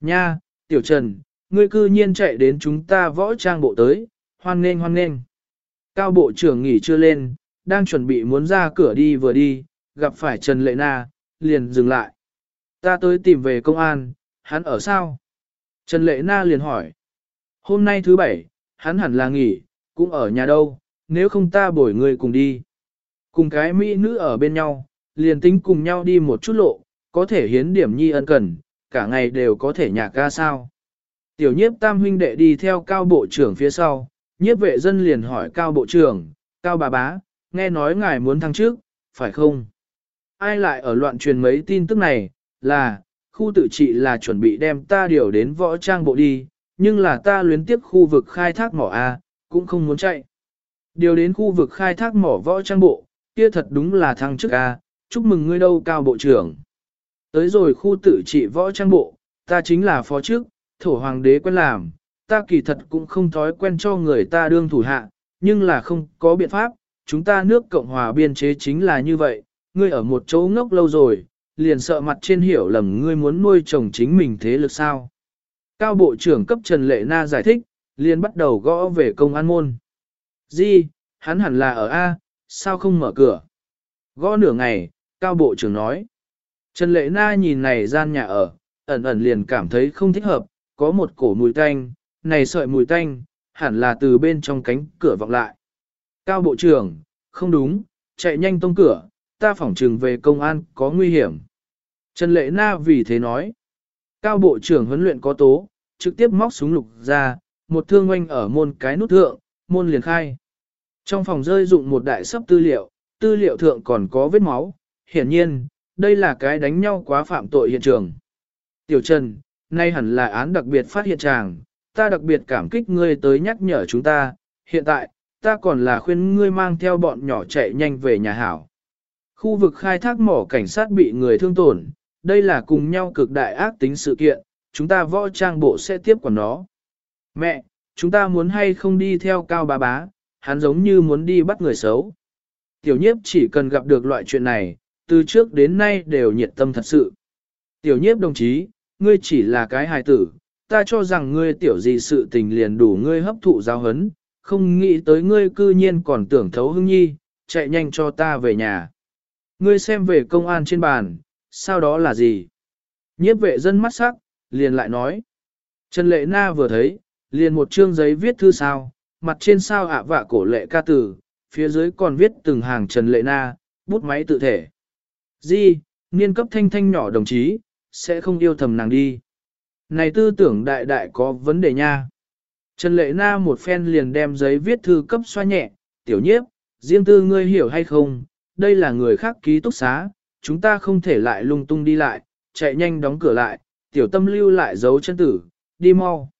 Nha, Tiểu Trần, ngươi cư nhiên chạy đến chúng ta võ trang bộ tới, hoan nghênh hoan nghênh. Cao bộ trưởng nghỉ chưa lên, đang chuẩn bị muốn ra cửa đi vừa đi, gặp phải Trần Lệ Na, liền dừng lại. Ta tới tìm về công an, hắn ở sao? Trần Lệ Na liền hỏi. Hôm nay thứ bảy, hắn hẳn là nghỉ, cũng ở nhà đâu, nếu không ta bổi người cùng đi. Cùng cái mỹ nữ ở bên nhau, liền tính cùng nhau đi một chút lộ, có thể hiến điểm nhi ân cần, cả ngày đều có thể nhạc ca sao. Tiểu nhiếp tam huynh đệ đi theo cao bộ trưởng phía sau, nhiếp vệ dân liền hỏi cao bộ trưởng, cao bà bá, nghe nói ngài muốn thăng trước, phải không? Ai lại ở loạn truyền mấy tin tức này, là, khu tự trị là chuẩn bị đem ta điều đến võ trang bộ đi, nhưng là ta luyến tiếp khu vực khai thác mỏ A, cũng không muốn chạy. Điều đến khu vực khai thác mỏ võ trang bộ, kia thật đúng là thăng chức A, chúc mừng ngươi đâu cao bộ trưởng. Tới rồi khu tự trị võ trang bộ, ta chính là phó chức, thổ hoàng đế quen làm, ta kỳ thật cũng không thói quen cho người ta đương thủ hạ, nhưng là không có biện pháp, chúng ta nước Cộng hòa biên chế chính là như vậy, ngươi ở một chỗ ngốc lâu rồi, liền sợ mặt trên hiểu lầm ngươi muốn nuôi chồng chính mình thế lực sao. Cao Bộ trưởng cấp Trần Lệ Na giải thích, liền bắt đầu gõ về công an môn. Di, hắn hẳn là ở A, sao không mở cửa? Gõ nửa ngày, Cao Bộ trưởng nói. Trần Lệ Na nhìn này gian nhà ở, ẩn ẩn liền cảm thấy không thích hợp, có một cổ mùi tanh, này sợi mùi tanh, hẳn là từ bên trong cánh cửa vọng lại. Cao Bộ trưởng, không đúng, chạy nhanh tông cửa, ta phỏng trừng về công an có nguy hiểm. Trần Lệ Na vì thế nói, Cao Bộ trưởng huấn luyện có tố, trực tiếp móc súng lục ra, một thương oanh ở môn cái nút thượng, môn liền khai. Trong phòng rơi dụng một đại sấp tư liệu, tư liệu thượng còn có vết máu, hiển nhiên, đây là cái đánh nhau quá phạm tội hiện trường. Tiểu Trần, nay hẳn là án đặc biệt phát hiện tràng, ta đặc biệt cảm kích ngươi tới nhắc nhở chúng ta, hiện tại, ta còn là khuyên ngươi mang theo bọn nhỏ chạy nhanh về nhà hảo. Khu vực khai thác mỏ cảnh sát bị người thương tổn, đây là cùng nhau cực đại ác tính sự kiện, chúng ta võ trang bộ sẽ tiếp quản nó. Mẹ, chúng ta muốn hay không đi theo cao bá bá, hắn giống như muốn đi bắt người xấu. Tiểu nhiếp chỉ cần gặp được loại chuyện này, từ trước đến nay đều nhiệt tâm thật sự. Tiểu nhiếp đồng chí, ngươi chỉ là cái hài tử, ta cho rằng ngươi tiểu gì sự tình liền đủ ngươi hấp thụ giáo hấn, không nghĩ tới ngươi cư nhiên còn tưởng thấu hưng nhi, chạy nhanh cho ta về nhà. Ngươi xem về công an trên bàn, sao đó là gì? Nhiếp vệ dân mắt sắc, liền lại nói. Trần Lệ Na vừa thấy, liền một chương giấy viết thư sao, mặt trên sao ạ vạ cổ lệ ca tử, phía dưới còn viết từng hàng Trần Lệ Na, bút máy tự thể. Di, niên cấp thanh thanh nhỏ đồng chí, sẽ không yêu thầm nàng đi. Này tư tưởng đại đại có vấn đề nha. Trần Lệ Na một phen liền đem giấy viết thư cấp xoa nhẹ, tiểu nhiếp, riêng tư ngươi hiểu hay không, đây là người khác ký túc xá, chúng ta không thể lại lung tung đi lại, chạy nhanh đóng cửa lại, tiểu tâm lưu lại dấu chân tử, đi mau.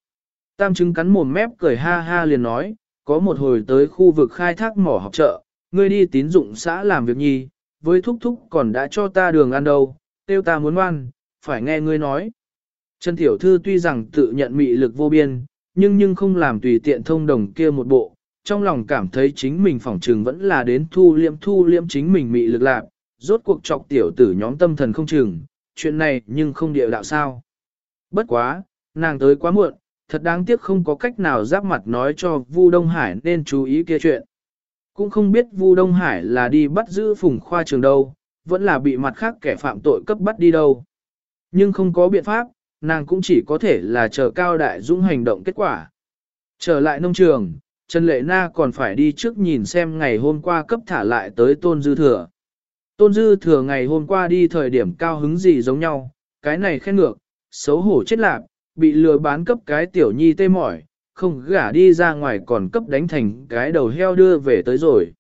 Tam chứng cắn mồm mép cười ha ha liền nói, có một hồi tới khu vực khai thác mỏ học chợ, ngươi đi tín dụng xã làm việc nhi, với thúc thúc còn đã cho ta đường ăn đâu, tiêu ta muốn ngoan, phải nghe ngươi nói. Trần Tiểu Thư tuy rằng tự nhận mị lực vô biên, nhưng nhưng không làm tùy tiện thông đồng kia một bộ, trong lòng cảm thấy chính mình phỏng trừng vẫn là đến thu liêm thu liêm chính mình mị lực lạc, rốt cuộc chọc tiểu tử nhóm tâm thần không chừng, chuyện này nhưng không địa đạo sao. Bất quá, nàng tới quá muộn, thật đáng tiếc không có cách nào giáp mặt nói cho Vu Đông Hải nên chú ý kia chuyện. Cũng không biết Vu Đông Hải là đi bắt giữ phùng khoa trường đâu, vẫn là bị mặt khác kẻ phạm tội cấp bắt đi đâu. Nhưng không có biện pháp, nàng cũng chỉ có thể là chờ cao đại dũng hành động kết quả. Trở lại nông trường, Trần Lệ Na còn phải đi trước nhìn xem ngày hôm qua cấp thả lại tới Tôn Dư Thừa. Tôn Dư Thừa ngày hôm qua đi thời điểm cao hứng gì giống nhau, cái này khen ngược, xấu hổ chết lạc, bị lừa bán cấp cái tiểu nhi tê mỏi, không gả đi ra ngoài còn cấp đánh thành cái đầu heo đưa về tới rồi.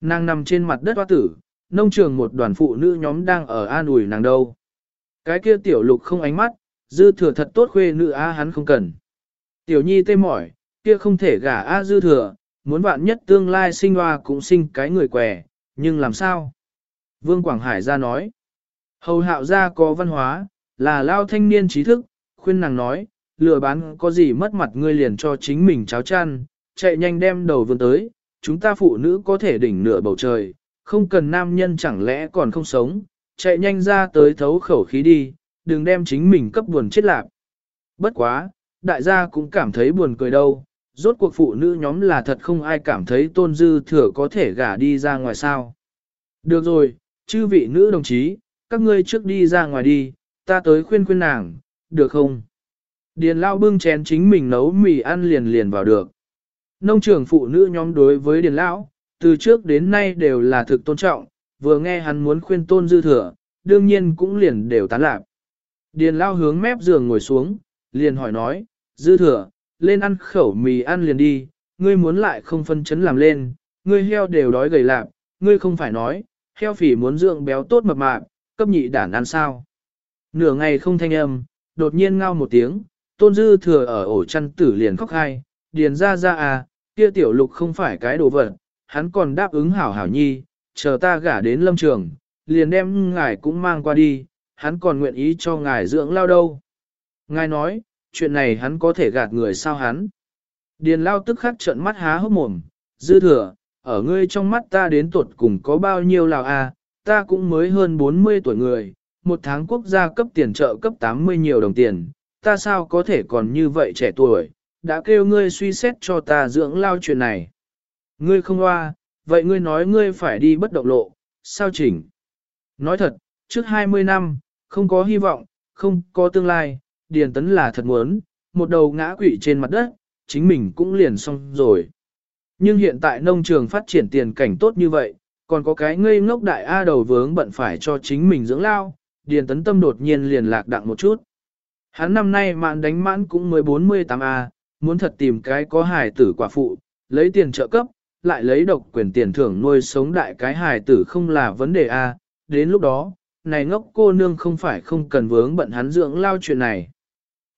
Nàng nằm trên mặt đất hoa tử, nông trường một đoàn phụ nữ nhóm đang ở an ủi nàng đâu. Cái kia tiểu lục không ánh mắt, dư thừa thật tốt khuê nữ a hắn không cần. Tiểu nhi tê mỏi, kia không thể gả a dư thừa, muốn bạn nhất tương lai sinh hoa cũng sinh cái người què, nhưng làm sao? Vương Quảng Hải ra nói, hầu hạo gia có văn hóa, là lao thanh niên trí thức, khuyên nàng nói, lừa bán có gì mất mặt ngươi liền cho chính mình cháo chăn, chạy nhanh đem đầu vươn tới, chúng ta phụ nữ có thể đỉnh nửa bầu trời, không cần nam nhân chẳng lẽ còn không sống, chạy nhanh ra tới thấu khẩu khí đi, đừng đem chính mình cấp buồn chết lạc. Bất quá, đại gia cũng cảm thấy buồn cười đâu, rốt cuộc phụ nữ nhóm là thật không ai cảm thấy tôn dư thừa có thể gả đi ra ngoài sao. Được rồi, chư vị nữ đồng chí, các ngươi trước đi ra ngoài đi, ta tới khuyên khuyên nàng, được không? Điền lao bưng chén chính mình nấu mì ăn liền liền vào được. Nông trường phụ nữ nhóm đối với điền lão, từ trước đến nay đều là thực tôn trọng, vừa nghe hắn muốn khuyên tôn dư thừa, đương nhiên cũng liền đều tán lạc. Điền lao hướng mép giường ngồi xuống, liền hỏi nói, dư thừa, lên ăn khẩu mì ăn liền đi, ngươi muốn lại không phân chấn làm lên, ngươi heo đều đói gầy lạp, ngươi không phải nói, heo phỉ muốn dưỡng béo tốt mập mạp, cấp nhị đản ăn sao. Nửa ngày không thanh âm, đột nhiên ngao một tiếng, tôn dư thừa ở ổ chăn tử liền khóc hai, điền ra ra à, kia tiểu lục không phải cái đồ vật, hắn còn đáp ứng hảo hảo nhi, chờ ta gả đến lâm trường, liền đem ngài cũng mang qua đi, hắn còn nguyện ý cho ngài dưỡng lao đâu. Ngài nói, chuyện này hắn có thể gạt người sao hắn. Điền lao tức khắc trợn mắt há hốc mồm, dư thừa, ở ngươi trong mắt ta đến tuột cùng có bao nhiêu lào à, ta cũng mới hơn 40 tuổi người, một tháng quốc gia cấp tiền trợ cấp 80 nhiều đồng tiền, ta sao có thể còn như vậy trẻ tuổi, đã kêu ngươi suy xét cho ta dưỡng lao chuyện này. Ngươi không loa, vậy ngươi nói ngươi phải đi bất động lộ, sao chỉnh? Nói thật, trước 20 năm, không có hy vọng, không có tương lai, Điền Tấn là thật muốn, một đầu ngã quỵ trên mặt đất, chính mình cũng liền xong rồi. Nhưng hiện tại nông trường phát triển tiền cảnh tốt như vậy, còn có cái ngây ngốc đại A đầu vướng bận phải cho chính mình dưỡng lao, Điền Tấn Tâm đột nhiên liền lạc đặng một chút. Hắn năm nay mạn đánh mãn cũng mới 48 A, muốn thật tìm cái có hài tử quả phụ, lấy tiền trợ cấp, lại lấy độc quyền tiền thưởng nuôi sống đại cái hài tử không là vấn đề A, đến lúc đó, này ngốc cô nương không phải không cần vướng bận hắn dưỡng lao chuyện này.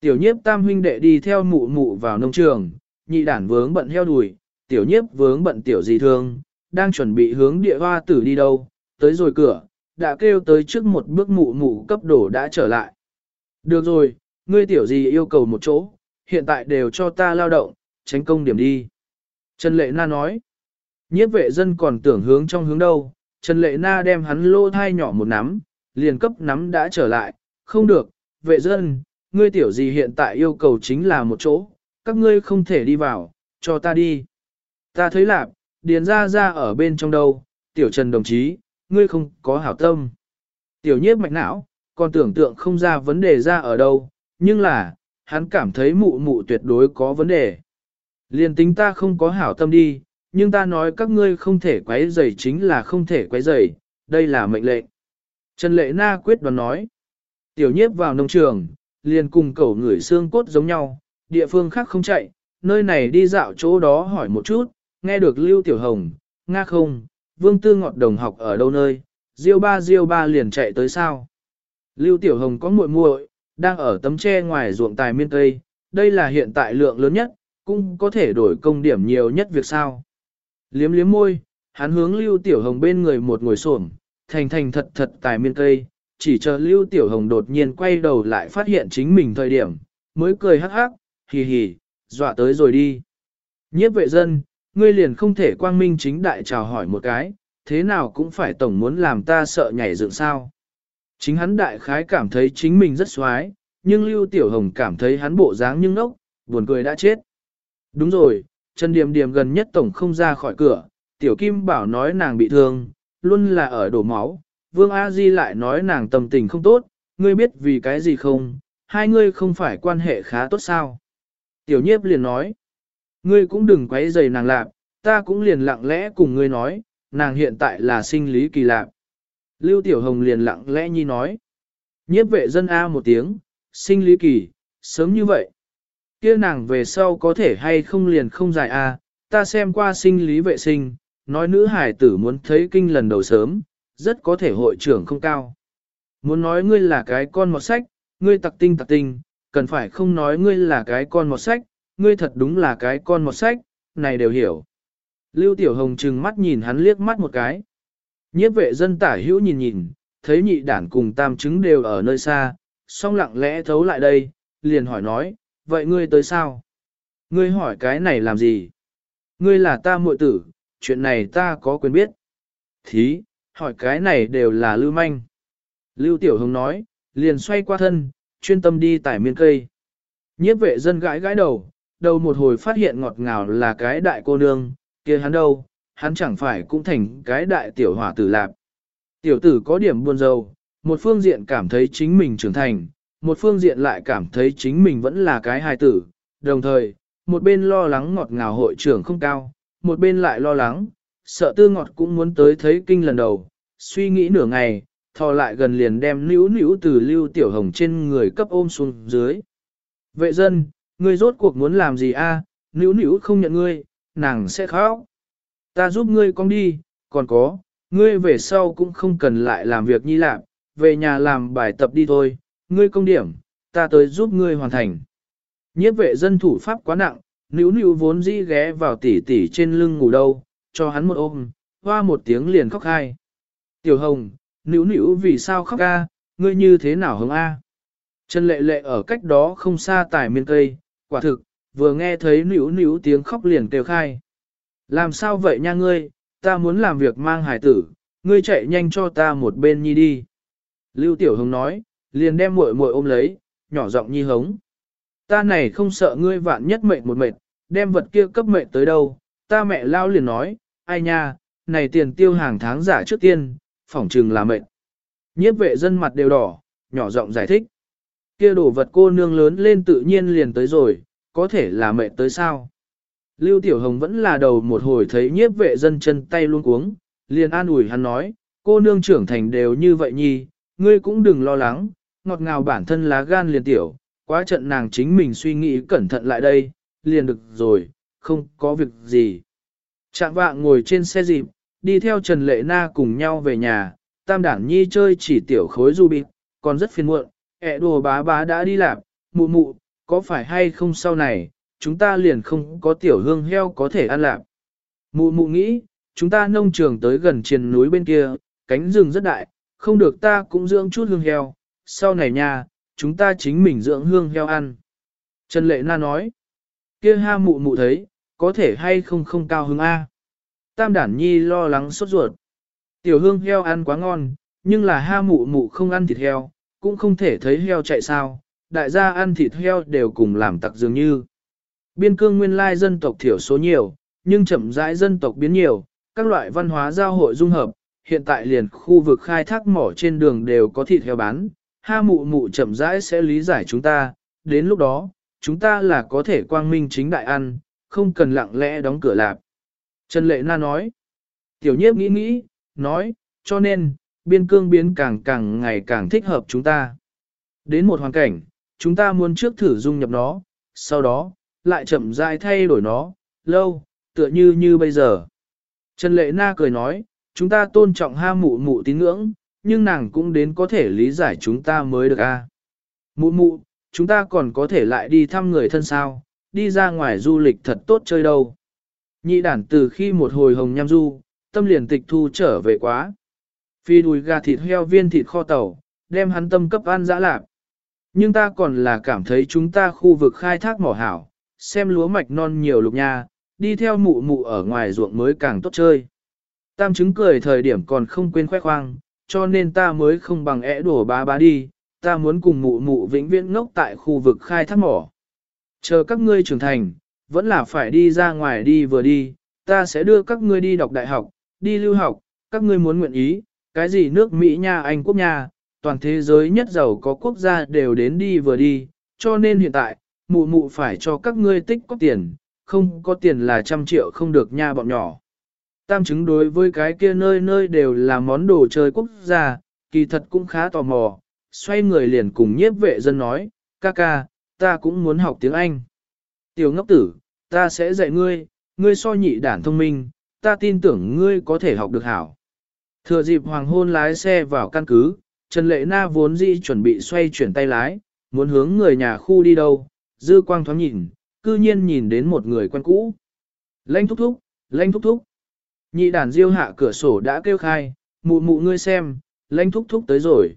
Tiểu nhiếp tam huynh đệ đi theo mụ mụ vào nông trường, nhị đản vướng bận heo đùi, tiểu nhiếp vướng bận tiểu gì thương, đang chuẩn bị hướng địa hoa tử đi đâu, tới rồi cửa, đã kêu tới trước một bước mụ mụ cấp đổ đã trở lại. Được rồi, ngươi tiểu gì yêu cầu một chỗ, hiện tại đều cho ta lao động, tránh công điểm đi. Trần Lệ Na nói, nhiếp vệ dân còn tưởng hướng trong hướng đâu, Trần Lệ Na đem hắn lô thai nhỏ một nắm, liền cấp nắm đã trở lại, không được, vệ dân, ngươi tiểu gì hiện tại yêu cầu chính là một chỗ, các ngươi không thể đi vào, cho ta đi. Ta thấy lạp, điền ra ra ở bên trong đâu, tiểu trần đồng chí, ngươi không có hảo tâm. Tiểu nhiếp mạch não, còn tưởng tượng không ra vấn đề ra ở đâu, nhưng là, hắn cảm thấy mụ mụ tuyệt đối có vấn đề. Liên tính ta không có hảo tâm đi, nhưng ta nói các ngươi không thể quấy rầy chính là không thể quấy rầy, đây là mệnh lệnh. Trần Lệ Na quyết đoán nói, tiểu nhiếp vào nông trường, liền cùng cẩu người xương cốt giống nhau, địa phương khác không chạy, nơi này đi dạo chỗ đó hỏi một chút, nghe được Lưu Tiểu Hồng, Nga không, Vương Tư Ngọt Đồng học ở đâu nơi, Diêu ba Diêu ba liền chạy tới sao. Lưu Tiểu Hồng có muội muội, đang ở tấm tre ngoài ruộng tài miên tây, đây là hiện tại lượng lớn nhất, cũng có thể đổi công điểm nhiều nhất việc sao. Liếm liếm môi, hắn hướng Lưu Tiểu Hồng bên người một ngồi xổm, thành thành thật thật tài miên cây, chỉ chờ Lưu Tiểu Hồng đột nhiên quay đầu lại phát hiện chính mình thời điểm, mới cười hắc hắc, hì hì, dọa tới rồi đi. Nhiếp vệ dân, ngươi liền không thể quang minh chính đại chào hỏi một cái, thế nào cũng phải tổng muốn làm ta sợ nhảy dựng sao. Chính hắn đại khái cảm thấy chính mình rất xoái, nhưng Lưu Tiểu Hồng cảm thấy hắn bộ dáng nhưng nốc, buồn cười đã chết. Đúng rồi, Trần Điềm Điềm gần nhất tổng không ra khỏi cửa, Tiểu Kim bảo nói nàng bị thương, luôn là ở đổ máu. Vương A Di lại nói nàng tâm tình không tốt, ngươi biết vì cái gì không, hai ngươi không phải quan hệ khá tốt sao. Tiểu nhiếp liền nói, ngươi cũng đừng quấy rầy nàng lạp, ta cũng liền lặng lẽ cùng ngươi nói, nàng hiện tại là sinh lý kỳ lạp. Lưu Tiểu Hồng liền lặng lẽ nhi nói, nhiếp vệ dân A một tiếng, sinh lý kỳ, sớm như vậy. kia nàng về sau có thể hay không liền không dài A, ta xem qua sinh lý vệ sinh, nói nữ hải tử muốn thấy kinh lần đầu sớm, rất có thể hội trưởng không cao. Muốn nói ngươi là cái con mọt sách, ngươi tặc tinh tặc tinh, cần phải không nói ngươi là cái con mọt sách, ngươi thật đúng là cái con mọt sách, này đều hiểu. Lưu Tiểu Hồng trừng mắt nhìn hắn liếc mắt một cái. Nhiếp vệ dân tả hữu nhìn nhìn, thấy nhị đản cùng tam chứng đều ở nơi xa, song lặng lẽ thấu lại đây, liền hỏi nói, vậy ngươi tới sao? Ngươi hỏi cái này làm gì? Ngươi là ta muội tử, chuyện này ta có quyền biết. Thí, hỏi cái này đều là lưu manh. Lưu Tiểu Hồng nói, liền xoay qua thân, chuyên tâm đi tải miên cây. Nhiếp vệ dân gãi gãi đầu, đầu một hồi phát hiện ngọt ngào là cái đại cô nương, kia hắn đâu, hắn chẳng phải cũng thành cái đại tiểu hỏa tử lạp. Tiểu tử có điểm buồn rầu, một phương diện cảm thấy chính mình trưởng thành, một phương diện lại cảm thấy chính mình vẫn là cái hài tử, đồng thời, một bên lo lắng ngọt ngào hội trưởng không cao, một bên lại lo lắng, sợ tư ngọt cũng muốn tới thấy kinh lần đầu, suy nghĩ nửa ngày, thò lại gần liền đem nữ nữ từ lưu tiểu hồng trên người cấp ôm xuống dưới. Vệ dân, ngươi rốt cuộc muốn làm gì a? À? Nữ không nhận ngươi, nàng sẽ khóc. Ta giúp ngươi con đi, còn có, ngươi về sau cũng không cần lại làm việc nhi lạc, về nhà làm bài tập đi thôi, ngươi công điểm, ta tới giúp ngươi hoàn thành. Nhiếp vệ dân thủ pháp quá nặng, níu níu vốn dĩ ghé vào tỉ tỉ trên lưng ngủ đâu, cho hắn một ôm, hoa một tiếng liền khóc hai. Tiểu hồng, níu níu vì sao khóc ca, ngươi như thế nào hứng a? Trần lệ lệ ở cách đó không xa tải miên cây, quả thực, vừa nghe thấy níu níu tiếng khóc liền kêu khai. Làm sao vậy nha ngươi, ta muốn làm việc mang hải tử, ngươi chạy nhanh cho ta một bên nhi đi. Lưu Tiểu Hồng nói, liền đem muội muội ôm lấy, nhỏ giọng nhi hống. Ta này không sợ ngươi vạn nhất mệnh một mệt, đem vật kia cấp mệnh tới đâu, ta mẹ lao liền nói, ai nha, này tiền tiêu hàng tháng giả trước tiên, phỏng trừng là mệnh. Nhiếp vệ dân mặt đều đỏ, nhỏ giọng giải thích. Kia đổ vật cô nương lớn lên tự nhiên liền tới rồi, có thể là mệnh tới sao. Lưu Tiểu Hồng vẫn là đầu một hồi thấy nhiếp vệ dân chân tay luôn cuống, liền an ủi hắn nói, cô nương trưởng thành đều như vậy nhi, ngươi cũng đừng lo lắng, ngọt ngào bản thân lá gan liền tiểu, quá trận nàng chính mình suy nghĩ cẩn thận lại đây, liền được rồi, không có việc gì. Trạng vạng ngồi trên xe dịp, đi theo Trần Lệ Na cùng nhau về nhà, tam đảng nhi chơi chỉ tiểu khối du bịt, còn rất phiền muộn, ẹ đồ bá bá đã đi làm, mụ mụ, có phải hay không sau này, chúng ta liền không có tiểu hương heo có thể ăn lạc. Mụ mụ nghĩ, chúng ta nông trường tới gần triền núi bên kia, cánh rừng rất đại, không được ta cũng dưỡng chút hương heo, sau này nha, chúng ta chính mình dưỡng hương heo ăn. Trần Lệ Na nói, kia ha mụ mụ thấy, có thể hay không không cao hứng A. Tam đản nhi lo lắng sốt ruột. Tiểu hương heo ăn quá ngon, nhưng là ha mụ mụ không ăn thịt heo, cũng không thể thấy heo chạy sao, đại gia ăn thịt heo đều cùng làm tặc dường như. Biên cương nguyên lai dân tộc thiểu số nhiều, nhưng chậm rãi dân tộc biến nhiều, các loại văn hóa giao hội dung hợp, hiện tại liền khu vực khai thác mỏ trên đường đều có thịt heo bán, ha mụ mụ chậm rãi sẽ lý giải chúng ta, đến lúc đó, chúng ta là có thể quang minh chính đại ăn, không cần lặng lẽ đóng cửa lạp. Trần Lệ Na nói, tiểu nhiếp nghĩ nghĩ, nói, cho nên, biên cương biến càng càng ngày càng thích hợp chúng ta. Đến một hoàn cảnh, chúng ta muốn trước thử dung nhập nó, sau đó, lại chậm rãi thay đổi nó, lâu, tựa như như bây giờ. Trần Lệ Na cười nói, chúng ta tôn trọng ha mụ mụ tín ngưỡng, nhưng nàng cũng đến có thể lý giải chúng ta mới được a. Mụ mụ, chúng ta còn có thể lại đi thăm người thân sao, đi ra ngoài du lịch thật tốt chơi đâu. Nhị đản từ khi một hồi hồng nham du, tâm liền tịch thu trở về quá. Phi đùi gà thịt heo viên thịt kho tàu, đem hắn tâm cấp ăn dã lạc. Nhưng ta còn là cảm thấy chúng ta khu vực khai thác mỏ hảo, xem lúa mạch non nhiều lục nha, đi theo mụ mụ ở ngoài ruộng mới càng tốt chơi. Tam chứng cười thời điểm còn không quên khoe khoang, cho nên ta mới không bằng ẽ đổ bá bá đi, ta muốn cùng mụ mụ vĩnh viễn ngốc tại khu vực khai thác mỏ. Chờ các ngươi trưởng thành, vẫn là phải đi ra ngoài đi vừa đi, ta sẽ đưa các ngươi đi đọc đại học, đi lưu học, các ngươi muốn nguyện ý, cái gì nước Mỹ nha Anh quốc nha, toàn thế giới nhất giàu có quốc gia đều đến đi vừa đi, cho nên hiện tại, mụ mụ phải cho các ngươi tích có tiền, không có tiền là trăm triệu không được nha bọn nhỏ. Tam chứng đối với cái kia nơi nơi đều là món đồ chơi quốc gia, kỳ thật cũng khá tò mò, xoay người liền cùng nhiếp vệ dân nói, ca ca, ta cũng muốn học tiếng Anh. Tiểu ngốc tử, ta sẽ dạy ngươi, ngươi so nhị đản thông minh, ta tin tưởng ngươi có thể học được hảo. Thừa dịp hoàng hôn lái xe vào căn cứ, Trần Lệ Na vốn dĩ chuẩn bị xoay chuyển tay lái, muốn hướng người nhà khu đi đâu, dư quang thoáng nhìn, cư nhiên nhìn đến một người quen cũ. Lanh thúc thúc, lanh thúc thúc. Nhị đàn diêu hạ cửa sổ đã kêu khai, mụ mụ ngươi xem, lãnh thúc thúc tới rồi.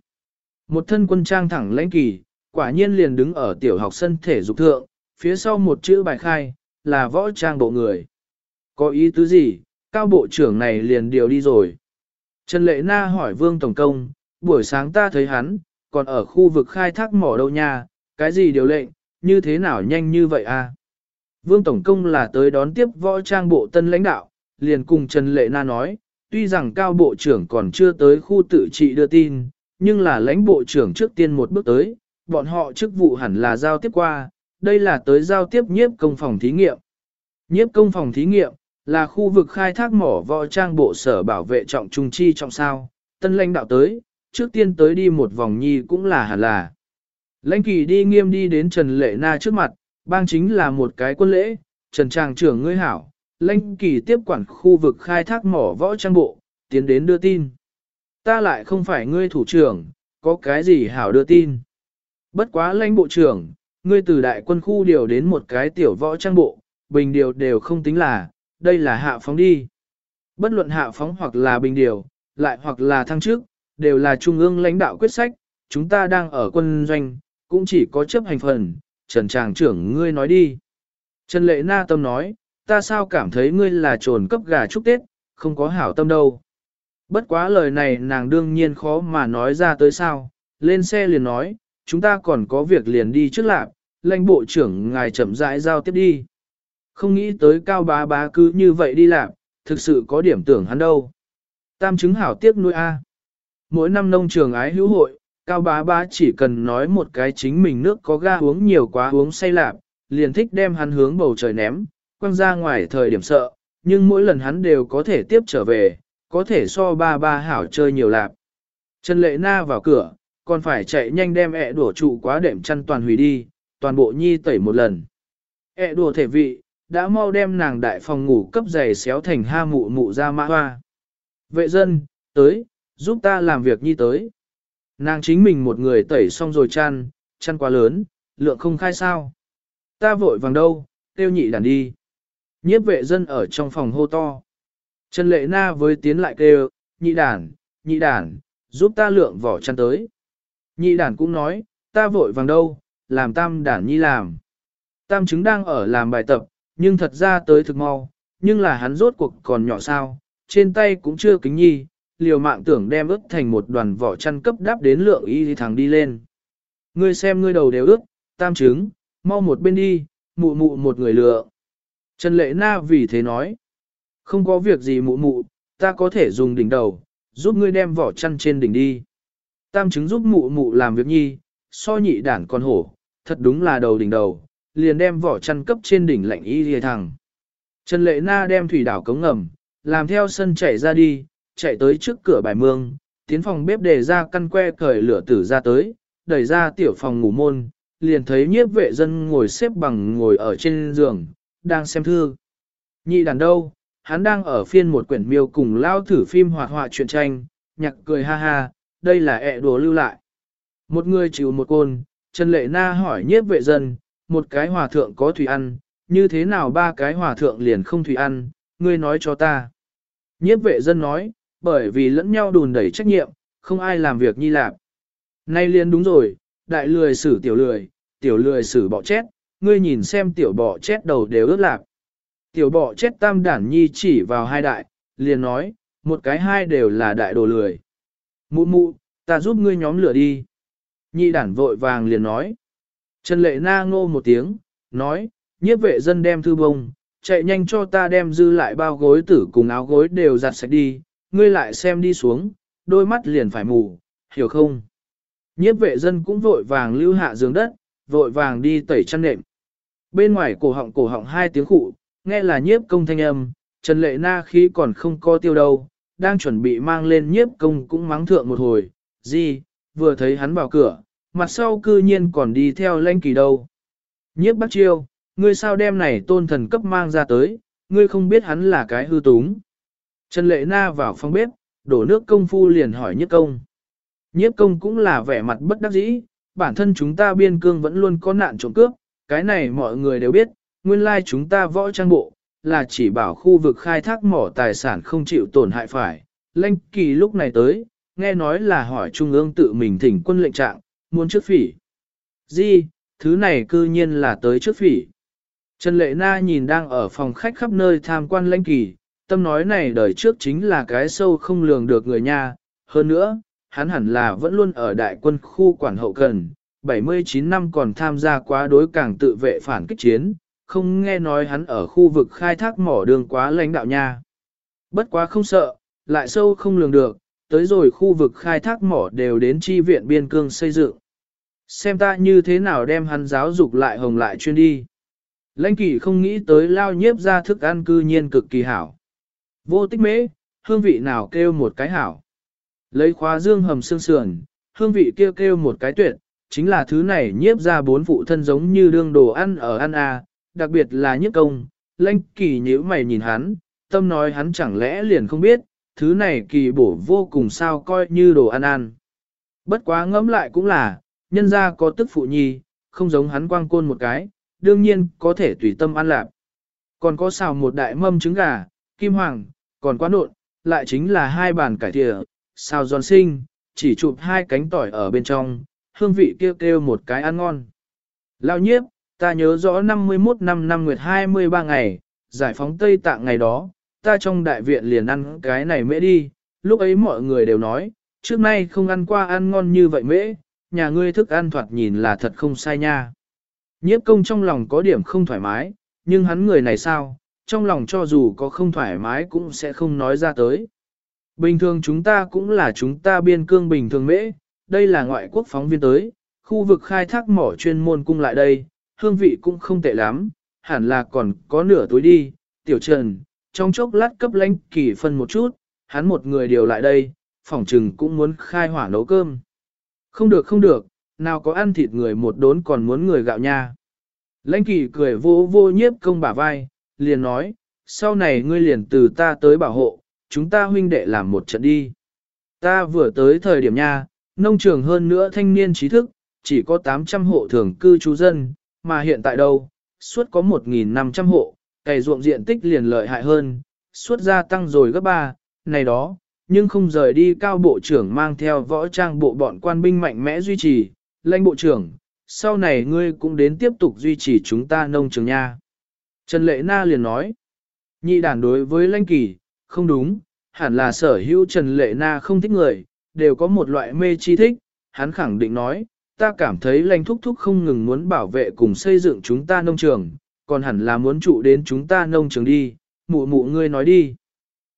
Một thân quân trang thẳng lãnh kỳ, quả nhiên liền đứng ở tiểu học sân thể dục thượng, phía sau một chữ bài khai, là võ trang bộ người. Có ý tứ gì, cao bộ trưởng này liền điều đi rồi. Trần Lệ Na hỏi Vương Tổng Công, buổi sáng ta thấy hắn, còn ở khu vực khai thác mỏ đâu nha, cái gì điều lệnh, như thế nào nhanh như vậy a? Vương Tổng Công là tới đón tiếp võ trang bộ tân lãnh đạo, liền cùng Trần Lệ Na nói, tuy rằng cao bộ trưởng còn chưa tới khu tự trị đưa tin, nhưng là lãnh bộ trưởng trước tiên một bước tới, bọn họ chức vụ hẳn là giao tiếp qua, đây là tới giao tiếp nhiếp công phòng thí nghiệm. Nhiếp công phòng thí nghiệm là khu vực khai thác mỏ võ trang bộ sở bảo vệ trọng trung chi trọng sao, tân lãnh đạo tới, trước tiên tới đi một vòng nhi cũng là hẳn là. Lãnh kỳ đi nghiêm đi đến Trần Lệ Na trước mặt, bang chính là một cái quân lễ, Trần Tràng trưởng ngươi hảo, lãnh kỳ tiếp quản khu vực khai thác mỏ võ trang bộ, tiến đến đưa tin. Ta lại không phải ngươi thủ trưởng, có cái gì hảo đưa tin. Bất quá lãnh bộ trưởng, ngươi từ đại quân khu điều đến một cái tiểu võ trang bộ, bình điều đều không tính là, đây là hạ phóng đi. Bất luận hạ phóng hoặc là bình điều, lại hoặc là thăng chức, đều là trung ương lãnh đạo quyết sách, chúng ta đang ở quân doanh, cũng chỉ có chấp hành phần, Trần Tràng trưởng ngươi nói đi. Trần Lệ Na Tâm nói, ta sao cảm thấy ngươi là trồn cấp gà chúc Tết, không có hảo tâm đâu. Bất quá lời này nàng đương nhiên khó mà nói ra tới sao, lên xe liền nói, chúng ta còn có việc liền đi trước lạc, lãnh bộ trưởng ngài chậm rãi giao tiếp đi. Không nghĩ tới cao bá bá cứ như vậy đi làm, thực sự có điểm tưởng hắn đâu. Tam chứng hảo tiếc nuôi A. Mỗi năm nông trường ái hữu hội, cao bá bá chỉ cần nói một cái chính mình nước có ga uống nhiều quá uống say lạp, liền thích đem hắn hướng bầu trời ném, quăng ra ngoài thời điểm sợ, nhưng mỗi lần hắn đều có thể tiếp trở về, có thể so ba ba hảo chơi nhiều lạp. Trần Lệ Na vào cửa, còn phải chạy nhanh đem ẹ đổ trụ quá đệm chăn toàn hủy đi, toàn bộ nhi tẩy một lần. ẹ đùa thể vị, đã mau đem nàng đại phòng ngủ cấp giày xéo thành ha mụ mụ ra mã hoa. Vệ dân, tới, giúp ta làm việc nhi tới. Nàng chính mình một người tẩy xong rồi chăn, chăn quá lớn, lượng không khai sao. Ta vội vàng đâu, tiêu nhị đàn đi. Nhiếp vệ dân ở trong phòng hô to. Trần Lệ Na với tiến lại kêu, nhị đàn, nhị đàn, giúp ta lượng vỏ chăn tới. Nhị đàn cũng nói, ta vội vàng đâu, làm tam đàn nhi làm. Tam chứng đang ở làm bài tập, nhưng thật ra tới thực mau, nhưng là hắn rốt cuộc còn nhỏ sao, trên tay cũng chưa kính nhi, liều mạng tưởng đem ướt thành một đoàn vỏ chăn cấp đáp đến lượng y thì thằng đi lên. Ngươi xem ngươi đầu đều ướt, tam chứng, mau một bên đi, mụ mụ một người lựa. Trần Lệ Na vì thế nói, không có việc gì mụ mụ, ta có thể dùng đỉnh đầu, giúp ngươi đem vỏ chăn trên đỉnh đi. Tam chứng giúp mụ mụ làm việc nhi, so nhị đản con hổ, thật đúng là đầu đỉnh đầu, liền đem vỏ chăn cấp trên đỉnh lạnh y lìa thằng Trần Lệ Na đem thủy đảo cống ngầm, làm theo sân chạy ra đi, chạy tới trước cửa bài mương, tiến phòng bếp để ra căn que cởi lửa tử ra tới, đẩy ra tiểu phòng ngủ môn, liền thấy nhiếp vệ dân ngồi xếp bằng ngồi ở trên giường, đang xem thư. Nhị đàn đâu, hắn đang ở phiên một quyển miêu cùng lao thử phim hoạt họa truyện tranh, nhạc cười ha ha, đây là ẹ đùa lưu lại. Một người chịu một côn, Trần Lệ Na hỏi nhiếp vệ dân, một cái hòa thượng có thủy ăn, như thế nào ba cái hòa thượng liền không thủy ăn, ngươi nói cho ta. Nhiếp vệ dân nói, bởi vì lẫn nhau đùn đẩy trách nhiệm, không ai làm việc nhi lạp. Nay liền đúng rồi, đại lười xử tiểu lười, tiểu lười xử bọ chết, ngươi nhìn xem tiểu bọ chết đầu đều ướt lạc. Tiểu bọ chết tam đản nhi chỉ vào hai đại, liền nói, một cái hai đều là đại đồ lười. Mụ mụ, ta giúp ngươi nhóm lửa đi. Nhi đản vội vàng liền nói. Trần lệ na ngô một tiếng, nói, nhiếp vệ dân đem thư bông, chạy nhanh cho ta đem dư lại bao gối tử cùng áo gối đều giặt sạch đi, ngươi lại xem đi xuống, đôi mắt liền phải mù, hiểu không? Nhiếp vệ dân cũng vội vàng lưu hạ giường đất, vội vàng đi tẩy chăn nệm. Bên ngoài cổ họng cổ họng hai tiếng khụ, nghe là nhiếp công thanh âm, Trần Lệ Na khí còn không có tiêu đâu, đang chuẩn bị mang lên nhiếp công cũng mắng thượng một hồi, gì, vừa thấy hắn vào cửa, mặt sau cư nhiên còn đi theo lanh kỳ đâu. Nhiếp bắt chiêu, ngươi sao đem này tôn thần cấp mang ra tới, ngươi không biết hắn là cái hư túng. Trần Lệ Na vào phòng bếp, đổ nước công phu liền hỏi nhiếp công. Nhiếp công cũng là vẻ mặt bất đắc dĩ, bản thân chúng ta biên cương vẫn luôn có nạn trộm cướp, cái này mọi người đều biết, nguyên lai chúng ta võ trang bộ, là chỉ bảo khu vực khai thác mỏ tài sản không chịu tổn hại phải. Lanh kỳ lúc này tới, nghe nói là hỏi Trung ương tự mình thỉnh quân lệnh trạng, muốn trước phỉ. Di, thứ này cư nhiên là tới trước phỉ. Trần Lệ Na nhìn đang ở phòng khách khắp nơi tham quan lãnh kỳ, tâm nói này đời trước chính là cái sâu không lường được người nha. Hơn nữa, hắn hẳn là vẫn luôn ở đại quân khu quản hậu cần, 79 năm còn tham gia quá đối cảng tự vệ phản kích chiến, không nghe nói hắn ở khu vực khai thác mỏ đường quá lãnh đạo nha. Bất quá không sợ, lại sâu không lường được, tới rồi khu vực khai thác mỏ đều đến chi viện biên cương xây dựng. Xem ta như thế nào đem hắn giáo dục lại hồng lại chuyên đi. Lãnh kỷ không nghĩ tới lao nhiếp ra thức ăn cư nhiên cực kỳ hảo. Vô tích mễ, hương vị nào kêu một cái hảo. Lấy khóa dương hầm xương sườn, hương vị kêu kêu một cái tuyệt, chính là thứ này nhiếp ra bốn phụ thân giống như đương đồ ăn ở ăn à, đặc biệt là nhiếp công. Lãnh kỳ nhíu mày nhìn hắn, tâm nói hắn chẳng lẽ liền không biết, thứ này kỳ bổ vô cùng sao coi như đồ ăn ăn. Bất quá ngẫm lại cũng là, nhân ra có tức phụ nhi, không giống hắn quang côn một cái, đương nhiên có thể tùy tâm ăn lạp. Còn có xào một đại mâm trứng gà, kim hoàng, còn quá nộn, lại chính là hai bàn cải thịa, xào giòn sinh, chỉ chụp hai cánh tỏi ở bên trong, hương vị kêu kêu một cái ăn ngon. Lao nhiếp, ta nhớ rõ 51 năm năm nguyệt 23 ngày, giải phóng Tây Tạng ngày đó, ta trong đại viện liền ăn cái này mễ đi, lúc ấy mọi người đều nói, trước nay không ăn qua ăn ngon như vậy mễ, nhà ngươi thức ăn thoạt nhìn là thật không sai nha. Nhiếp công trong lòng có điểm không thoải mái, nhưng hắn người này sao, trong lòng cho dù có không thoải mái cũng sẽ không nói ra tới. Bình thường chúng ta cũng là chúng ta biên cương bình thường mễ, đây là ngoại quốc phóng viên tới, khu vực khai thác mỏ chuyên môn cung lại đây, hương vị cũng không tệ lắm, hẳn là còn có nửa túi đi, tiểu trần, trong chốc lát cấp lãnh kỳ phân một chút, hắn một người điều lại đây, phỏng trừng cũng muốn khai hỏa nấu cơm. Không được không được, nào có ăn thịt người một đốn còn muốn người gạo nha. Lãnh kỳ cười vô vô nhiếp công bả vai, liền nói, sau này ngươi liền từ ta tới bảo hộ, chúng ta huynh đệ làm một trận đi. Ta vừa tới thời điểm nha, nông trường hơn nữa thanh niên trí thức, chỉ có 800 hộ thường cư trú dân, mà hiện tại đâu, suốt có 1.500 hộ, cày ruộng diện tích liền lợi hại hơn, suốt gia tăng rồi gấp ba, này đó, nhưng không rời đi cao bộ trưởng mang theo võ trang bộ bọn quan binh mạnh mẽ duy trì, lãnh bộ trưởng, sau này ngươi cũng đến tiếp tục duy trì chúng ta nông trường nha. Trần Lệ Na liền nói, nhị đản đối với lãnh kỳ, không đúng, hẳn là sở hữu Trần Lệ Na không thích người, đều có một loại mê chi thích, hắn khẳng định nói, ta cảm thấy lãnh thúc thúc không ngừng muốn bảo vệ cùng xây dựng chúng ta nông trường, còn hẳn là muốn trụ đến chúng ta nông trường đi, mụ mụ ngươi nói đi.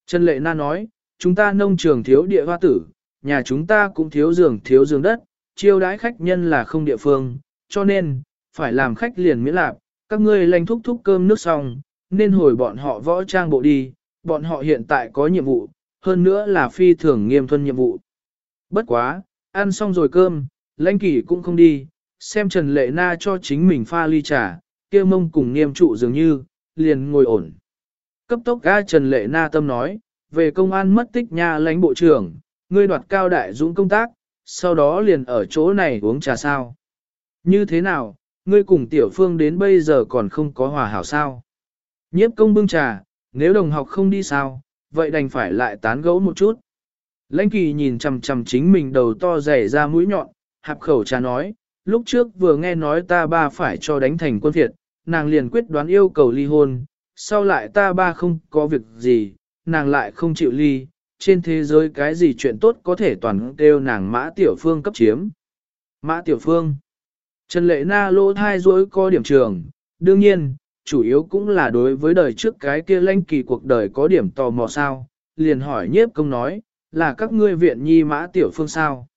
Trần Lệ Na nói, chúng ta nông trường thiếu địa hoa tử, nhà chúng ta cũng thiếu giường thiếu giường đất, chiêu đãi khách nhân là không địa phương, cho nên, phải làm khách liền miễn lạc, các ngươi lành thúc thúc cơm nước xong, nên hồi bọn họ võ trang bộ đi, bọn họ hiện tại có nhiệm vụ, hơn nữa là phi thường nghiêm thuân nhiệm vụ. Bất quá, ăn xong rồi cơm, lãnh kỷ cũng không đi, xem Trần Lệ Na cho chính mình pha ly trà, kia mông cùng nghiêm trụ dường như, liền ngồi ổn. Cấp tốc ga Trần Lệ Na tâm nói, về công an mất tích nha lãnh bộ trưởng, ngươi đoạt cao đại dũng công tác, sau đó liền ở chỗ này uống trà sao. Như thế nào, ngươi cùng tiểu phương đến bây giờ còn không có hòa hảo sao. Nhiếp công bưng trà, nếu đồng học không đi sao, vậy đành phải lại tán gẫu một chút. Lãnh kỳ nhìn chằm chằm chính mình đầu to dày ra mũi nhọn, hạp khẩu trà nói, lúc trước vừa nghe nói ta ba phải cho đánh thành quân phiệt, nàng liền quyết đoán yêu cầu ly hôn, sau lại ta ba không có việc gì, nàng lại không chịu ly, trên thế giới cái gì chuyện tốt có thể toàn kêu nàng mã tiểu phương cấp chiếm. Mã tiểu phương. Trần lệ na lỗ thai dối có điểm trường, đương nhiên, chủ yếu cũng là đối với đời trước cái kia lanh kỳ cuộc đời có điểm tò mò sao, liền hỏi nhiếp công nói, là các ngươi viện nhi mã tiểu phương sao.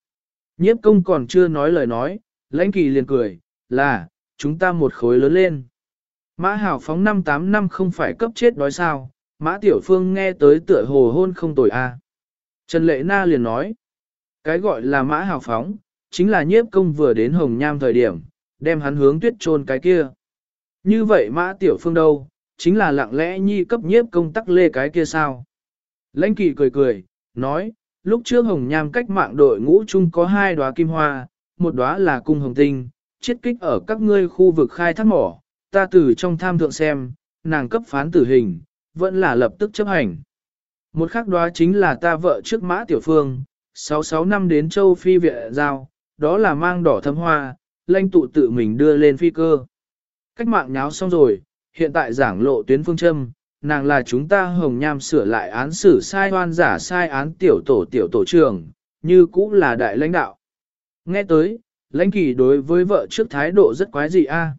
Nhiếp công còn chưa nói lời nói, lãnh kỳ liền cười, là, chúng ta một khối lớn lên. Mã hảo phóng năm tám năm không phải cấp chết đói sao, Mã Tiểu Phương nghe tới tựa hồ hôn không tồi a. Trần Lệ Na liền nói, cái gọi là mã hào phóng, chính là nhiếp công vừa đến Hồng Nham thời điểm, đem hắn hướng tuyết trôn cái kia. Như vậy mã Tiểu Phương đâu, chính là lặng lẽ nhi cấp nhiếp công tắc lê cái kia sao. Lãnh kỳ cười cười, nói, lúc trước Hồng Nham cách mạng đội ngũ chung có hai đóa kim hoa, một đóa là cung hồng tinh, chiết kích ở các ngươi khu vực khai thác mỏ, ta từ trong tham thượng xem, nàng cấp phán tử hình, vẫn là lập tức chấp hành. Một khác đóa chính là ta vợ trước mã tiểu phương, 66 năm đến châu phi viện giao, đó là mang đỏ thấm hoa, lãnh tụ tự mình đưa lên phi cơ. Cách mạng nháo xong rồi, hiện tại giảng lộ tuyến phương châm, nàng là chúng ta hồng nham sửa lại án xử sai hoan giả sai án tiểu tổ tiểu tổ trưởng, như cũ là đại lãnh đạo. Nghe tới, Lãnh kỳ đối với vợ trước thái độ rất quái dị a.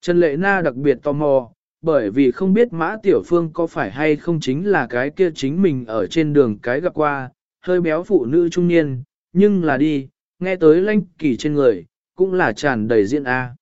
Trần Lệ Na đặc biệt tò mò, bởi vì không biết Mã Tiểu Phương có phải hay không chính là cái kia chính mình ở trên đường cái gặp qua, hơi béo phụ nữ trung niên, nhưng là đi, nghe tới lãnh kỳ trên người, cũng là tràn đầy diện A.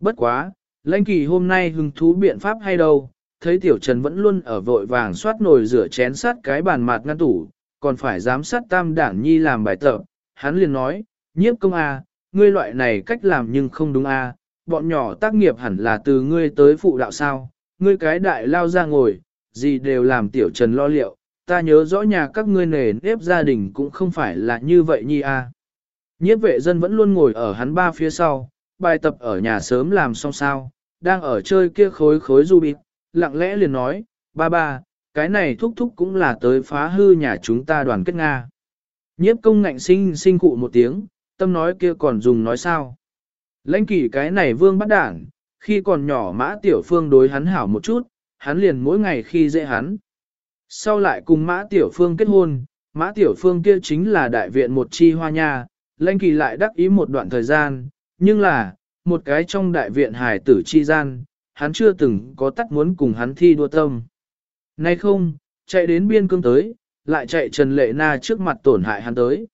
Bất quá, lãnh kỳ hôm nay hứng thú biện pháp hay đâu, thấy Tiểu Trần vẫn luôn ở vội vàng soát nồi rửa chén sát cái bàn mạt ngăn tủ, còn phải giám sát tam đảng nhi làm bài tập, hắn liền nói, nhiếp công A, ngươi loại này cách làm nhưng không đúng A, bọn nhỏ tác nghiệp hẳn là từ ngươi tới phụ đạo sao, ngươi cái đại lao ra ngồi, gì đều làm Tiểu Trần lo liệu, ta nhớ rõ nhà các ngươi nề nếp gia đình cũng không phải là như vậy nhi a. Nhiếp vệ dân vẫn luôn ngồi ở hắn ba phía sau, bài tập ở nhà sớm làm xong sao, đang ở chơi kia khối khối du bịt, lặng lẽ liền nói, ba ba, cái này thúc thúc cũng là tới phá hư nhà chúng ta đoàn kết Nga. Nhiếp công ngạnh sinh sinh cụ một tiếng, tâm nói kia còn dùng nói sao. Lãnh kỷ cái này vương bắt đảng, khi còn nhỏ mã tiểu phương đối hắn hảo một chút, hắn liền mỗi ngày khi dễ hắn. Sau lại cùng Mã Tiểu Phương kết hôn, Mã Tiểu Phương kia chính là đại viện một chi hoa nha, lãnh Kỳ lại đắc ý một đoạn thời gian, nhưng là, một cái trong đại viện hải tử chi gian, hắn chưa từng có tắt muốn cùng hắn thi đua tâm. Nay không, chạy đến biên cương tới, lại chạy Trần Lệ Na trước mặt tổn hại hắn tới.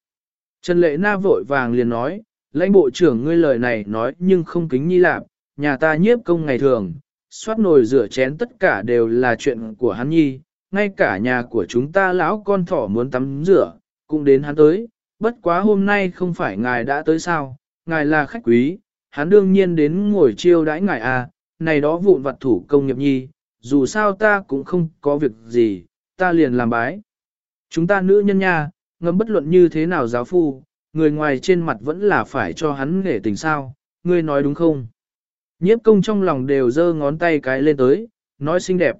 Trần Lệ Na vội vàng liền nói, lãnh bộ trưởng ngươi lời này nói nhưng không kính nhi lạp, nhà ta nhiếp công ngày thường, xoát nồi rửa chén tất cả đều là chuyện của hắn nhi, ngay cả nhà của chúng ta lão con thỏ muốn tắm rửa, cũng đến hắn tới, bất quá hôm nay không phải ngài đã tới sao, ngài là khách quý, hắn đương nhiên đến ngồi chiêu đãi ngài à, này đó vụn vặt thủ công nghiệp nhi, dù sao ta cũng không có việc gì, ta liền làm bái. Chúng ta nữ nhân nha, ngâm bất luận như thế nào giáo phu, người ngoài trên mặt vẫn là phải cho hắn nghệ tình sao, ngươi nói đúng không? Nhiếp công trong lòng đều giơ ngón tay cái lên tới, nói xinh đẹp.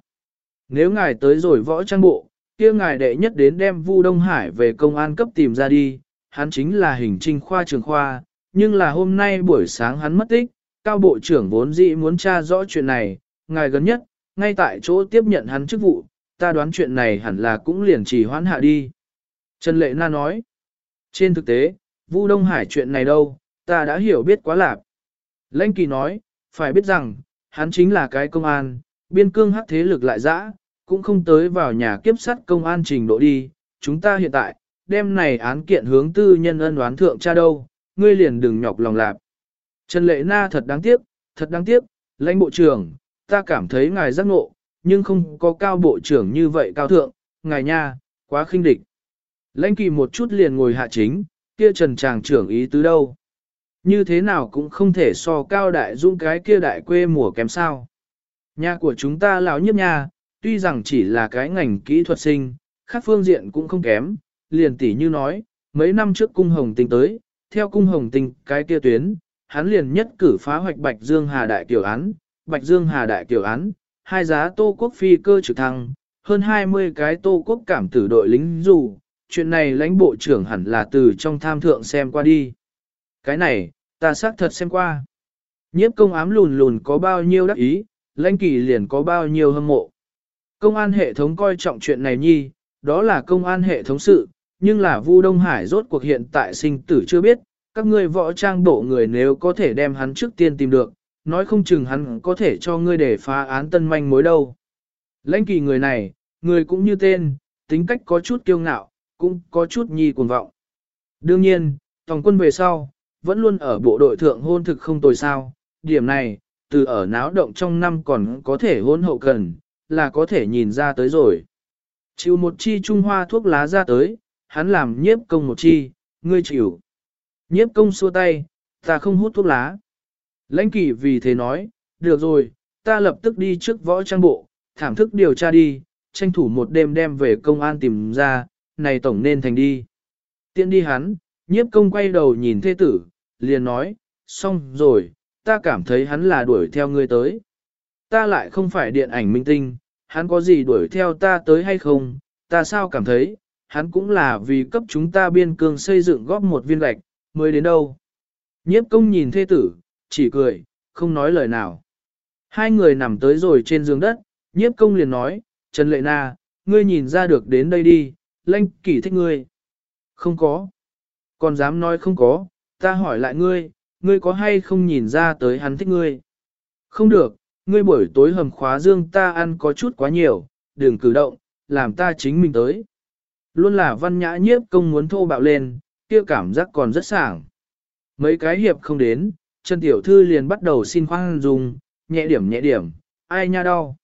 Nếu ngài tới rồi võ trang bộ, kia ngài đệ nhất đến đem Vu Đông Hải về công an cấp tìm ra đi, hắn chính là hình trinh khoa trường khoa, nhưng là hôm nay buổi sáng hắn mất tích, cao bộ trưởng vốn dĩ muốn tra rõ chuyện này, ngài gần nhất, ngay tại chỗ tiếp nhận hắn chức vụ, ta đoán chuyện này hẳn là cũng liền chỉ hoãn hạ đi. Trần Lệ Na nói, trên thực tế, Vu Đông Hải chuyện này đâu, ta đã hiểu biết quá lạc. Lãnh Kỳ nói, phải biết rằng, hắn chính là cái công an, biên cương hắc thế lực lại dã, cũng không tới vào nhà kiếp sắt công an trình độ đi, chúng ta hiện tại, đem này án kiện hướng tư nhân ân đoán thượng cha đâu, ngươi liền đừng nhọc lòng lạp. Trần Lệ Na thật đáng tiếc, thật đáng tiếc, lãnh bộ trưởng, ta cảm thấy ngài giác ngộ, nhưng không có cao bộ trưởng như vậy cao thượng, ngài nha, quá khinh địch. Lãnh kỳ một chút liền ngồi hạ chính, kia trần tràng trưởng ý tứ đâu. Như thế nào cũng không thể so cao đại dung cái kia đại quê mùa kém sao. Nhà của chúng ta lão nhiếp nha, tuy rằng chỉ là cái ngành kỹ thuật sinh, khác phương diện cũng không kém, liền tỷ như nói, mấy năm trước cung hồng tinh tới, theo cung hồng tinh cái kia tuyến, hắn liền nhất cử phá hoạch Bạch Dương Hà Đại Tiểu Án, Bạch Dương Hà Đại Tiểu Án, hai giá tô quốc phi cơ trực thăng, hơn 20 cái tô quốc cảm tử đội lính dù, chuyện này lãnh bộ trưởng hẳn là từ trong tham thượng xem qua đi. Cái này, ta xác thật xem qua. Nhiếp công ám lùn lùn có bao nhiêu đắc ý, lãnh kỳ liền có bao nhiêu hâm mộ. Công an hệ thống coi trọng chuyện này nhi, đó là công an hệ thống sự, nhưng là Vu Đông Hải rốt cuộc hiện tại sinh tử chưa biết, các ngươi võ trang bộ người nếu có thể đem hắn trước tiên tìm được, nói không chừng hắn có thể cho ngươi để phá án tân manh mối đâu. Lãnh kỳ người này, người cũng như tên, tính cách có chút kiêu ngạo, cũng có chút nhi cuồng vọng. Đương nhiên, tổng quân về sau, vẫn luôn ở bộ đội thượng hôn thực không tồi sao, điểm này, từ ở náo động trong năm còn có thể hôn hậu cần, là có thể nhìn ra tới rồi. Chịu một chi Trung Hoa thuốc lá ra tới, hắn làm nhiếp công một chi, ngươi chịu. Nhiếp công xua tay, ta không hút thuốc lá. Lãnh kỷ vì thế nói, được rồi, ta lập tức đi trước võ trang bộ, thảm thức điều tra đi, tranh thủ một đêm đem về công an tìm ra, này tổng nên thành đi. Tiện đi hắn, nhiếp công quay đầu nhìn thê tử, liền nói, xong rồi, ta cảm thấy hắn là đuổi theo ngươi tới. Ta lại không phải điện ảnh minh tinh, hắn có gì đuổi theo ta tới hay không, ta sao cảm thấy, hắn cũng là vì cấp chúng ta biên cương xây dựng góp một viên gạch, mới đến đâu. Nhiếp công nhìn thê tử, chỉ cười, không nói lời nào. Hai người nằm tới rồi trên giường đất, nhiếp công liền nói, Trần Lệ Na, ngươi nhìn ra được đến đây đi, lanh kỷ thích ngươi. Không có. Còn dám nói không có, ta hỏi lại ngươi, ngươi có hay không nhìn ra tới hắn thích ngươi? Không được, ngươi buổi tối hầm khóa dương ta ăn có chút quá nhiều, đừng cử động, làm ta chính mình tới. Luôn là văn nhã nhiếp công muốn thô bạo lên, kia cảm giác còn rất sảng. Mấy cái hiệp không đến, Trần Tiểu Thư liền bắt đầu xin khoan dung, nhẹ điểm nhẹ điểm, ai nha đau.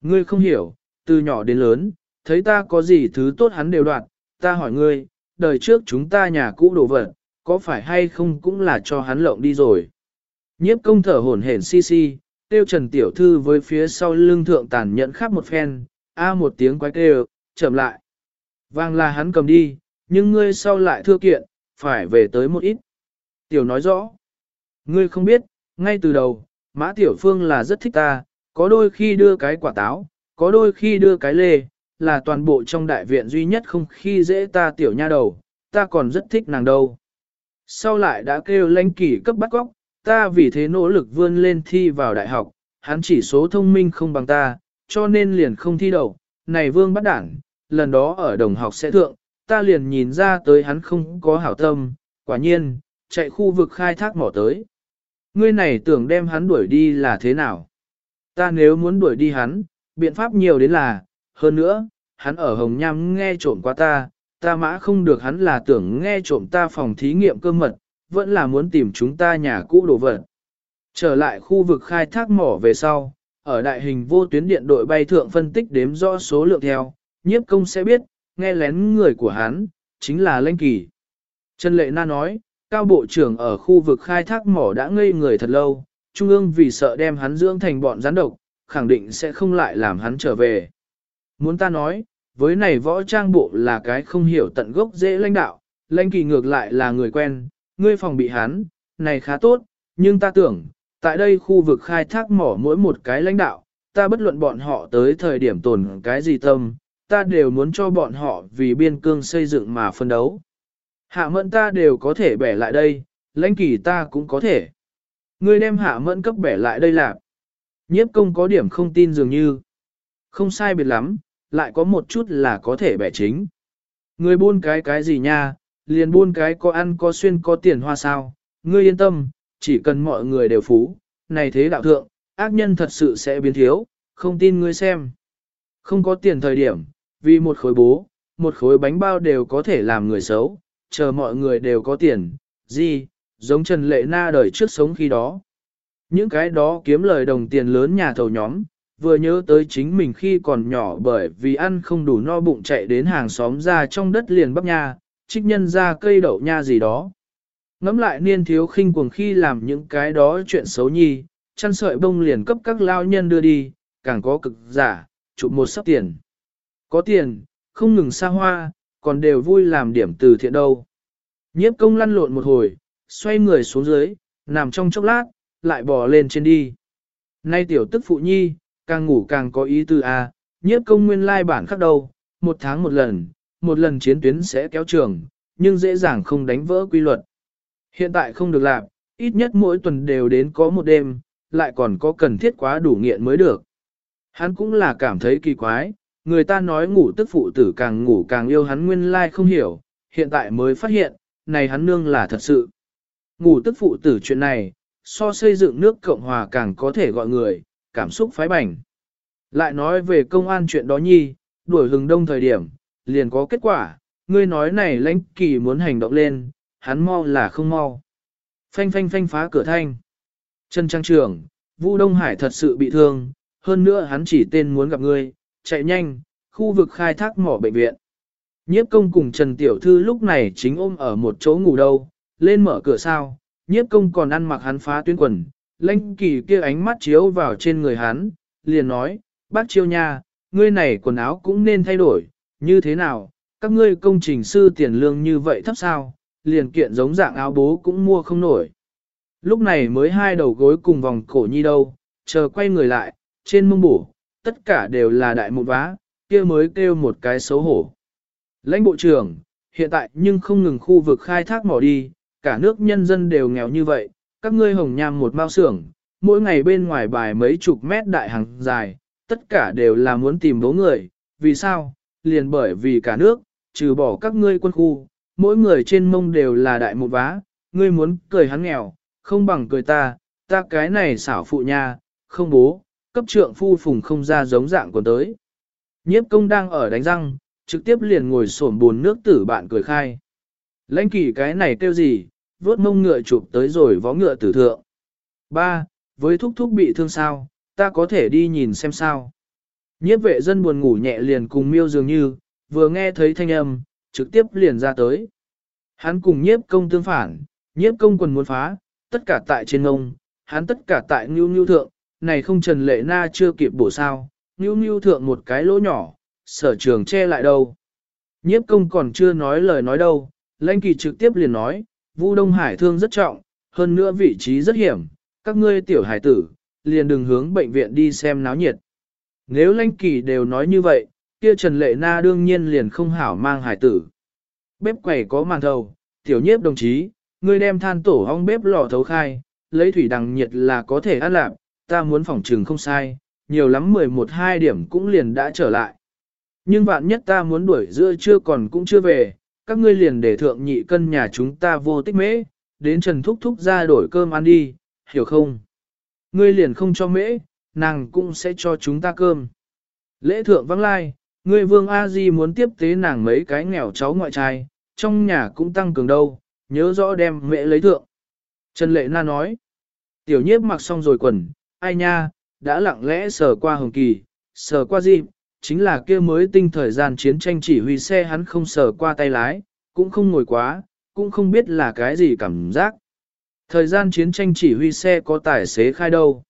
Ngươi không hiểu, từ nhỏ đến lớn, thấy ta có gì thứ tốt hắn đều đoạt, ta hỏi ngươi, đời trước chúng ta nhà cũ đổ vật, có phải hay không cũng là cho hắn lộng đi rồi. Nhiếp công thở hổn hển si si, tiêu trần tiểu thư với phía sau lưng thượng tàn nhẫn khắp một phen, a một tiếng quái kêu, chậm lại. Vàng là hắn cầm đi, nhưng ngươi sau lại thưa kiện, phải về tới một ít. Tiểu nói rõ. Ngươi không biết, ngay từ đầu, Mã Tiểu Phương là rất thích ta, có đôi khi đưa cái quả táo, có đôi khi đưa cái lê, là toàn bộ trong đại viện duy nhất không khi dễ ta tiểu nha đầu, ta còn rất thích nàng đâu. Sau lại đã kêu lãnh kỷ cấp bắt góc, ta vì thế nỗ lực vươn lên thi vào đại học, hắn chỉ số thông minh không bằng ta, cho nên liền không thi đậu. Này vương bắt đảng, lần đó ở đồng học sẽ thượng, ta liền nhìn ra tới hắn không có hảo tâm, quả nhiên, chạy khu vực khai thác mỏ tới. Ngươi này tưởng đem hắn đuổi đi là thế nào? Ta nếu muốn đuổi đi hắn, biện pháp nhiều đến là, hơn nữa, hắn ở Hồng Nham nghe trộm qua ta, ta mã không được hắn là tưởng nghe trộm ta phòng thí nghiệm cơ mật, vẫn là muốn tìm chúng ta nhà cũ đồ vật. Trở lại khu vực khai thác mỏ về sau, ở đại hình vô tuyến điện đội bay thượng phân tích đếm rõ số lượng theo, nhiếp công sẽ biết, nghe lén người của hắn, chính là Lanh Kỳ. Trần Lệ Na nói, Cao Bộ trưởng ở khu vực khai thác mỏ đã ngây người thật lâu, Trung ương vì sợ đem hắn dưỡng thành bọn gián độc, khẳng định sẽ không lại làm hắn trở về. Muốn ta nói, với này võ trang bộ là cái không hiểu tận gốc dễ lãnh đạo, lãnh kỳ ngược lại là người quen, ngươi phòng bị hắn, này khá tốt, nhưng ta tưởng, tại đây khu vực khai thác mỏ mỗi một cái lãnh đạo, ta bất luận bọn họ tới thời điểm tồn cái gì tâm, ta đều muốn cho bọn họ vì biên cương xây dựng mà phân đấu. Hạ mẫn ta đều có thể bẻ lại đây, lãnh kỳ ta cũng có thể. Ngươi đem hạ mẫn cấp bẻ lại đây là nhiếp công có điểm không tin dường như. Không sai biệt lắm, lại có một chút là có thể bẻ chính. Ngươi buôn cái cái gì nha, liền buôn cái có ăn có xuyên có tiền hoa sao, ngươi yên tâm, chỉ cần mọi người đều phú, này thế đạo thượng, ác nhân thật sự sẽ biến thiếu, không tin ngươi xem. Không có tiền thời điểm, vì một khối bố, một khối bánh bao đều có thể làm người xấu, chờ mọi người đều có tiền, gì, giống Trần Lệ Na đời trước sống khi đó. Những cái đó kiếm lời đồng tiền lớn nhà thầu nhóm, vừa nhớ tới chính mình khi còn nhỏ bởi vì ăn không đủ no bụng chạy đến hàng xóm ra trong đất liền bắp nha, trích nhân ra cây đậu nha gì đó. Ngắm lại niên thiếu khinh cuồng khi làm những cái đó chuyện xấu nhi, chăn sợi bông liền cấp các lao nhân đưa đi, càng có cực giả, chụp một sắp tiền. Có tiền, không ngừng xa hoa, còn đều vui làm điểm từ thiện đâu. Nhiếp công lăn lộn một hồi, xoay người xuống dưới, nằm trong chốc lát, lại bò lên trên đi. Nay tiểu tức phụ nhi, càng ngủ càng có ý tư a, à, nhiếp công nguyên lai bản khắc đầu, một tháng một lần, một lần chiến tuyến sẽ kéo trường, nhưng dễ dàng không đánh vỡ quy luật. Hiện tại không được làm, ít nhất mỗi tuần đều đến có một đêm, lại còn có cần thiết quá đủ nghiện mới được. Hắn cũng là cảm thấy kỳ quái, người ta nói ngủ tức phụ tử càng ngủ càng yêu hắn nguyên lai không hiểu, hiện tại mới phát hiện, này hắn nương là thật sự. Ngủ tức phụ tử chuyện này, so xây dựng nước Cộng Hòa càng có thể gọi người, cảm xúc phái bảnh. Lại nói về công an chuyện đó nhi, đuổi hừng đông thời điểm, liền có kết quả, ngươi nói này lãnh kỳ muốn hành động lên, hắn mau là không mau. Phanh phanh phanh phá cửa thanh. Trần Trang Trường, Vu Đông Hải thật sự bị thương, hơn nữa hắn chỉ tên muốn gặp ngươi, chạy nhanh, khu vực khai thác mỏ bệnh viện. Nhiếp công cùng Trần Tiểu Thư lúc này chính ôm ở một chỗ ngủ đâu, lên mở cửa sao, nhiếp công còn ăn mặc hắn phá tuyên quần, lãnh kỳ kia ánh mắt chiếu vào trên người hắn, liền nói, bác chiêu nha, ngươi này quần áo cũng nên thay đổi, như thế nào, các ngươi công trình sư tiền lương như vậy thấp sao, liền kiện giống dạng áo bố cũng mua không nổi. Lúc này mới hai đầu gối cùng vòng cổ nhi đâu, chờ quay người lại, trên mông bổ, tất cả đều là đại một vá, kia mới kêu một cái xấu hổ. Lãnh bộ trưởng, hiện tại nhưng không ngừng khu vực khai thác mỏ đi, cả nước nhân dân đều nghèo như vậy, các ngươi hồng nham một mao xưởng, mỗi ngày bên ngoài bài mấy chục mét đại hàng dài, tất cả đều là muốn tìm đố người, vì sao? Liền bởi vì cả nước, trừ bỏ các ngươi quân khu, mỗi người trên mông đều là đại một vá, ngươi muốn cười hắn nghèo, không bằng cười ta, ta cái này xảo phụ nha, không bố, cấp trượng phu phùng không ra giống dạng của tới. Nhiếp công đang ở đánh răng, trực tiếp liền ngồi xổm buồn nước tử bạn cười khai. Lãnh kỳ cái này kêu gì, vốt mông ngựa chụp tới rồi vó ngựa tử thượng. Ba, với thúc thúc bị thương sao, ta có thể đi nhìn xem sao. Nhiếp vệ dân buồn ngủ nhẹ liền cùng miêu dường như, vừa nghe thấy thanh âm, trực tiếp liền ra tới. Hắn cùng nhiếp công tương phản, nhiếp công quần muốn phá, tất cả tại trên ngông, hắn tất cả tại ngưu ngưu thượng, này không trần lệ na chưa kịp bổ sao, ngưu ngưu thượng một cái lỗ nhỏ, sở trường che lại đâu. Nhiếp công còn chưa nói lời nói đâu, lãnh kỳ trực tiếp liền nói, Vu Đông Hải thương rất trọng, hơn nữa vị trí rất hiểm, các ngươi tiểu hải tử, liền đừng hướng bệnh viện đi xem náo nhiệt. Nếu lãnh kỳ đều nói như vậy, kia Trần Lệ Na đương nhiên liền không hảo mang hải tử. Bếp quầy có màn thầu, tiểu nhiếp đồng chí, ngươi đem than tổ hong bếp lò thấu khai, lấy thủy đằng nhiệt là có thể ăn lạc, ta muốn phòng trừng không sai, nhiều lắm 11-2 điểm cũng liền đã trở lại. Nhưng vạn nhất ta muốn đuổi giữa chưa còn cũng chưa về, các ngươi liền để thượng nhị cân nhà chúng ta vô tích mễ, đến Trần Thúc Thúc ra đổi cơm ăn đi, hiểu không? Ngươi liền không cho mễ, nàng cũng sẽ cho chúng ta cơm. Lễ thượng vắng lai, ngươi vương A Di muốn tiếp tế nàng mấy cái nghèo cháu ngoại trai, trong nhà cũng tăng cường đâu, nhớ rõ đem mễ lấy thượng. Trần Lệ Na nói, tiểu nhiếp mặc xong rồi quần, ai nha, đã lặng lẽ sờ qua hồng kỳ, sờ qua gì, chính là kia mới tinh thời gian chiến tranh chỉ huy xe hắn không sờ qua tay lái, cũng không ngồi quá, cũng không biết là cái gì cảm giác. Thời gian chiến tranh chỉ huy xe có tài xế khai đâu.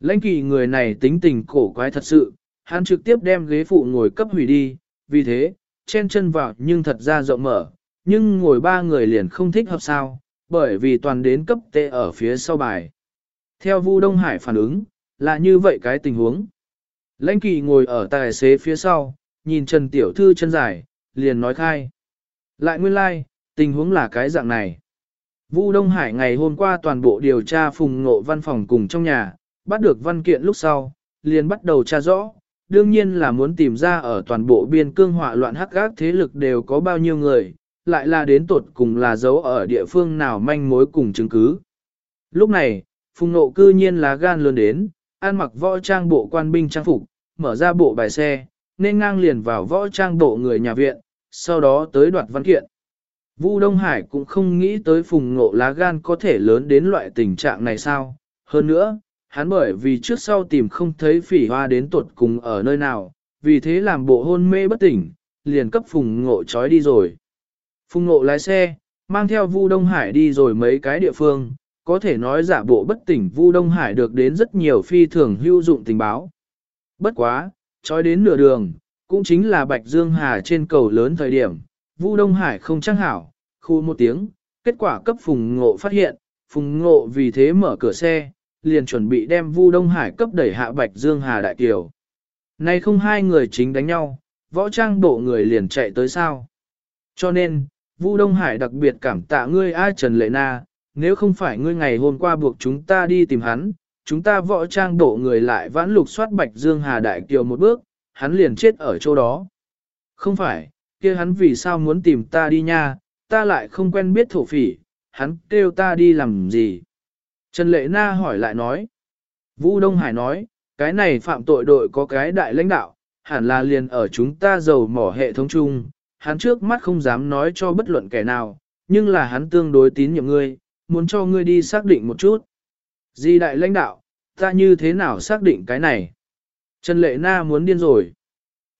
Lãnh kỳ người này tính tình cổ quái thật sự, hắn trực tiếp đem ghế phụ ngồi cấp hủy đi, vì thế, chen chân vào nhưng thật ra rộng mở, nhưng ngồi ba người liền không thích hợp sao, bởi vì toàn đến cấp tệ ở phía sau bài. Theo Vu Đông Hải phản ứng, là như vậy cái tình huống. Lãnh kỳ ngồi ở tài xế phía sau, nhìn Trần Tiểu Thư chân dài, liền nói khai. Lại nguyên lai, like, tình huống là cái dạng này. Vu Đông Hải ngày hôm qua toàn bộ điều tra phùng ngộ văn phòng cùng trong nhà, bắt được văn kiện lúc sau, liền bắt đầu tra rõ. Đương nhiên là muốn tìm ra ở toàn bộ biên cương họa loạn hắc gác thế lực đều có bao nhiêu người, lại là đến tột cùng là dấu ở địa phương nào manh mối cùng chứng cứ. Lúc này, phùng nộ cư nhiên là gan lớn đến, ăn mặc võ trang bộ quan binh trang phục, mở ra bộ bài xe, nên ngang liền vào võ trang bộ người nhà viện, sau đó tới đoạt văn kiện. Vu Đông Hải cũng không nghĩ tới phùng ngộ lá gan có thể lớn đến loại tình trạng này sao. Hơn nữa, hắn bởi vì trước sau tìm không thấy phỉ hoa đến tuột cùng ở nơi nào, vì thế làm bộ hôn mê bất tỉnh, liền cấp phùng ngộ trói đi rồi. Phùng ngộ lái xe, mang theo Vu Đông Hải đi rồi mấy cái địa phương, có thể nói giả bộ bất tỉnh Vu Đông Hải được đến rất nhiều phi thường hữu dụng tình báo. Bất quá, trói đến nửa đường, cũng chính là Bạch Dương Hà trên cầu lớn thời điểm, Vu Đông Hải không chắc hảo, khu một tiếng, kết quả cấp Phùng Ngộ phát hiện, Phùng Ngộ vì thế mở cửa xe, liền chuẩn bị đem Vu Đông Hải cấp đẩy hạ Bạch Dương Hà đại kiều. Nay không hai người chính đánh nhau, võ trang bộ người liền chạy tới sao. Cho nên, Vu Đông Hải đặc biệt cảm tạ ngươi ai Trần Lệ Na, nếu không phải ngươi ngày hôm qua buộc chúng ta đi tìm hắn, chúng ta võ trang đổ người lại vãn lục soát Bạch Dương Hà Đại Kiều một bước, hắn liền chết ở chỗ đó. Không phải, kia hắn vì sao muốn tìm ta đi nha, ta lại không quen biết thổ phỉ, hắn kêu ta đi làm gì. Trần Lệ Na hỏi lại nói. Vũ Đông Hải nói, cái này phạm tội đội có cái đại lãnh đạo, hẳn là liền ở chúng ta giàu mỏ hệ thống chung, hắn trước mắt không dám nói cho bất luận kẻ nào, nhưng là hắn tương đối tín nhiệm ngươi, muốn cho ngươi đi xác định một chút. Di đại lãnh đạo, ta như thế nào xác định cái này? Trần Lệ Na muốn điên rồi.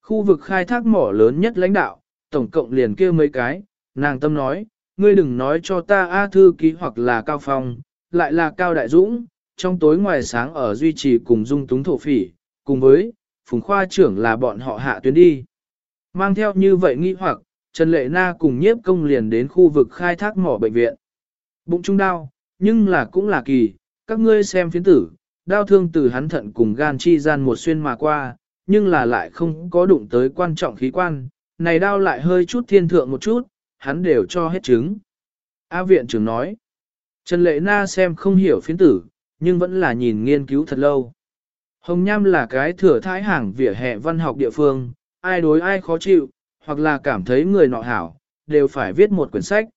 Khu vực khai thác mỏ lớn nhất lãnh đạo, tổng cộng liền kêu mấy cái, nàng tâm nói, ngươi đừng nói cho ta A thư ký hoặc là Cao Phong, lại là Cao Đại Dũng, trong tối ngoài sáng ở duy trì cùng dung túng thổ phỉ, cùng với, Phùng Khoa trưởng là bọn họ hạ tuyến đi. Mang theo như vậy nghi hoặc, Trần Lệ Na cùng nhiếp công liền đến khu vực khai thác mỏ bệnh viện. Bụng trung đau, nhưng là cũng là kỳ, các ngươi xem phiến tử, đau thương từ hắn thận cùng gan chi gian một xuyên mà qua, nhưng là lại không có đụng tới quan trọng khí quan, này đau lại hơi chút thiên thượng một chút, hắn đều cho hết chứng. A viện trưởng nói, Trần Lệ Na xem không hiểu phiến tử, nhưng vẫn là nhìn nghiên cứu thật lâu. Hồng Nham là cái thừa thái hàng vỉa hè văn học địa phương, ai đối ai khó chịu, hoặc là cảm thấy người nọ hảo, đều phải viết một quyển sách.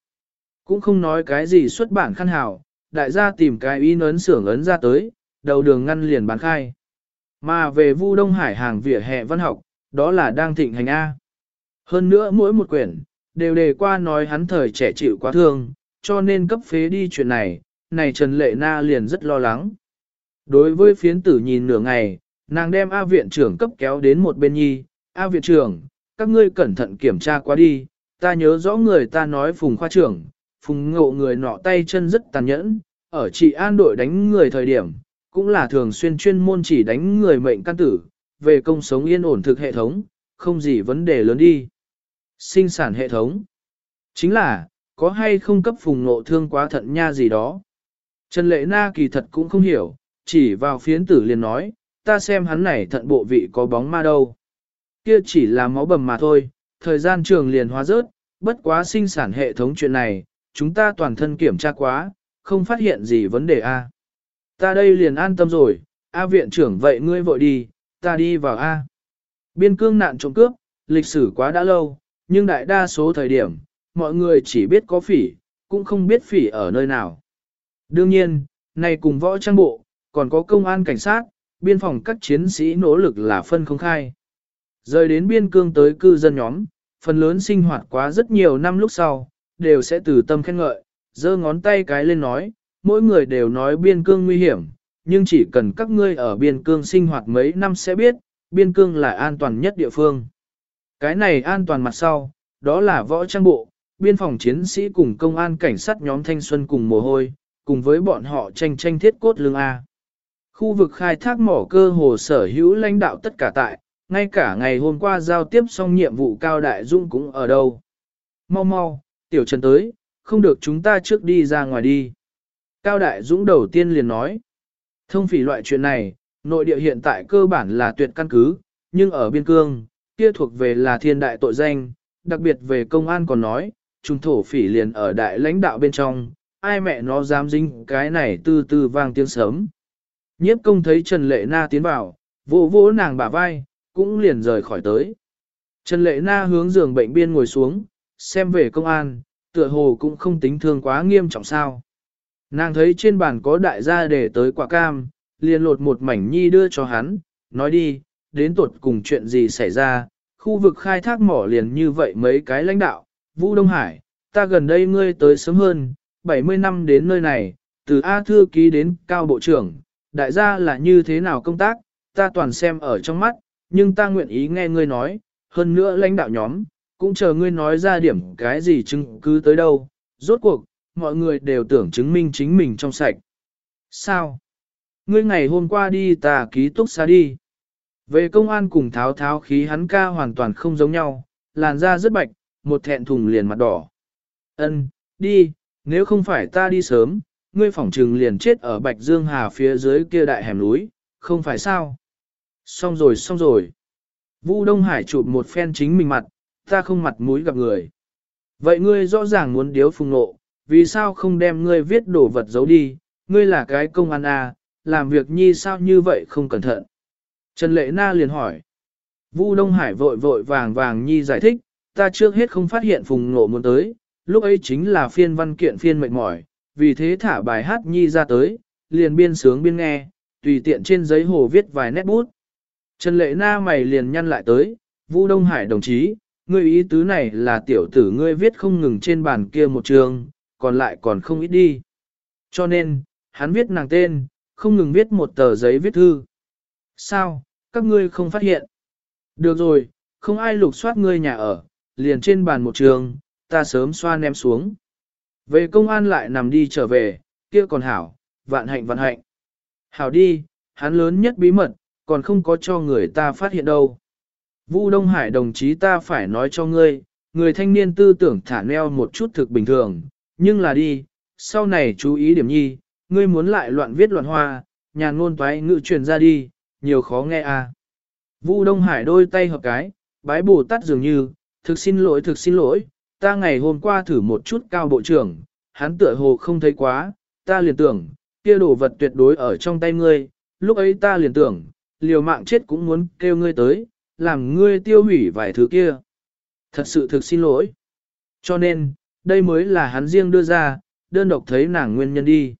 Cũng không nói cái gì xuất bản khăn hảo, đại gia tìm cái in ấn xưởng ấn ra tới, đầu đường ngăn liền bán khai. Mà về Vu Đông Hải hàng vỉa hè văn học, đó là đang thịnh hành A. Hơn nữa mỗi một quyển, đều đề qua nói hắn thời trẻ chịu quá thương, cho nên cấp phế đi chuyện này, này Trần Lệ Na liền rất lo lắng. Đối với phiến tử nhìn nửa ngày, nàng đem A viện trưởng cấp kéo đến một bên nhi, A viện trưởng, các ngươi cẩn thận kiểm tra qua đi, ta nhớ rõ người ta nói phùng khoa trưởng, phùng ngộ người nọ tay chân rất tàn nhẫn, ở trị an đội đánh người thời điểm, cũng là thường xuyên chuyên môn chỉ đánh người mệnh căn tử, về công sống yên ổn thực hệ thống, không gì vấn đề lớn đi. Sinh sản hệ thống. Chính là, có hay không cấp phùng Ngộ thương quá thận nha gì đó. Trần Lệ Na kỳ thật cũng không hiểu, chỉ vào phiến tử liền nói, ta xem hắn này thận bộ vị có bóng ma đâu. Kia chỉ là máu bầm mà thôi, thời gian trường liền hóa rớt, bất quá sinh sản hệ thống chuyện này, chúng ta toàn thân kiểm tra quá, không phát hiện gì vấn đề a. Ta đây liền an tâm rồi, A viện trưởng vậy ngươi vội đi, ta đi vào A. Biên cương nạn trộm cướp, lịch sử quá đã lâu, nhưng đại đa số thời điểm, mọi người chỉ biết có phỉ, cũng không biết phỉ ở nơi nào. Đương nhiên, này cùng võ trang bộ, còn có công an cảnh sát, biên phòng các chiến sĩ nỗ lực là phân không khai. Rời đến biên cương tới cư dân nhóm, phần lớn sinh hoạt quá rất nhiều năm lúc sau, đều sẽ từ tâm khen ngợi, giơ ngón tay cái lên nói, mỗi người đều nói biên cương nguy hiểm, nhưng chỉ cần các ngươi ở biên cương sinh hoạt mấy năm sẽ biết, biên cương là an toàn nhất địa phương. Cái này an toàn mặt sau, đó là võ trang bộ, biên phòng chiến sĩ cùng công an cảnh sát nhóm thanh xuân cùng mồ hôi, cùng với bọn họ tranh tranh thiết cốt lương A. Khu vực khai thác mỏ cơ hồ sở hữu lãnh đạo tất cả tại, ngay cả ngày hôm qua giao tiếp xong nhiệm vụ cao đại dung cũng ở đâu. Mau mau, tiểu trần tới, không được chúng ta trước đi ra ngoài đi. Cao Đại Dũng đầu tiên liền nói, thông phỉ loại chuyện này, nội địa hiện tại cơ bản là tuyệt căn cứ, nhưng ở biên cương, kia thuộc về là thiên đại tội danh, đặc biệt về công an còn nói, trung thổ phỉ liền ở đại lãnh đạo bên trong, ai mẹ nó dám dính cái này tư tư vang tiếng sớm. Nhiếp công thấy Trần Lệ Na tiến vào, vỗ vỗ nàng bả vai, cũng liền rời khỏi tới. Trần Lệ Na hướng giường bệnh biên ngồi xuống, xem về công an, tựa hồ cũng không tính thương quá nghiêm trọng sao. Nàng thấy trên bàn có đại gia để tới quả cam, liền lột một mảnh nhi đưa cho hắn, nói đi, đến tuột cùng chuyện gì xảy ra, khu vực khai thác mỏ liền như vậy mấy cái lãnh đạo, Vũ Đông Hải, ta gần đây ngươi tới sớm hơn, 70 năm đến nơi này, từ A Thư ký đến Cao Bộ trưởng, đại gia là như thế nào công tác, ta toàn xem ở trong mắt, nhưng ta nguyện ý nghe ngươi nói, hơn nữa lãnh đạo nhóm, cũng chờ ngươi nói ra điểm cái gì chứng cứ tới đâu, rốt cuộc, mọi người đều tưởng chứng minh chính mình trong sạch. Sao? Ngươi ngày hôm qua đi tà ký túc xá đi. Về công an cùng tháo tháo khí hắn ca hoàn toàn không giống nhau, làn da rất bạch, một thẹn thùng liền mặt đỏ. Ân, đi, nếu không phải ta đi sớm, ngươi phỏng trừng liền chết ở Bạch Dương Hà phía dưới kia đại hẻm núi, không phải sao? Xong rồi xong rồi. Vu Đông Hải chụp một phen chính mình mặt, ta không mặt mũi gặp người. Vậy ngươi rõ ràng muốn điếu phùng nộ, vì sao không đem ngươi viết đồ vật giấu đi, ngươi là cái công an à, làm việc nhi sao như vậy không cẩn thận. Trần Lệ Na liền hỏi. Vu Đông Hải vội vội vàng vàng nhi giải thích, ta trước hết không phát hiện phùng nộ muốn tới, lúc ấy chính là phiên văn kiện phiên mệt mỏi, vì thế thả bài hát nhi ra tới, liền biên sướng biên nghe, tùy tiện trên giấy hồ viết vài nét bút. Trần Lệ Na mày liền nhăn lại tới, Vu Đông Hải đồng chí, ngươi ý tứ này là tiểu tử ngươi viết không ngừng trên bàn kia một trường, còn lại còn không ít đi. Cho nên, hắn viết nàng tên, không ngừng viết một tờ giấy viết thư. Sao, các ngươi không phát hiện? Được rồi, không ai lục soát ngươi nhà ở, liền trên bàn một trường, ta sớm xoa ném xuống. Về công an lại nằm đi trở về, kia còn hảo, vạn hạnh vạn hạnh. Hảo đi, hắn lớn nhất bí mật, còn không có cho người ta phát hiện đâu. Vu Đông Hải đồng chí ta phải nói cho ngươi, người thanh niên tư tưởng thả neo một chút thực bình thường, nhưng là đi, sau này chú ý điểm nhi, ngươi muốn lại loạn viết loạn hoa, nhà ngôn toái ngự truyền ra đi, nhiều khó nghe à. Vu Đông Hải đôi tay hợp cái, bái bồ tát dường như, thực xin lỗi thực xin lỗi, ta ngày hôm qua thử một chút cao bộ trưởng, hắn tựa hồ không thấy quá, ta liền tưởng, kia đồ vật tuyệt đối ở trong tay ngươi, lúc ấy ta liền tưởng, liều mạng chết cũng muốn kêu ngươi tới, làm ngươi tiêu hủy vài thứ kia. Thật sự thực xin lỗi. Cho nên, đây mới là hắn riêng đưa ra, đơn độc thấy nàng nguyên nhân đi.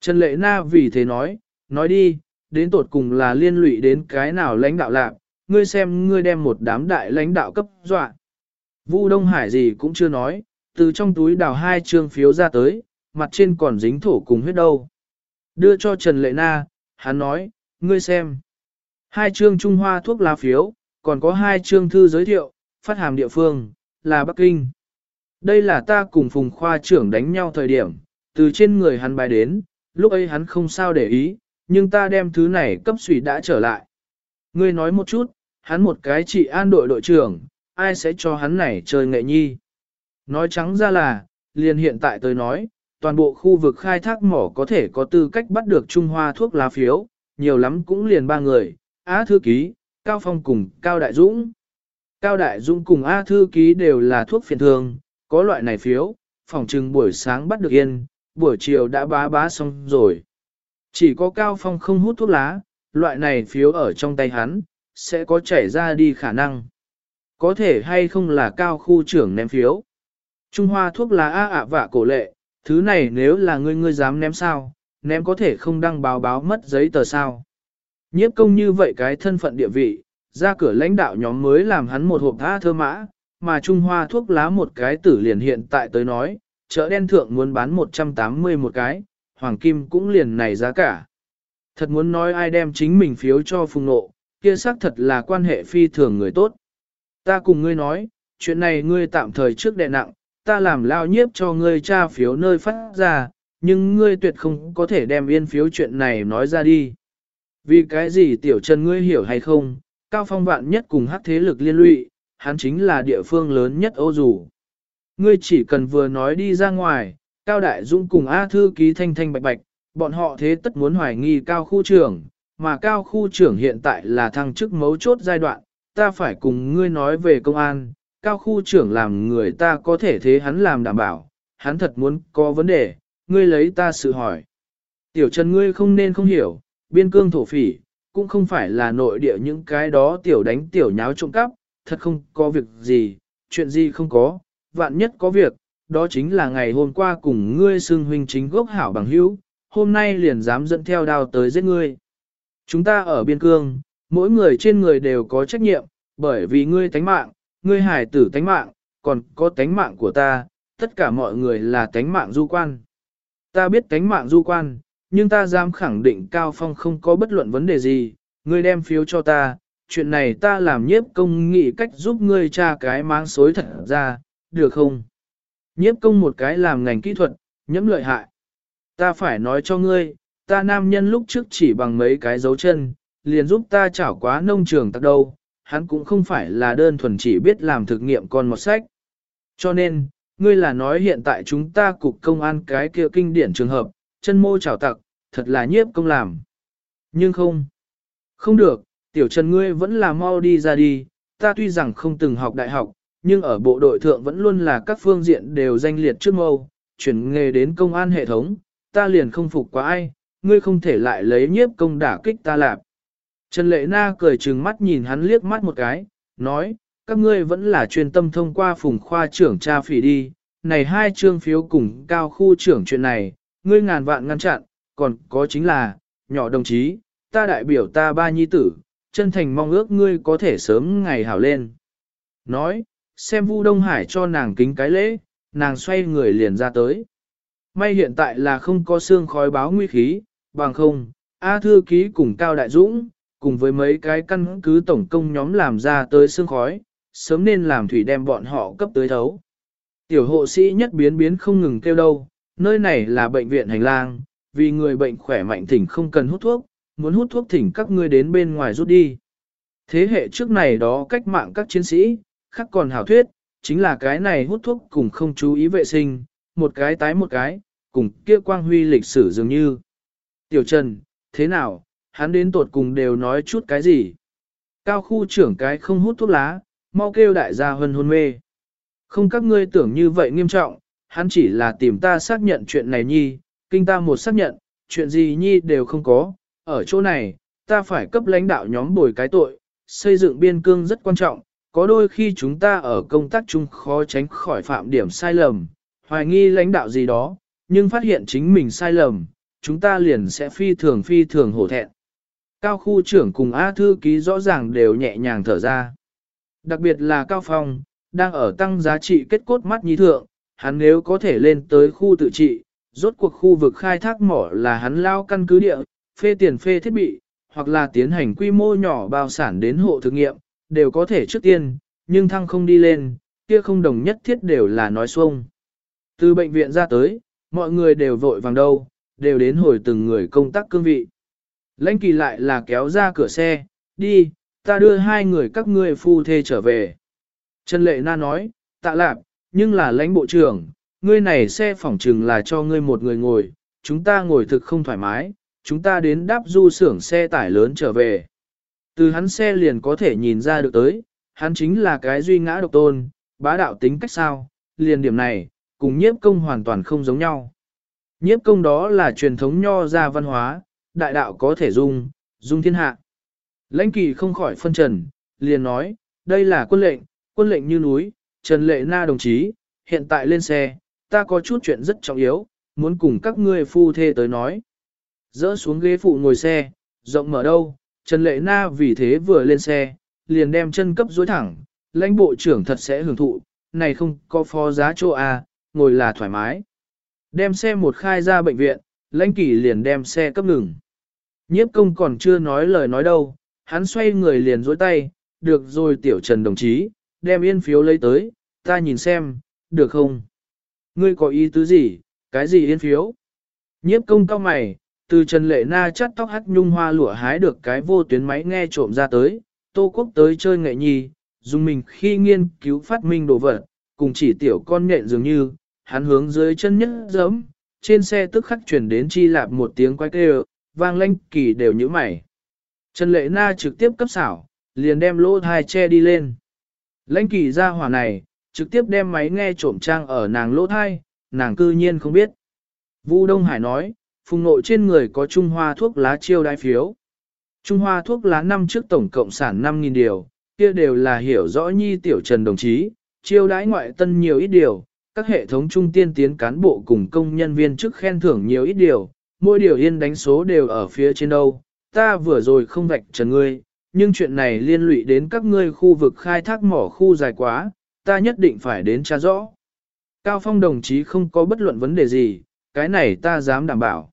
Trần Lệ Na vì thế nói, nói đi, đến tột cùng là liên lụy đến cái nào lãnh đạo lạc, ngươi xem ngươi đem một đám đại lãnh đạo cấp dọa. Vu Đông Hải gì cũng chưa nói, từ trong túi đào hai trương phiếu ra tới, mặt trên còn dính thổ cùng huyết đâu. Đưa cho Trần Lệ Na, hắn nói, ngươi xem. Hai trương Trung Hoa thuốc lá phiếu, còn có hai trương thư giới thiệu, phát hàm địa phương, là Bắc Kinh. Đây là ta cùng Phùng Khoa trưởng đánh nhau thời điểm, từ trên người hắn bài đến, lúc ấy hắn không sao để ý, nhưng ta đem thứ này cấp sủy đã trở lại. Ngươi nói một chút, hắn một cái chỉ an đội đội trưởng, ai sẽ cho hắn này chơi nghệ nhi. Nói trắng ra là, liền hiện tại tôi nói, toàn bộ khu vực khai thác mỏ có thể có tư cách bắt được Trung Hoa thuốc lá phiếu, nhiều lắm cũng liền ba người, Á Thư Ký, Cao Phong cùng Cao Đại Dũng. Cao Đại Dũng cùng A Thư Ký đều là thuốc phiền thường, có loại này phiếu, phòng trừng buổi sáng bắt được yên, buổi chiều đã bá bá xong rồi. Chỉ có Cao Phong không hút thuốc lá, loại này phiếu ở trong tay hắn, sẽ có chảy ra đi khả năng. Có thể hay không là Cao khu trưởng ném phiếu. Trung Hoa thuốc lá A ạ vạ cổ lệ, thứ này nếu là ngươi ngươi dám ném sao, ném có thể không đăng báo báo mất giấy tờ sao. Nhiếp công như vậy cái thân phận địa vị, ra cửa lãnh đạo nhóm mới làm hắn một hộp tha thơ mã, mà Trung Hoa thuốc lá một cái tử liền hiện tại tới nói, chợ đen thượng muốn bán 180 một cái, hoàng kim cũng liền này giá cả. Thật muốn nói ai đem chính mình phiếu cho phùng nộ, kia xác thật là quan hệ phi thường người tốt. Ta cùng ngươi nói, chuyện này ngươi tạm thời trước đệ nặng, ta làm lao nhiếp cho ngươi tra phiếu nơi phát ra, nhưng ngươi tuyệt không có thể đem yên phiếu chuyện này nói ra đi. Vì cái gì tiểu trần ngươi hiểu hay không, cao phong vạn nhất cùng hắc thế lực liên lụy, hắn chính là địa phương lớn nhất ô dù. Ngươi chỉ cần vừa nói đi ra ngoài, Cao Đại Dũng cùng A Thư ký thanh thanh bạch bạch, bọn họ thế tất muốn hoài nghi Cao khu trưởng, mà Cao khu trưởng hiện tại là thăng chức mấu chốt giai đoạn, ta phải cùng ngươi nói về công an, Cao khu trưởng làm người ta có thể thế hắn làm đảm bảo, hắn thật muốn có vấn đề, ngươi lấy ta sự hỏi. Tiểu Trần ngươi không nên không hiểu, biên cương thổ phỉ, cũng không phải là nội địa những cái đó tiểu đánh tiểu nháo trộm cắp, thật không có việc gì, chuyện gì không có, vạn nhất có việc, đó chính là ngày hôm qua cùng ngươi xưng huynh chính gốc hảo bằng hữu, hôm nay liền dám dẫn theo đao tới giết ngươi. Chúng ta ở biên cương, mỗi người trên người đều có trách nhiệm, bởi vì ngươi tánh mạng, ngươi hải tử tánh mạng, còn có tánh mạng của ta, tất cả mọi người là tánh mạng du quan. Ta biết tánh mạng du quan, nhưng ta dám khẳng định Cao Phong không có bất luận vấn đề gì, ngươi đem phiếu cho ta, chuyện này ta làm nhiếp công nghị cách giúp ngươi tra cái máng xối thật ra, được không? Nhiếp công một cái làm ngành kỹ thuật, nhẫm lợi hại. Ta phải nói cho ngươi, ta nam nhân lúc trước chỉ bằng mấy cái dấu chân, liền giúp ta chảo quá nông trường tắc đâu, hắn cũng không phải là đơn thuần chỉ biết làm thực nghiệm con một sách. Cho nên, ngươi là nói hiện tại chúng ta cục công an cái kia kinh điển trường hợp, chân mô chảo tặc, thật là nhiếp công làm. Nhưng không, không được, tiểu trần ngươi vẫn là mau đi ra đi, ta tuy rằng không từng học đại học, nhưng ở bộ đội thượng vẫn luôn là các phương diện đều danh liệt trước mâu, chuyển nghề đến công an hệ thống, ta liền không phục quá ai, ngươi không thể lại lấy nhiếp công đả kích ta lạp. Trần Lệ Na cười trừng mắt nhìn hắn liếc mắt một cái, nói, các ngươi vẫn là chuyên tâm thông qua phùng khoa trưởng cha phỉ đi, này hai trương phiếu cùng cao khu trưởng chuyện này, ngươi ngàn vạn ngăn chặn, còn có chính là, nhỏ đồng chí, ta đại biểu ta ba nhi tử, chân thành mong ước ngươi có thể sớm ngày hảo lên. Nói, xem Vu Đông Hải cho nàng kính cái lễ, nàng xoay người liền ra tới. May hiện tại là không có xương khói báo nguy khí, bằng không, A Thư Ký cùng Cao Đại Dũng, cùng với mấy cái căn cứ tổng công nhóm làm ra tới xương khói, sớm nên làm thủy đem bọn họ cấp tới thấu. Tiểu hộ sĩ nhất biến biến không ngừng kêu đâu, nơi này là bệnh viện hành lang, vì người bệnh khỏe mạnh thỉnh không cần hút thuốc, muốn hút thuốc thỉnh các ngươi đến bên ngoài rút đi. Thế hệ trước này đó cách mạng các chiến sĩ, khác còn hảo thuyết, chính là cái này hút thuốc cùng không chú ý vệ sinh, một cái tái một cái, cùng kia quang huy lịch sử dường như. Tiểu Trần, thế nào, hắn đến tột cùng đều nói chút cái gì? Cao khu trưởng cái không hút thuốc lá, mau kêu đại gia hân hôn mê. Không các ngươi tưởng như vậy nghiêm trọng, hắn chỉ là tìm ta xác nhận chuyện này nhi, kinh ta một xác nhận, chuyện gì nhi đều không có, ở chỗ này, ta phải cấp lãnh đạo nhóm bồi cái tội, xây dựng biên cương rất quan trọng, có đôi khi chúng ta ở công tác chung khó tránh khỏi phạm điểm sai lầm, hoài nghi lãnh đạo gì đó, nhưng phát hiện chính mình sai lầm, chúng ta liền sẽ phi thường phi thường hổ thẹn. Cao khu trưởng cùng A thư ký rõ ràng đều nhẹ nhàng thở ra. Đặc biệt là Cao Phong, đang ở tăng giá trị kết cốt mắt nhi thượng, hắn nếu có thể lên tới khu tự trị, rốt cuộc khu vực khai thác mỏ là hắn lao căn cứ địa, phê tiền phê thiết bị, hoặc là tiến hành quy mô nhỏ bao sản đến hộ thử nghiệm, đều có thể trước tiên, nhưng thăng không đi lên, kia không đồng nhất thiết đều là nói xuông. Từ bệnh viện ra tới, mọi người đều vội vàng đâu, đều đến hồi từng người công tác cương vị. Lãnh kỳ lại là kéo ra cửa xe, đi, ta đưa hai người các ngươi phu thê trở về. Trần Lệ Na nói, tạ lạp, nhưng là lãnh bộ trưởng, ngươi này xe phỏng trừng là cho ngươi một người ngồi, chúng ta ngồi thực không thoải mái, chúng ta đến đáp du xưởng xe tải lớn trở về. Từ hắn xe liền có thể nhìn ra được tới, hắn chính là cái duy ngã độc tôn, bá đạo tính cách sao, liền điểm này, cùng nhiếp công hoàn toàn không giống nhau. Nhiếp công đó là truyền thống nho ra văn hóa, đại đạo có thể dung, dung thiên hạ. Lãnh kỳ không khỏi phân trần, liền nói, đây là quân lệnh, quân lệnh như núi, Trần Lệ Na đồng chí, hiện tại lên xe, ta có chút chuyện rất trọng yếu, muốn cùng các ngươi phu thê tới nói. Dỡ xuống ghế phụ ngồi xe, rộng mở đâu, Trần Lệ Na vì thế vừa lên xe, liền đem chân cấp dối thẳng, lãnh bộ trưởng thật sẽ hưởng thụ, này không có phó giá chỗ A, ngồi là thoải mái. Đem xe một khai ra bệnh viện, lãnh kỷ liền đem xe cấp ngừng. Nhiếp công còn chưa nói lời nói đâu, hắn xoay người liền dối tay, được rồi tiểu trần đồng chí, đem yên phiếu lấy tới, ta nhìn xem, được không? Ngươi có ý tứ gì, cái gì yên phiếu? Nhiếp công cao mày, từ Trần Lệ Na chắt tóc hắt nhung hoa lụa hái được cái vô tuyến máy nghe trộm ra tới, Tô Quốc tới chơi nghệ nhi, dùng mình khi nghiên cứu phát minh đồ vật, cùng chỉ tiểu con nhện dường như, hắn hướng dưới chân nhất giấm, trên xe tức khắc chuyển đến chi lạp một tiếng quay kêu, vang lanh kỳ đều như mày. Trần Lệ Na trực tiếp cấp xảo, liền đem lỗ thai che đi lên. Lãnh kỳ ra hỏa này, trực tiếp đem máy nghe trộm trang ở nàng lỗ thai, nàng cư nhiên không biết. Vu Đông Hải nói, phùng nội trên người có Trung Hoa thuốc lá chiêu đai phiếu. Trung Hoa thuốc lá năm trước tổng cộng sản 5.000 điều, kia đều là hiểu rõ nhi tiểu trần đồng chí, chiêu đãi ngoại tân nhiều ít điều, các hệ thống trung tiên tiến cán bộ cùng công nhân viên chức khen thưởng nhiều ít điều, mỗi điều yên đánh số đều ở phía trên đâu, ta vừa rồi không vạch trần ngươi, nhưng chuyện này liên lụy đến các ngươi khu vực khai thác mỏ khu dài quá, ta nhất định phải đến tra rõ. Cao Phong đồng chí không có bất luận vấn đề gì, cái này ta dám đảm bảo.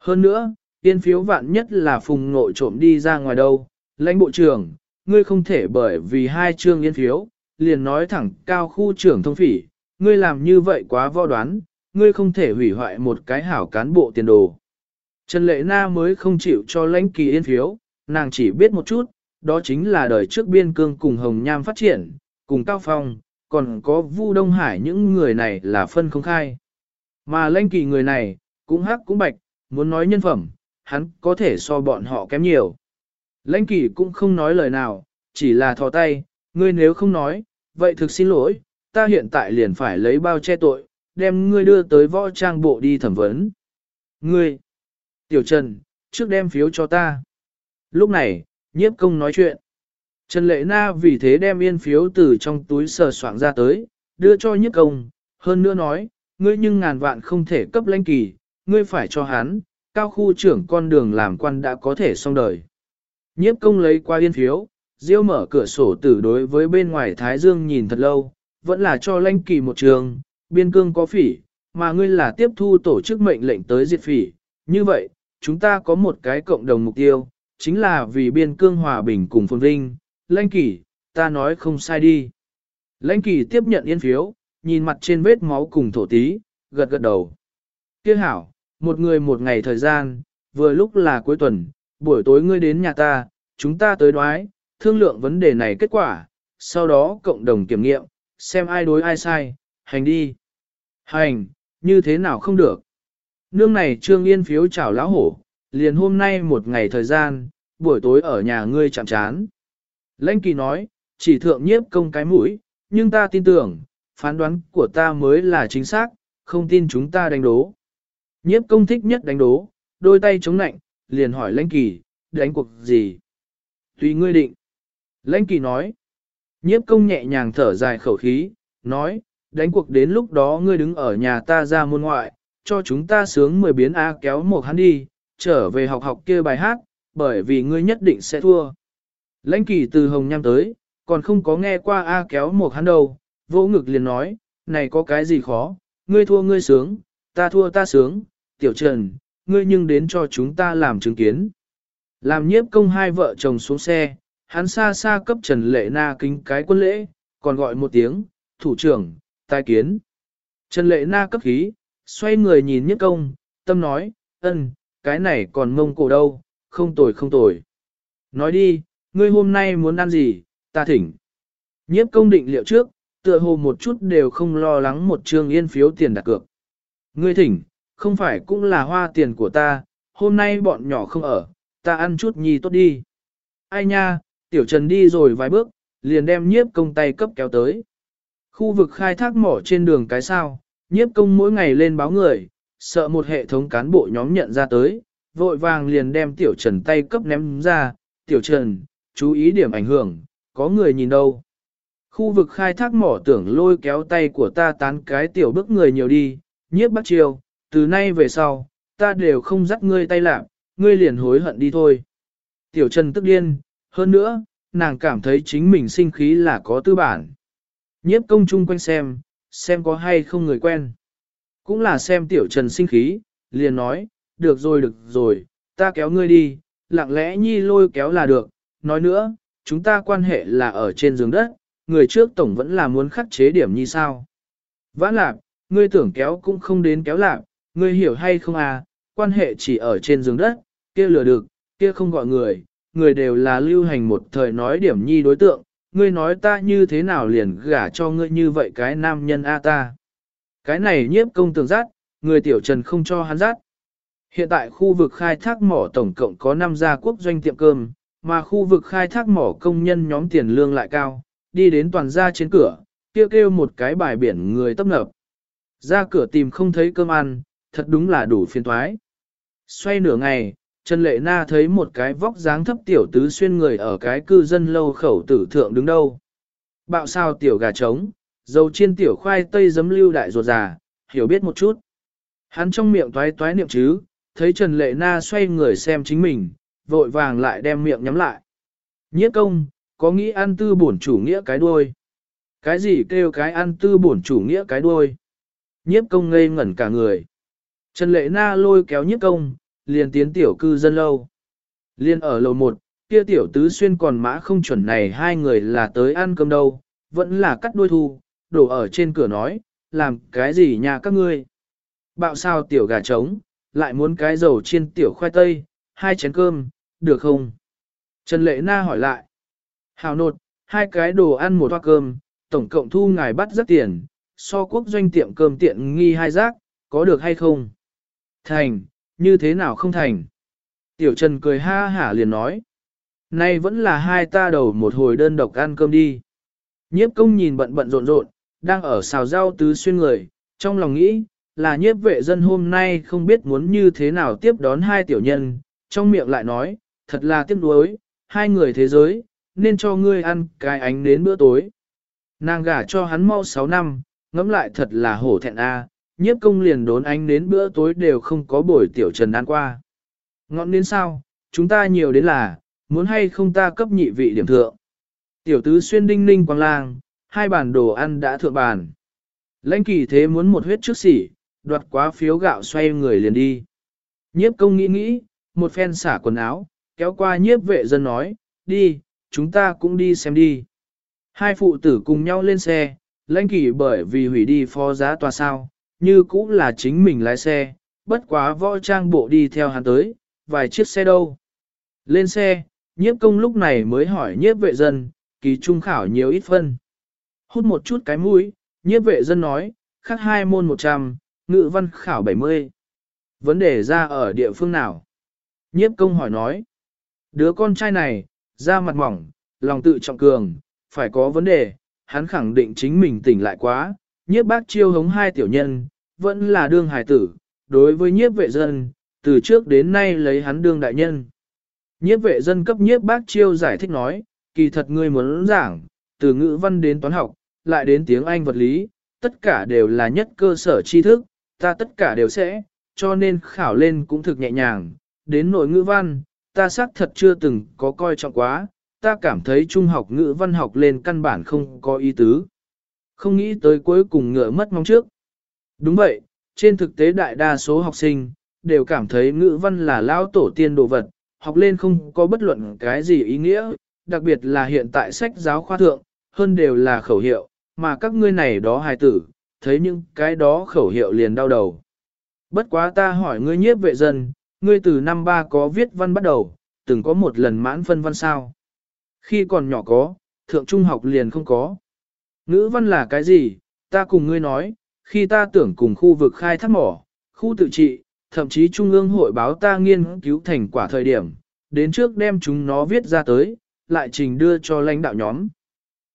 Hơn nữa, tiên phiếu vạn nhất là phùng nội trộm đi ra ngoài đâu, lãnh bộ trưởng, ngươi không thể bởi vì hai chương yên phiếu, liền nói thẳng cao khu trưởng thông phỉ, ngươi làm như vậy quá vo đoán, ngươi không thể hủy hoại một cái hảo cán bộ tiền đồ. Trần Lệ Na mới không chịu cho lãnh kỳ yên phiếu, nàng chỉ biết một chút, đó chính là đời trước biên cương cùng Hồng Nham phát triển, cùng Cao Phong, còn có Vu Đông Hải những người này là phân không khai. Mà lãnh kỳ người này, cũng hắc cũng bạch, muốn nói nhân phẩm, hắn có thể so bọn họ kém nhiều. Lãnh kỳ cũng không nói lời nào, chỉ là thò tay, ngươi nếu không nói, vậy thực xin lỗi, ta hiện tại liền phải lấy bao che tội, đem ngươi đưa tới võ trang bộ đi thẩm vấn. Ngươi, Tiểu Trần, trước đem phiếu cho ta. Lúc này, nhiếp công nói chuyện. Trần Lệ Na vì thế đem yên phiếu từ trong túi sờ soạn ra tới, đưa cho nhiếp công, hơn nữa nói, ngươi nhưng ngàn vạn không thể cấp lãnh kỳ, ngươi phải cho hắn, cao khu trưởng con đường làm quan đã có thể xong đời. Nhiếp công lấy qua yên phiếu, Diêu mở cửa sổ tử đối với bên ngoài Thái Dương nhìn thật lâu, vẫn là cho lãnh kỳ một trường, biên cương có phỉ, mà ngươi là tiếp thu tổ chức mệnh lệnh tới diệt phỉ. Như vậy, chúng ta có một cái cộng đồng mục tiêu, chính là vì biên cương hòa bình cùng phồn vinh. Lãnh kỷ, ta nói không sai đi. Lãnh kỷ tiếp nhận yên phiếu, nhìn mặt trên vết máu cùng thổ tí, gật gật đầu. Tiếc hảo, một người một ngày thời gian, vừa lúc là cuối tuần, buổi tối ngươi đến nhà ta, chúng ta tới đoái, thương lượng vấn đề này kết quả, sau đó cộng đồng kiểm nghiệm, xem ai đối ai sai, hành đi. Hành, như thế nào không được. Nương này trương yên phiếu chào lão hổ, liền hôm nay một ngày thời gian, buổi tối ở nhà ngươi chạm chán. Lãnh kỳ nói, chỉ thượng nhiếp công cái mũi, nhưng ta tin tưởng, phán đoán của ta mới là chính xác, không tin chúng ta đánh đố. Nhiếp công thích nhất đánh đố, đôi tay chống nạnh, liền hỏi lãnh kỳ, đánh cuộc gì? Tùy ngươi định. Lãnh kỳ nói. Nhiếp công nhẹ nhàng thở dài khẩu khí, nói, đánh cuộc đến lúc đó ngươi đứng ở nhà ta ra môn ngoại, cho chúng ta sướng 10 biến A kéo một hắn đi, trở về học học kia bài hát, bởi vì ngươi nhất định sẽ thua. Lãnh kỳ từ hồng nham tới, còn không có nghe qua A kéo một hắn đâu, vỗ ngực liền nói, này có cái gì khó, ngươi thua ngươi sướng, ta thua ta sướng, tiểu trần, ngươi nhưng đến cho chúng ta làm chứng kiến. Làm nhiếp công hai vợ chồng xuống xe, hắn xa xa cấp Trần Lệ Na kính cái quân lễ, còn gọi một tiếng, thủ trưởng, tai kiến. Trần Lệ Na cấp khí, xoay người nhìn nhiếp công, tâm nói, ân, cái này còn mông cổ đâu, không tồi không tồi. Nói đi, ngươi hôm nay muốn ăn gì, ta thỉnh. Nhiếp công định liệu trước, tựa hồ một chút đều không lo lắng một trương yên phiếu tiền đặt cược. Ngươi thỉnh, không phải cũng là hoa tiền của ta, hôm nay bọn nhỏ không ở, ta ăn chút nhi tốt đi. Ai nha, tiểu trần đi rồi vài bước, liền đem nhiếp công tay cấp kéo tới. Khu vực khai thác mỏ trên đường cái sao, nhiếp công mỗi ngày lên báo người, sợ một hệ thống cán bộ nhóm nhận ra tới, vội vàng liền đem tiểu trần tay cấp ném ra, tiểu trần, chú ý điểm ảnh hưởng, có người nhìn đâu. Khu vực khai thác mỏ tưởng lôi kéo tay của ta tán cái tiểu bước người nhiều đi, nhiếp bắt chiều, từ nay về sau, ta đều không dắt ngươi tay lạc, ngươi liền hối hận đi thôi. Tiểu Trần tức điên, hơn nữa, nàng cảm thấy chính mình sinh khí là có tư bản. Nhiếp công chung quanh xem, xem có hay không người quen. Cũng là xem Tiểu Trần sinh khí, liền nói, được rồi được rồi, ta kéo ngươi đi, lặng lẽ nhi lôi kéo là được. Nói nữa, chúng ta quan hệ là ở trên giường đất, người trước tổng vẫn là muốn khắc chế điểm như sao. Vãn lạc, ngươi tưởng kéo cũng không đến kéo lạc, ngươi hiểu hay không à, quan hệ chỉ ở trên giường đất, kia lừa được, kia không gọi người, người đều là lưu hành một thời nói điểm nhi đối tượng, ngươi nói ta như thế nào liền gả cho ngươi như vậy cái nam nhân a ta. Cái này nhiếp công tường rát, người tiểu trần không cho hắn rát. Hiện tại khu vực khai thác mỏ tổng cộng có 5 gia quốc doanh tiệm cơm, mà khu vực khai thác mỏ công nhân nhóm tiền lương lại cao, đi đến toàn gia trên cửa, kêu kêu một cái bài biển người tấp nập. Ra cửa tìm không thấy cơm ăn, thật đúng là đủ phiền toái. Xoay nửa ngày, Trần Lệ Na thấy một cái vóc dáng thấp tiểu tứ xuyên người ở cái cư dân lâu khẩu tử thượng đứng đâu. Bạo sao tiểu gà trống, dầu chiên tiểu khoai tây giấm lưu đại ruột già, hiểu biết một chút. Hắn trong miệng toái toái niệm chứ, thấy Trần Lệ Na xoay người xem chính mình, vội vàng lại đem miệng nhắm lại. Nhiếp công, có nghĩ ăn tư bổn chủ nghĩa cái đuôi. Cái gì kêu cái ăn tư bổn chủ nghĩa cái đuôi. Nhiếp công ngây ngẩn cả người. Trần Lệ Na lôi kéo nhiếp công, liền tiến tiểu cư dân lâu. Liên ở lầu một, kia tiểu tứ xuyên còn mã không chuẩn này hai người là tới ăn cơm đâu, vẫn là cắt đuôi thu, đổ ở trên cửa nói, làm cái gì nhà các ngươi. Bạo sao tiểu gà trống, lại muốn cái dầu chiên tiểu khoai tây, hai chén cơm, được không? Trần Lệ Na hỏi lại. Hào nột, hai cái đồ ăn một hoa cơm, tổng cộng thu ngài bắt rất tiền, so quốc doanh tiệm cơm tiện nghi hai rác, có được hay không? Thành, như thế nào không thành? Tiểu Trần cười ha hả liền nói. Nay vẫn là hai ta đầu một hồi đơn độc ăn cơm đi. Nhiếp công nhìn bận bận rộn rộn, đang ở xào rau tứ xuyên người, trong lòng nghĩ, là nhiếp vệ dân hôm nay không biết muốn như thế nào tiếp đón hai tiểu nhân, trong miệng lại nói, thật là tiếc nuối, hai người thế giới, nên cho ngươi ăn cái ánh đến bữa tối. Nàng gả cho hắn mau 6 năm, ngẫm lại thật là hổ thẹn a, nhiếp công liền đốn ánh đến bữa tối đều không có buổi tiểu trần ăn qua. Ngọn đến sao, chúng ta nhiều đến là, muốn hay không ta cấp nhị vị điểm thượng. Tiểu tứ xuyên đinh ninh quang lang, hai bàn đồ ăn đã thượng bàn. Lãnh kỳ thế muốn một huyết trước xỉ, đoạt quá phiếu gạo xoay người liền đi. Nhiếp công nghĩ nghĩ, một phen xả quần áo, kéo qua nhiếp vệ dân nói, đi, chúng ta cũng đi xem đi. Hai phụ tử cùng nhau lên xe, lãnh kỳ bởi vì hủy đi phó giá tòa sao, như cũng là chính mình lái xe, bất quá võ trang bộ đi theo hắn tới, vài chiếc xe đâu. Lên xe, nhiếp công lúc này mới hỏi nhiếp vệ dân, kỳ trung khảo nhiều ít phân. Hút một chút cái mũi, nhiếp vệ dân nói, khác hai môn 100, ngữ văn khảo 70. Vấn đề ra ở địa phương nào? Nhiếp công hỏi nói, đứa con trai này, da mặt mỏng, lòng tự trọng cường, phải có vấn đề, hắn khẳng định chính mình tỉnh lại quá, nhiếp bác chiêu hống hai tiểu nhân, vẫn là đương hải tử, đối với nhiếp vệ dân, từ trước đến nay lấy hắn đương đại nhân. Nhiếp vệ dân cấp nhiếp bác chiêu giải thích nói, kỳ thật ngươi muốn giảng, từ ngữ văn đến toán học, lại đến tiếng Anh vật lý, tất cả đều là nhất cơ sở tri thức, ta tất cả đều sẽ, cho nên khảo lên cũng thực nhẹ nhàng, đến nội ngữ văn, ta xác thật chưa từng có coi trọng quá, ta cảm thấy trung học ngữ văn học lên căn bản không có ý tứ. Không nghĩ tới cuối cùng ngựa mất mong trước. Đúng vậy, trên thực tế đại đa số học sinh, đều cảm thấy ngữ văn là lao tổ tiên đồ vật, học lên không có bất luận cái gì ý nghĩa, đặc biệt là hiện tại sách giáo khoa thượng, hơn đều là khẩu hiệu, mà các ngươi này đó hài tử, thấy những cái đó khẩu hiệu liền đau đầu. Bất quá ta hỏi ngươi nhiếp vệ dân, ngươi từ năm ba có viết văn bắt đầu, từng có một lần mãn phân văn sao. Khi còn nhỏ có, thượng trung học liền không có. Ngữ văn là cái gì, ta cùng ngươi nói, khi ta tưởng cùng khu vực khai thác mỏ, khu tự trị, thậm chí trung ương hội báo ta nghiên cứu thành quả thời điểm, đến trước đem chúng nó viết ra tới, lại trình đưa cho lãnh đạo nhóm.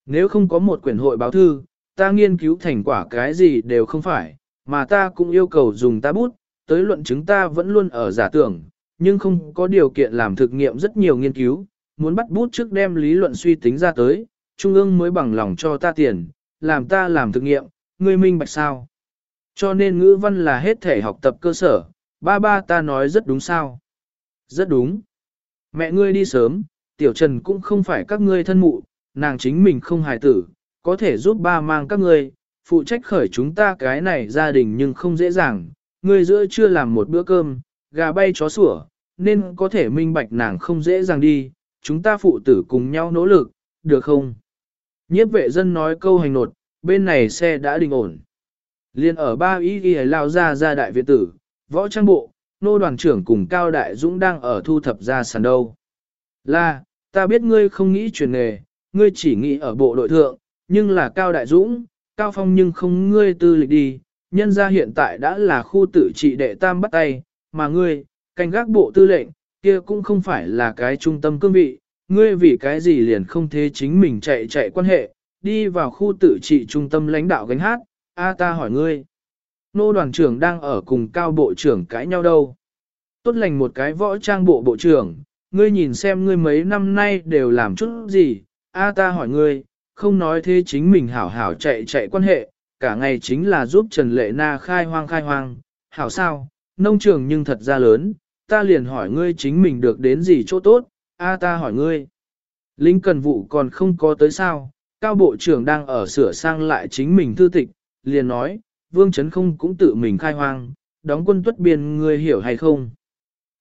Nếu không có một quyển hội báo thư, ta nghiên cứu thành quả cái gì đều không phải, mà ta cũng yêu cầu dùng ta bút, tới luận chứng ta vẫn luôn ở giả tưởng, nhưng không có điều kiện làm thực nghiệm rất nhiều nghiên cứu, muốn bắt bút trước đem lý luận suy tính ra tới, trung ương mới bằng lòng cho ta tiền, làm ta làm thực nghiệm, ngươi minh bạch sao. Cho nên ngữ văn là hết thể học tập cơ sở, ba ba ta nói rất đúng sao. Rất đúng. Mẹ ngươi đi sớm, tiểu trần cũng không phải các ngươi thân mụ, nàng chính mình không hài tử, có thể giúp ba mang các ngươi, phụ trách khởi chúng ta cái này gia đình nhưng không dễ dàng, ngươi giữa chưa làm một bữa cơm, gà bay chó sủa, nên có thể minh bạch nàng không dễ dàng đi, chúng ta phụ tử cùng nhau nỗ lực, được không? Nhiếp vệ dân nói câu hành nột, bên này xe đã đình ổn. Liên ở ba ý ghi lao ra ra đại viện tử, võ trang bộ, nô đoàn trưởng cùng Cao Đại Dũng đang ở thu thập ra sàn đâu. Là, ta biết ngươi không nghĩ chuyển nghề, ngươi chỉ nghĩ ở bộ đội thượng, nhưng là Cao Đại Dũng, Cao Phong nhưng không ngươi tư lịch đi, nhân ra hiện tại đã là khu tự trị đệ tam bắt tay, mà ngươi, canh gác bộ tư lệnh, kia cũng không phải là cái trung tâm cương vị, ngươi vì cái gì liền không thế chính mình chạy chạy quan hệ, đi vào khu tự trị trung tâm lãnh đạo gánh hát, a ta hỏi ngươi. Nô đoàn trưởng đang ở cùng cao bộ trưởng cãi nhau đâu. Tốt lành một cái võ trang bộ bộ trưởng, ngươi nhìn xem ngươi mấy năm nay đều làm chút gì, a ta hỏi ngươi, không nói thế chính mình hảo hảo chạy chạy quan hệ, cả ngày chính là giúp Trần Lệ Na khai hoang khai hoang, hảo sao, nông trường nhưng thật ra lớn, ta liền hỏi ngươi chính mình được đến gì chỗ tốt, a ta hỏi ngươi. Linh cần vụ còn không có tới sao, cao bộ trưởng đang ở sửa sang lại chính mình thư tịch, liền nói, vương chấn không cũng tự mình khai hoang, đóng quân tuất biên ngươi hiểu hay không.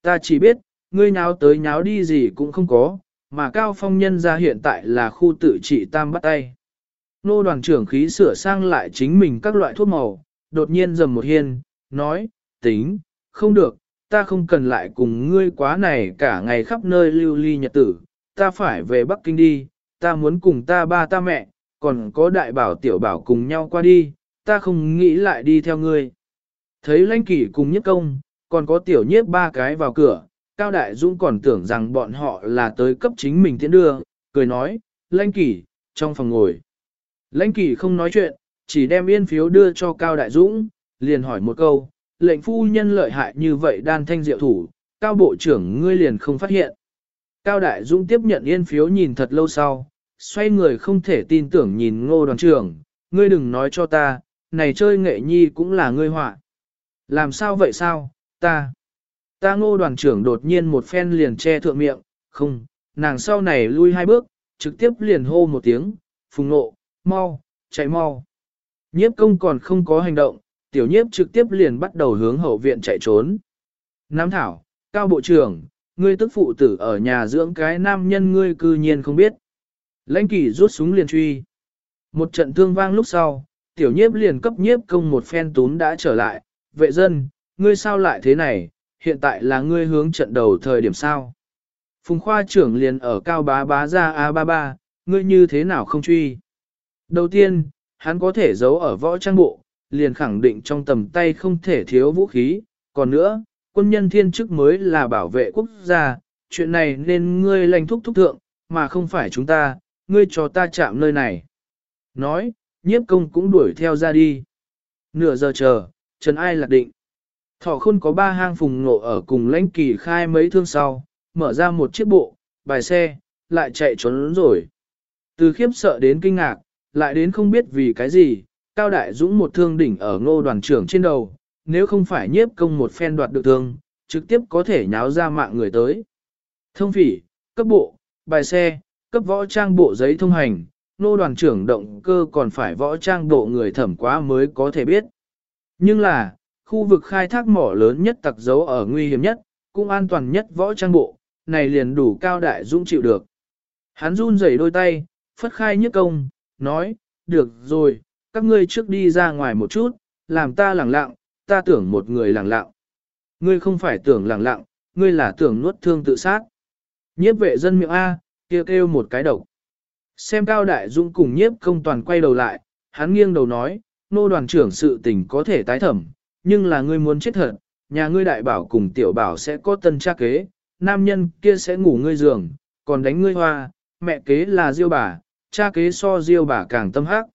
Ta chỉ biết, ngươi nháo tới nháo đi gì cũng không có, mà cao phong nhân ra hiện tại là khu tự trị tam bắt tay. Nô đoàn trưởng khí sửa sang lại chính mình các loại thuốc màu, đột nhiên dầm một hiên, nói, tính, không được, ta không cần lại cùng ngươi quá này cả ngày khắp nơi lưu ly nhật tử, ta phải về Bắc Kinh đi, ta muốn cùng ta ba ta mẹ, còn có đại bảo tiểu bảo cùng nhau qua đi, ta không nghĩ lại đi theo ngươi. Thấy lãnh kỷ cùng nhất công, còn có tiểu nhiếp ba cái vào cửa, Cao Đại Dũng còn tưởng rằng bọn họ là tới cấp chính mình tiễn đưa, cười nói, lãnh kỳ trong phòng ngồi. Lãnh kỳ không nói chuyện, chỉ đem yên phiếu đưa cho Cao Đại Dũng, liền hỏi một câu, lệnh phu nhân lợi hại như vậy đan thanh diệu thủ, Cao Bộ trưởng ngươi liền không phát hiện. Cao Đại Dũng tiếp nhận yên phiếu nhìn thật lâu sau, xoay người không thể tin tưởng nhìn ngô đoàn trưởng, ngươi đừng nói cho ta, này chơi nghệ nhi cũng là ngươi họa. Làm sao vậy sao, ta? Ta ngô đoàn trưởng đột nhiên một phen liền che thượng miệng, không, nàng sau này lui hai bước, trực tiếp liền hô một tiếng, phùng nộ, mau, chạy mau. Nhiếp công còn không có hành động, tiểu nhiếp trực tiếp liền bắt đầu hướng hậu viện chạy trốn. Nam Thảo, Cao Bộ trưởng, ngươi tức phụ tử ở nhà dưỡng cái nam nhân ngươi cư nhiên không biết. Lãnh kỷ rút súng liền truy. Một trận thương vang lúc sau, tiểu nhiếp liền cấp nhiếp công một phen tún đã trở lại. Vệ dân, ngươi sao lại thế này, hiện tại là ngươi hướng trận đầu thời điểm sao. Phùng khoa trưởng liền ở cao bá bá ra A33, ngươi như thế nào không truy. Đầu tiên, hắn có thể giấu ở võ trang bộ, liền khẳng định trong tầm tay không thể thiếu vũ khí. Còn nữa, quân nhân thiên chức mới là bảo vệ quốc gia, chuyện này nên ngươi lành thúc thúc thượng, mà không phải chúng ta, ngươi cho ta chạm nơi này. Nói, nhiếp công cũng đuổi theo ra đi. Nửa giờ chờ, Trần Ai lạc định. Thọ khôn có ba hang phùng ngộ ở cùng lãnh kỳ khai mấy thương sau, mở ra một chiếc bộ, bài xe, lại chạy trốn rồi. Từ khiếp sợ đến kinh ngạc, lại đến không biết vì cái gì, Cao Đại Dũng một thương đỉnh ở ngô đoàn trưởng trên đầu, nếu không phải nhiếp công một phen đoạt được thương, trực tiếp có thể nháo ra mạng người tới. Thông phỉ, cấp bộ, bài xe, cấp võ trang bộ giấy thông hành, nô đoàn trưởng động cơ còn phải võ trang bộ người thẩm quá mới có thể biết. Nhưng là, khu vực khai thác mỏ lớn nhất tặc dấu ở nguy hiểm nhất, cũng an toàn nhất võ trang bộ, này liền đủ cao đại dũng chịu được. Hắn run rẩy đôi tay, phất khai nhức công, nói, được rồi, các ngươi trước đi ra ngoài một chút, làm ta lẳng lặng, ta tưởng một người lẳng lặng. Ngươi không phải tưởng lẳng lặng, ngươi là tưởng nuốt thương tự sát. Nhiếp vệ dân miệng A, kia kêu một cái độc. Xem cao đại dũng cùng nhiếp công toàn quay đầu lại, hắn nghiêng đầu nói, nô đoàn trưởng sự tình có thể tái thẩm, nhưng là ngươi muốn chết thật, nhà ngươi đại bảo cùng tiểu bảo sẽ có tân cha kế, nam nhân kia sẽ ngủ ngươi giường, còn đánh ngươi hoa, mẹ kế là diêu bà, cha kế so diêu bà càng tâm hắc.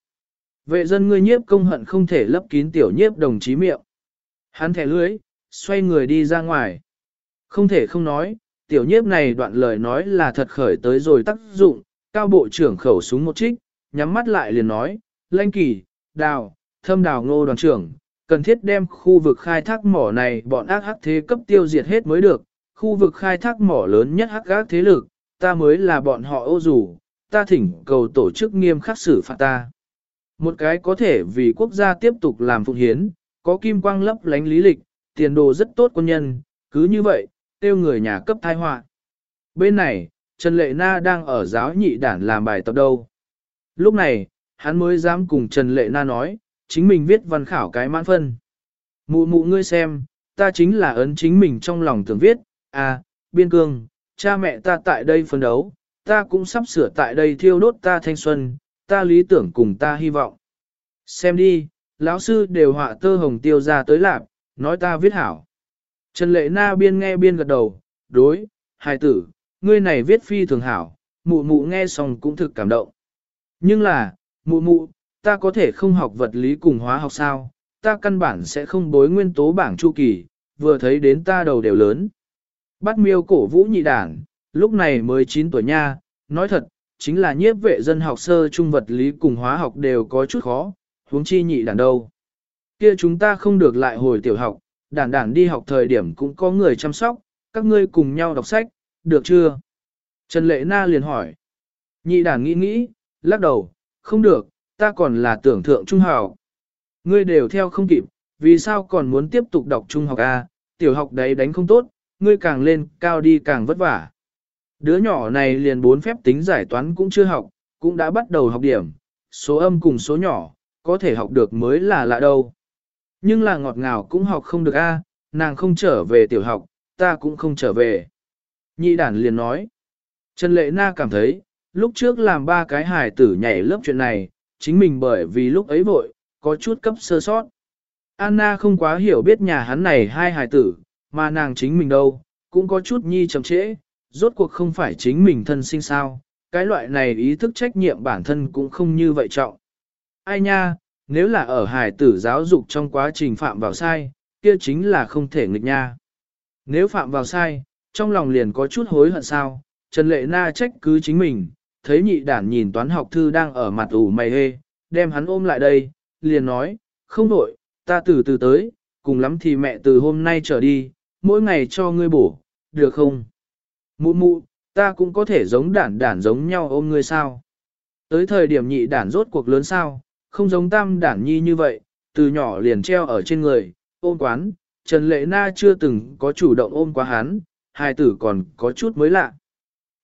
Vệ dân ngươi nhiếp công hận không thể lấp kín tiểu nhiếp đồng chí miệng. Hắn thẻ lưới, xoay người đi ra ngoài. Không thể không nói, tiểu nhiếp này đoạn lời nói là thật khởi tới rồi tác dụng, cao bộ trưởng khẩu súng một trích, nhắm mắt lại liền nói, lanh kỳ, đào, thâm đào ngô đoàn trưởng, cần thiết đem khu vực khai thác mỏ này bọn ác hắc thế cấp tiêu diệt hết mới được, khu vực khai thác mỏ lớn nhất hắc ác thế lực, ta mới là bọn họ ô dù, ta thỉnh cầu tổ chức nghiêm khắc xử phạt ta. Một cái có thể vì quốc gia tiếp tục làm phụng hiến, có kim quang lấp lánh lý lịch, tiền đồ rất tốt quân nhân, cứ như vậy, tiêu người nhà cấp thai họa. Bên này, Trần Lệ Na đang ở giáo nhị đản làm bài tập đâu. Lúc này, hắn mới dám cùng Trần Lệ Na nói, chính mình viết văn khảo cái mãn phân. Mụ mụ ngươi xem, ta chính là ấn chính mình trong lòng tưởng viết, à, biên cương, cha mẹ ta tại đây phân đấu, ta cũng sắp sửa tại đây thiêu đốt ta thanh xuân, ta lý tưởng cùng ta hy vọng. Xem đi, lão sư đều họa tơ hồng tiêu ra tới lạc, nói ta viết hảo. Trần lệ na biên nghe biên gật đầu, đối, hài tử, ngươi này viết phi thường hảo, mụ mụ nghe xong cũng thực cảm động. Nhưng là, mụ mụ, ta có thể không học vật lý cùng hóa học sao, ta căn bản sẽ không bối nguyên tố bảng chu kỳ, vừa thấy đến ta đầu đều lớn. Bắt miêu cổ vũ nhị đảng, lúc này mới 9 tuổi nha, nói thật, chính là nhiếp vệ dân học sơ trung vật lý cùng hóa học đều có chút khó, huống chi nhị đảng đâu. Kia chúng ta không được lại hồi tiểu học, đảng đảng đi học thời điểm cũng có người chăm sóc, các ngươi cùng nhau đọc sách, được chưa? Trần Lệ Na liền hỏi. Nhị đảng nghĩ nghĩ, lắc đầu, không được, ta còn là tưởng thượng trung học. Ngươi đều theo không kịp, vì sao còn muốn tiếp tục đọc trung học A, tiểu học đấy đánh không tốt, ngươi càng lên cao đi càng vất vả. Đứa nhỏ này liền bốn phép tính giải toán cũng chưa học, cũng đã bắt đầu học điểm, số âm cùng số nhỏ, có thể học được mới là lạ đâu. Nhưng là ngọt ngào cũng học không được a, nàng không trở về tiểu học, ta cũng không trở về. Nhị đản liền nói. Trần Lệ Na cảm thấy, lúc trước làm ba cái hài tử nhảy lớp chuyện này, chính mình bởi vì lúc ấy vội, có chút cấp sơ sót. Anna không quá hiểu biết nhà hắn này hai hài tử, mà nàng chính mình đâu, cũng có chút nhi chậm trễ, rốt cuộc không phải chính mình thân sinh sao, cái loại này ý thức trách nhiệm bản thân cũng không như vậy trọng. Ai nha, nếu là ở hài tử giáo dục trong quá trình phạm vào sai, kia chính là không thể nghịch nha. Nếu phạm vào sai, trong lòng liền có chút hối hận sao, Trần Lệ Na trách cứ chính mình, thấy nhị đản nhìn toán học thư đang ở mặt ủ mày hê, đem hắn ôm lại đây, liền nói, không đổi, ta từ từ tới, cùng lắm thì mẹ từ hôm nay trở đi, mỗi ngày cho ngươi bổ, được không? Mụ mụ, ta cũng có thể giống đản đản giống nhau ôm ngươi sao? Tới thời điểm nhị đản rốt cuộc lớn sao, không giống tam đản nhi như vậy, từ nhỏ liền treo ở trên người, ôm quán, Trần Lệ Na chưa từng có chủ động ôm quá hắn, hai tử còn có chút mới lạ.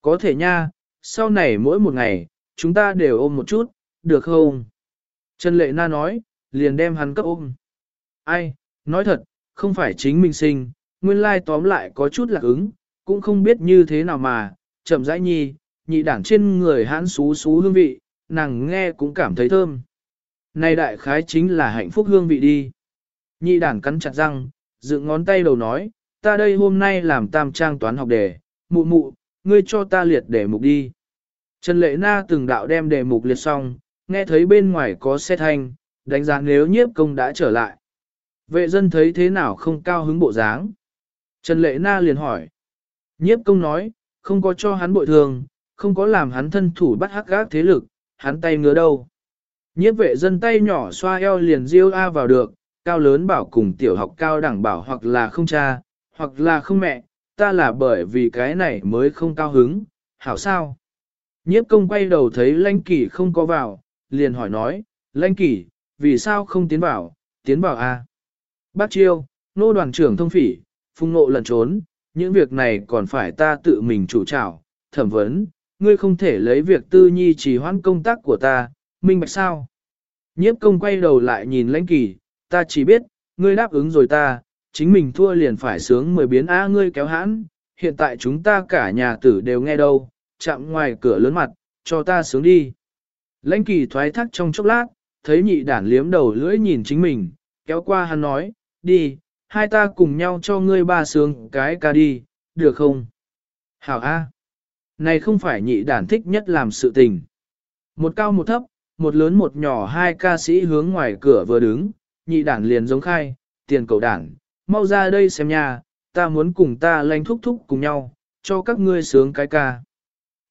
Có thể nha, sau này mỗi một ngày, chúng ta đều ôm một chút, được không? Trần Lệ Na nói, liền đem hắn cấp ôm. Ai, nói thật, không phải chính mình sinh, nguyên lai tóm lại có chút lạc ứng, cũng không biết như thế nào mà, chậm rãi nhi, nhị đảng trên người hãn xú xú hương vị, nàng nghe cũng cảm thấy thơm. Này đại khái chính là hạnh phúc hương vị đi. Nhị đảng cắn chặt răng, dựng ngón tay đầu nói, ta đây hôm nay làm tam trang toán học đề, mụ mụ, ngươi cho ta liệt đề mục đi. Trần Lệ Na từng đạo đem đề mục liệt xong, nghe thấy bên ngoài có xe thanh, đánh giá nếu nhiếp công đã trở lại. Vệ dân thấy thế nào không cao hứng bộ dáng. Trần Lệ Na liền hỏi. Nhiếp công nói, không có cho hắn bội thường, không có làm hắn thân thủ bắt hắc gác thế lực, hắn tay ngứa đâu. Nhiếp vệ dân tay nhỏ xoa eo liền riêu A vào được, cao lớn bảo cùng tiểu học cao đẳng bảo hoặc là không cha, hoặc là không mẹ, ta là bởi vì cái này mới không cao hứng, hảo sao? Nhiếp công quay đầu thấy lãnh kỷ không có vào, liền hỏi nói, lãnh kỷ, vì sao không tiến vào, tiến vào a? À? Bác Chiêu, nô đoàn trưởng thông phỉ, phung nộ lẩn trốn, những việc này còn phải ta tự mình chủ trảo, thẩm vấn, ngươi không thể lấy việc tư nhi trì hoãn công tác của ta, minh bạch sao? Nhiếp công quay đầu lại nhìn lãnh kỳ, ta chỉ biết, ngươi đáp ứng rồi ta, chính mình thua liền phải sướng mười biến á ngươi kéo hãn, hiện tại chúng ta cả nhà tử đều nghe đâu, chạm ngoài cửa lớn mặt, cho ta sướng đi. Lãnh kỳ thoái thác trong chốc lát, thấy nhị đản liếm đầu lưỡi nhìn chính mình, kéo qua hắn nói, đi, hai ta cùng nhau cho ngươi ba sướng cái ca đi, được không? Hảo A. Này không phải nhị đản thích nhất làm sự tình. Một cao một thấp, một lớn một nhỏ hai ca sĩ hướng ngoài cửa vừa đứng, nhị đản liền giống khai, tiền cầu đản, mau ra đây xem nhà, ta muốn cùng ta lanh thúc thúc cùng nhau, cho các ngươi sướng cái ca.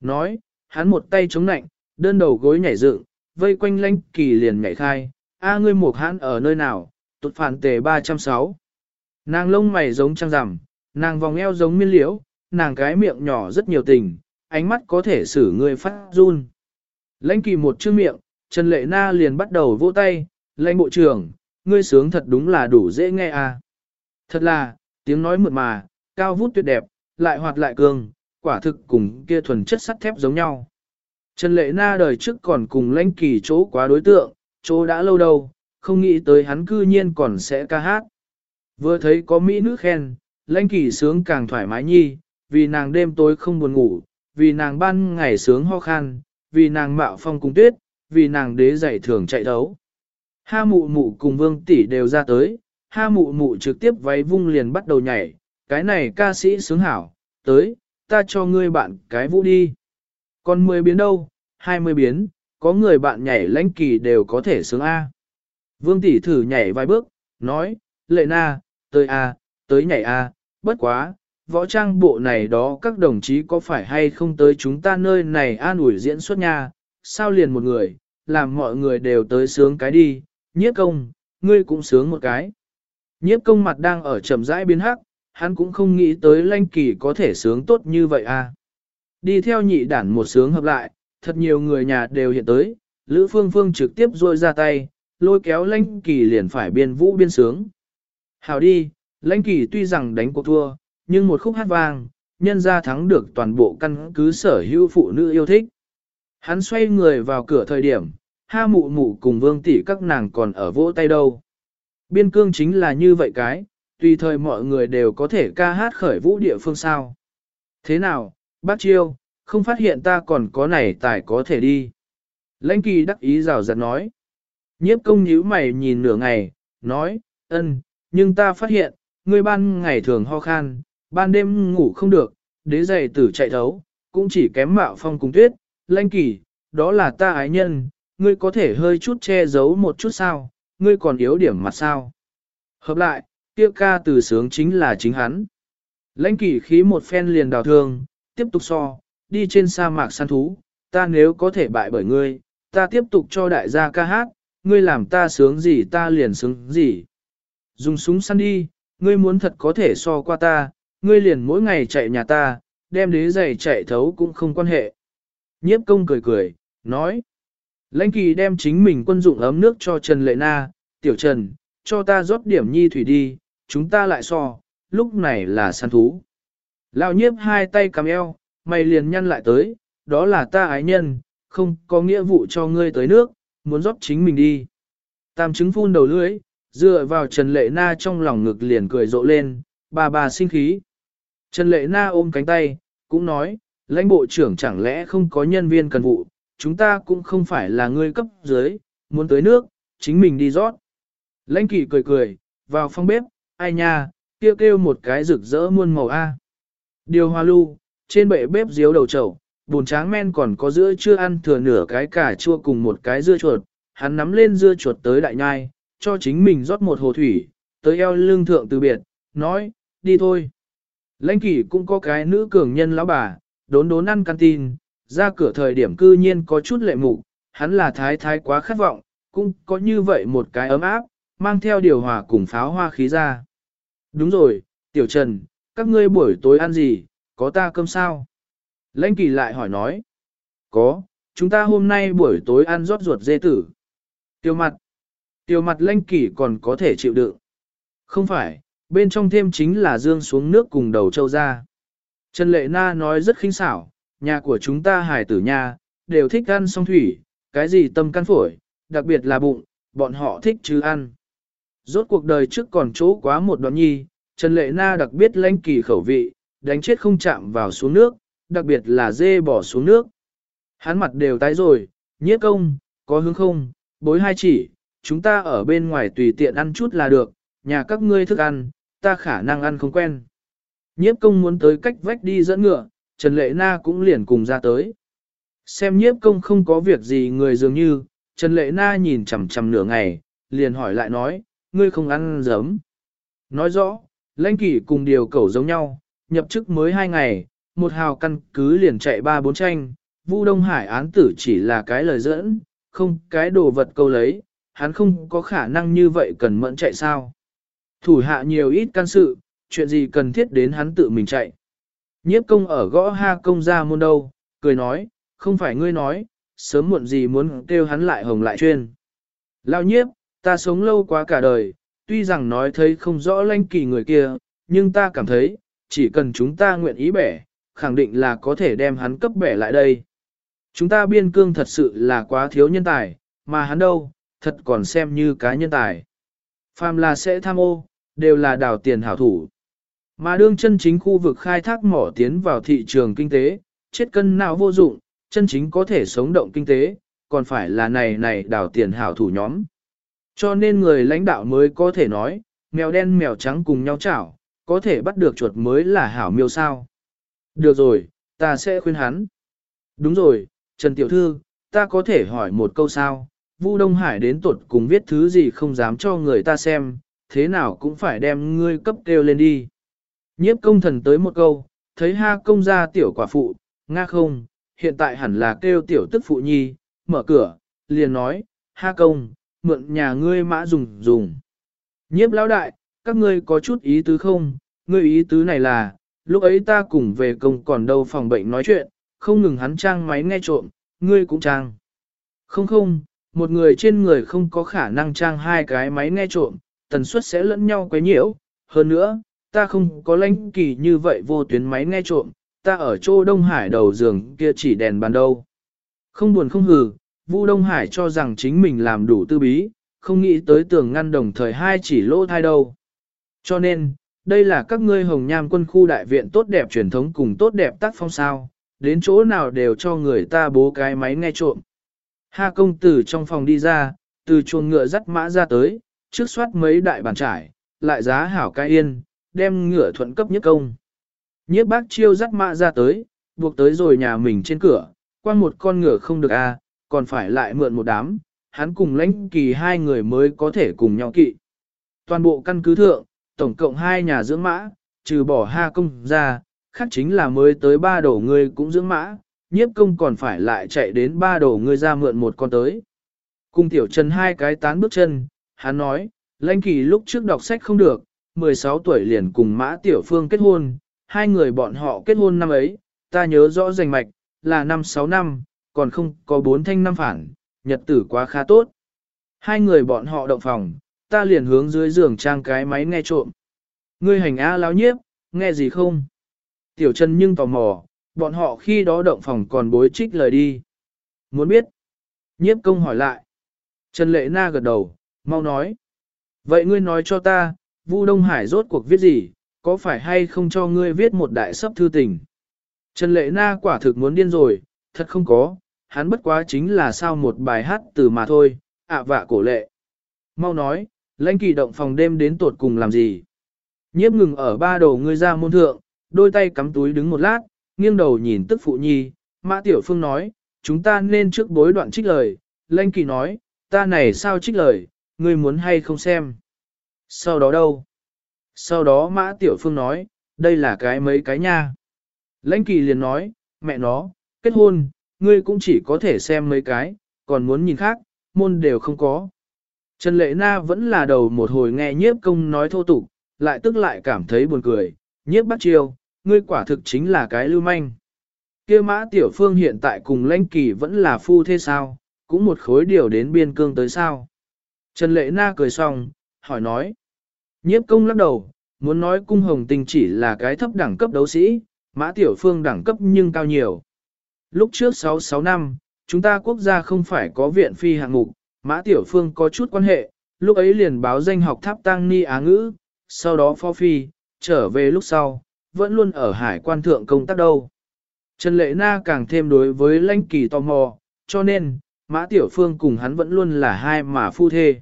Nói, hắn một tay chống nạnh, đơn đầu gối nhảy dựng, vây quanh lanh kỳ liền nhảy khai, a ngươi một hắn ở nơi nào, tụt phản tề 306. Nàng lông mày giống trăng rằm, nàng vòng eo giống miên liễu, nàng cái miệng nhỏ rất nhiều tình, ánh mắt có thể xử người phát run. Lãnh kỳ một chữ miệng, Trần Lệ Na liền bắt đầu vỗ tay, lãnh bộ trưởng, ngươi sướng thật đúng là đủ dễ nghe à. Thật là, tiếng nói mượt mà, cao vút tuyệt đẹp, lại hoạt lại cường, quả thực cùng kia thuần chất sắt thép giống nhau. Trần Lệ Na đời trước còn cùng lãnh kỳ chỗ quá đối tượng, chỗ đã lâu đâu, không nghĩ tới hắn cư nhiên còn sẽ ca hát. Vừa thấy có mỹ nữ khen, lãnh kỳ sướng càng thoải mái nhi, vì nàng đêm tối không buồn ngủ, vì nàng ban ngày sướng ho khan, vì nàng mạo phong cung tuyết, vì nàng đế dạy thường chạy đấu. Ha mụ mụ cùng vương tỷ đều ra tới, ha mụ mụ trực tiếp váy vung liền bắt đầu nhảy, cái này ca sĩ sướng hảo, tới, ta cho ngươi bạn cái vũ đi. Còn 10 biến đâu, 20 biến, có người bạn nhảy lãnh kỳ đều có thể sướng A. Vương tỷ thử nhảy vài bước, nói, lệ na, tới A, tới nhảy A, bất quá, võ trang bộ này đó các đồng chí có phải hay không tới chúng ta nơi này an ủi diễn xuất nha, sao liền một người, làm mọi người đều tới sướng cái đi, nhiếp công, ngươi cũng sướng một cái. Nhiếp công mặt đang ở trầm rãi biến hắc, hắn cũng không nghĩ tới lanh kỳ có thể sướng tốt như vậy à. Đi theo nhị đản một sướng hợp lại, thật nhiều người nhà đều hiện tới, Lữ Phương Phương trực tiếp rôi ra tay, lôi kéo lanh kỳ liền phải biên vũ biên sướng. Hào đi, lãnh kỳ tuy rằng đánh cuộc thua, nhưng một khúc hát vang, nhân ra thắng được toàn bộ căn cứ sở hữu phụ nữ yêu thích. Hắn xoay người vào cửa thời điểm, ha mụ mụ cùng vương tỷ các nàng còn ở vỗ tay đâu. Biên cương chính là như vậy cái, tùy thời mọi người đều có thể ca hát khởi vũ địa phương sao. Thế nào, bác chiêu, không phát hiện ta còn có này tài có thể đi. Lãnh kỳ đắc ý rào rạt nói. Nhiếp công nhíu mày nhìn nửa ngày, nói, ân, nhưng ta phát hiện, ngươi ban ngày thường ho khan, ban đêm ngủ không được, đế giày tử chạy thấu, cũng chỉ kém mạo phong cùng tuyết, Lãnh kỳ, đó là ta ái nhân, ngươi có thể hơi chút che giấu một chút sao, ngươi còn yếu điểm mặt sao. Hợp lại, tiêu ca từ sướng chính là chính hắn. Lãnh kỷ khí một phen liền đào thương, tiếp tục so, đi trên sa mạc săn thú, ta nếu có thể bại bởi ngươi, ta tiếp tục cho đại gia ca hát, ngươi làm ta sướng gì ta liền sướng gì. Dùng súng săn đi, ngươi muốn thật có thể so qua ta, ngươi liền mỗi ngày chạy nhà ta, đem đế giày chạy thấu cũng không quan hệ. Nhiếp công cười cười, nói. Lãnh kỳ đem chính mình quân dụng ấm nước cho Trần Lệ Na, tiểu Trần, cho ta rót điểm nhi thủy đi, chúng ta lại so, lúc này là săn thú. Lão nhiếp hai tay cầm eo, mày liền nhăn lại tới, đó là ta ái nhân, không có nghĩa vụ cho ngươi tới nước, muốn rót chính mình đi. Tam chứng phun đầu lưỡi, dựa vào Trần Lệ Na trong lòng ngực liền cười rộ lên, bà bà sinh khí. Trần Lệ Na ôm cánh tay, cũng nói, lãnh bộ trưởng chẳng lẽ không có nhân viên cần vụ, chúng ta cũng không phải là người cấp dưới, muốn tới nước, chính mình đi rót. Lãnh kỳ cười cười, vào phòng bếp, ai nha, kêu kêu một cái rực rỡ muôn màu A. Điều hoa lưu, trên bệ bếp diếu đầu chậu, bùn tráng men còn có giữa chưa ăn thừa nửa cái cà chua cùng một cái dưa chuột, hắn nắm lên dưa chuột tới đại nhai, cho chính mình rót một hồ thủy, tới eo lương thượng từ biệt, nói, đi thôi. Lãnh kỷ cũng có cái nữ cường nhân lão bà, đốn đốn ăn canteen, ra cửa thời điểm cư nhiên có chút lệ mục, hắn là thái thái quá khát vọng, cũng có như vậy một cái ấm áp, mang theo điều hòa cùng pháo hoa khí ra. Đúng rồi, Tiểu Trần, các ngươi buổi tối ăn gì, có ta cơm sao? Lãnh kỳ lại hỏi nói. Có, chúng ta hôm nay buổi tối ăn rót ruột dê tử. Tiêu mặt. Tiêu mặt lãnh kỳ còn có thể chịu đựng. Không phải, bên trong thêm chính là dương xuống nước cùng đầu châu ra. Trần Lệ Na nói rất khinh xảo, nhà của chúng ta hải tử nha, đều thích ăn song thủy, cái gì tâm can phổi, đặc biệt là bụng, bọn họ thích chứ ăn. Rốt cuộc đời trước còn chỗ quá một đoạn nhi, Trần Lệ Na đặc biệt lãnh kỳ khẩu vị, đánh chết không chạm vào xuống nước, đặc biệt là dê bỏ xuống nước. Hắn mặt đều tái rồi, nhiếp công, có hướng không, bối hai chỉ, chúng ta ở bên ngoài tùy tiện ăn chút là được, nhà các ngươi thức ăn, ta khả năng ăn không quen. Nhiếp công muốn tới cách vách đi dẫn ngựa, Trần Lệ Na cũng liền cùng ra tới. Xem nhiếp công không có việc gì người dường như, Trần Lệ Na nhìn chằm chằm nửa ngày, liền hỏi lại nói, ngươi không ăn giấm. Nói rõ, lãnh kỷ cùng điều cẩu giống nhau, nhập chức mới hai ngày, một hào căn cứ liền chạy ba bốn tranh, Vu Đông Hải án tử chỉ là cái lời dẫn, không cái đồ vật câu lấy, hắn không có khả năng như vậy cần mẫn chạy sao. Thủ hạ nhiều ít can sự, chuyện gì cần thiết đến hắn tự mình chạy. Nhiếp công ở gõ ha công ra môn đâu, cười nói, không phải ngươi nói, sớm muộn gì muốn kêu hắn lại hồng lại chuyên. Lao nhiếp, ta sống lâu quá cả đời, tuy rằng nói thấy không rõ lanh kỳ người kia, nhưng ta cảm thấy, chỉ cần chúng ta nguyện ý bẻ, khẳng định là có thể đem hắn cấp bẻ lại đây. Chúng ta biên cương thật sự là quá thiếu nhân tài, mà hắn đâu, thật còn xem như cá nhân tài. Phàm là sẽ tham ô, đều là đào tiền hảo thủ. Mà đương chân chính khu vực khai thác mỏ tiến vào thị trường kinh tế, chết cân nào vô dụng, chân chính có thể sống động kinh tế, còn phải là này này đào tiền hảo thủ nhóm. Cho nên người lãnh đạo mới có thể nói, mèo đen mèo trắng cùng nhau chảo, có thể bắt được chuột mới là hảo miêu sao. Được rồi, ta sẽ khuyên hắn. Đúng rồi, Trần Tiểu Thư, ta có thể hỏi một câu sao, Vu Đông Hải đến tuột cùng viết thứ gì không dám cho người ta xem, thế nào cũng phải đem ngươi cấp kêu lên đi. Nhiếp công thần tới một câu, thấy ha công ra tiểu quả phụ, nga không, hiện tại hẳn là kêu tiểu tức phụ nhi, mở cửa, liền nói, ha công, mượn nhà ngươi mã dùng dùng. Nhiếp lão đại, các ngươi có chút ý tứ không, ngươi ý tứ này là, lúc ấy ta cùng về công còn đâu phòng bệnh nói chuyện, không ngừng hắn trang máy nghe trộm, ngươi cũng trang. Không không, một người trên người không có khả năng trang hai cái máy nghe trộm, tần suất sẽ lẫn nhau quấy nhiễu. Hơn nữa, ta không có lãnh kỳ như vậy vô tuyến máy nghe trộm, ta ở chỗ Đông Hải đầu giường kia chỉ đèn bàn đâu. Không buồn không hừ, Vu Đông Hải cho rằng chính mình làm đủ tư bí, không nghĩ tới tường ngăn đồng thời hai chỉ lỗ thai đâu. Cho nên, đây là các ngươi hồng nham quân khu đại viện tốt đẹp truyền thống cùng tốt đẹp tác phong sao, đến chỗ nào đều cho người ta bố cái máy nghe trộm. Ha công tử trong phòng đi ra, từ chuồng ngựa dắt mã ra tới, trước soát mấy đại bàn trải, lại giá hảo cái yên, đem ngựa thuận cấp nhất công. Nhiếp bác chiêu dắt mã ra tới, buộc tới rồi nhà mình trên cửa, quan một con ngựa không được a, à, còn phải lại mượn một đám, hắn cùng lãnh kỳ hai người mới có thể cùng nhau kỵ. Toàn bộ căn cứ thượng, tổng cộng hai nhà dưỡng mã, trừ bỏ ha công ra, khác chính là mới tới ba đổ người cũng dưỡng mã, nhiếp công còn phải lại chạy đến ba đổ người ra mượn một con tới. Cùng tiểu trần hai cái tán bước chân, hắn nói, lãnh kỳ lúc trước đọc sách không được, 16 tuổi liền cùng mã tiểu phương kết hôn, hai người bọn họ kết hôn năm ấy, ta nhớ rõ rành mạch, là năm 6 năm, còn không có bốn thanh năm phản, nhật tử quá khá tốt. Hai người bọn họ động phòng, ta liền hướng dưới giường trang cái máy nghe trộm. Ngươi hành á láo nhiếp, nghe gì không? Tiểu Trần nhưng tò mò, bọn họ khi đó động phòng còn bối trích lời đi. Muốn biết? Nhiếp công hỏi lại. Trần Lệ Na gật đầu, mau nói. Vậy ngươi nói cho ta, Vu Đông Hải rốt cuộc viết gì, có phải hay không cho ngươi viết một đại sấp thư tình? Trần Lệ Na quả thực muốn điên rồi, thật không có, hắn bất quá chính là sao một bài hát từ mà thôi, ạ vạ cổ lệ. Mau nói, lãnh kỳ động phòng đêm đến tột cùng làm gì? Nhiếp ngừng ở ba đầu ngươi ra môn thượng, đôi tay cắm túi đứng một lát, nghiêng đầu nhìn tức phụ nhi, Mã Tiểu Phương nói, chúng ta nên trước bối đoạn trích lời, lãnh kỳ nói, ta này sao trích lời, ngươi muốn hay không xem. Sau đó đâu? Sau đó Mã Tiểu Phương nói, đây là cái mấy cái nha. Lãnh kỳ liền nói, mẹ nó, kết hôn, ngươi cũng chỉ có thể xem mấy cái, còn muốn nhìn khác, môn đều không có. Trần Lệ Na vẫn là đầu một hồi nghe nhiếp công nói thô tục, lại tức lại cảm thấy buồn cười, nhiếp bắt chiêu, ngươi quả thực chính là cái lưu manh. kia mã tiểu phương hiện tại cùng lãnh kỳ vẫn là phu thế sao, cũng một khối điều đến biên cương tới sao. Trần Lệ Na cười xong, hỏi nói. Nhiếp công lắc đầu, muốn nói cung hồng tình chỉ là cái thấp đẳng cấp đấu sĩ, mã tiểu phương đẳng cấp nhưng cao nhiều. Lúc trước 6-6 năm, chúng ta quốc gia không phải có viện phi hạng mục, mã tiểu phương có chút quan hệ, lúc ấy liền báo danh học tháp tăng ni á ngữ, sau đó phó phi, trở về lúc sau, vẫn luôn ở hải quan thượng công tác đâu. Trần Lệ Na càng thêm đối với lãnh kỳ tò mò, cho nên, Mã Tiểu Phương cùng hắn vẫn luôn là hai mà phu thê.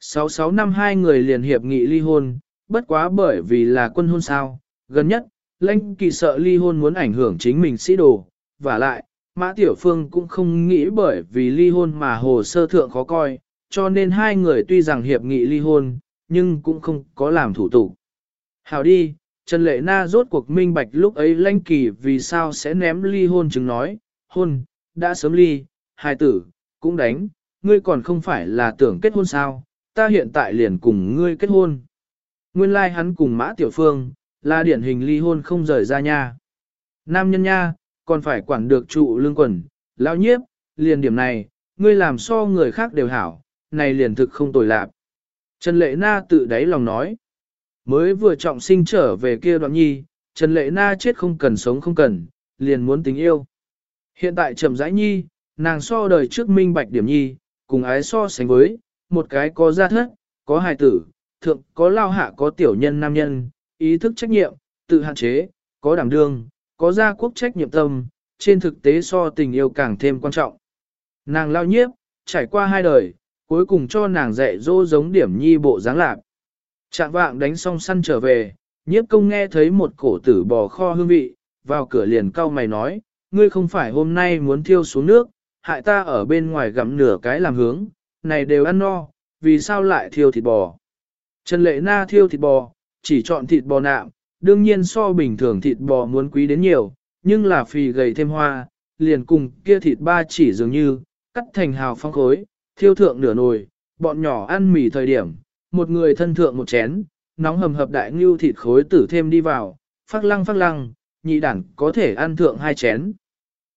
66 năm hai người liền hiệp nghị ly hôn, bất quá bởi vì là quân hôn sao, gần nhất, lãnh kỳ sợ ly hôn muốn ảnh hưởng chính mình sĩ đồ, và lại, Mã Tiểu Phương cũng không nghĩ bởi vì ly hôn mà hồ sơ thượng khó coi, cho nên hai người tuy rằng hiệp nghị ly hôn, nhưng cũng không có làm thủ tục. Hào đi, Trần Lệ Na rốt cuộc minh bạch lúc ấy lãnh kỳ vì sao sẽ ném ly hôn chứng nói, hôn, đã sớm ly, hai tử, cũng đánh, ngươi còn không phải là tưởng kết hôn sao, ta hiện tại liền cùng ngươi kết hôn. Nguyên lai like hắn cùng Mã Tiểu Phương, là điển hình ly hôn không rời ra nha. Nam nhân nha, còn phải quản được trụ lương quần, lão nhiếp, liền điểm này, ngươi làm so người khác đều hảo, này liền thực không tồi lạc. Trần Lệ Na tự đáy lòng nói, mới vừa trọng sinh trở về kia đoạn nhi, Trần Lệ Na chết không cần sống không cần, liền muốn tình yêu. Hiện tại trầm rãi nhi, nàng so đời trước minh bạch điểm nhi, cùng ái so sánh với, một cái có gia thất, có hài tử, thượng có lao hạ có tiểu nhân nam nhân, ý thức trách nhiệm, tự hạn chế, có đảm đương, có gia quốc trách nhiệm tâm, trên thực tế so tình yêu càng thêm quan trọng. Nàng lao nhiếp, trải qua hai đời, cuối cùng cho nàng dạy dỗ giống điểm nhi bộ dáng lạc. Trạng vạng đánh xong săn trở về, nhiếp công nghe thấy một cổ tử bò kho hương vị, vào cửa liền cau mày nói, ngươi không phải hôm nay muốn thiêu xuống nước, hại ta ở bên ngoài gặm nửa cái làm hướng, này đều ăn no, vì sao lại thiêu thịt bò. Trần lệ na thiêu thịt bò, chỉ chọn thịt bò nạm, đương nhiên so bình thường thịt bò muốn quý đến nhiều, nhưng là phì gầy thêm hoa, liền cùng kia thịt ba chỉ dường như, cắt thành hào phong khối, thiêu thượng nửa nồi, bọn nhỏ ăn mì thời điểm, một người thân thượng một chén, nóng hầm hập đại ngưu thịt khối tử thêm đi vào, phát lăng phát lăng, nhị đẳng có thể ăn thượng hai chén.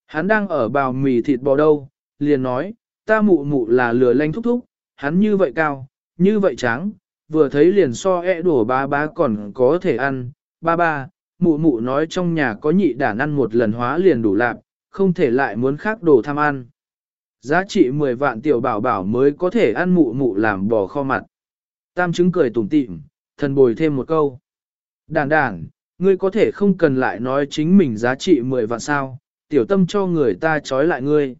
Hắn đang ở bào mì thịt bò đâu, liền nói, ta mụ mụ là lừa lanh thúc thúc, hắn như vậy cao, như vậy trắng, vừa thấy liền so e đổ ba ba còn có thể ăn, ba ba, mụ mụ nói trong nhà có nhị đản ăn một lần hóa liền đủ lạp, không thể lại muốn khác đồ tham ăn. Giá trị 10 vạn tiểu bảo bảo mới có thể ăn mụ mụ làm bò kho mặt. Tam chứng cười tủm tỉm, thần bồi thêm một câu. Đản đản, ngươi có thể không cần lại nói chính mình giá trị 10 vạn sao, tiểu tâm cho người ta trói lại ngươi.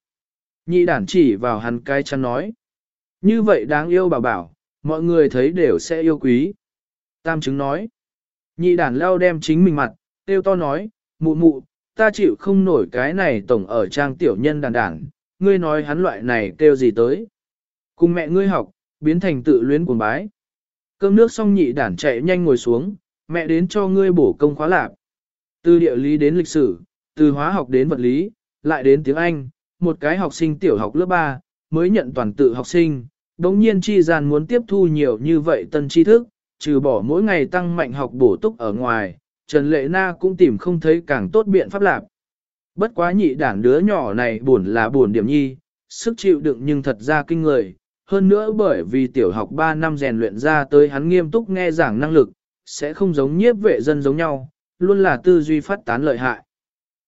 Nhị đản chỉ vào hắn cái chăn nói. Như vậy đáng yêu bảo bảo, mọi người thấy đều sẽ yêu quý. Tam chứng nói. Nhị đản leo đem chính mình mặt, tiêu to nói, mụ mụ, ta chịu không nổi cái này tổng ở trang tiểu nhân đàn đản, ngươi nói hắn loại này kêu gì tới. Cùng mẹ ngươi học, biến thành tự luyến cuồng bái. Cơm nước xong nhị đản chạy nhanh ngồi xuống, mẹ đến cho ngươi bổ công khóa lạp. Từ địa lý đến lịch sử, từ hóa học đến vật lý, lại đến tiếng Anh, một cái học sinh tiểu học lớp 3, mới nhận toàn tự học sinh, đống nhiên chi gian muốn tiếp thu nhiều như vậy tân tri thức, trừ bỏ mỗi ngày tăng mạnh học bổ túc ở ngoài, Trần Lệ Na cũng tìm không thấy càng tốt biện pháp lạc. Bất quá nhị đảng đứa nhỏ này buồn là buồn điểm nhi, sức chịu đựng nhưng thật ra kinh người, hơn nữa bởi vì tiểu học 3 năm rèn luyện ra tới hắn nghiêm túc nghe giảng năng lực, sẽ không giống nhiếp vệ dân giống nhau, luôn là tư duy phát tán lợi hại.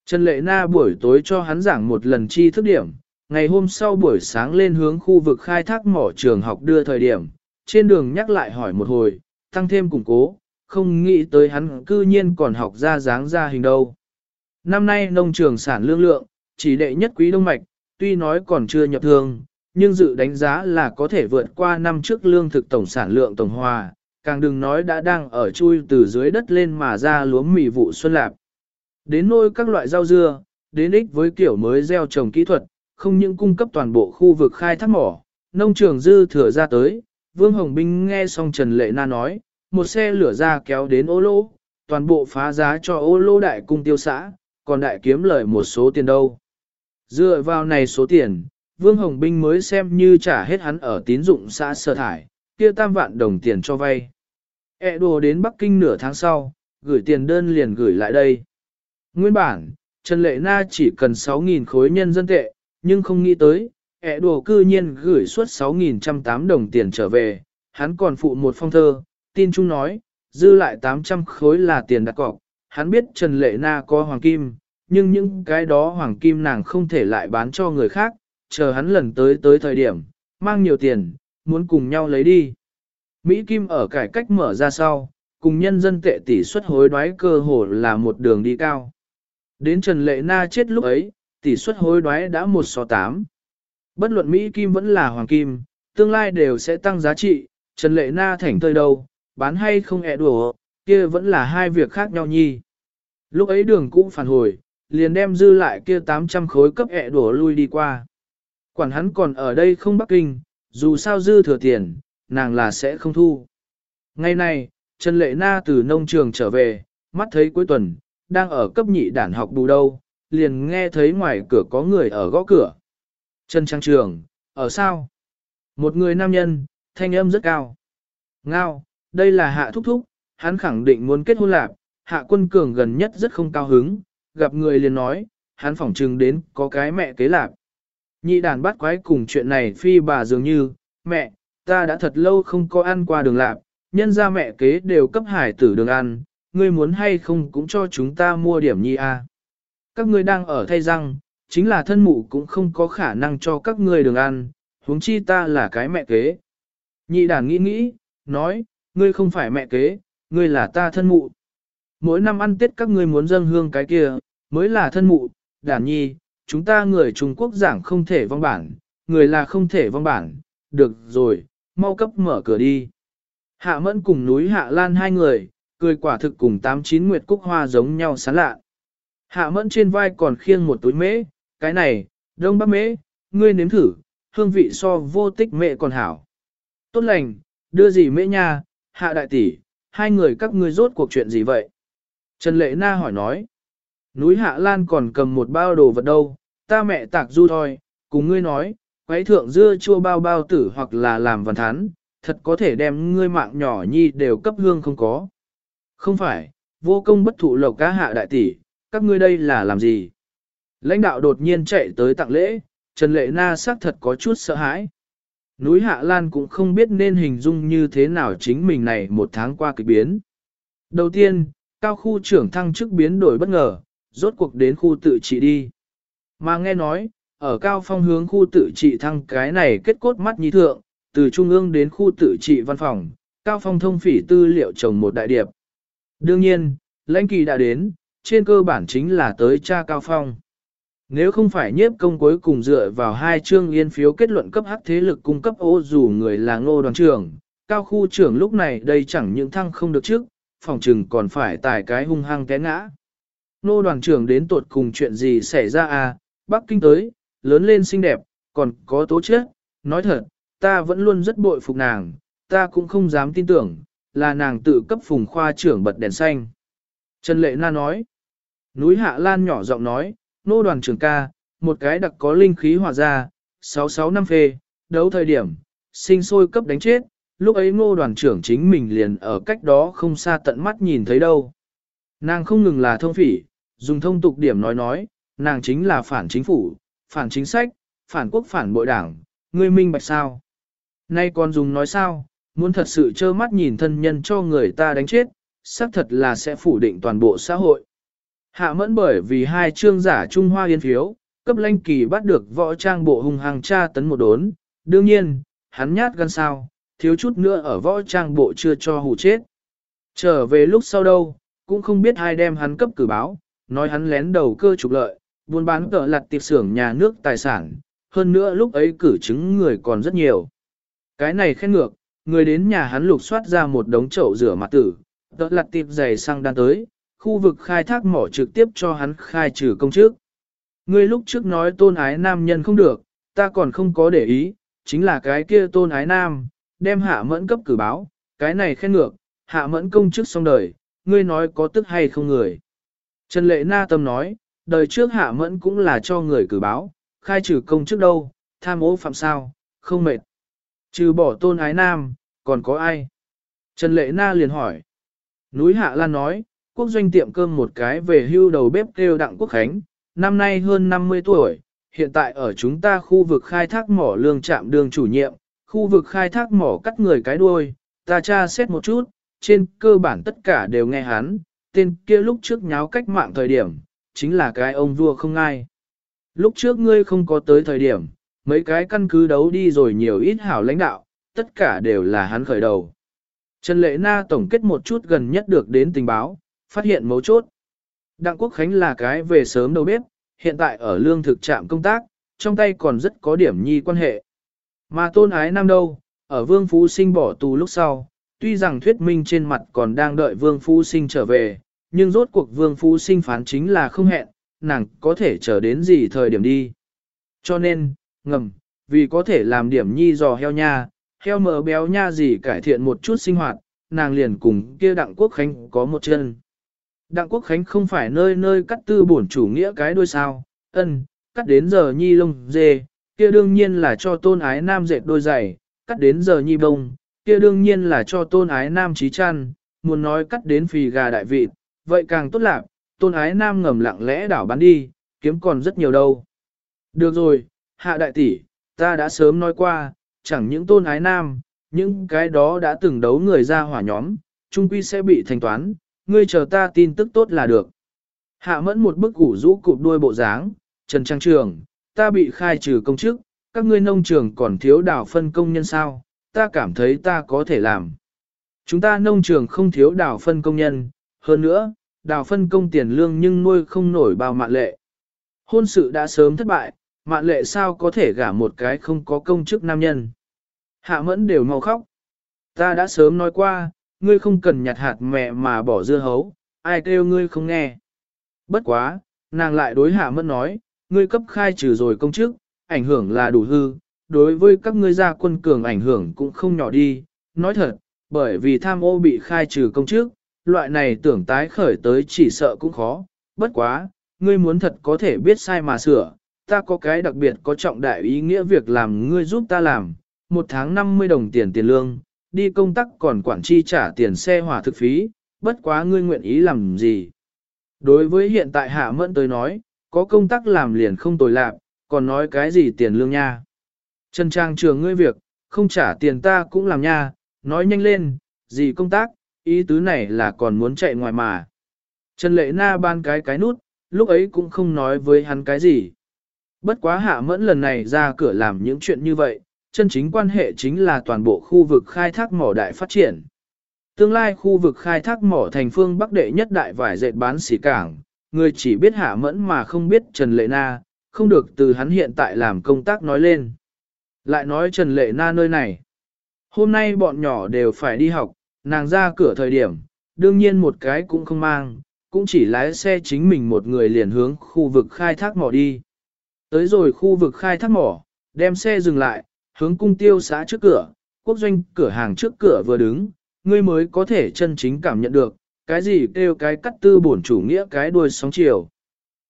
Trần Lệ Na buổi tối cho hắn giảng một lần chi thức điểm, ngày hôm sau buổi sáng lên hướng khu vực khai thác mỏ trường học đưa thời điểm, trên đường nhắc lại hỏi một hồi, tăng thêm củng cố, không nghĩ tới hắn cư nhiên còn học ra dáng ra hình đâu. Năm nay nông trường sản lương lượng, chỉ đệ nhất quý đông mạch, tuy nói còn chưa nhập thương, nhưng dự đánh giá là có thể vượt qua năm trước lương thực tổng sản lượng tổng hòa, càng đừng nói đã đang ở chui từ dưới đất lên mà ra lúa mì vụ xuân lạp. Đến nôi các loại rau dưa, đến ích với kiểu mới gieo trồng kỹ thuật, không những cung cấp toàn bộ khu vực khai thác mỏ, nông trường dư thừa ra tới, Vương Hồng Binh nghe xong Trần Lệ Na nói, một xe lửa ra kéo đến ô lô, toàn bộ phá giá cho ô lô đại cung tiêu xã, còn đại kiếm lời một số tiền đâu. Dựa vào này số tiền, Vương Hồng Binh mới xem như trả hết hắn ở tín dụng xã sở thải, kia tam vạn đồng tiền cho vay. E đồ đến Bắc Kinh nửa tháng sau, gửi tiền đơn liền gửi lại đây. Nguyên bản, Trần Lệ Na chỉ cần 6.000 khối nhân dân tệ, nhưng không nghĩ tới, ẹ đồ cư nhiên gửi suốt 6.108 đồng tiền trở về, hắn còn phụ một phong thơ, tin chung nói, dư lại 800 khối là tiền đặt cọc, hắn biết Trần Lệ Na có hoàng kim, nhưng những cái đó hoàng kim nàng không thể lại bán cho người khác, chờ hắn lần tới tới thời điểm, mang nhiều tiền, muốn cùng nhau lấy đi. Mỹ Kim ở cải cách mở ra sau, cùng nhân dân tệ tỷ suất hối đoái cơ hồ là một đường đi cao. Đến Trần Lệ Na chết lúc ấy, tỷ suất hối đoái đã một so 8. Bất luận Mỹ Kim vẫn là Hoàng Kim, tương lai đều sẽ tăng giá trị, Trần Lệ Na thảnh tơi đâu, bán hay không ẹ đùa, kia vẫn là hai việc khác nhau nhi. Lúc ấy đường cũng phản hồi, liền đem dư lại kia 800 khối cấp ẹ đùa lui đi qua. Quản hắn còn ở đây không Bắc Kinh, dù sao dư thừa tiền, nàng là sẽ không thu. Ngày nay Trần Lệ Na từ nông trường trở về, mắt thấy cuối tuần, đang ở cấp nhị đản học bù đâu, liền nghe thấy ngoài cửa có người ở gõ cửa. Trần Trang Trường, ở sao? Một người nam nhân, thanh âm rất cao. Ngao, đây là hạ thúc thúc, hắn khẳng định muốn kết hôn lạc, hạ quân cường gần nhất rất không cao hứng, gặp người liền nói, hắn phỏng trừng đến có cái mẹ kế lạc. Nhị đàn bắt quái cùng chuyện này phi bà dường như, mẹ, ta đã thật lâu không có ăn qua đường lạc, nhân ra mẹ kế đều cấp hải tử đường ăn, ngươi muốn hay không cũng cho chúng ta mua điểm nhi a. Các ngươi đang ở thay răng, chính là thân mụ cũng không có khả năng cho các ngươi đường ăn, huống chi ta là cái mẹ kế. Nhị đàn nghĩ nghĩ, nói, ngươi không phải mẹ kế, ngươi là ta thân mụ. Mỗi năm ăn Tết các ngươi muốn dâng hương cái kia, mới là thân mụ, đàn nhi, chúng ta người Trung Quốc giảng không thể vong bản, người là không thể vong bản, được rồi, mau cấp mở cửa đi. Hạ mẫn cùng núi Hạ Lan hai người, cười quả thực cùng tám chín nguyệt cúc hoa giống nhau sán lạ. Hạ mẫn trên vai còn khiêng một túi mễ, cái này, đông bắc mễ, ngươi nếm thử, hương vị so vô tích mẹ còn hảo. Tốt lành, đưa gì mễ nha, hạ đại tỷ, hai người các ngươi rốt cuộc chuyện gì vậy? Trần Lệ Na hỏi nói. Núi Hạ Lan còn cầm một bao đồ vật đâu, ta mẹ tạc du thôi, cùng ngươi nói, quấy thượng dưa chua bao bao tử hoặc là làm văn thán, thật có thể đem ngươi mạng nhỏ nhi đều cấp hương không có. Không phải, vô công bất thụ lộc cá hạ đại tỷ, các ngươi đây là làm gì? Lãnh đạo đột nhiên chạy tới tặng lễ, Trần Lệ Na xác thật có chút sợ hãi. Núi Hạ Lan cũng không biết nên hình dung như thế nào chính mình này một tháng qua kỳ biến. Đầu tiên, cao khu trưởng thăng chức biến đổi bất ngờ, rốt cuộc đến khu tự trị đi. Mà nghe nói, ở cao phong hướng khu tự trị thăng cái này kết cốt mắt nhí thượng, từ trung ương đến khu tự trị văn phòng, cao phong thông phỉ tư liệu trồng một đại điệp. Đương nhiên, lãnh kỳ đã đến, trên cơ bản chính là tới cha cao phong. Nếu không phải nhiếp công cuối cùng dựa vào hai chương yên phiếu kết luận cấp hắc thế lực cung cấp ô dù người là ngô đoàn trưởng, cao khu trưởng lúc này đây chẳng những thăng không được trước, phòng trừng còn phải tải cái hung hăng té ngã. Ngô đoàn trưởng đến tuột cùng chuyện gì xảy ra à, Bắc Kinh tới, lớn lên xinh đẹp, còn có tố chất, nói thật, ta vẫn luôn rất bội phục nàng, ta cũng không dám tin tưởng, là nàng tự cấp phùng khoa trưởng bật đèn xanh. Trần Lệ Na nói, núi Hạ Lan nhỏ giọng nói, nô đoàn trưởng ca, một cái đặc có linh khí hòa ra, 66 năm phê, đấu thời điểm, sinh sôi cấp đánh chết, lúc ấy ngô đoàn trưởng chính mình liền ở cách đó không xa tận mắt nhìn thấy đâu. Nàng không ngừng là thông phỉ, dùng thông tục điểm nói nói, nàng chính là phản chính phủ, phản chính sách, phản quốc phản bội đảng, ngươi minh bạch sao. Nay còn dùng nói sao, muốn thật sự trơ mắt nhìn thân nhân cho người ta đánh chết, xác thật là sẽ phủ định toàn bộ xã hội. Hạ mẫn bởi vì hai chương giả Trung Hoa yên phiếu, cấp lanh kỳ bắt được võ trang bộ hung hăng tra tấn một đốn, đương nhiên, hắn nhát gan sao, thiếu chút nữa ở võ trang bộ chưa cho hù chết. Trở về lúc sau đâu, cũng không biết ai đem hắn cấp cử báo, nói hắn lén đầu cơ trục lợi, buôn bán cỡ lặt tiệp xưởng nhà nước tài sản, hơn nữa lúc ấy cử chứng người còn rất nhiều. Cái này khen ngược, người đến nhà hắn lục soát ra một đống chậu rửa mặt tử, tợ lặt tiệp giày sang đan tới, khu vực khai thác mỏ trực tiếp cho hắn khai trừ công chức. Ngươi lúc trước nói tôn ái nam nhân không được, ta còn không có để ý, chính là cái kia tôn ái nam, đem hạ mẫn cấp cử báo, cái này khen ngược, hạ mẫn công chức xong đời, ngươi nói có tức hay không người. Trần lệ na tâm nói, đời trước hạ mẫn cũng là cho người cử báo, khai trừ công chức đâu, tham ô phạm sao, không mệt. Trừ bỏ tôn ái nam, còn có ai? Trần Lệ Na liền hỏi. Núi Hạ Lan nói, quốc doanh tiệm cơm một cái về hưu đầu bếp kêu Đặng Quốc Khánh, năm nay hơn 50 tuổi, hiện tại ở chúng ta khu vực khai thác mỏ lương trạm đường chủ nhiệm, khu vực khai thác mỏ cắt người cái đuôi, ta tra xét một chút, trên cơ bản tất cả đều nghe hắn, tên kia lúc trước nháo cách mạng thời điểm, chính là cái ông vua không ai. Lúc trước ngươi không có tới thời điểm, mấy cái căn cứ đấu đi rồi nhiều ít hảo lãnh đạo, tất cả đều là hắn khởi đầu. Trần Lệ Na tổng kết một chút gần nhất được đến tình báo, phát hiện mấu chốt. Đặng Quốc Khánh là cái về sớm đầu bếp, hiện tại ở lương thực trạm công tác, trong tay còn rất có điểm nhi quan hệ. Mà tôn ái nam đâu, ở Vương Phú Sinh bỏ tù lúc sau, tuy rằng thuyết minh trên mặt còn đang đợi Vương Phú Sinh trở về, nhưng rốt cuộc Vương Phú Sinh phán chính là không hẹn, nàng có thể chờ đến gì thời điểm đi. Cho nên, ngầm, vì có thể làm điểm nhi dò heo nha, heo mỡ béo nha gì cải thiện một chút sinh hoạt, nàng liền cùng kia Đặng Quốc Khánh có một chân. Đặng Quốc Khánh không phải nơi nơi cắt tư bổn chủ nghĩa cái đôi sao, ân, cắt đến giờ nhi lông dê, kia đương nhiên là cho tôn ái nam dệt đôi giày, cắt đến giờ nhi bông, kia đương nhiên là cho tôn ái nam trí chăn, muốn nói cắt đến phì gà đại vị, vậy càng tốt lạc, tôn ái nam ngầm lặng lẽ đảo bán đi, kiếm còn rất nhiều đâu. Được rồi, hạ đại tỷ, ta đã sớm nói qua, chẳng những tôn ái nam, những cái đó đã từng đấu người ra hỏa nhóm, trung quy sẽ bị thanh toán, ngươi chờ ta tin tức tốt là được. Hạ mẫn một bức củ rũ cụp đuôi bộ dáng, Trần Trang Trường, ta bị khai trừ công chức, các ngươi nông trường còn thiếu đào phân công nhân sao, ta cảm thấy ta có thể làm. Chúng ta nông trường không thiếu đào phân công nhân, hơn nữa, đào phân công tiền lương nhưng nuôi không nổi bao mạn lệ. Hôn sự đã sớm thất bại, mạn lệ sao có thể gả một cái không có công chức nam nhân. Hạ mẫn đều mau khóc. Ta đã sớm nói qua, ngươi không cần nhặt hạt mẹ mà bỏ dưa hấu, ai kêu ngươi không nghe. Bất quá, nàng lại đối hạ mẫn nói, ngươi cấp khai trừ rồi công chức, ảnh hưởng là đủ hư, đối với các ngươi gia quân cường ảnh hưởng cũng không nhỏ đi. Nói thật, bởi vì tham ô bị khai trừ công chức, loại này tưởng tái khởi tới chỉ sợ cũng khó, bất quá, ngươi muốn thật có thể biết sai mà sửa, ta có cái đặc biệt có trọng đại ý nghĩa việc làm ngươi giúp ta làm, một tháng 50 đồng tiền tiền lương, đi công tác còn quản chi trả tiền xe hỏa thực phí, bất quá ngươi nguyện ý làm gì. Đối với hiện tại hạ mẫn tới nói, có công tác làm liền không tồi lạc, còn nói cái gì tiền lương nha. Trần Trang trường ngươi việc, không trả tiền ta cũng làm nha, nói nhanh lên, gì công tác, ý tứ này là còn muốn chạy ngoài mà. Trần Lệ Na ban cái cái nút, lúc ấy cũng không nói với hắn cái gì. Bất quá hạ mẫn lần này ra cửa làm những chuyện như vậy, chân chính quan hệ chính là toàn bộ khu vực khai thác mỏ đại phát triển. Tương lai khu vực khai thác mỏ thành phương Bắc đệ nhất đại vải dệt bán xỉ cảng, người chỉ biết hạ mẫn mà không biết Trần Lệ Na, không được từ hắn hiện tại làm công tác nói lên. Lại nói Trần Lệ Na nơi này. Hôm nay bọn nhỏ đều phải đi học, nàng ra cửa thời điểm, đương nhiên một cái cũng không mang, cũng chỉ lái xe chính mình một người liền hướng khu vực khai thác mỏ đi. Tới rồi khu vực khai thác mỏ, đem xe dừng lại, hướng cung tiêu xã trước cửa, quốc doanh cửa hàng trước cửa vừa đứng, ngươi mới có thể chân chính cảm nhận được, cái gì kêu cái cắt tư bổn chủ nghĩa cái đuôi sóng chiều.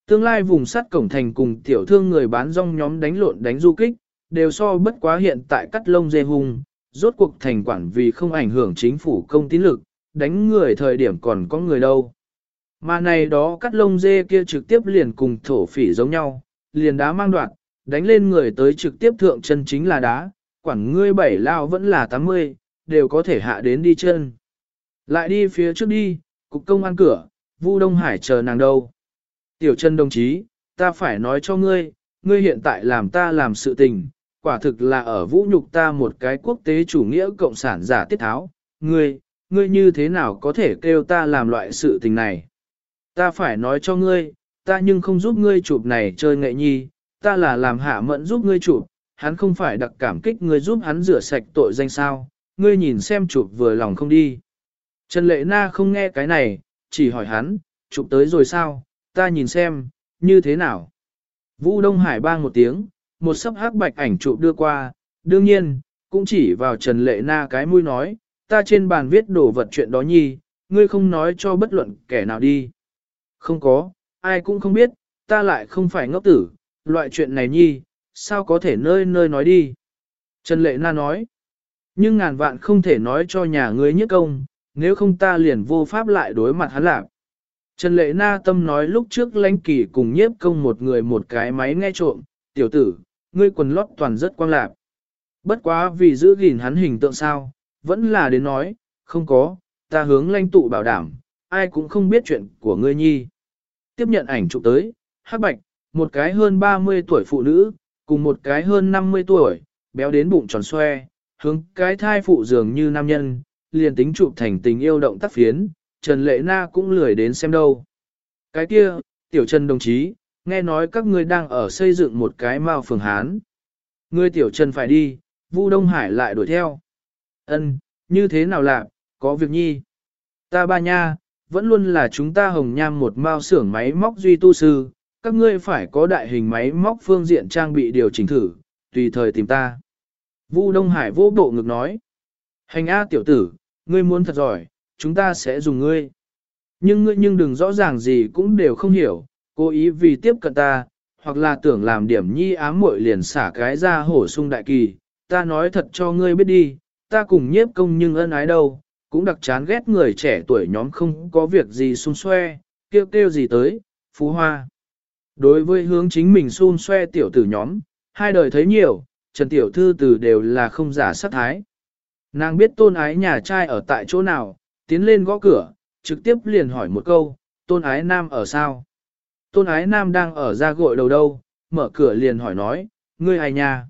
Tương lai vùng sắt cổng thành cùng tiểu thương người bán rong nhóm đánh lộn đánh du kích, đều so bất quá hiện tại cắt lông dê hung, rốt cuộc thành quản vì không ảnh hưởng chính phủ công tín lực, đánh người thời điểm còn có người đâu. Mà này đó cắt lông dê kia trực tiếp liền cùng thổ phỉ giống nhau, liền đá mang đoạn, đánh lên người tới trực tiếp thượng chân chính là đá, quản ngươi bảy lao vẫn là 80, đều có thể hạ đến đi chân. Lại đi phía trước đi, cục công an cửa, Vu Đông Hải chờ nàng đâu. Tiểu chân đồng chí, ta phải nói cho ngươi, ngươi hiện tại làm ta làm sự tình, quả thực là ở vũ nhục ta một cái quốc tế chủ nghĩa cộng sản giả tiết tháo. Ngươi, ngươi như thế nào có thể kêu ta làm loại sự tình này? Ta phải nói cho ngươi, ta nhưng không giúp ngươi chụp này chơi nghệ nhi, ta là làm hạ mẫn giúp ngươi chụp, hắn không phải đặc cảm kích ngươi giúp hắn rửa sạch tội danh sao, ngươi nhìn xem chụp vừa lòng không đi. Trần Lệ Na không nghe cái này, chỉ hỏi hắn, chụp tới rồi sao, ta nhìn xem, như thế nào. Vũ Đông Hải bang một tiếng, một sấp hắc bạch ảnh chụp đưa qua, đương nhiên, cũng chỉ vào Trần Lệ Na cái mũi nói, ta trên bàn viết đồ vật chuyện đó nhi, ngươi không nói cho bất luận kẻ nào đi. Không có, ai cũng không biết, ta lại không phải ngốc tử, loại chuyện này nhi, sao có thể nơi nơi nói đi. Trần Lệ Na nói, nhưng ngàn vạn không thể nói cho nhà ngươi nhất công, nếu không ta liền vô pháp lại đối mặt hắn lạc. Trần Lệ Na tâm nói lúc trước lãnh kỳ cùng nhiếp công một người một cái máy nghe trộm, tiểu tử, ngươi quần lót toàn rất quang lạc. Bất quá vì giữ gìn hắn hình tượng sao, vẫn là đến nói, không có, ta hướng lãnh tụ bảo đảm, ai cũng không biết chuyện của ngươi nhi. Tiếp nhận ảnh chụp tới, hắc bạch, một cái hơn 30 tuổi phụ nữ, cùng một cái hơn 50 tuổi, béo đến bụng tròn xoe, hướng cái thai phụ dường như nam nhân, liền tính chụp thành tình yêu động tác phiến, Trần Lệ Na cũng lười đến xem đâu. Cái kia, tiểu Trần đồng chí, nghe nói các ngươi đang ở xây dựng một cái mao phường Hán. Ngươi tiểu Trần phải đi, Vu Đông Hải lại đuổi theo. Ân, như thế nào lạ, có việc nhi. Ta ba nha, vẫn luôn là chúng ta hồng nham một mao xưởng máy móc duy tu sư, các ngươi phải có đại hình máy móc phương diện trang bị điều chỉnh thử, tùy thời tìm ta. Vu Đông Hải vô bộ ngực nói. Hành A tiểu tử, ngươi muốn thật giỏi, chúng ta sẽ dùng ngươi. Nhưng ngươi nhưng đừng rõ ràng gì cũng đều không hiểu, cố ý vì tiếp cận ta, hoặc là tưởng làm điểm nhi ám muội liền xả cái ra hổ sung đại kỳ. Ta nói thật cho ngươi biết đi, ta cùng nhiếp công nhưng ân ái đâu, cũng đặc chán ghét người trẻ tuổi nhóm không có việc gì xung xoe, kêu kêu gì tới, phú hoa. Đối với hướng chính mình xun xoe tiểu tử nhóm, hai đời thấy nhiều, Trần Tiểu Thư từ đều là không giả sát thái. Nàng biết tôn ái nhà trai ở tại chỗ nào, tiến lên gõ cửa, trực tiếp liền hỏi một câu, tôn ái nam ở sao? Tôn ái nam đang ở ra gội đầu đâu, mở cửa liền hỏi nói, ngươi ai nhà?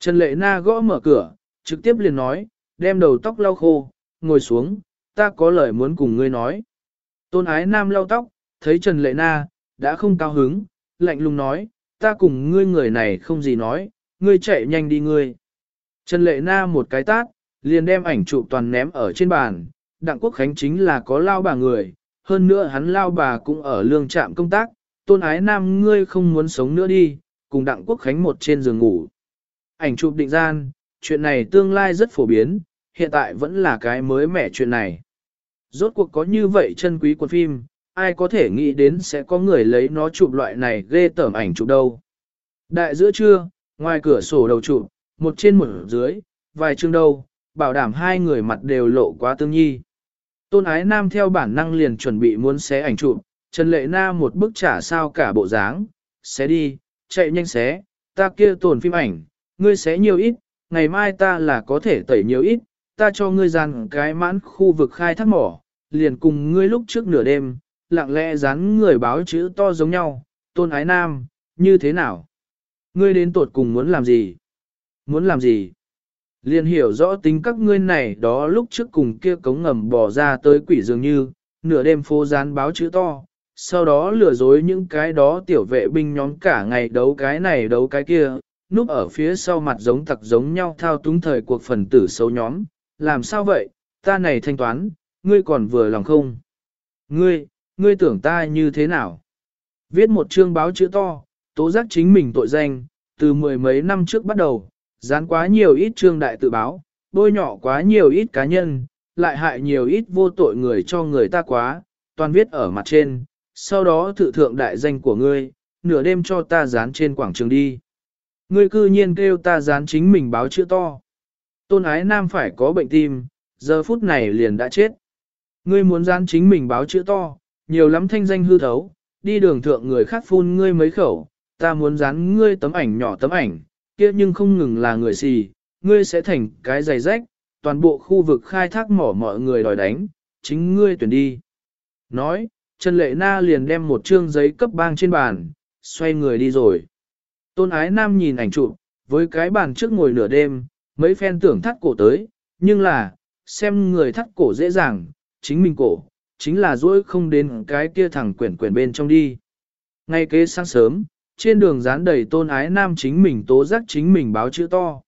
Trần Lệ Na gõ mở cửa, trực tiếp liền nói, đem đầu tóc lau khô, ngồi xuống, ta có lời muốn cùng ngươi nói. Tôn ái nam lau tóc, thấy Trần Lệ Na, đã không cao hứng, lạnh lùng nói, ta cùng ngươi người này không gì nói, ngươi chạy nhanh đi ngươi. Trần Lệ Na một cái tát, liền đem ảnh chụp toàn ném ở trên bàn, Đặng Quốc Khánh chính là có lao bà người, hơn nữa hắn lao bà cũng ở lương trạm công tác, tôn ái nam ngươi không muốn sống nữa đi, cùng Đặng Quốc Khánh một trên giường ngủ. Ảnh chụp định gian, chuyện này tương lai rất phổ biến, hiện tại vẫn là cái mới mẻ chuyện này. Rốt cuộc có như vậy chân quý quần phim, ai có thể nghĩ đến sẽ có người lấy nó chụp loại này ghê tởm ảnh chụp đâu. Đại giữa trưa, ngoài cửa sổ đầu chụp, một trên một dưới, vài chương đâu, bảo đảm hai người mặt đều lộ quá tương nhi. Tôn ái nam theo bản năng liền chuẩn bị muốn xé ảnh chụp, Trần Lệ Na một bức trả sao cả bộ dáng, xé đi, chạy nhanh xé, ta kia tồn phim ảnh, ngươi xé nhiều ít, ngày mai ta là có thể tẩy nhiều ít, ta cho ngươi dàn cái mãn khu vực khai thác mỏ, liền cùng ngươi lúc trước nửa đêm, lặng lẽ dán người báo chữ to giống nhau, tôn ái nam, như thế nào? Ngươi đến tột cùng muốn làm gì? Muốn làm gì? Liền hiểu rõ tính các ngươi này đó lúc trước cùng kia cống ngầm bỏ ra tới quỷ dường như, nửa đêm phố dán báo chữ to, sau đó lừa dối những cái đó tiểu vệ binh nhóm cả ngày đấu cái này đấu cái kia, núp ở phía sau mặt giống tặc giống nhau thao túng thời cuộc phần tử xấu nhóm. Làm sao vậy, ta này thanh toán, ngươi còn vừa lòng không? Ngươi, ngươi tưởng ta như thế nào? Viết một chương báo chữ to, tố giác chính mình tội danh, từ mười mấy năm trước bắt đầu, dán quá nhiều ít chương đại tự báo, bôi nhỏ quá nhiều ít cá nhân, lại hại nhiều ít vô tội người cho người ta quá, toàn viết ở mặt trên, sau đó tự thượng đại danh của ngươi, nửa đêm cho ta dán trên quảng trường đi. Ngươi cư nhiên kêu ta dán chính mình báo chữ to. Tôn ái nam phải có bệnh tim, giờ phút này liền đã chết. Ngươi muốn gian chính mình báo chữ to, nhiều lắm thanh danh hư thấu, đi đường thượng người khác phun ngươi mấy khẩu, ta muốn dán ngươi tấm ảnh nhỏ tấm ảnh, kia nhưng không ngừng là người xì, ngươi sẽ thành cái giày rách, toàn bộ khu vực khai thác mỏ mọi người đòi đánh, chính ngươi tuyển đi. Nói, Trần Lệ Na liền đem một trương giấy cấp bang trên bàn, xoay người đi rồi. Tôn ái nam nhìn ảnh chụp, với cái bàn trước ngồi nửa đêm, mấy phen tưởng thắt cổ tới, nhưng là, xem người thắt cổ dễ dàng, chính mình cổ, chính là dỗi không đến cái kia thẳng quyển quyển bên trong đi. Ngay kế sáng sớm, trên đường dán đầy tôn ái nam chính mình tố giác chính mình báo chữ to.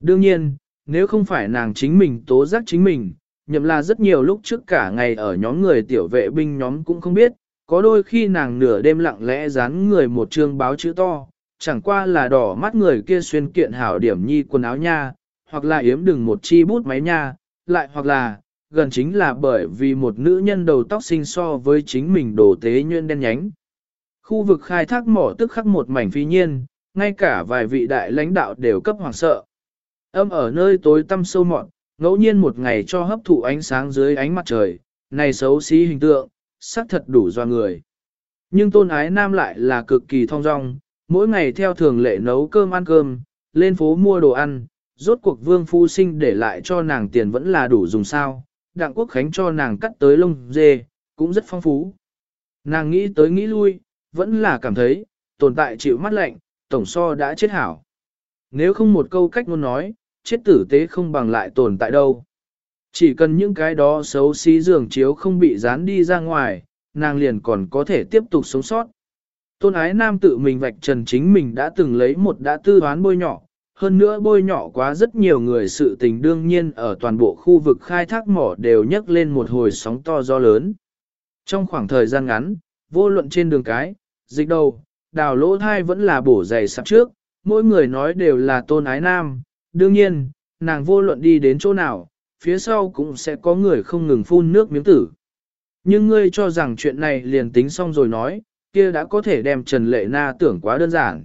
Đương nhiên, nếu không phải nàng chính mình tố giác chính mình, nhậm là rất nhiều lúc trước cả ngày ở nhóm người tiểu vệ binh nhóm cũng không biết, có đôi khi nàng nửa đêm lặng lẽ dán người một chương báo chữ to, chẳng qua là đỏ mắt người kia xuyên kiện hảo điểm nhi quần áo nha, hoặc là yếm đừng một chi bút máy nha, lại hoặc là, gần chính là bởi vì một nữ nhân đầu tóc sinh so với chính mình đồ tế nhuyễn đen nhánh. Khu vực khai thác mỏ tức khắc một mảnh phi nhiên, ngay cả vài vị đại lãnh đạo đều cấp hoàng sợ. Âm ở nơi tối tăm sâu mọn, ngẫu nhiên một ngày cho hấp thụ ánh sáng dưới ánh mặt trời, này xấu xí hình tượng, sắc thật đủ do người. Nhưng tôn ái nam lại là cực kỳ thong dong, mỗi ngày theo thường lệ nấu cơm ăn cơm, lên phố mua đồ ăn, rốt cuộc vương phu sinh để lại cho nàng tiền vẫn là đủ dùng sao, đặng quốc khánh cho nàng cắt tới lông dê, cũng rất phong phú. Nàng nghĩ tới nghĩ lui, vẫn là cảm thấy, tồn tại chịu mắt lạnh, tổng so đã chết hảo. Nếu không một câu cách ngôn nói, chết tử tế không bằng lại tồn tại đâu. Chỉ cần những cái đó xấu xí giường chiếu không bị dán đi ra ngoài, nàng liền còn có thể tiếp tục sống sót. Tôn ái nam tự mình vạch trần chính mình đã từng lấy một đã tư đoán bôi nhỏ, hơn nữa bôi nhỏ quá rất nhiều người sự tình đương nhiên ở toàn bộ khu vực khai thác mỏ đều nhấc lên một hồi sóng to gió lớn. Trong khoảng thời gian ngắn, vô luận trên đường cái, dịch đầu, đào lỗ thai vẫn là bổ dày sắp trước, mỗi người nói đều là tôn ái nam, đương nhiên, nàng vô luận đi đến chỗ nào, phía sau cũng sẽ có người không ngừng phun nước miếng tử. Nhưng ngươi cho rằng chuyện này liền tính xong rồi nói, kia đã có thể đem Trần Lệ Na tưởng quá đơn giản.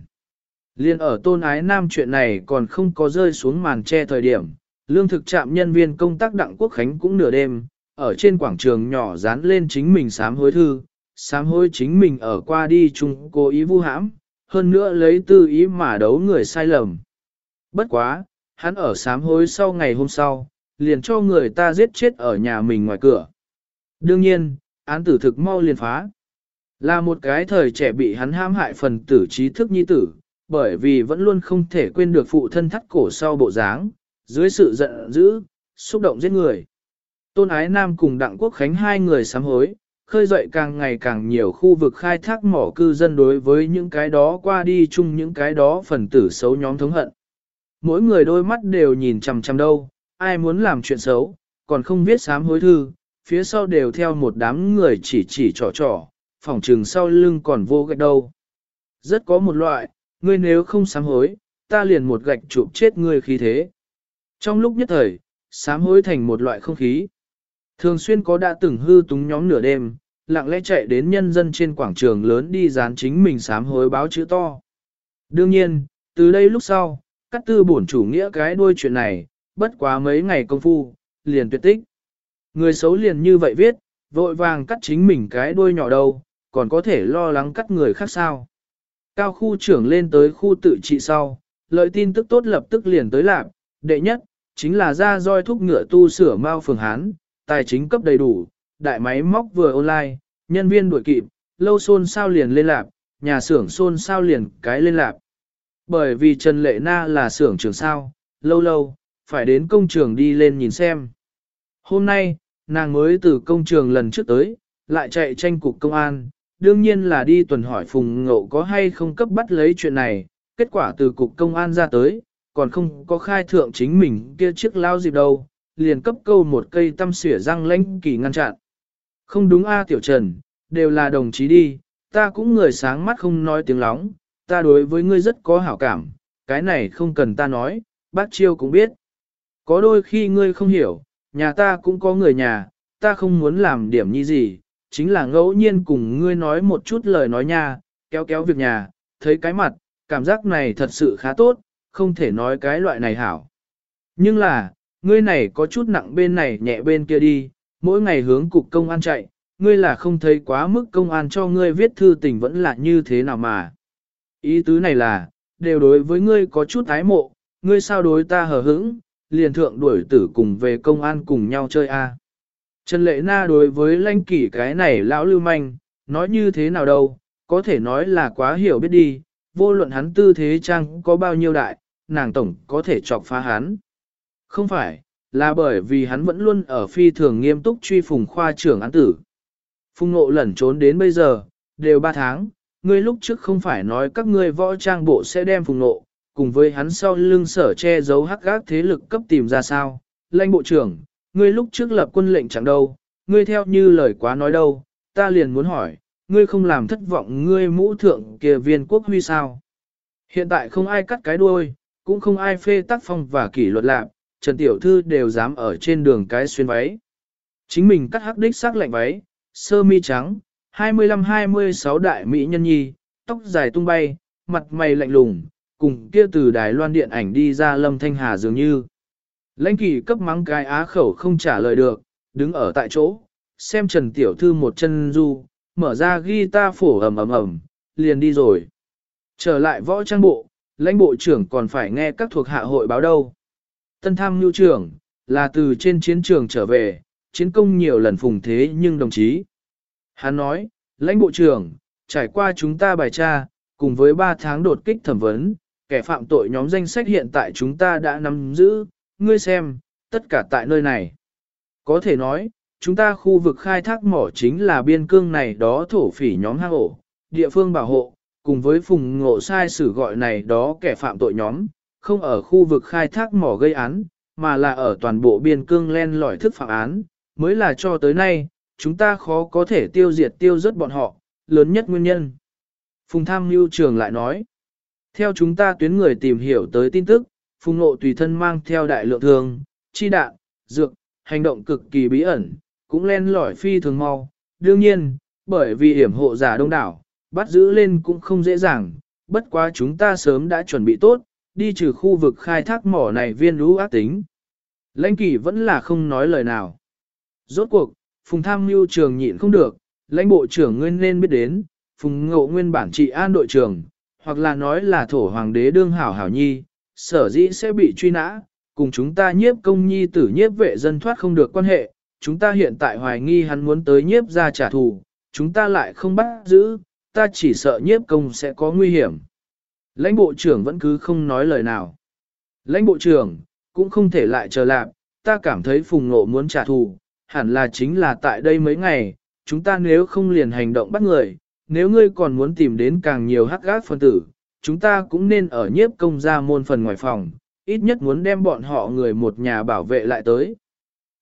Liên ở tôn ái nam chuyện này còn không có rơi xuống màn che thời điểm, lương thực trạm nhân viên công tác Đặng Quốc Khánh cũng nửa đêm, ở trên quảng trường nhỏ dán lên chính mình sám hối thư, sám hối chính mình ở qua đi chung cố ý vu hãm, hơn nữa lấy tư ý mà đấu người sai lầm. Bất quá, hắn ở sám hối sau ngày hôm sau, liền cho người ta giết chết ở nhà mình ngoài cửa. Đương nhiên, án tử thực mau liền phá. Là một cái thời trẻ bị hắn ham hại phần tử trí thức nhi tử, bởi vì vẫn luôn không thể quên được phụ thân thắt cổ sau bộ dáng, dưới sự giận dữ, xúc động giết người. Tôn Ái Nam cùng Đặng Quốc Khánh hai người sám hối, khơi dậy càng ngày càng nhiều khu vực khai thác mỏ cư dân đối với những cái đó qua đi chung những cái đó phần tử xấu nhóm thống hận. Mỗi người đôi mắt đều nhìn chằm chằm đâu, ai muốn làm chuyện xấu, còn không viết sám hối thư, phía sau đều theo một đám người chỉ chỉ trò trò, phòng trừng sau lưng còn vô gạch đâu. Rất có một loại, ngươi nếu không sám hối, ta liền một gạch chụp chết ngươi khí thế. Trong lúc nhất thời, sám hối thành một loại không khí. Thường xuyên có đã từng hư túng nhóm nửa đêm, lặng lẽ chạy đến nhân dân trên quảng trường lớn đi dán chính mình sám hối báo chữ to. Đương nhiên, từ đây lúc sau, cắt tư bổn chủ nghĩa cái đuôi chuyện này, bất quá mấy ngày công phu, liền tuyệt tích. Người xấu liền như vậy viết, vội vàng cắt chính mình cái đuôi nhỏ đầu còn có thể lo lắng cắt người khác sao. Cao khu trưởng lên tới khu tự trị sau, lợi tin tức tốt lập tức liền tới lạc, đệ nhất, chính là ra roi thúc ngựa tu sửa mao phường Hán, tài chính cấp đầy đủ, đại máy móc vừa online, nhân viên đuổi kịp, lâu xôn sao liền lên lạc, nhà xưởng xôn sao liền cái lên lạc. Bởi vì Trần Lệ Na là xưởng trưởng sao, lâu lâu, phải đến công trường đi lên nhìn xem. Hôm nay, nàng mới từ công trường lần trước tới, lại chạy tranh cục công an, đương nhiên là đi tuần hỏi Phùng Ngộ có hay không cấp bắt lấy chuyện này, kết quả từ cục công an ra tới, còn không có khai thượng chính mình kia chiếc lao dịp đâu, liền cấp câu một cây tâm xỉa răng lãnh kỳ ngăn chặn. Không đúng a tiểu trần, đều là đồng chí đi, ta cũng người sáng mắt không nói tiếng lóng, ta đối với ngươi rất có hảo cảm, cái này không cần ta nói, bác chiêu cũng biết. Có đôi khi ngươi không hiểu, nhà ta cũng có người nhà, ta không muốn làm điểm như gì, chính là ngẫu nhiên cùng ngươi nói một chút lời nói nha, kéo kéo việc nhà, thấy cái mặt, cảm giác này thật sự khá tốt, không thể nói cái loại này hảo. Nhưng là, ngươi này có chút nặng bên này nhẹ bên kia đi, mỗi ngày hướng cục công an chạy, ngươi là không thấy quá mức công an cho ngươi viết thư tình vẫn là như thế nào mà. Ý tứ này là, đều đối với ngươi có chút ái mộ, ngươi sao đối ta hờ hững, liền thượng đuổi tử cùng về công an cùng nhau chơi a. Trần Lệ Na đối với lãnh kỷ cái này lão lưu manh, nói như thế nào đâu, có thể nói là quá hiểu biết đi, vô luận hắn tư thế trang có bao nhiêu đại, nàng tổng có thể chọc phá hắn. Không phải, là bởi vì hắn vẫn luôn ở phi thường nghiêm túc truy phùng khoa trưởng án tử. Phùng ngộ lẩn trốn đến bây giờ, đều 3 tháng, ngươi lúc trước không phải nói các ngươi võ trang bộ sẽ đem phùng ngộ, cùng với hắn sau lưng sở che giấu hắc gác thế lực cấp tìm ra sao. Lãnh bộ trưởng, ngươi lúc trước lập quân lệnh chẳng đâu, ngươi theo như lời quá nói đâu, ta liền muốn hỏi, ngươi không làm thất vọng ngươi mũ thượng kia viên quốc huy sao. Hiện tại không ai cắt cái đuôi, cũng không ai phê tác phong và kỷ luật lạc, Trần Tiểu Thư đều dám ở trên đường cái xuyên váy. Chính mình cắt hắc đích sắc lạnh váy, sơ mi trắng, 25-26 đại mỹ nhân nhi, tóc dài tung bay, mặt mày lạnh lùng, cùng kia từ Đài Loan điện ảnh đi ra Lâm Thanh Hà dường như. Lãnh kỳ cấp mắng cái á khẩu không trả lời được, đứng ở tại chỗ, xem Trần Tiểu Thư một chân du, mở ra guitar phổ ầm ầm ầm, liền đi rồi. Trở lại võ trang bộ, lãnh bộ trưởng còn phải nghe các thuộc hạ hội báo đâu. Tân tham nhu trưởng, là từ trên chiến trường trở về, chiến công nhiều lần phùng thế nhưng đồng chí. Hắn nói, lãnh bộ trưởng, trải qua chúng ta bài tra, cùng với 3 tháng đột kích thẩm vấn, kẻ phạm tội nhóm danh sách hiện tại chúng ta đã nắm giữ, ngươi xem, tất cả tại nơi này. Có thể nói, chúng ta khu vực khai thác mỏ chính là biên cương này đó thổ phỉ nhóm hang ổ, địa phương bảo hộ, cùng với phùng ngộ sai sử gọi này đó kẻ phạm tội nhóm, không ở khu vực khai thác mỏ gây án, mà là ở toàn bộ biên cương len lỏi thức phạm án, mới là cho tới nay, chúng ta khó có thể tiêu diệt tiêu rất bọn họ, lớn nhất nguyên nhân. Phùng Tham Mưu Trường lại nói, theo chúng ta tuyến người tìm hiểu tới tin tức, Phùng Nộ tùy thân mang theo đại lượng thường, chi đạn, dược, hành động cực kỳ bí ẩn, cũng len lỏi phi thường mau. Đương nhiên, bởi vì hiểm hộ giả đông đảo, bắt giữ lên cũng không dễ dàng, bất quá chúng ta sớm đã chuẩn bị tốt, đi trừ khu vực khai thác mỏ này viên lũ ác tính. Lãnh kỳ vẫn là không nói lời nào. Rốt cuộc, Phùng Tham Mưu trường nhịn không được, lãnh bộ trưởng nguyên nên biết đến, Phùng Ngộ nguyên bản trị an đội trưởng, hoặc là nói là thổ hoàng đế đương hảo hảo nhi, sở dĩ sẽ bị truy nã, cùng chúng ta nhiếp công nhi tử nhiếp vệ dân thoát không được quan hệ, chúng ta hiện tại hoài nghi hắn muốn tới nhiếp ra trả thù, chúng ta lại không bắt giữ, ta chỉ sợ nhiếp công sẽ có nguy hiểm. Lãnh bộ trưởng vẫn cứ không nói lời nào. Lãnh bộ trưởng, cũng không thể lại chờ lạc, ta cảm thấy phùng nộ muốn trả thù, hẳn là chính là tại đây mấy ngày, chúng ta nếu không liền hành động bắt người, nếu ngươi còn muốn tìm đến càng nhiều hắc gác phân tử, chúng ta cũng nên ở nhiếp công ra môn phần ngoài phòng, ít nhất muốn đem bọn họ người một nhà bảo vệ lại tới.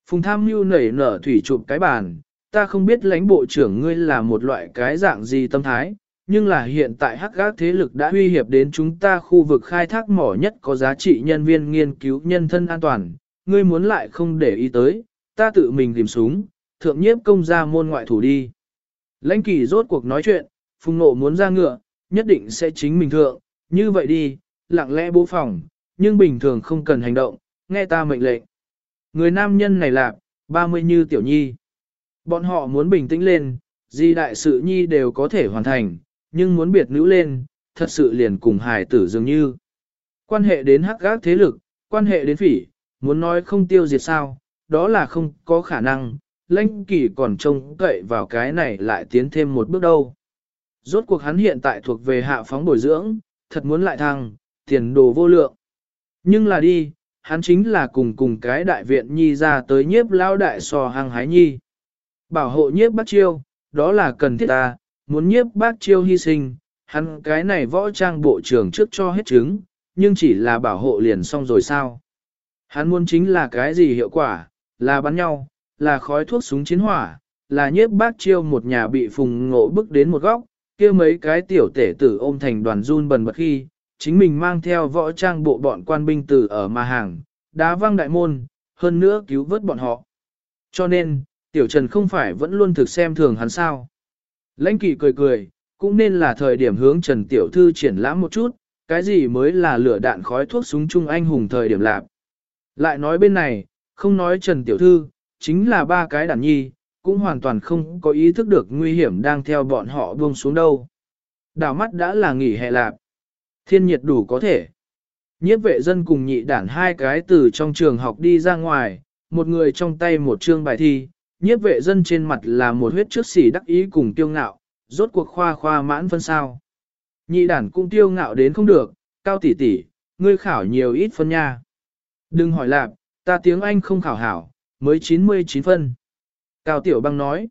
Phùng tham mưu nảy nở thủy chụp cái bàn, ta không biết lãnh bộ trưởng ngươi là một loại cái dạng gì tâm thái, nhưng là hiện tại hắc gác thế lực đã uy hiếp đến chúng ta khu vực khai thác mỏ nhất có giá trị nhân viên nghiên cứu nhân thân an toàn, ngươi muốn lại không để ý tới, ta tự mình tìm súng, thượng nhiếp công ra môn ngoại thủ đi. Lãnh kỳ rốt cuộc nói chuyện, phùng nộ muốn ra ngựa, nhất định sẽ chính mình thượng, như vậy đi, lặng lẽ bố phòng, nhưng bình thường không cần hành động, nghe ta mệnh lệnh. Người nam nhân này là, 30 như tiểu nhi. Bọn họ muốn bình tĩnh lên, gì đại sự nhi đều có thể hoàn thành, nhưng muốn biệt nữ lên, thật sự liền cùng hài tử dường như. Quan hệ đến hắc gác thế lực, quan hệ đến phỉ, muốn nói không tiêu diệt sao, đó là không có khả năng, lãnh kỳ còn trông cậy vào cái này lại tiến thêm một bước đâu. Rốt cuộc hắn hiện tại thuộc về hạ phóng bồi dưỡng, thật muốn lại thăng, tiền đồ vô lượng. Nhưng là đi, hắn chính là cùng cùng cái đại viện nhi ra tới nhiếp lao đại sò hàng hái nhi. Bảo hộ nhiếp bác chiêu, đó là cần thiết ta, muốn nhiếp bác chiêu hy sinh, hắn cái này võ trang bộ trưởng trước cho hết chứng, nhưng chỉ là bảo hộ liền xong rồi sao. Hắn muốn chính là cái gì hiệu quả, là bắn nhau, là khói thuốc súng chiến hỏa, là nhiếp bác chiêu một nhà bị phùng ngộ bức đến một góc, kia mấy cái tiểu tể tử ôm thành đoàn run bần bật khi, chính mình mang theo võ trang bộ bọn quan binh tử ở mà hàng, đá văng đại môn, hơn nữa cứu vớt bọn họ. Cho nên, tiểu trần không phải vẫn luôn thực xem thường hắn sao. Lãnh kỵ cười cười, cũng nên là thời điểm hướng trần tiểu thư triển lãm một chút, cái gì mới là lửa đạn khói thuốc súng chung anh hùng thời điểm lạp. Lại nói bên này, không nói trần tiểu thư, chính là ba cái đàn nhi, cũng hoàn toàn không có ý thức được nguy hiểm đang theo bọn họ buông xuống đâu. Đảo mắt đã là nghỉ hè lạp. Thiên nhiệt đủ có thể. Nhiếp vệ dân cùng nhị đản hai cái từ trong trường học đi ra ngoài, một người trong tay một chương bài thi, nhiếp vệ dân trên mặt là một huyết trước xỉ đắc ý cùng tiêu ngạo, rốt cuộc khoa khoa mãn phân sao. Nhị đản cũng tiêu ngạo đến không được, cao tỷ tỷ, ngươi khảo nhiều ít phân nha. Đừng hỏi lạp, ta tiếng Anh không khảo hảo, mới 99 phân. Cao Tiểu Băng nói.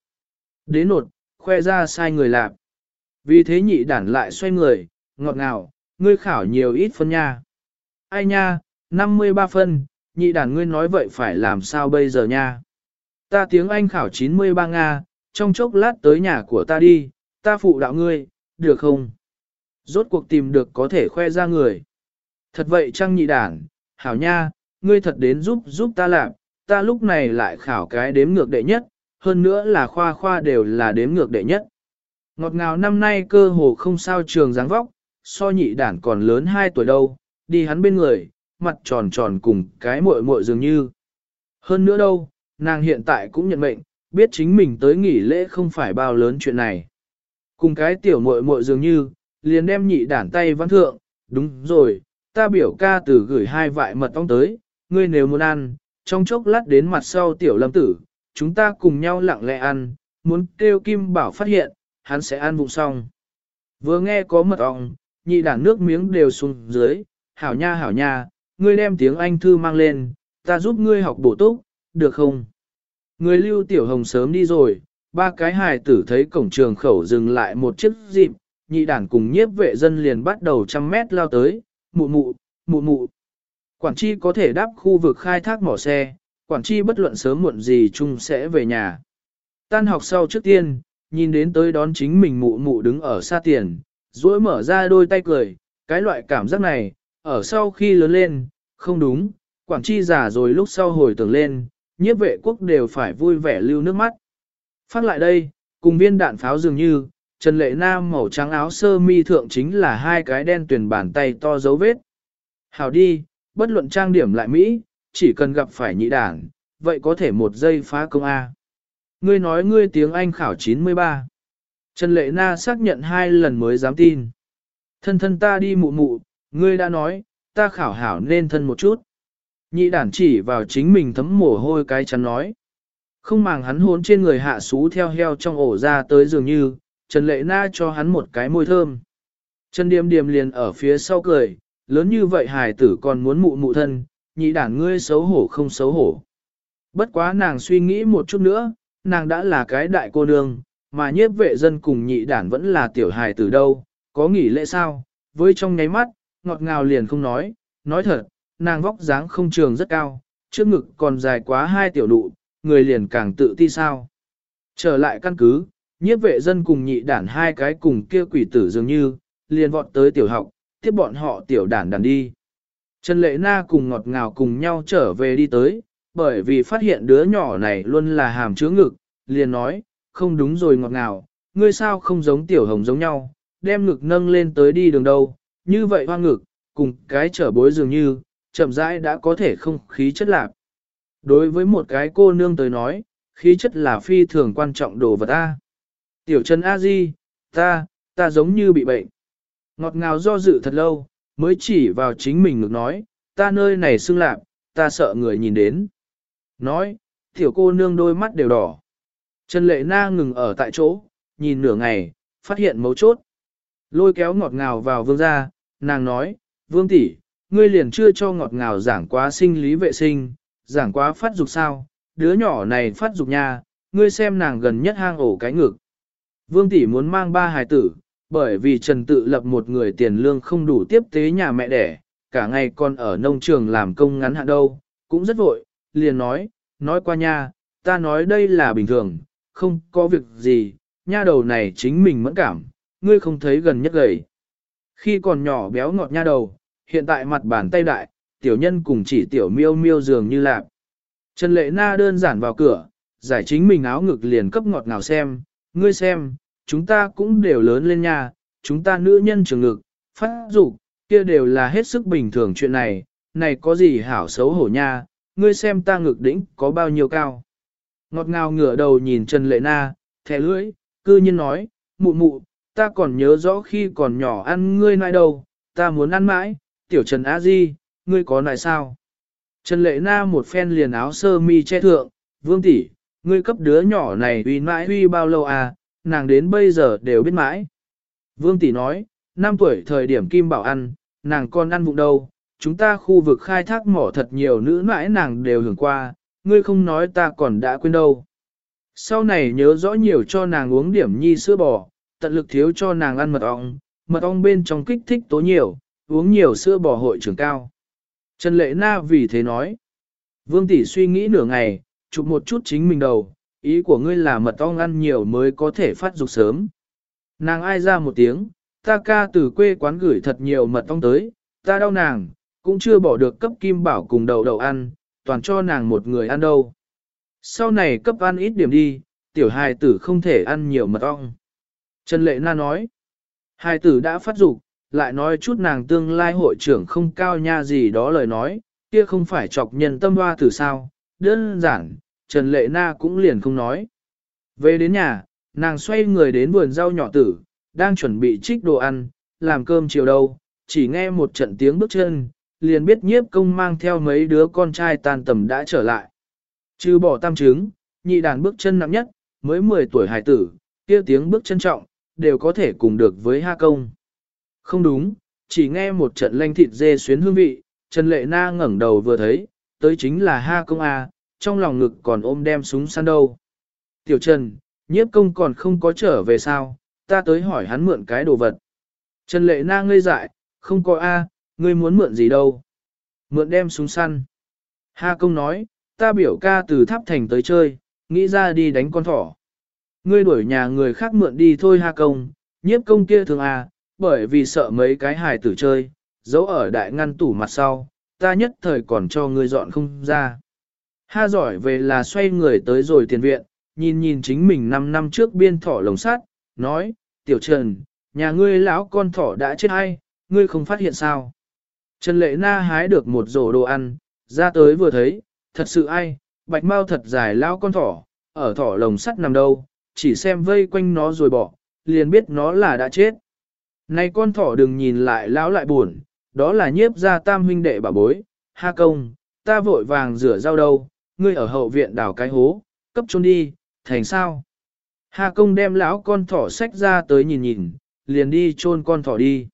Đến nột, khoe ra sai người lạp. Vì thế nhị đản lại xoay người, ngọt ngào, ngươi khảo nhiều ít phân nha. Ai nha, 53 phân, nhị đản ngươi nói vậy phải làm sao bây giờ nha. Ta tiếng Anh khảo 93 Nga, trong chốc lát tới nhà của ta đi, ta phụ đạo ngươi, được không? Rốt cuộc tìm được có thể khoe ra người. Thật vậy chăng nhị đản, hảo nha, ngươi thật đến giúp giúp ta làm, ta lúc này lại khảo cái đếm ngược đệ nhất, hơn nữa là khoa khoa đều là đếm ngược đệ nhất. Ngọt ngào năm nay cơ hồ không sao trường dáng vóc, so nhị đản còn lớn 2 tuổi đâu, đi hắn bên người, mặt tròn tròn cùng cái muội muội dường như. Hơn nữa đâu, nàng hiện tại cũng nhận mệnh, biết chính mình tới nghỉ lễ không phải bao lớn chuyện này. Cùng cái tiểu muội muội dường như, liền đem nhị đản tay văn thượng, đúng rồi, ta biểu ca từ gửi hai vại mật ong tới, ngươi nếu muốn ăn, trong chốc lát đến mặt sau tiểu lâm tử, chúng ta cùng nhau lặng lẽ ăn, muốn kêu kim bảo phát hiện, hắn sẽ ăn vụng xong. Vừa nghe có mật ong, nhị đảng nước miếng đều xuống dưới, hảo nha hảo nha, ngươi đem tiếng Anh thư mang lên, ta giúp ngươi học bổ túc, được không? Người lưu tiểu hồng sớm đi rồi, ba cái hài tử thấy cổng trường khẩu dừng lại một chiếc dịp, nhị đảng cùng nhiếp vệ dân liền bắt đầu trăm mét lao tới, mụ mụ, mụ mụ. Quản chi có thể đáp khu vực khai thác mỏ xe, quản chi bất luận sớm muộn gì chung sẽ về nhà. Tan học sau trước tiên, nhìn đến tới đón chính mình mụ mụ đứng ở xa tiền, duỗi mở ra đôi tay cười, cái loại cảm giác này, ở sau khi lớn lên, không đúng, quản chi già rồi lúc sau hồi tưởng lên, nhiếp vệ quốc đều phải vui vẻ lưu nước mắt. Phát lại đây, cùng viên đạn pháo dường như, Trần Lệ Nam màu trắng áo sơ mi thượng chính là hai cái đen tuyển bàn tay to dấu vết. Hảo đi, bất luận trang điểm lại Mỹ, chỉ cần gặp phải nhị đảng, vậy có thể một giây phá công A. Ngươi nói ngươi tiếng Anh khảo 93. Trần Lệ Na xác nhận hai lần mới dám tin. Thân thân ta đi mụ mụ, ngươi đã nói, ta khảo hảo nên thân một chút. Nhị đản chỉ vào chính mình thấm mồ hôi cái chắn nói. Không màng hắn hốn trên người hạ xú theo heo trong ổ ra tới dường như, Trần Lệ Na cho hắn một cái môi thơm. Trần Điềm Điềm liền ở phía sau cười, lớn như vậy hài tử còn muốn mụ mụ thân, nhị đản ngươi xấu hổ không xấu hổ. Bất quá nàng suy nghĩ một chút nữa, nàng đã là cái đại cô nương, mà nhiếp vệ dân cùng nhị đản vẫn là tiểu hài từ đâu, có nghỉ lễ sao, với trong nháy mắt, ngọt ngào liền không nói, nói thật, nàng vóc dáng không trường rất cao, trước ngực còn dài quá hai tiểu nụ, người liền càng tự ti sao. Trở lại căn cứ, nhiếp vệ dân cùng nhị đản hai cái cùng kia quỷ tử dường như, liền vọt tới tiểu học, tiếp bọn họ tiểu đản đàn đi. Trần Lệ Na cùng ngọt ngào cùng nhau trở về đi tới, bởi vì phát hiện đứa nhỏ này luôn là hàm chứa ngực, liền nói, không đúng rồi ngọt ngào, ngươi sao không giống tiểu hồng giống nhau, đem ngực nâng lên tới đi đường đâu, như vậy hoa ngực, cùng cái trở bối dường như, chậm rãi đã có thể không khí chất lạc. Đối với một cái cô nương tới nói, khí chất là phi thường quan trọng đồ vật ta. Tiểu Trần A Di, ta, ta giống như bị bệnh. Ngọt ngào do dự thật lâu, mới chỉ vào chính mình ngực nói, ta nơi này xưng lạc, ta sợ người nhìn đến. Nói, tiểu cô nương đôi mắt đều đỏ. Trần Lệ Na ngừng ở tại chỗ, nhìn nửa ngày, phát hiện mấu chốt. Lôi kéo ngọt ngào vào vương gia, nàng nói, vương tỷ, ngươi liền chưa cho ngọt ngào giảng quá sinh lý vệ sinh, giảng quá phát dục sao, đứa nhỏ này phát dục nha, ngươi xem nàng gần nhất hang ổ cái ngực. Vương tỷ muốn mang ba hài tử, bởi vì Trần tự lập một người tiền lương không đủ tiếp tế nhà mẹ đẻ, cả ngày còn ở nông trường làm công ngắn hạn đâu, cũng rất vội, liền nói, nói qua nha, ta nói đây là bình thường, không có việc gì, nha đầu này chính mình mẫn cảm, ngươi không thấy gần nhất gầy. Khi còn nhỏ béo ngọt nha đầu, hiện tại mặt bàn tay đại, tiểu nhân cùng chỉ tiểu miêu miêu dường như lạc. Trần Lệ Na đơn giản vào cửa, giải chính mình áo ngực liền cấp ngọt ngào xem, ngươi xem, chúng ta cũng đều lớn lên nha, chúng ta nữ nhân trường ngực, phát dục kia đều là hết sức bình thường chuyện này, này có gì hảo xấu hổ nha, ngươi xem ta ngực đỉnh có bao nhiêu cao. Ngọt ngào ngửa đầu nhìn Trần Lệ Na, thẻ lưỡi, cư nhiên nói, mụ mụ, ta còn nhớ rõ khi còn nhỏ ăn ngươi nại đâu, ta muốn ăn mãi, tiểu Trần A Di, ngươi có nại sao? Trần Lệ Na một phen liền áo sơ mi che thượng, vương tỷ, ngươi cấp đứa nhỏ này uy mãi uy bao lâu à, nàng đến bây giờ đều biết mãi. Vương tỷ nói, năm tuổi thời điểm kim bảo ăn, nàng còn ăn vụng đâu, chúng ta khu vực khai thác mỏ thật nhiều nữ mãi nàng đều hưởng qua, ngươi không nói ta còn đã quên đâu. Sau này nhớ rõ nhiều cho nàng uống điểm nhi sữa bò, tận lực thiếu cho nàng ăn mật ong, mật ong bên trong kích thích tố nhiều, uống nhiều sữa bò hội trưởng cao. Trần Lệ Na vì thế nói, Vương Tỷ suy nghĩ nửa ngày, chụp một chút chính mình đầu, ý của ngươi là mật ong ăn nhiều mới có thể phát dục sớm. Nàng ai ra một tiếng, ta ca từ quê quán gửi thật nhiều mật ong tới, ta đau nàng, cũng chưa bỏ được cấp kim bảo cùng đầu đầu ăn, toàn cho nàng một người ăn đâu. Sau này cấp ăn ít điểm đi, tiểu hài tử không thể ăn nhiều mật ong. Trần Lệ Na nói, hài tử đã phát dục, lại nói chút nàng tương lai hội trưởng không cao nha gì đó lời nói, kia không phải chọc nhân tâm hoa tử sao, đơn giản, Trần Lệ Na cũng liền không nói. Về đến nhà, nàng xoay người đến vườn rau nhỏ tử, đang chuẩn bị trích đồ ăn, làm cơm chiều đâu, chỉ nghe một trận tiếng bước chân, liền biết nhiếp công mang theo mấy đứa con trai tan tầm đã trở lại. Trừ bỏ tam trứng, nhị đàn bước chân nặng nhất, mới 10 tuổi hải tử, kia tiếng bước chân trọng, đều có thể cùng được với ha công. Không đúng, chỉ nghe một trận lanh thịt dê xuyến hương vị, Trần Lệ Na ngẩng đầu vừa thấy, tới chính là ha công A, trong lòng ngực còn ôm đem súng săn đâu. Tiểu Trần, nhiếp công còn không có trở về sao, ta tới hỏi hắn mượn cái đồ vật. Trần Lệ Na ngây dại, không có A, ngươi muốn mượn gì đâu. Mượn đem súng săn. Ha công nói, ta biểu ca từ tháp thành tới chơi, nghĩ ra đi đánh con thỏ. Ngươi đuổi nhà người khác mượn đi thôi ha công, nhiếp công kia thường à, bởi vì sợ mấy cái hài tử chơi, giấu ở đại ngăn tủ mặt sau, ta nhất thời còn cho ngươi dọn không ra. Ha giỏi về là xoay người tới rồi tiền viện, nhìn nhìn chính mình 5 năm trước biên thỏ lồng sắt, nói, tiểu trần, nhà ngươi lão con thỏ đã chết hay, ngươi không phát hiện sao. Trần lệ na hái được một rổ đồ ăn, ra tới vừa thấy, thật sự ai, bạch mau thật dài lão con thỏ, ở thỏ lồng sắt nằm đâu, chỉ xem vây quanh nó rồi bỏ, liền biết nó là đã chết. Này con thỏ đừng nhìn lại lão lại buồn, đó là nhiếp gia tam huynh đệ bà bối, ha công, ta vội vàng rửa rau đâu, ngươi ở hậu viện đào cái hố, cấp chôn đi, thành sao? Hà công đem lão con thỏ xách ra tới nhìn nhìn, liền đi chôn con thỏ đi.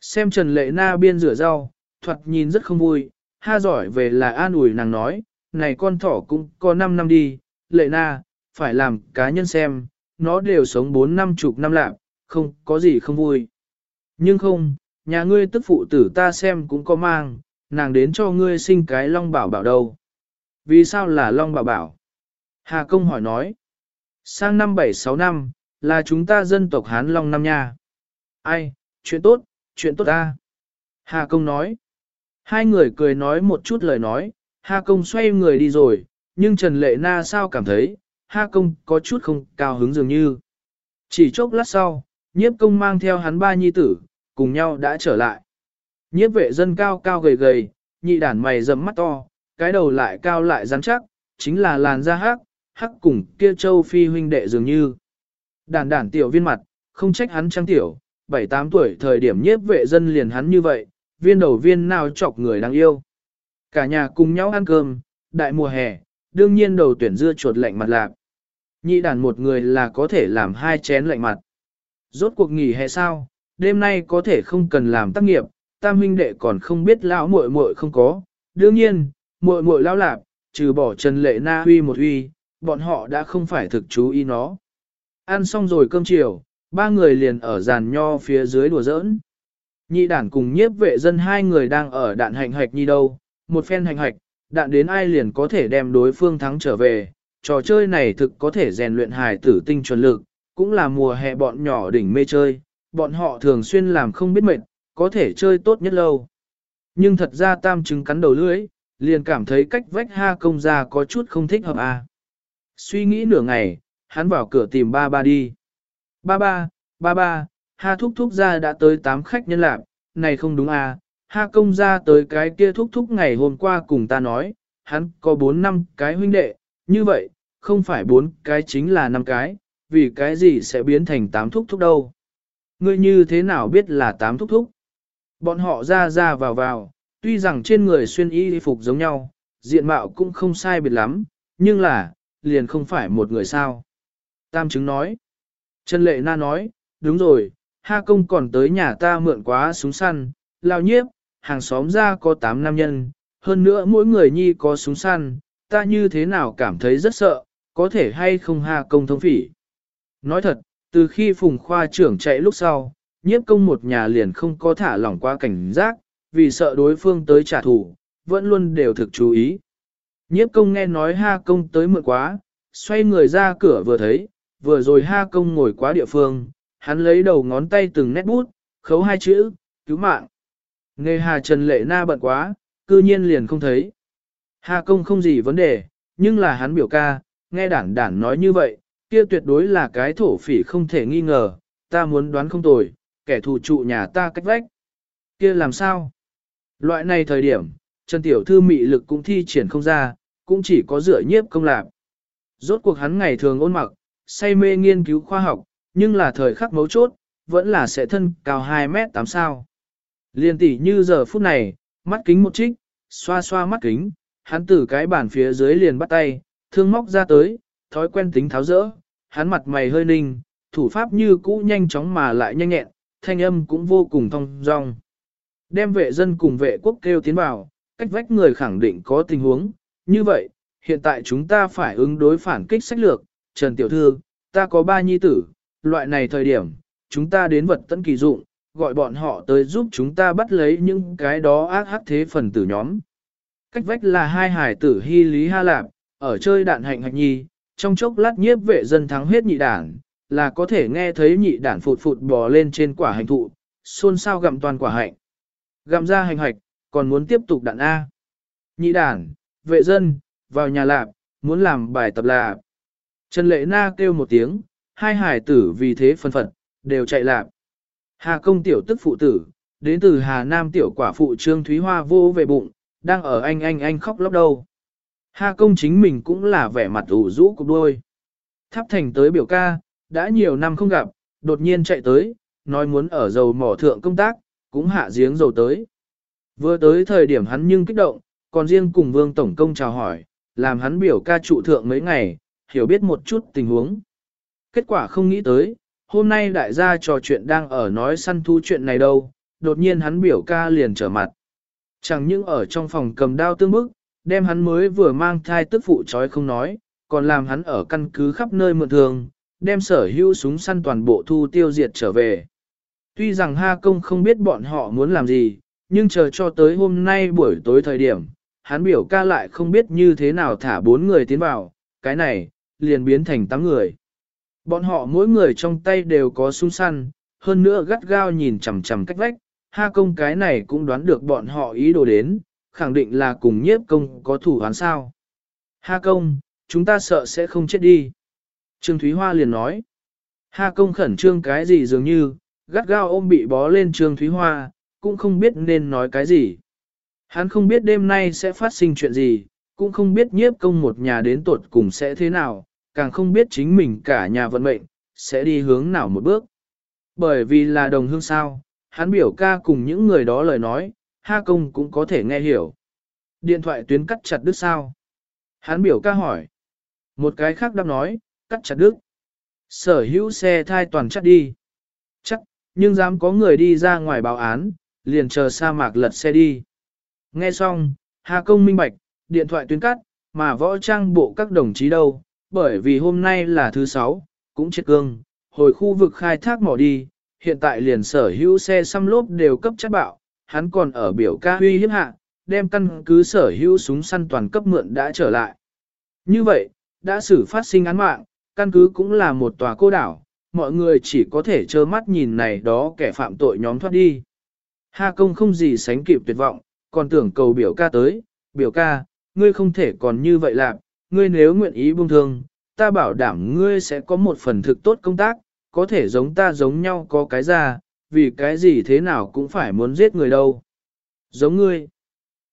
Xem Trần Lệ Na biên rửa rau, thoạt nhìn rất không vui, ha giỏi về là an ủi nàng nói, này con thỏ cũng có 5 năm đi, Lệ Na, phải làm cá nhân xem, nó đều sống 4 năm chục năm lạc, không có gì không vui. Nhưng không, nhà ngươi tức phụ tử ta xem cũng có mang, nàng đến cho ngươi sinh cái long bảo bảo đâu. Vì sao là long bảo bảo? Hà công hỏi nói. Sang năm 7-6 năm, là chúng ta dân tộc Hán Long năm nha. Ai, chuyện tốt, chuyện tốt ta. Hà công nói. Hai người cười nói một chút lời nói, Hà công xoay người đi rồi, nhưng Trần Lệ Na sao cảm thấy, hà công có chút không cao hứng dường như. Chỉ chốc lát sau, nhiếp công mang theo hắn ba nhi tử, cùng nhau đã trở lại. Nhiếp vệ dân cao cao gầy gầy, nhị đản mày rậm mắt to, cái đầu lại cao lại rắn chắc, chính là làn da hắc, hắc cùng kia châu phi huynh đệ dường như. Đản đản tiểu viên mặt, không trách hắn trăng tiểu, 7-8 tuổi thời điểm nhiếp vệ dân liền hắn như vậy, viên đầu viên nào chọc người đáng yêu. Cả nhà cùng nhau ăn cơm, đại mùa hè, đương nhiên đầu tuyển dưa chuột lạnh mặt lạc. Nhị đàn một người là có thể làm hai chén lạnh mặt. Rốt cuộc nghỉ hè sao, đêm nay có thể không cần làm tác nghiệp, tam huynh đệ còn không biết lão muội muội không có. Đương nhiên, muội muội lao lạp, trừ bỏ Trần Lệ Na huy một huy, bọn họ đã không phải thực chú ý nó. Ăn xong rồi cơm chiều, ba người liền ở giàn nho phía dưới đùa giỡn. Nhị đản cùng nhiếp vệ dân hai người đang ở đạn hành hạch như đâu, một phen hành hạch, đạn đến ai liền có thể đem đối phương thắng trở về. Trò chơi này thực có thể rèn luyện hài tử tinh chuẩn lực, cũng là mùa hè bọn nhỏ đỉnh mê chơi, bọn họ thường xuyên làm không biết mệt, có thể chơi tốt nhất lâu. Nhưng thật ra tam chứng cắn đầu lưỡi, liền cảm thấy cách vách ha công Gia có chút không thích hợp à. Suy nghĩ nửa ngày, hắn vào cửa tìm ba ba đi. Ba ba, ba ba, ha thúc thúc gia đã tới tám khách nhân lạc, này không đúng à, ha công Gia tới cái kia thúc thúc ngày hôm qua cùng ta nói, hắn có bốn năm cái huynh đệ, như vậy, không phải bốn cái chính là năm cái, vì cái gì sẽ biến thành tám thúc thúc đâu. Ngươi như thế nào biết là tám thúc thúc? Bọn họ ra ra vào vào, tuy rằng trên người xuyên y phục giống nhau, diện mạo cũng không sai biệt lắm, nhưng là, liền không phải một người sao. Tam chứng nói. Trần Lệ Na nói, đúng rồi, Ha Công còn tới nhà ta mượn quá súng săn, lao nhiếp, hàng xóm ra có 8 nam nhân, hơn nữa mỗi người nhi có súng săn, ta như thế nào cảm thấy rất sợ, có thể hay không ha công thông phỉ. Nói thật, từ khi Phùng Khoa trưởng chạy lúc sau, nhiếp công một nhà liền không có thả lỏng qua cảnh giác, vì sợ đối phương tới trả thù, vẫn luôn đều thực chú ý. Nhiếp công nghe nói ha công tới mượn quá, xoay người ra cửa vừa thấy, vừa rồi ha công ngồi quá địa phương, hắn lấy đầu ngón tay từng nét bút, khấu hai chữ, cứu mạng. Nghề hà Trần Lệ Na bận quá, cư nhiên liền không thấy. Hà công không gì vấn đề, nhưng là hắn biểu ca, nghe đản đản nói như vậy, kia tuyệt đối là cái thổ phỉ không thể nghi ngờ, ta muốn đoán không tồi, kẻ thù trụ nhà ta cách vách. kia làm sao? Loại này thời điểm, Trần Tiểu Thư mị lực cũng thi triển không ra, cũng chỉ có dựa nhiếp công lạc. Rốt cuộc hắn ngày thường ôn mặc, say mê nghiên cứu khoa học, nhưng là thời khắc mấu chốt, vẫn là sẽ thân cao 2 mét 8 sao. Liên tỷ như giờ phút này, mắt kính một trích, xoa xoa mắt kính, hắn từ cái bàn phía dưới liền bắt tay, thương móc ra tới, thói quen tính tháo rỡ, hắn mặt mày hơi ninh, thủ pháp như cũ nhanh chóng mà lại nhanh nhẹn, thanh âm cũng vô cùng thong dong. Đem vệ dân cùng vệ quốc kêu tiến vào, cách vách người khẳng định có tình huống, như vậy, hiện tại chúng ta phải ứng đối phản kích sách lược, Trần Tiểu Thư, ta có ba nhi tử, loại này thời điểm, chúng ta đến vật tận kỳ dụng, gọi bọn họ tới giúp chúng ta bắt lấy những cái đó ác hắc thế phần tử nhóm. Cách vách là hai hải tử hy lý ha lạp, ở chơi đạn hạnh hạch nhi, trong chốc lát nhiếp vệ dân thắng hết nhị đản, là có thể nghe thấy nhị đản phụt phụt bò lên trên quả hành thụ, xôn xao gặm toàn quả hạnh. Gặm ra hành hoạch, còn muốn tiếp tục đạn A. Nhị đản, vệ dân, vào nhà lạp, muốn làm bài tập lạp. Trần Lệ Na kêu một tiếng, hai hải tử vì thế phân phật, đều chạy lạp. Hà công tiểu tức phụ tử, đến từ Hà Nam tiểu quả phụ Trương Thúy Hoa vô về bụng, đang ở anh anh anh khóc lóc đâu. Hà công chính mình cũng là vẻ mặt ủ rũ cục đôi. Tháp thành tới biểu ca, đã nhiều năm không gặp, đột nhiên chạy tới, nói muốn ở dầu mỏ thượng công tác, cũng hạ giếng dầu tới. Vừa tới thời điểm hắn nhưng kích động, còn riêng cùng vương tổng công chào hỏi, làm hắn biểu ca trụ thượng mấy ngày, hiểu biết một chút tình huống. Kết quả không nghĩ tới, hôm nay đại gia trò chuyện đang ở nói săn thú chuyện này đâu, đột nhiên hắn biểu ca liền trở mặt. Chẳng những ở trong phòng cầm đao tương bức, đem hắn mới vừa mang thai tức phụ trói không nói, còn làm hắn ở căn cứ khắp nơi mượn thường, đem sở hữu súng săn toàn bộ thu tiêu diệt trở về. Tuy rằng Ha Công không biết bọn họ muốn làm gì, nhưng chờ cho tới hôm nay buổi tối thời điểm, hắn biểu ca lại không biết như thế nào thả bốn người tiến vào, cái này, liền biến thành tám người. Bọn họ mỗi người trong tay đều có súng săn, hơn nữa gắt gao nhìn chằm chằm cách vách, ha công cái này cũng đoán được bọn họ ý đồ đến, khẳng định là cùng nhiếp công có thủ hắn sao. Ha công, chúng ta sợ sẽ không chết đi. Trương Thúy Hoa liền nói. Ha công khẩn trương cái gì dường như, gắt gao ôm bị bó lên Trương Thúy Hoa, cũng không biết nên nói cái gì. Hắn không biết đêm nay sẽ phát sinh chuyện gì, cũng không biết nhiếp công một nhà đến tuột cùng sẽ thế nào, càng không biết chính mình cả nhà vận mệnh, sẽ đi hướng nào một bước. Bởi vì là đồng hương sao, hắn biểu ca cùng những người đó lời nói, ha công cũng có thể nghe hiểu. Điện thoại tuyến cắt chặt đứt sao? Hắn biểu ca hỏi. Một cái khác đáp nói, cắt chặt đứt. Sở hữu xe thai toàn chắt đi. Nhưng dám có người đi ra ngoài báo án, liền chờ sa mạc lật xe đi. Nghe xong, Hà Công minh bạch, điện thoại tuyến cắt, mà võ trang bộ các đồng chí đâu, bởi vì hôm nay là thứ sáu, cũng chết cương, hồi khu vực khai thác mỏ đi, hiện tại liền sở hữu xe xăm lốp đều cấp chất bạo, hắn còn ở biểu ca huy hiếp hạ, đem căn cứ sở hữu súng săn toàn cấp mượn đã trở lại. Như vậy, đã xử phát sinh án mạng, căn cứ cũng là một tòa cô đảo, mọi người chỉ có thể trơ mắt nhìn này đó kẻ phạm tội nhóm thoát đi. Ha công không gì sánh kịp tuyệt vọng, còn tưởng cầu biểu ca tới, biểu ca, ngươi không thể còn như vậy lạc, ngươi nếu nguyện ý buông thương, ta bảo đảm ngươi sẽ có một phần thực tốt công tác, có thể giống ta giống nhau có cái ra, vì cái gì thế nào cũng phải muốn giết người đâu. Giống ngươi.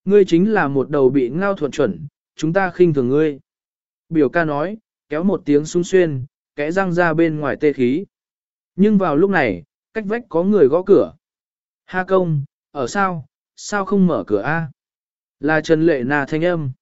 Ngươi chính là một đầu bị ngao thuận chuẩn, chúng ta khinh thường ngươi. Biểu ca nói, kéo một tiếng sung xuyên, kẽ răng ra bên ngoài tê khí. Nhưng vào lúc này, cách vách có người gõ cửa. Ha công, ở sao, sao không mở cửa a? Là Trần Lệ Na thanh âm.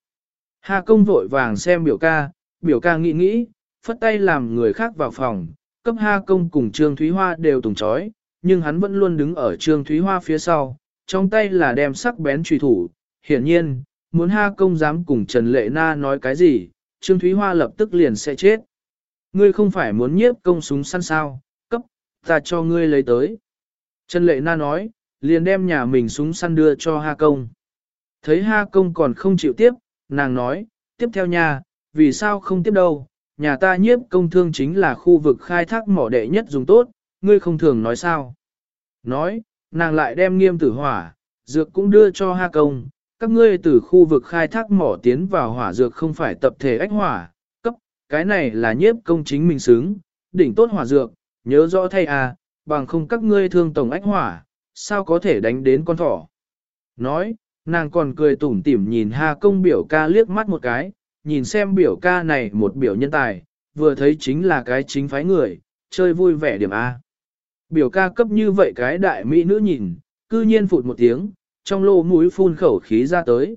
Ha công vội vàng xem biểu ca, biểu ca nghĩ nghĩ, phất tay làm người khác vào phòng, cấp Ha công cùng Trương Thúy Hoa đều tùng trói, nhưng hắn vẫn luôn đứng ở Trương Thúy Hoa phía sau, trong tay là đem sắc bén truy thủ. Hiển nhiên, muốn Ha công dám cùng Trần Lệ Na nói cái gì, Trương Thúy Hoa lập tức liền sẽ chết. Ngươi không phải muốn nhiếp công súng săn sao, cấp, ta cho ngươi lấy tới. Trần Lệ Na nói, liền đem nhà mình súng săn đưa cho Ha công. Thấy Ha công còn không chịu tiếp, nàng nói, tiếp theo nhà, vì sao không tiếp đâu, nhà ta nhiếp công thương chính là khu vực khai thác mỏ đệ nhất dùng tốt, ngươi không thường nói sao. Nói, nàng lại đem nghiêm tử hỏa, dược cũng đưa cho Ha công, các ngươi từ khu vực khai thác mỏ tiến vào hỏa dược không phải tập thể ách hỏa, cái này là nhiếp công chính mình xứng, đỉnh tốt hỏa dược, nhớ rõ thay à, bằng không các ngươi thương tổng ách hỏa, sao có thể đánh đến con thỏ. Nói, nàng còn cười tủm tỉm nhìn Hà công biểu ca liếc mắt một cái, nhìn xem biểu ca này một biểu nhân tài, vừa thấy chính là cái chính phái người, chơi vui vẻ điểm A. Biểu ca cấp như vậy cái đại mỹ nữ nhìn, cư nhiên phụt một tiếng, trong lô mũi phun khẩu khí ra tới.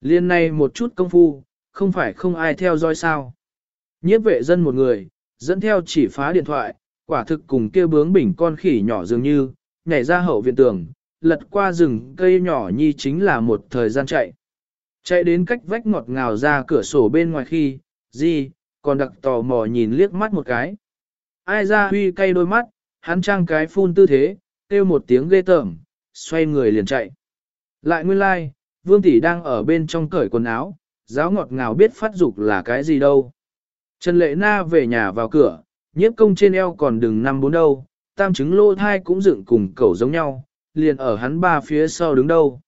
Liên này một chút công phu, không phải không ai theo dõi sao. Nhiếp vệ dân một người, dẫn theo chỉ phá điện thoại, quả thực cùng kia bướng bỉnh con khỉ nhỏ dường như, nhảy ra hậu viện tường, lật qua rừng cây nhỏ nhi chính là một thời gian chạy. Chạy đến cách vách ngọt ngào ra cửa sổ bên ngoài khi, gì, còn đặc tò mò nhìn liếc mắt một cái. Ai ra huy cay đôi mắt, hắn trang cái phun tư thế, kêu một tiếng ghê tởm, xoay người liền chạy. Lại nguyên lai, like, vương tỷ đang ở bên trong cởi quần áo, giáo ngọt ngào biết phát dục là cái gì đâu. Trần Lệ Na về nhà vào cửa, nhiếp công trên eo còn đừng năm bốn đâu, tam chứng lô thai cũng dựng cùng cẩu giống nhau, liền ở hắn ba phía sau đứng đâu.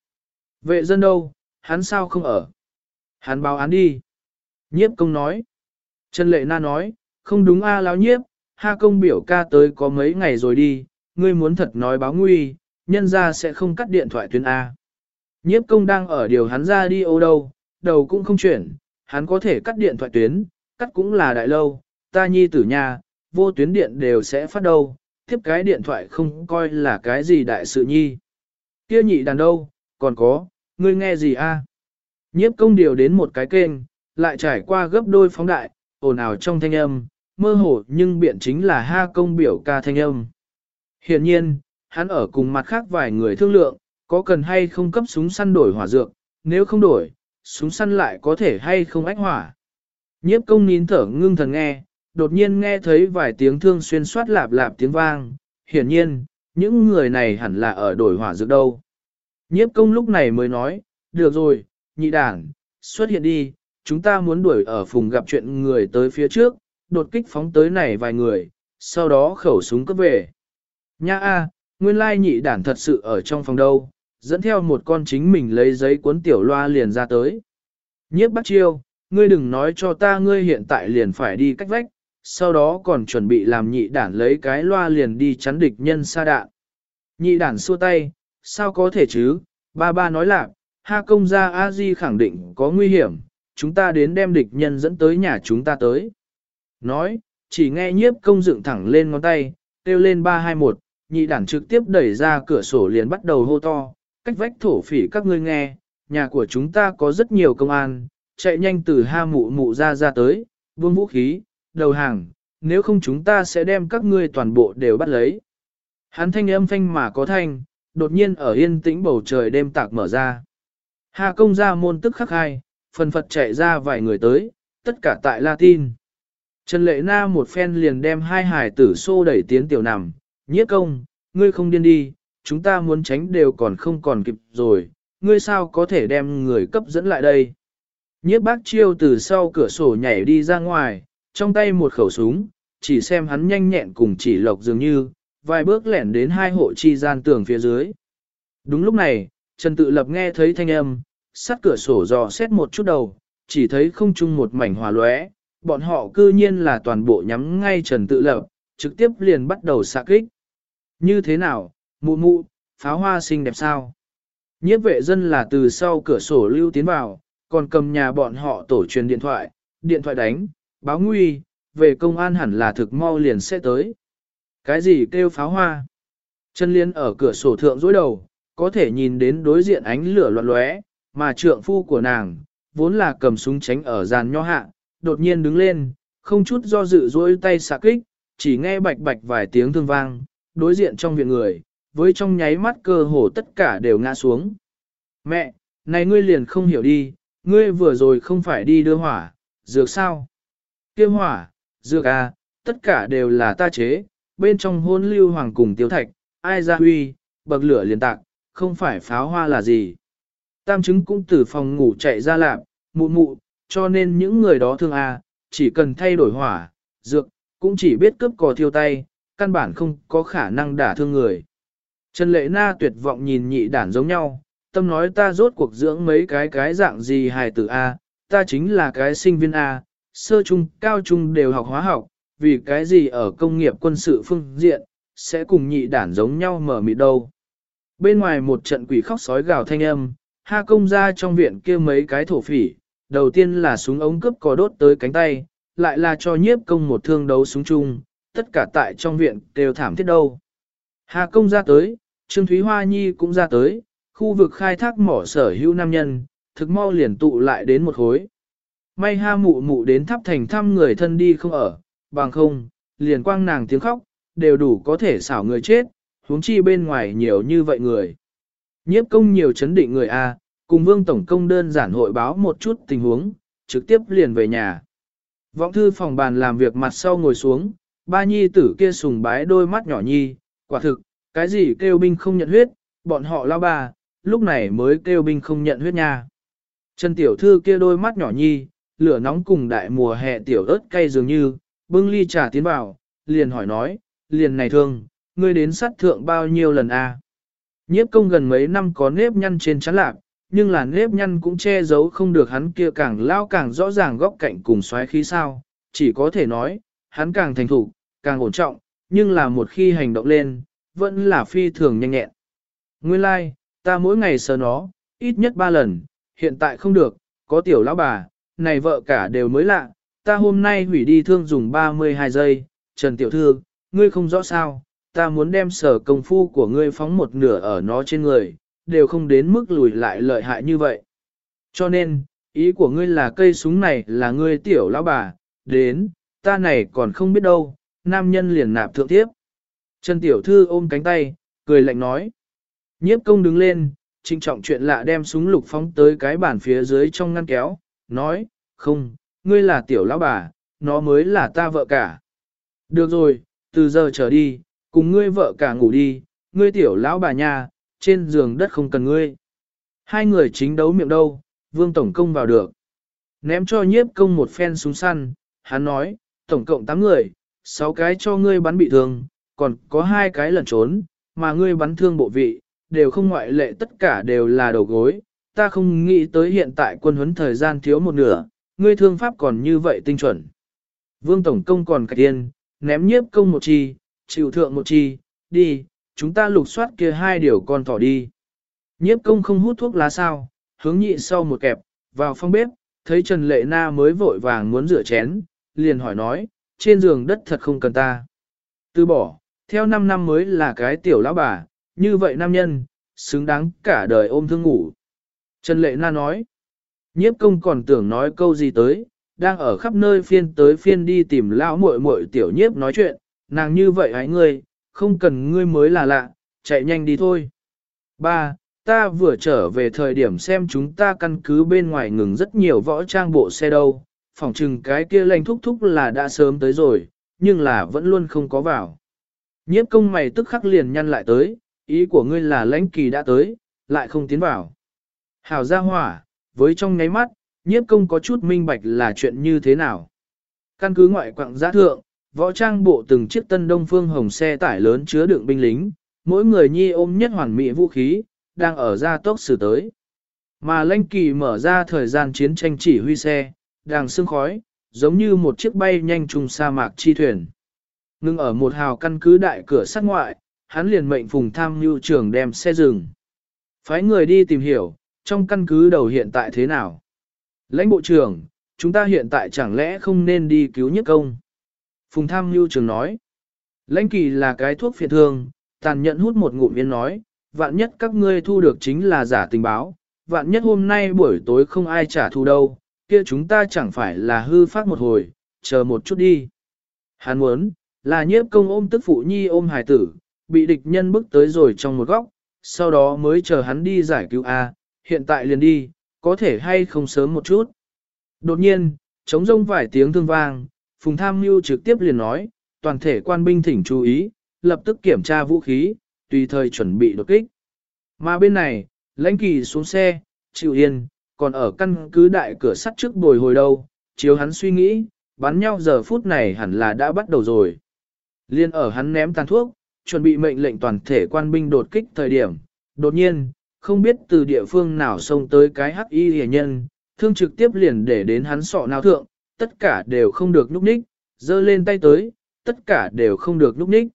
Vệ dân đâu, hắn sao không ở? Hắn báo án đi. Nhiếp công nói. Trần Lệ Na nói, không đúng a à lão nhiếp, ha công biểu ca tới có mấy ngày rồi đi, ngươi muốn thật nói báo nguy, nhân ra sẽ không cắt điện thoại tuyến A. Nhiếp công đang ở điều hắn ra đi ô đâu, đầu cũng không chuyển, hắn có thể cắt điện thoại tuyến, cắt cũng là đại lâu, ta nhi tử nhà, vô tuyến điện đều sẽ phát đâu, tiếp cái điện thoại không coi là cái gì đại sự nhi. Kia nhị đàn đâu, còn có, ngươi nghe gì a? Nhiếp công điều đến một cái kênh, lại trải qua gấp đôi phóng đại, ồn ào trong thanh âm, mơ hồ nhưng biện chính là ha công biểu ca thanh âm. Hiện nhiên, hắn ở cùng mặt khác vài người thương lượng, có cần hay không cấp súng săn đổi hỏa dược, nếu không đổi, súng săn lại có thể hay không ách hỏa. Nhiếp công nín thở ngưng thần nghe, đột nhiên nghe thấy vài tiếng thương xuyên soát lạp lạp tiếng vang, hiển nhiên, những người này hẳn là ở đổi hỏa dược đâu. Nhiếp công lúc này mới nói, được rồi, nhị đảng, xuất hiện đi, chúng ta muốn đuổi ở phùng gặp chuyện người tới phía trước, đột kích phóng tới này vài người, sau đó khẩu súng cấp về. Nha a, nguyên lai nhị đảng thật sự ở trong phòng đâu, dẫn theo một con chính mình lấy giấy cuốn tiểu loa liền ra tới. Nhiếp bắt chiêu, ngươi đừng nói cho ta ngươi hiện tại liền phải đi cách vách, sau đó còn chuẩn bị làm nhị đản lấy cái loa liền đi chắn địch nhân xa đạn. Nhị đản xua tay, sao có thể chứ, ba ba nói là, ha công gia a di khẳng định có nguy hiểm, chúng ta đến đem địch nhân dẫn tới nhà chúng ta tới. Nói, chỉ nghe nhiếp công dựng thẳng lên ngón tay, kêu lên 321, nhị đản trực tiếp đẩy ra cửa sổ liền bắt đầu hô to, cách vách thổ phỉ các ngươi nghe, nhà của chúng ta có rất nhiều công an, chạy nhanh từ ha mụ mụ ra ra tới, vương vũ khí, đầu hàng, nếu không chúng ta sẽ đem các ngươi toàn bộ đều bắt lấy. Hắn thanh âm phanh mà có thanh, đột nhiên ở yên tĩnh bầu trời đêm tạc mở ra. Hà công ra môn tức khắc hai, phần phật chạy ra vài người tới, tất cả tại Latin. Trần Lệ Na một phen liền đem hai hải tử xô đẩy tiến tiểu nằm, nhiếp công, ngươi không điên đi, chúng ta muốn tránh đều còn không còn kịp rồi, ngươi sao có thể đem người cấp dẫn lại đây. Nhiếp bác chiêu từ sau cửa sổ nhảy đi ra ngoài, trong tay một khẩu súng, chỉ xem hắn nhanh nhẹn cùng chỉ lộc dường như, vài bước lẻn đến hai hộ chi gian tường phía dưới. Đúng lúc này, Trần Tự Lập nghe thấy thanh âm, sát cửa sổ dò xét một chút đầu, chỉ thấy không chung một mảnh hòa lóe, bọn họ cư nhiên là toàn bộ nhắm ngay Trần Tự Lập, trực tiếp liền bắt đầu xạ kích. Như thế nào, mụ mụ, pháo hoa xinh đẹp sao? Nhiếp vệ dân là từ sau cửa sổ lưu tiến vào, còn cầm nhà bọn họ tổ truyền điện thoại, điện thoại đánh, báo nguy, về công an hẳn là thực mau liền sẽ tới. Cái gì kêu pháo hoa? Chân liên ở cửa sổ thượng dối đầu, có thể nhìn đến đối diện ánh lửa loạn lóe, mà trượng phu của nàng, vốn là cầm súng tránh ở giàn nho hạ, đột nhiên đứng lên, không chút do dự dối tay xạ kích, chỉ nghe bạch bạch vài tiếng thương vang, đối diện trong viện người, với trong nháy mắt cơ hồ tất cả đều ngã xuống. Mẹ, này ngươi liền không hiểu đi, ngươi vừa rồi không phải đi đưa hỏa, dược sao? kia hỏa, dược à, tất cả đều là ta chế, bên trong hôn lưu hoàng cùng tiêu thạch, ai ra huy, bậc lửa liền tạc, không phải pháo hoa là gì. Tam chứng cũng từ phòng ngủ chạy ra lạp, mụ mụ, cho nên những người đó thương à, chỉ cần thay đổi hỏa, dược, cũng chỉ biết cướp cò thiêu tay, căn bản không có khả năng đả thương người. Trần Lệ Na tuyệt vọng nhìn nhị đản giống nhau, tâm nói ta rốt cuộc dưỡng mấy cái cái dạng gì hài tử A, ta chính là cái sinh viên A, sơ trung, cao trung đều học hóa học, vì cái gì ở công nghiệp quân sự phương diện, sẽ cùng nhị đản giống nhau mở mịt đâu. Bên ngoài một trận quỷ khóc sói gào thanh âm, ha công ra trong viện kia mấy cái thổ phỉ, đầu tiên là súng ống cướp có đốt tới cánh tay, lại là cho nhiếp công một thương đấu súng chung, tất cả tại trong viện đều thảm thiết đâu. Hà công ra tới, Trương Thúy Hoa Nhi cũng ra tới, khu vực khai thác mỏ sở hữu nam nhân, thực mau liền tụ lại đến một khối. May ha mụ mụ đến thắp thành thăm người thân đi không ở, bằng không, liền quang nàng tiếng khóc, đều đủ có thể xảo người chết, huống chi bên ngoài nhiều như vậy người. Nhiếp công nhiều chấn định người A, cùng vương tổng công đơn giản hội báo một chút tình huống, trực tiếp liền về nhà. Vọng thư phòng bàn làm việc mặt sau ngồi xuống, ba nhi tử kia sùng bái đôi mắt nhỏ nhi, quả thực, cái gì kêu binh không nhận huyết, bọn họ lao bà lúc này mới kêu binh không nhận huyết nha. Trần tiểu thư kia đôi mắt nhỏ nhi, lửa nóng cùng đại mùa hè tiểu ớt cay dường như, bưng ly trà tiến vào, liền hỏi nói, liền này thương, ngươi đến sát thượng bao nhiêu lần a? À? Nhiếp công gần mấy năm có nếp nhăn trên chán lạc, nhưng là nếp nhăn cũng che giấu không được hắn kia càng lao càng rõ ràng góc cạnh cùng xoáy khí sao, chỉ có thể nói, hắn càng thành thủ, càng ổn trọng, nhưng là một khi hành động lên, vẫn là phi thường nhanh nhẹn. Nguyên lai, like, ta mỗi ngày sờ nó, ít nhất ba lần, hiện tại không được, có tiểu lão bà, này vợ cả đều mới lạ, ta hôm nay hủy đi thương dùng 32 giây, Trần Tiểu Thư, ngươi không rõ sao, ta muốn đem sở công phu của ngươi phóng một nửa ở nó trên người, đều không đến mức lùi lại lợi hại như vậy. Cho nên, ý của ngươi là cây súng này là ngươi tiểu lão bà, đến, ta này còn không biết đâu, nam nhân liền nạp thượng tiếp. Trần Tiểu Thư ôm cánh tay, cười lạnh nói. Nhiếp công đứng lên, trinh trọng chuyện lạ đem súng lục phóng tới cái bàn phía dưới trong ngăn kéo, nói, không, ngươi là tiểu lão bà, nó mới là ta vợ cả. Được rồi, từ giờ trở đi, cùng ngươi vợ cả ngủ đi, ngươi tiểu lão bà nha, trên giường đất không cần ngươi. Hai người chính đấu miệng đâu, vương tổng công vào được. Ném cho nhiếp công một phen súng săn, hắn nói, tổng cộng 8 người, 6 cái cho ngươi bắn bị thương, còn có hai cái lẩn trốn, mà ngươi bắn thương bộ vị, đều không ngoại lệ tất cả đều là đầu gối. Ta không nghĩ tới hiện tại quân huấn thời gian thiếu một nửa, ngươi thương pháp còn như vậy tinh chuẩn. Vương Tổng Công còn cải tiên, ném nhiếp công một chi, chịu thượng một chi, đi, chúng ta lục soát kia hai điều con thỏ đi. Nhiếp công không hút thuốc lá sao, hướng nhị sau một kẹp, vào phòng bếp, thấy Trần Lệ Na mới vội vàng muốn rửa chén, liền hỏi nói, trên giường đất thật không cần ta. Từ bỏ, theo 5 năm mới là cái tiểu lão bà, như vậy nam nhân, xứng đáng cả đời ôm thương ngủ. Trần Lệ Na nói, nhiếp công còn tưởng nói câu gì tới, đang ở khắp nơi phiên tới phiên đi tìm lão muội muội tiểu nhiếp nói chuyện, nàng như vậy hãy ngươi, không cần ngươi mới là lạ, chạy nhanh đi thôi. Ba, ta vừa trở về thời điểm xem chúng ta căn cứ bên ngoài ngừng rất nhiều võ trang bộ xe đâu, phỏng chừng cái kia lành thúc thúc là đã sớm tới rồi, nhưng là vẫn luôn không có vào. Nhiếp công mày tức khắc liền nhăn lại tới, ý của ngươi là lãnh kỳ đã tới, lại không tiến vào. Hảo ra hỏa, với trong nháy mắt, nhiếp công có chút minh bạch là chuyện như thế nào. Căn cứ ngoại quạng giã thượng, võ trang bộ từng chiếc tân đông phương hồng xe tải lớn chứa đựng binh lính, mỗi người nhi ôm nhất hoàn mỹ vũ khí, đang ở ra tốc xử tới. Mà lãnh kỳ mở ra thời gian chiến tranh chỉ huy xe, đang sương khói, giống như một chiếc bay nhanh trùng sa mạc chi thuyền. Ngưng ở một hào căn cứ đại cửa sắt ngoại, hắn liền mệnh phùng tham mưu trưởng đem xe dừng. Phái người đi tìm hiểu, trong căn cứ đầu hiện tại thế nào. Lãnh bộ trưởng, chúng ta hiện tại chẳng lẽ không nên đi cứu nhất công? Phùng tham mưu trưởng nói. Lãnh kỳ là cái thuốc phiện thương, tàn nhẫn hút một ngụm yên nói, vạn nhất các ngươi thu được chính là giả tình báo, vạn nhất hôm nay buổi tối không ai trả thù đâu, kia chúng ta chẳng phải là hư phát một hồi, chờ một chút đi. Hắn muốn, là nhiếp công ôm tức phụ nhi ôm hài tử, bị địch nhân bước tới rồi trong một góc, sau đó mới chờ hắn đi giải cứu A, hiện tại liền đi, có thể hay không sớm một chút. Đột nhiên, chống rông vài tiếng thương vang, Phùng Tham Mưu trực tiếp liền nói, toàn thể quan binh thỉnh chú ý, lập tức kiểm tra vũ khí, tùy thời chuẩn bị đột kích. Mà bên này, lãnh kỳ xuống xe, chịu yên, còn ở căn cứ đại cửa sắt trước bồi hồi đâu, chiếu hắn suy nghĩ, bắn nhau giờ phút này hẳn là đã bắt đầu rồi. Liên ở hắn ném tàn thuốc, chuẩn bị mệnh lệnh toàn thể quan binh đột kích thời điểm, đột nhiên, không biết từ địa phương nào xông tới cái hắc y hề nhân, thương trực tiếp liền để đến hắn sọ nào thượng, tất cả đều không được núp ních, dơ lên tay tới, tất cả đều không được núp ních.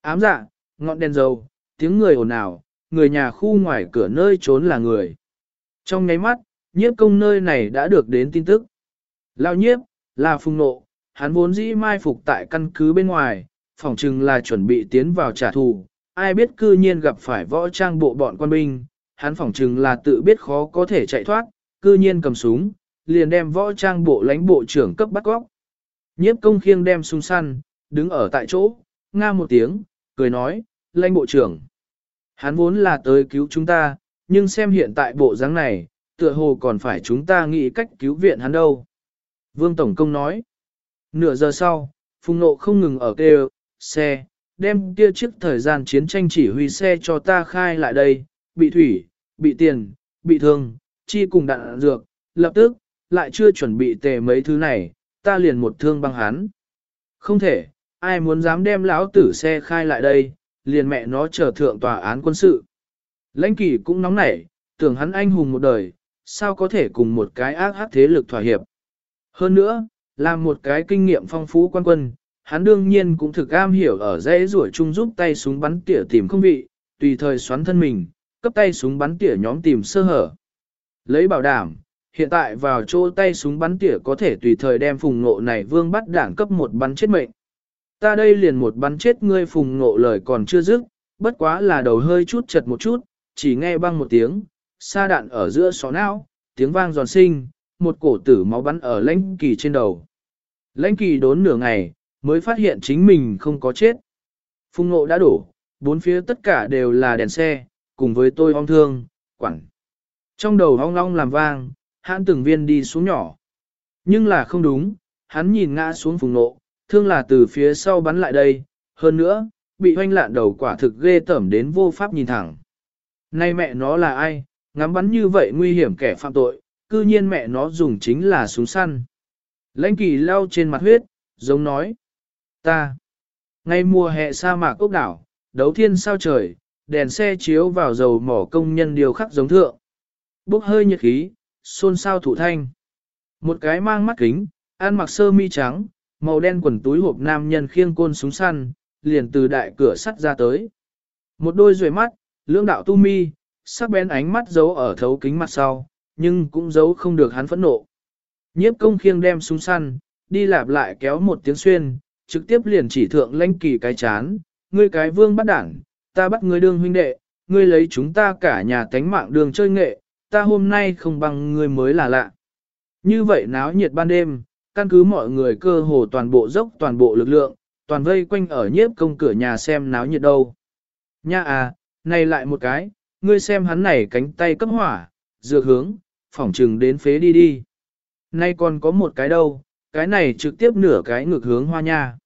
Ám dạ, ngọn đèn dầu, tiếng người ồn ào, người nhà khu ngoài cửa nơi trốn là người. Trong nháy mắt, nhiếp công nơi này đã được đến tin tức. Lao nhiếp, là phùng nộ, hắn vốn dĩ mai phục tại căn cứ bên ngoài, phỏng chừng là chuẩn bị tiến vào trả thù, ai biết cư nhiên gặp phải võ trang bộ bọn quân binh, hắn phỏng chừng là tự biết khó có thể chạy thoát, cư nhiên cầm súng, liền đem võ trang bộ lãnh bộ trưởng cấp bắt góc. Nhiếp công khiêng đem súng săn, đứng ở tại chỗ, nga một tiếng, cười nói, lãnh bộ trưởng. Hắn vốn là tới cứu chúng ta, nhưng xem hiện tại bộ dáng này, tựa hồ còn phải chúng ta nghĩ cách cứu viện hắn đâu. Vương Tổng Công nói, nửa giờ sau, phùng nộ không ngừng ở kêu, xe, đem kia chiếc thời gian chiến tranh chỉ huy xe cho ta khai lại đây, bị thủy, bị tiền, bị thương, chi cùng đạn dược, lập tức, lại chưa chuẩn bị tề mấy thứ này, ta liền một thương băng hắn. Không thể, ai muốn dám đem lão tử xe khai lại đây, liền mẹ nó chờ thượng tòa án quân sự. Lãnh kỷ cũng nóng nảy, tưởng hắn anh hùng một đời, sao có thể cùng một cái ác hắc thế lực thỏa hiệp. Hơn nữa, là một cái kinh nghiệm phong phú quan quân, hắn đương nhiên cũng thực am hiểu ở dễ rủi chung giúp tay súng bắn tỉa tìm không vị, tùy thời xoắn thân mình, cấp tay súng bắn tỉa nhóm tìm sơ hở. Lấy bảo đảm, hiện tại vào chỗ tay súng bắn tỉa có thể tùy thời đem phùng ngộ này vương bắt đảng cấp một bắn chết mệnh. Ta đây liền một bắn chết ngươi phùng ngộ lời còn chưa dứt, bất quá là đầu hơi chút chật một chút, chỉ nghe băng một tiếng, xa đạn ở giữa xó não, tiếng vang giòn sinh, một cổ tử máu bắn ở lãnh kỳ trên đầu. Lãnh kỳ đốn nửa ngày, mới phát hiện chính mình không có chết. phung ngộ đã đổ, bốn phía tất cả đều là đèn xe, cùng với tôi ong thương, quẳng. Trong đầu ong long làm vang, hắn từng viên đi xuống nhỏ. Nhưng là không đúng, hắn nhìn ngã xuống phùng nộ, thương là từ phía sau bắn lại đây, hơn nữa, bị hoanh lạn đầu quả thực ghê tởm đến vô pháp nhìn thẳng. Nay mẹ nó là ai, ngắm bắn như vậy nguy hiểm kẻ phạm tội, cư nhiên mẹ nó dùng chính là súng săn. Lãnh kỳ lao trên mặt huyết, giống nói. Ta. Ngay mùa hè sa mạc ốc đảo, đấu thiên sao trời, đèn xe chiếu vào dầu mỏ công nhân điều khắc giống thượng. Bốc hơi nhiệt khí, xôn xao thủ thanh. Một cái mang mắt kính, ăn mặc sơ mi trắng, màu đen quần túi hộp nam nhân khiêng côn súng săn, liền từ đại cửa sắt ra tới. Một đôi ruồi mắt, lưỡng đạo tu mi, sắc bén ánh mắt giấu ở thấu kính mặt sau, nhưng cũng giấu không được hắn phẫn nộ. Nhiếp công khiêng đem súng săn, đi lạp lại kéo một tiếng xuyên, trực tiếp liền chỉ thượng lãnh kỳ cái chán, ngươi cái vương bắt đảng, ta bắt ngươi đương huynh đệ, ngươi lấy chúng ta cả nhà tánh mạng đường chơi nghệ, ta hôm nay không bằng ngươi mới là lạ. Như vậy náo nhiệt ban đêm, căn cứ mọi người cơ hồ toàn bộ dốc toàn bộ lực lượng, toàn vây quanh ở nhiếp công cửa nhà xem náo nhiệt đâu. Nha à, này lại một cái, ngươi xem hắn này cánh tay cấp hỏa, dược hướng, phỏng trừng đến phế đi đi. Nay còn có một cái đâu, cái này trực tiếp nửa cái ngược hướng hoa nha.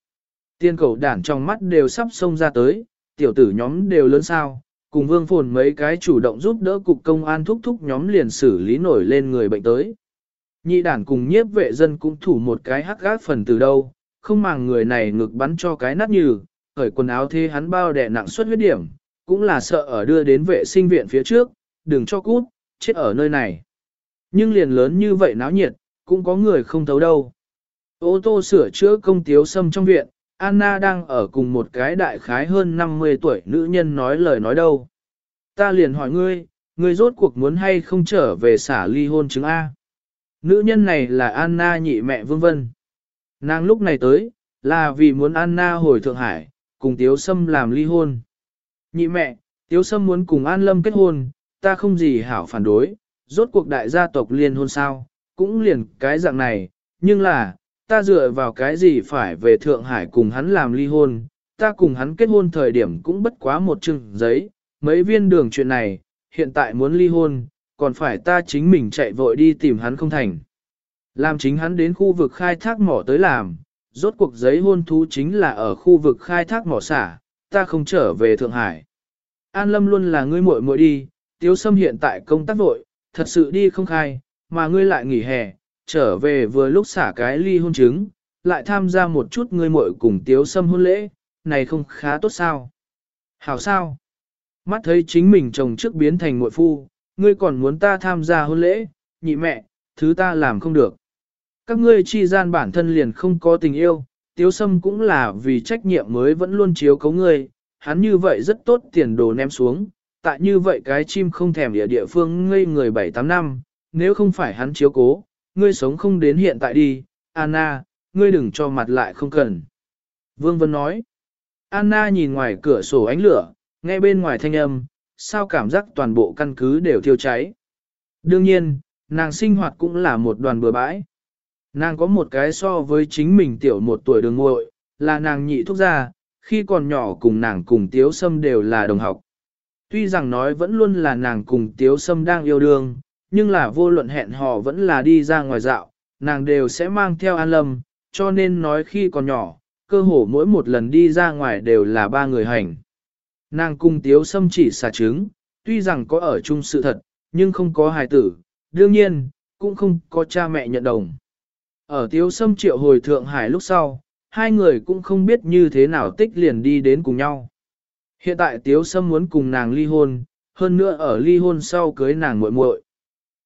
Tiên cầu đản trong mắt đều sắp xông ra tới, tiểu tử nhóm đều lớn sao, cùng vương phồn mấy cái chủ động giúp đỡ cục công an thúc thúc nhóm liền xử lý nổi lên người bệnh tới. Nhị đản cùng nhiếp vệ dân cũng thủ một cái hắc gác phần từ đâu, không màng người này ngực bắn cho cái nát như, khởi quần áo thế hắn bao đẻ nặng suất huyết điểm, cũng là sợ ở đưa đến vệ sinh viện phía trước, đừng cho cút, chết ở nơi này. Nhưng liền lớn như vậy náo nhiệt, cũng có người không thấu đâu. Ô tô sửa chữa công tiếu xâm trong viện, Anna đang ở cùng một cái đại khái hơn 50 tuổi nữ nhân nói lời nói đâu. Ta liền hỏi ngươi, ngươi rốt cuộc muốn hay không trở về xả ly hôn chứng A. Nữ nhân này là Anna nhị mẹ Vương Vân. Nàng lúc này tới, là vì muốn Anna hồi Thượng Hải, cùng Tiếu Sâm làm ly hôn. Nhị mẹ, Tiếu Sâm muốn cùng An Lâm kết hôn, ta không gì hảo phản đối, rốt cuộc đại gia tộc liên hôn sao, cũng liền cái dạng này, nhưng là, ta dựa vào cái gì phải về Thượng Hải cùng hắn làm ly hôn, ta cùng hắn kết hôn thời điểm cũng bất quá một chừng giấy, mấy viên đường chuyện này, hiện tại muốn ly hôn, còn phải ta chính mình chạy vội đi tìm hắn không thành. Làm chính hắn đến khu vực khai thác mỏ tới làm, rốt cuộc giấy hôn thú chính là ở khu vực khai thác mỏ xả, ta không trở về Thượng Hải. An Lâm luôn là ngươi muội muội đi, Tiếu Sâm hiện tại công tác vội, thật sự đi không khai, mà ngươi lại nghỉ hè, trở về vừa lúc xả cái ly hôn chứng, lại tham gia một chút ngươi muội cùng Tiếu Sâm hôn lễ, này không khá tốt sao? Hảo sao? Mắt thấy chính mình chồng trước biến thành muội phu, ngươi còn muốn ta tham gia hôn lễ, nhị mẹ, thứ ta làm không được. Các ngươi chi gian bản thân liền không có tình yêu, tiếu sâm cũng là vì trách nhiệm mới vẫn luôn chiếu cấu ngươi, hắn như vậy rất tốt tiền đồ ném xuống, tại như vậy cái chim không thèm địa địa phương ngây người 7-8 năm, nếu không phải hắn chiếu cố, ngươi sống không đến hiện tại đi, Anna, ngươi đừng cho mặt lại không cần. Vương Vân nói, Anna nhìn ngoài cửa sổ ánh lửa, nghe bên ngoài thanh âm, sao cảm giác toàn bộ căn cứ đều thiêu cháy. Đương nhiên, nàng sinh hoạt cũng là một đoàn bừa bãi. Nàng có một cái so với chính mình tiểu một tuổi đường muội là nàng nhị thúc gia, khi còn nhỏ cùng nàng cùng Tiếu Sâm đều là đồng học. Tuy rằng nói vẫn luôn là nàng cùng Tiếu Sâm đang yêu đương, nhưng là vô luận hẹn hò vẫn là đi ra ngoài dạo, nàng đều sẽ mang theo An Lâm, cho nên nói khi còn nhỏ, cơ hồ mỗi một lần đi ra ngoài đều là ba người hành. Nàng cung Tiếu Sâm chỉ xà trứng, tuy rằng có ở chung sự thật, nhưng không có hài tử, đương nhiên, cũng không có cha mẹ nhận đồng. Ở Tiếu Sâm triệu hồi Thượng Hải lúc sau, hai người cũng không biết như thế nào tích liền đi đến cùng nhau. Hiện tại Tiếu Sâm muốn cùng nàng ly hôn, hơn nữa ở ly hôn sau cưới nàng muội muội.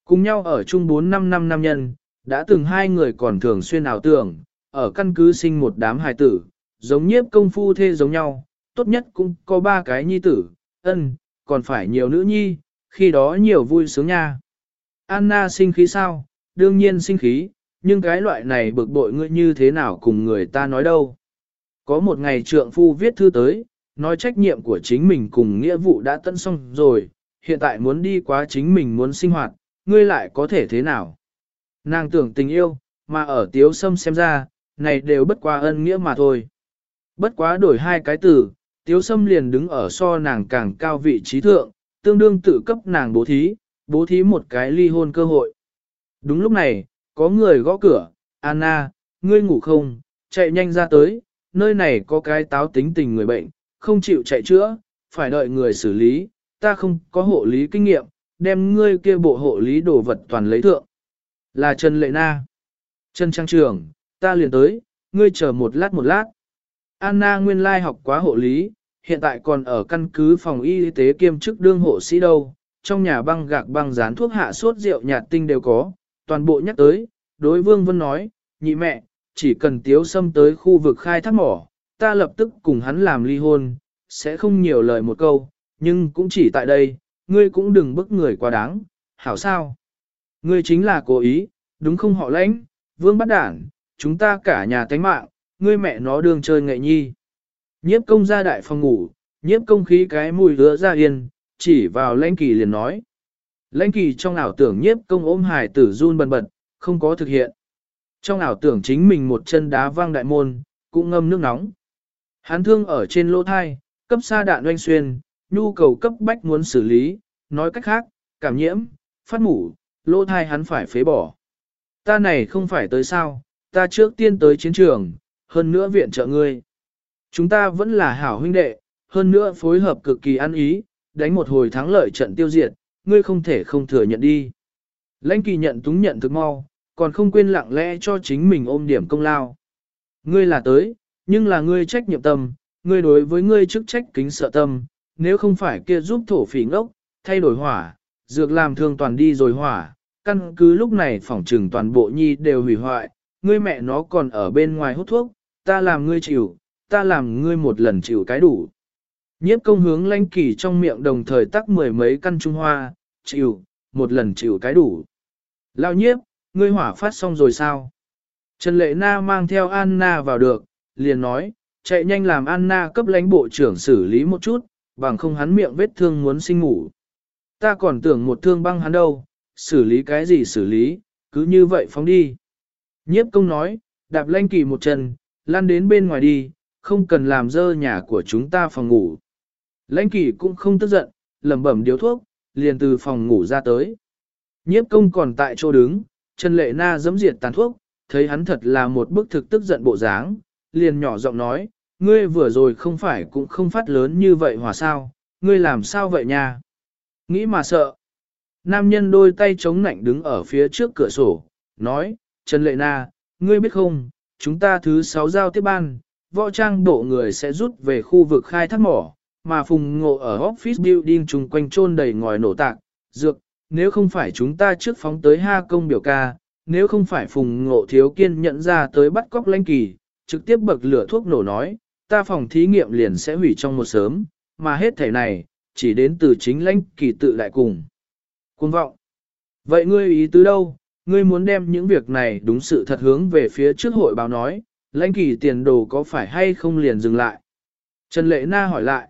Cùng nhau ở chung 4-5 năm nam nhân, đã từng hai người còn thường xuyên ảo tưởng, ở căn cứ sinh một đám hài tử, giống nhiếp công phu thê giống nhau, tốt nhất cũng có ba cái nhi tử, ân, còn phải nhiều nữ nhi, khi đó nhiều vui sướng nha. Anna sinh khí sao? Đương nhiên sinh khí, nhưng cái loại này bực bội ngươi như thế nào cùng người ta nói đâu. Có một ngày trượng phu viết thư tới, nói trách nhiệm của chính mình cùng nghĩa vụ đã tận xong rồi, hiện tại muốn đi quá chính mình muốn sinh hoạt, ngươi lại có thể thế nào. Nàng tưởng tình yêu, mà ở tiếu sâm xem ra, này đều bất quá ân nghĩa mà thôi. Bất quá đổi hai cái từ, tiếu sâm liền đứng ở so nàng càng cao vị trí thượng, tương đương tự cấp nàng bố thí, bố thí một cái ly hôn cơ hội. Đúng lúc này, có người gõ cửa, Anna, ngươi ngủ không, chạy nhanh ra tới, nơi này có cái táo tính tình người bệnh, không chịu chạy chữa, phải đợi người xử lý, ta không có hộ lý kinh nghiệm, đem ngươi kia bộ hộ lý đồ vật toàn lấy thượng. Là Trần Lệ Na. Trần Trang Trường, ta liền tới, ngươi chờ một lát một lát. Anna nguyên lai học quá hộ lý, hiện tại còn ở căn cứ phòng y tế kiêm chức đương hộ sĩ đâu, trong nhà băng gạc băng dán thuốc hạ sốt rượu nhạt tinh đều có, toàn bộ nhắc tới, đối Vương Vân nói, nhị mẹ, chỉ cần tiếu xâm tới khu vực khai thác mỏ, ta lập tức cùng hắn làm ly hôn, sẽ không nhiều lời một câu, nhưng cũng chỉ tại đây, ngươi cũng đừng bức người quá đáng, hảo sao? Ngươi chính là cố ý, đúng không họ lãnh, vương bắt đảng, chúng ta cả nhà tánh mạng, ngươi mẹ nó đương chơi nghệ nhi. Nhiếp công ra đại phòng ngủ, nhiếp công khí cái mùi hứa ra yên, chỉ vào lãnh kỳ liền nói. Lãnh kỳ trong ảo tưởng nhiếp công ôm hải tử run bần bật, không có thực hiện. Trong ảo tưởng chính mình một chân đá vang đại môn, cũng ngâm nước nóng. Hán thương ở trên lỗ thai, cấp xa đạn oanh xuyên, nhu cầu cấp bách muốn xử lý, nói cách khác, cảm nhiễm, phát mủ, lỗ thai hắn phải phế bỏ. Ta này không phải tới sao, ta trước tiên tới chiến trường, hơn nữa viện trợ ngươi. Chúng ta vẫn là hảo huynh đệ, hơn nữa phối hợp cực kỳ ăn ý, đánh một hồi thắng lợi trận tiêu diệt, ngươi không thể không thừa nhận đi. Lãnh kỳ nhận túng nhận thực mau, còn không quên lặng lẽ cho chính mình ôm điểm công lao. Ngươi là tới, nhưng là ngươi trách nhiệm tâm, ngươi đối với ngươi chức trách kính sợ tâm, nếu không phải kia giúp thổ phỉ ngốc, thay đổi hỏa, dược làm thương toàn đi rồi hỏa, căn cứ lúc này phỏng trừng toàn bộ nhi đều hủy hoại, ngươi mẹ nó còn ở bên ngoài hút thuốc, ta làm ngươi chịu, ta làm ngươi một lần chịu cái đủ. Nhiếp công hướng lãnh kỳ trong miệng đồng thời tắc mười mấy căn trung hoa, chịu, một lần chịu cái đủ. Lao nhiếp, ngươi hỏa phát xong rồi sao? Trần Lệ Na mang theo Anna vào được, liền nói, chạy nhanh làm Anna cấp lãnh bộ trưởng xử lý một chút, bằng không hắn miệng vết thương muốn sinh ngủ. Ta còn tưởng một thương băng hắn đâu, xử lý cái gì xử lý, cứ như vậy phóng đi. Nhiếp công nói, đạp lãnh kỳ một chân, lăn đến bên ngoài đi, không cần làm dơ nhà của chúng ta phòng ngủ. Lãnh kỳ cũng không tức giận, lẩm bẩm điếu thuốc, liền từ phòng ngủ ra tới. Nhiếp công còn tại chỗ đứng, Trần Lệ Na dẫm diệt tàn thuốc, thấy hắn thật là một bức thực tức giận bộ dáng, liền nhỏ giọng nói, ngươi vừa rồi không phải cũng không phát lớn như vậy hòa sao, ngươi làm sao vậy nha? Nghĩ mà sợ. Nam nhân đôi tay chống nạnh đứng ở phía trước cửa sổ, nói, Trần Lệ Na, ngươi biết không, chúng ta thứ sáu giao tiếp ban, võ trang bộ người sẽ rút về khu vực khai thác mỏ, mà phùng ngộ ở office building chung quanh trôn đầy ngòi nổ tạc, dược, nếu không phải chúng ta trước phóng tới ha công biểu ca, nếu không phải phùng ngộ thiếu kiên nhận ra tới bắt cóc lãnh kỳ, trực tiếp bậc lửa thuốc nổ nói, ta phòng thí nghiệm liền sẽ hủy trong một sớm, mà hết thể này, chỉ đến từ chính lãnh kỳ tự đại cùng. Cuồng vọng. Vậy ngươi ý tứ đâu, ngươi muốn đem những việc này đúng sự thật hướng về phía trước hội báo nói, lãnh kỳ tiền đồ có phải hay không liền dừng lại. Trần Lệ Na hỏi lại.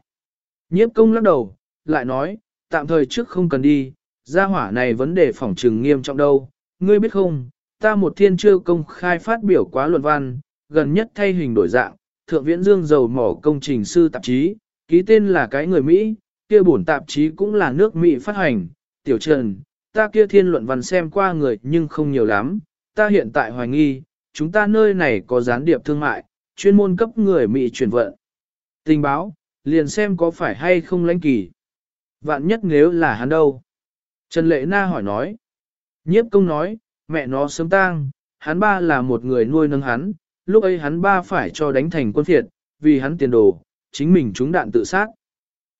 Nhiếp công lắc đầu, lại nói, tạm thời trước không cần đi, gia hỏa này vấn đề phỏng trừng nghiêm trọng đâu. Ngươi biết không, ta một thiên chưa công khai phát biểu quá luận văn, gần nhất thay hình đổi dạng, Thượng Viễn Dương dầu mỏ công trình sư tạp chí, ký tên là cái người Mỹ, kia bổn tạp chí cũng là nước Mỹ phát hành, tiểu trần, ta kia thiên luận văn xem qua người nhưng không nhiều lắm, ta hiện tại hoài nghi, chúng ta nơi này có gián điệp thương mại, chuyên môn cấp người Mỹ chuyển vận. Tình báo, liền xem có phải hay không lãnh kỳ. Vạn nhất nếu là hắn đâu? Trần Lệ Na hỏi nói. Nhiếp công nói, mẹ nó sớm tang, hắn ba là một người nuôi nâng hắn, lúc ấy hắn ba phải cho đánh thành quân phiệt, vì hắn tiền đồ, chính mình trúng đạn tự sát.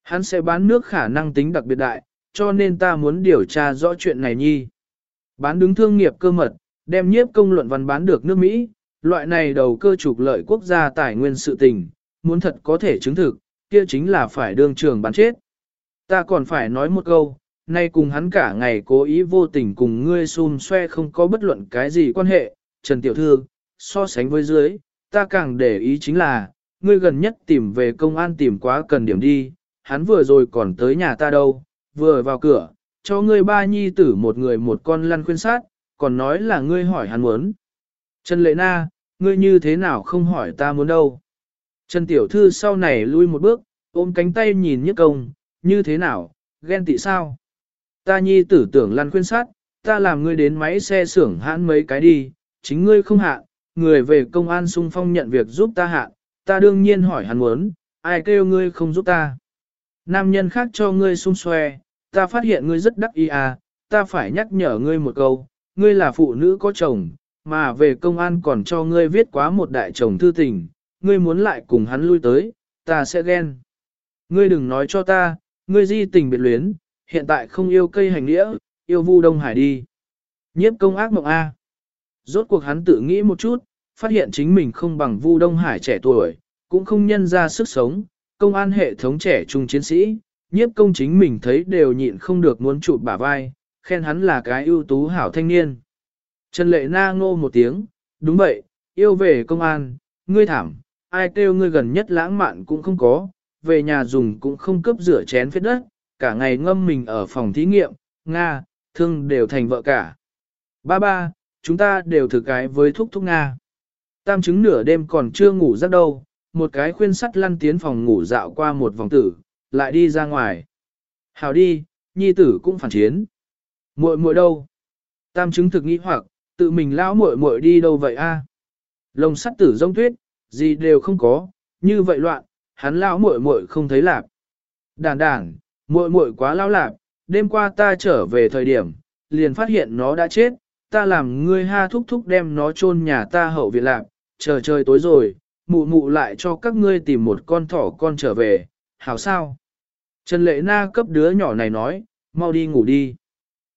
Hắn sẽ bán nước khả năng tính đặc biệt đại, cho nên ta muốn điều tra rõ chuyện này nhi. Bán đứng thương nghiệp cơ mật, đem nhiếp công luận văn bán được nước Mỹ, loại này đầu cơ trục lợi quốc gia tài nguyên sự tình, muốn thật có thể chứng thực, kia chính là phải đương trường bán chết. Ta còn phải nói một câu, nay cùng hắn cả ngày cố ý vô tình cùng ngươi xun xoe không có bất luận cái gì quan hệ, Trần Tiểu Thư, so sánh với dưới, ta càng để ý chính là, ngươi gần nhất tìm về công an tìm quá cần điểm đi, hắn vừa rồi còn tới nhà ta đâu, vừa vào cửa, cho ngươi ba nhi tử một người một con lăn khuyên sát, còn nói là ngươi hỏi hắn muốn. Trần Lệ Na, ngươi như thế nào không hỏi ta muốn đâu. Trần Tiểu Thư sau này lui một bước, ôm cánh tay nhìn nhất công, như thế nào, ghen tị sao? Ta nhi tử tưởng lăn khuyên sát, ta làm ngươi đến máy xe xưởng hãn mấy cái đi, chính ngươi không hạ, người về công an sung phong nhận việc giúp ta hạ, ta đương nhiên hỏi hắn muốn, ai kêu ngươi không giúp ta. Nam nhân khác cho ngươi sung xoe, ta phát hiện ngươi rất đắc ý à, ta phải nhắc nhở ngươi một câu, ngươi là phụ nữ có chồng, mà về công an còn cho ngươi viết quá một đại chồng thư tình, ngươi muốn lại cùng hắn lui tới, ta sẽ ghen. Ngươi đừng nói cho ta, ngươi di tình biệt luyến, hiện tại không yêu cây hành nghĩa, yêu vu Đông Hải đi. Nhiếp công ác mộng A. Rốt cuộc hắn tự nghĩ một chút, phát hiện chính mình không bằng vu Đông Hải trẻ tuổi, cũng không nhân ra sức sống, công an hệ thống trẻ trung chiến sĩ, nhiếp công chính mình thấy đều nhịn không được muốn chụp bả vai, khen hắn là cái ưu tú hảo thanh niên. Trần Lệ Na ngô một tiếng, đúng vậy, yêu về công an, ngươi thảm, ai kêu ngươi gần nhất lãng mạn cũng không có, về nhà dùng cũng không cấp rửa chén phết đất, cả ngày ngâm mình ở phòng thí nghiệm, Nga, thương đều thành vợ cả. Ba ba, chúng ta đều thử cái với thúc thúc Nga. Tam chứng nửa đêm còn chưa ngủ giấc đâu, một cái khuyên sắt lăn tiến phòng ngủ dạo qua một vòng tử, lại đi ra ngoài. Hào đi, nhi tử cũng phản chiến. muội muội đâu? Tam chứng thực nghĩ hoặc, tự mình lão muội muội đi đâu vậy a? Lồng sắt tử rông tuyết, gì đều không có, như vậy loạn, hắn lão muội muội không thấy lạc. Đàn đàn, muội muội quá lão lạp, đêm qua ta trở về thời điểm, liền phát hiện nó đã chết, ta làm ngươi ha thúc thúc đem nó chôn nhà ta hậu viện lạc chờ trời tối rồi, mụ mụ lại cho các ngươi tìm một con thỏ con trở về, hảo sao? Trần Lệ Na cấp đứa nhỏ này nói, mau đi ngủ đi.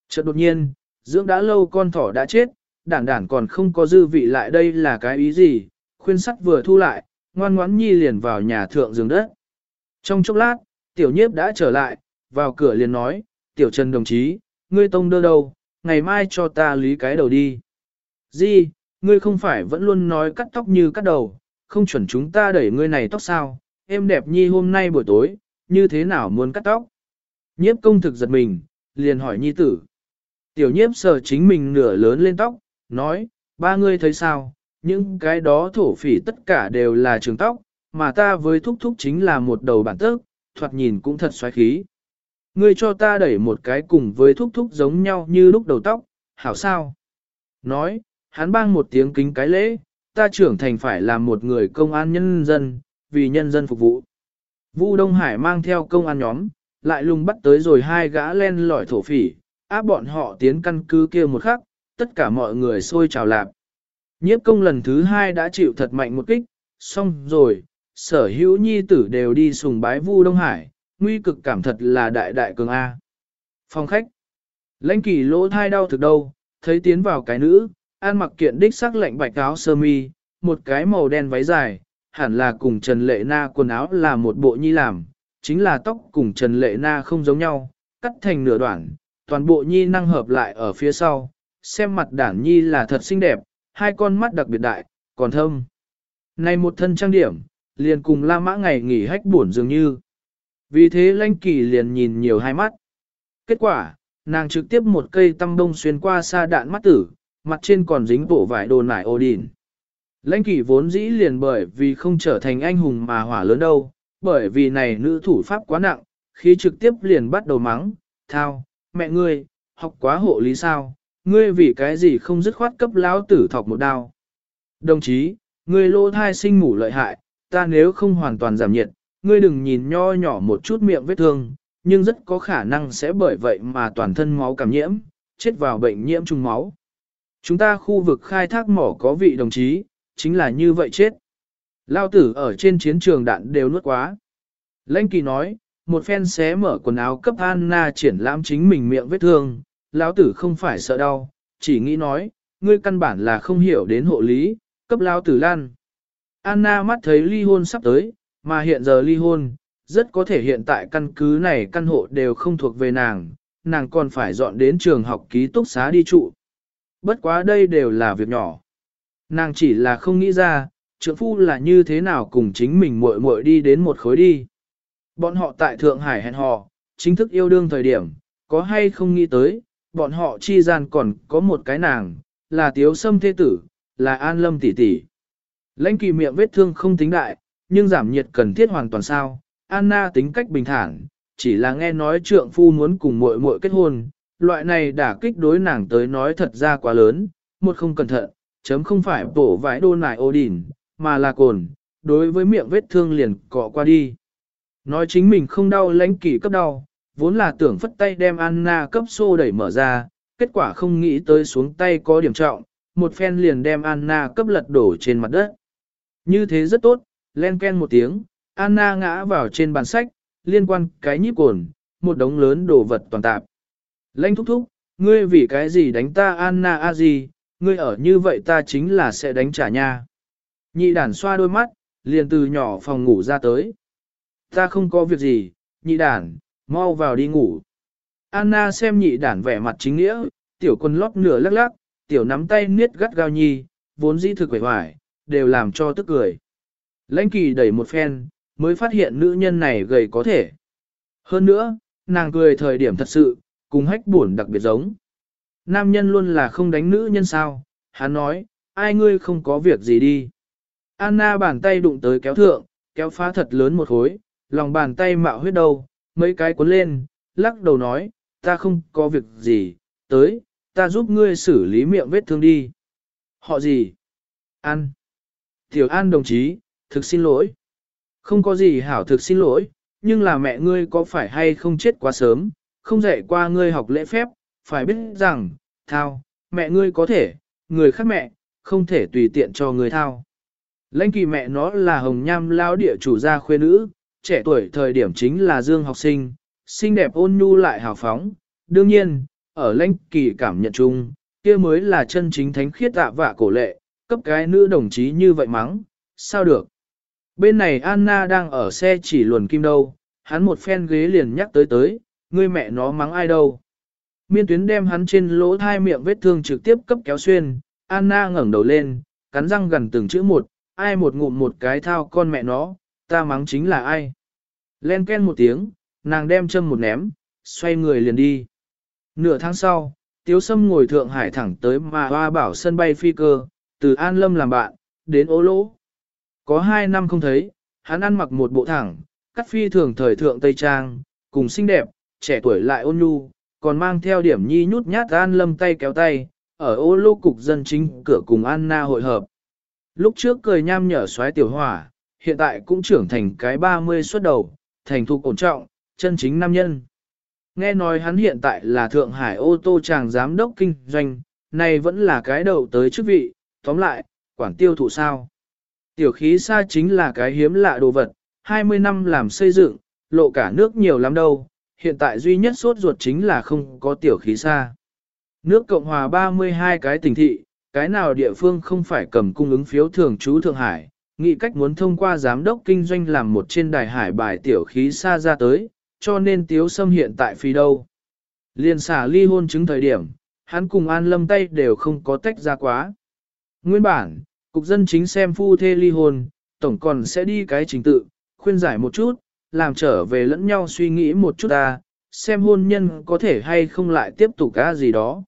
Chợt đột nhiên, dưỡng đã lâu con thỏ đã chết, đản đản còn không có dư vị lại đây là cái ý gì, khuyên sắt vừa thu lại, ngoan ngoãn nhi liền vào nhà thượng giường đất. Trong chốc lát, tiểu nhiếp đã trở lại, vào cửa liền nói, tiểu trần đồng chí, ngươi tông đưa đầu, ngày mai cho ta lý cái đầu đi. Di, ngươi không phải vẫn luôn nói cắt tóc như cắt đầu, không chuẩn chúng ta đẩy ngươi này tóc sao, em đẹp nhi hôm nay buổi tối, như thế nào muốn cắt tóc? Nhiếp công thực giật mình, liền hỏi nhi tử. Tiểu nhiếp sờ chính mình nửa lớn lên tóc, nói, ba ngươi thấy sao, những cái đó thổ phỉ tất cả đều là trường tóc, mà ta với thúc thúc chính là một đầu bản tức, thoạt nhìn cũng thật xoáy khí. Ngươi cho ta đẩy một cái cùng với thúc thúc giống nhau như lúc đầu tóc, hảo sao? Nói, hắn bang một tiếng kính cái lễ, ta trưởng thành phải làm một người công an nhân dân, vì nhân dân phục vụ. Vu Đông Hải mang theo công an nhóm, lại lùng bắt tới rồi hai gã len lỏi thổ phỉ, áp bọn họ tiến căn cứ kia một khắc, tất cả mọi người xôi trào lạp. Nhiếp công lần thứ hai đã chịu thật mạnh một kích, xong rồi, sở hữu nhi tử đều đi sùng bái Vu Đông Hải, nguy cực cảm thật là đại đại cường A. Phòng khách. Lãnh kỳ lỗ thai đau thực đâu, thấy tiến vào cái nữ, An mặc kiện đích sắc lạnh bạch áo sơ mi, một cái màu đen váy dài, hẳn là cùng Trần Lệ Na quần áo là một bộ nhi làm, chính là tóc cùng Trần Lệ Na không giống nhau, cắt thành nửa đoạn, toàn bộ nhi năng hợp lại ở phía sau, xem mặt đản nhi là thật xinh đẹp, hai con mắt đặc biệt đại, còn thơm. Này một thân trang điểm, liền cùng La Mã ngày nghỉ hách buồn dường như. Vì thế Lanh Kỳ liền nhìn nhiều hai mắt. Kết quả, nàng trực tiếp một cây tăm đông xuyên qua xa đạn mắt tử, mặt trên còn dính bộ vải đồ nải ô đỉn. Lãnh kỷ vốn dĩ liền bởi vì không trở thành anh hùng mà hỏa lớn đâu, bởi vì này nữ thủ pháp quá nặng, khi trực tiếp liền bắt đầu mắng, thao, mẹ ngươi, học quá hộ lý sao, ngươi vì cái gì không dứt khoát cấp lão tử thọc một đao. Đồng chí, ngươi lô thai sinh ngủ lợi hại, ta nếu không hoàn toàn giảm nhiệt, ngươi đừng nhìn nho nhỏ một chút miệng vết thương, nhưng rất có khả năng sẽ bởi vậy mà toàn thân máu cảm nhiễm, chết vào bệnh nhiễm trùng máu. Chúng ta khu vực khai thác mỏ có vị đồng chí, chính là như vậy chết. Lao tử ở trên chiến trường đạn đều nuốt quá. Lãnh kỳ nói, một phen xé mở quần áo cấp Anna triển lãm chính mình miệng vết thương, lão tử không phải sợ đau, chỉ nghĩ nói, ngươi căn bản là không hiểu đến hộ lý, cấp lão tử lan. Anna mắt thấy ly hôn sắp tới, mà hiện giờ ly hôn, rất có thể hiện tại căn cứ này căn hộ đều không thuộc về nàng, nàng còn phải dọn đến trường học ký túc xá đi trụ. Bất quá đây đều là việc nhỏ. Nàng chỉ là không nghĩ ra, trượng phu là như thế nào cùng chính mình muội muội đi đến một khối đi. Bọn họ tại Thượng Hải hẹn hò, chính thức yêu đương thời điểm, có hay không nghĩ tới, bọn họ chi gian còn có một cái nàng, là tiếu sâm thế tử, là an lâm tỷ tỷ. Lãnh kỳ miệng vết thương không tính đại, nhưng giảm nhiệt cần thiết hoàn toàn sao. Anna tính cách bình thản, chỉ là nghe nói trượng phu muốn cùng muội muội kết hôn, loại này đả kích đối nàng tới nói thật ra quá lớn, một không cẩn thận, chấm không phải bổ vải đô nải ô đỉn, mà là cồn, đối với miệng vết thương liền cọ qua đi. Nói chính mình không đau lãnh kỳ cấp đau, vốn là tưởng phất tay đem Anna cấp xô đẩy mở ra, kết quả không nghĩ tới xuống tay có điểm trọng, một phen liền đem Anna cấp lật đổ trên mặt đất. Như thế rất tốt, len ken một tiếng, Anna ngã vào trên bàn sách, liên quan cái nhíp cồn, một đống lớn đồ vật toàn tạp. Lãnh thúc thúc, ngươi vì cái gì đánh ta Anna a gì, ngươi ở như vậy ta chính là sẽ đánh trả nha. Nhị đản xoa đôi mắt, liền từ nhỏ phòng ngủ ra tới. Ta không có việc gì, nhị đản, mau vào đi ngủ. Anna xem nhị đản vẻ mặt chính nghĩa, tiểu quân lót nửa lắc lắc, tiểu nắm tay niết gắt gao nhi, vốn dĩ thực vẻ hoài, đều làm cho tức cười. Lãnh kỳ đẩy một phen, mới phát hiện nữ nhân này gầy có thể. Hơn nữa, nàng cười thời điểm thật sự, cùng hách buồn đặc biệt giống. Nam nhân luôn là không đánh nữ nhân sao, hắn nói, ai ngươi không có việc gì đi. Anna bàn tay đụng tới kéo thượng, kéo phá thật lớn một khối, lòng bàn tay mạo huyết đầu, mấy cái cuốn lên, lắc đầu nói, ta không có việc gì, tới, ta giúp ngươi xử lý miệng vết thương đi. Họ gì? An. Tiểu An đồng chí, thực xin lỗi. Không có gì hảo thực xin lỗi, nhưng là mẹ ngươi có phải hay không chết quá sớm, không dạy qua ngươi học lễ phép, phải biết rằng, thao, mẹ ngươi có thể, người khác mẹ, không thể tùy tiện cho người thao. Lãnh kỳ mẹ nó là hồng nham lao địa chủ gia khuê nữ, trẻ tuổi thời điểm chính là dương học sinh, xinh đẹp ôn nhu lại hào phóng. Đương nhiên, ở lãnh kỳ cảm nhận chung, kia mới là chân chính thánh khiết tạ vạ cổ lệ, cấp cái nữ đồng chí như vậy mắng, sao được. Bên này Anna đang ở xe chỉ luồn kim đâu, hắn một phen ghế liền nhắc tới tới, ngươi mẹ nó mắng ai đâu. Miên tuyến đem hắn trên lỗ thai miệng vết thương trực tiếp cấp kéo xuyên, Anna ngẩng đầu lên, cắn răng gần từng chữ một, ai một ngụm một cái thao con mẹ nó, ta mắng chính là ai. Len ken một tiếng, nàng đem châm một ném, xoay người liền đi. Nửa tháng sau, Tiếu Sâm ngồi Thượng Hải thẳng tới mà hoa bảo sân bay phi cơ, từ An Lâm làm bạn, đến ô lỗ. Có hai năm không thấy, hắn ăn mặc một bộ thẳng, cắt phi thường thời thượng Tây Trang, cùng xinh đẹp, trẻ tuổi lại ôn nhu, còn mang theo điểm nhi nhút nhát An Lâm tay kéo tay, ở ô lô cục dân chính cửa cùng Anna hội hợp. Lúc trước cười nham nhở xoáy tiểu hỏa, hiện tại cũng trưởng thành cái 30 xuất đầu, thành thục ổn trọng, chân chính nam nhân. Nghe nói hắn hiện tại là Thượng Hải ô tô chàng giám đốc kinh doanh, này vẫn là cái đầu tới chức vị, tóm lại, quản tiêu thụ sao. Tiểu khí xa chính là cái hiếm lạ đồ vật, 20 năm làm xây dựng, lộ cả nước nhiều lắm đâu, hiện tại duy nhất sốt ruột chính là không có tiểu khí xa. Nước Cộng Hòa 32 cái tỉnh thị, cái nào địa phương không phải cầm cung ứng phiếu thường trú Thượng Hải, nghị cách muốn thông qua giám đốc kinh doanh làm một trên đài hải bài tiểu khí xa ra tới, cho nên tiếu xâm hiện tại phi đâu. Liên xả ly hôn chứng thời điểm, hắn cùng an lâm tay đều không có tách ra quá. Nguyên bản, cục dân chính xem phu thê ly hôn, tổng còn sẽ đi cái trình tự, khuyên giải một chút, làm trở về lẫn nhau suy nghĩ một chút ta, xem hôn nhân có thể hay không lại tiếp tục cá gì đó.